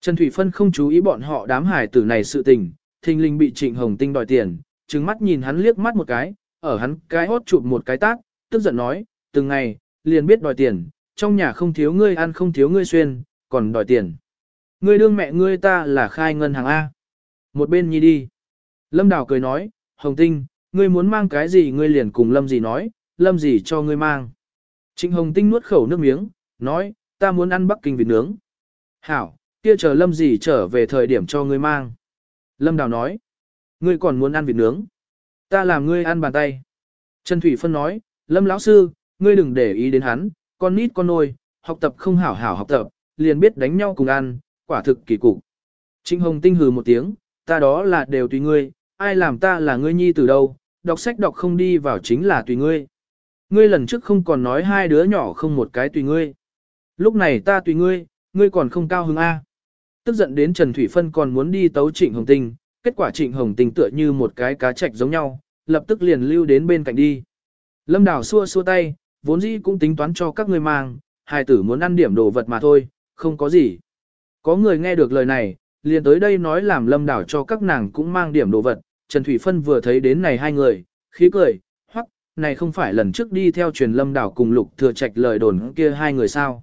Trần Thủy Phân không chú ý bọn họ đám hải tử này sự tình, thình linh bị Trịnh Hồng Tinh đòi tiền, trừng mắt nhìn hắn liếc mắt một cái, ở hắn cái hốt chụp một cái tác, tức giận nói, từng ngày, liền biết đòi tiền, trong nhà không thiếu ngươi ăn không thiếu ngươi xuyên, còn đòi tiền. Ngươi đương mẹ ngươi ta là khai ngân hàng A. Một bên nhi đi. Lâm Đào cười nói, Hồng Tinh, ngươi muốn mang cái gì ngươi liền cùng Lâm gì nói, Lâm gì cho ngươi mang. Trịnh Hồng Tinh nuốt khẩu nước miếng, nói, ta muốn ăn Bắc Kinh vịt nướng. Hảo, kia chờ Lâm gì trở về thời điểm cho ngươi mang. Lâm Đào nói, ngươi còn muốn ăn vịt nướng. Ta làm ngươi ăn bàn tay. Trần Thủy Phân nói, Lâm lão sư, ngươi đừng để ý đến hắn, con nít con nôi, học tập không hảo hảo học tập, liền biết đánh nhau cùng ăn, quả thực kỳ cục. Trịnh Hồng Tinh hừ một tiếng, ta đó là đều tùy ngươi, ai làm ta là ngươi nhi từ đâu, đọc sách đọc không đi vào chính là tùy ngươi. Ngươi lần trước không còn nói hai đứa nhỏ không một cái tùy ngươi. Lúc này ta tùy ngươi, ngươi còn không cao hứng A. Tức giận đến Trần Thủy Phân còn muốn đi tấu Trịnh Hồng Tinh, kết quả Trịnh Hồng Tinh tựa như một cái cá chạch giống nhau, lập tức liền lưu đến bên cạnh đi. Lâm Đào xua xua tay, vốn dĩ cũng tính toán cho các ngươi mang, hài tử muốn ăn điểm đồ vật mà thôi, không có gì. Có người nghe được lời này, liền tới đây nói làm Lâm Đào cho các nàng cũng mang điểm đồ vật, Trần Thủy Phân vừa thấy đến này hai người, khí cười, này không phải lần trước đi theo truyền Lâm đảo cùng Lục Thừa Trạch lời đồn kia hai người sao.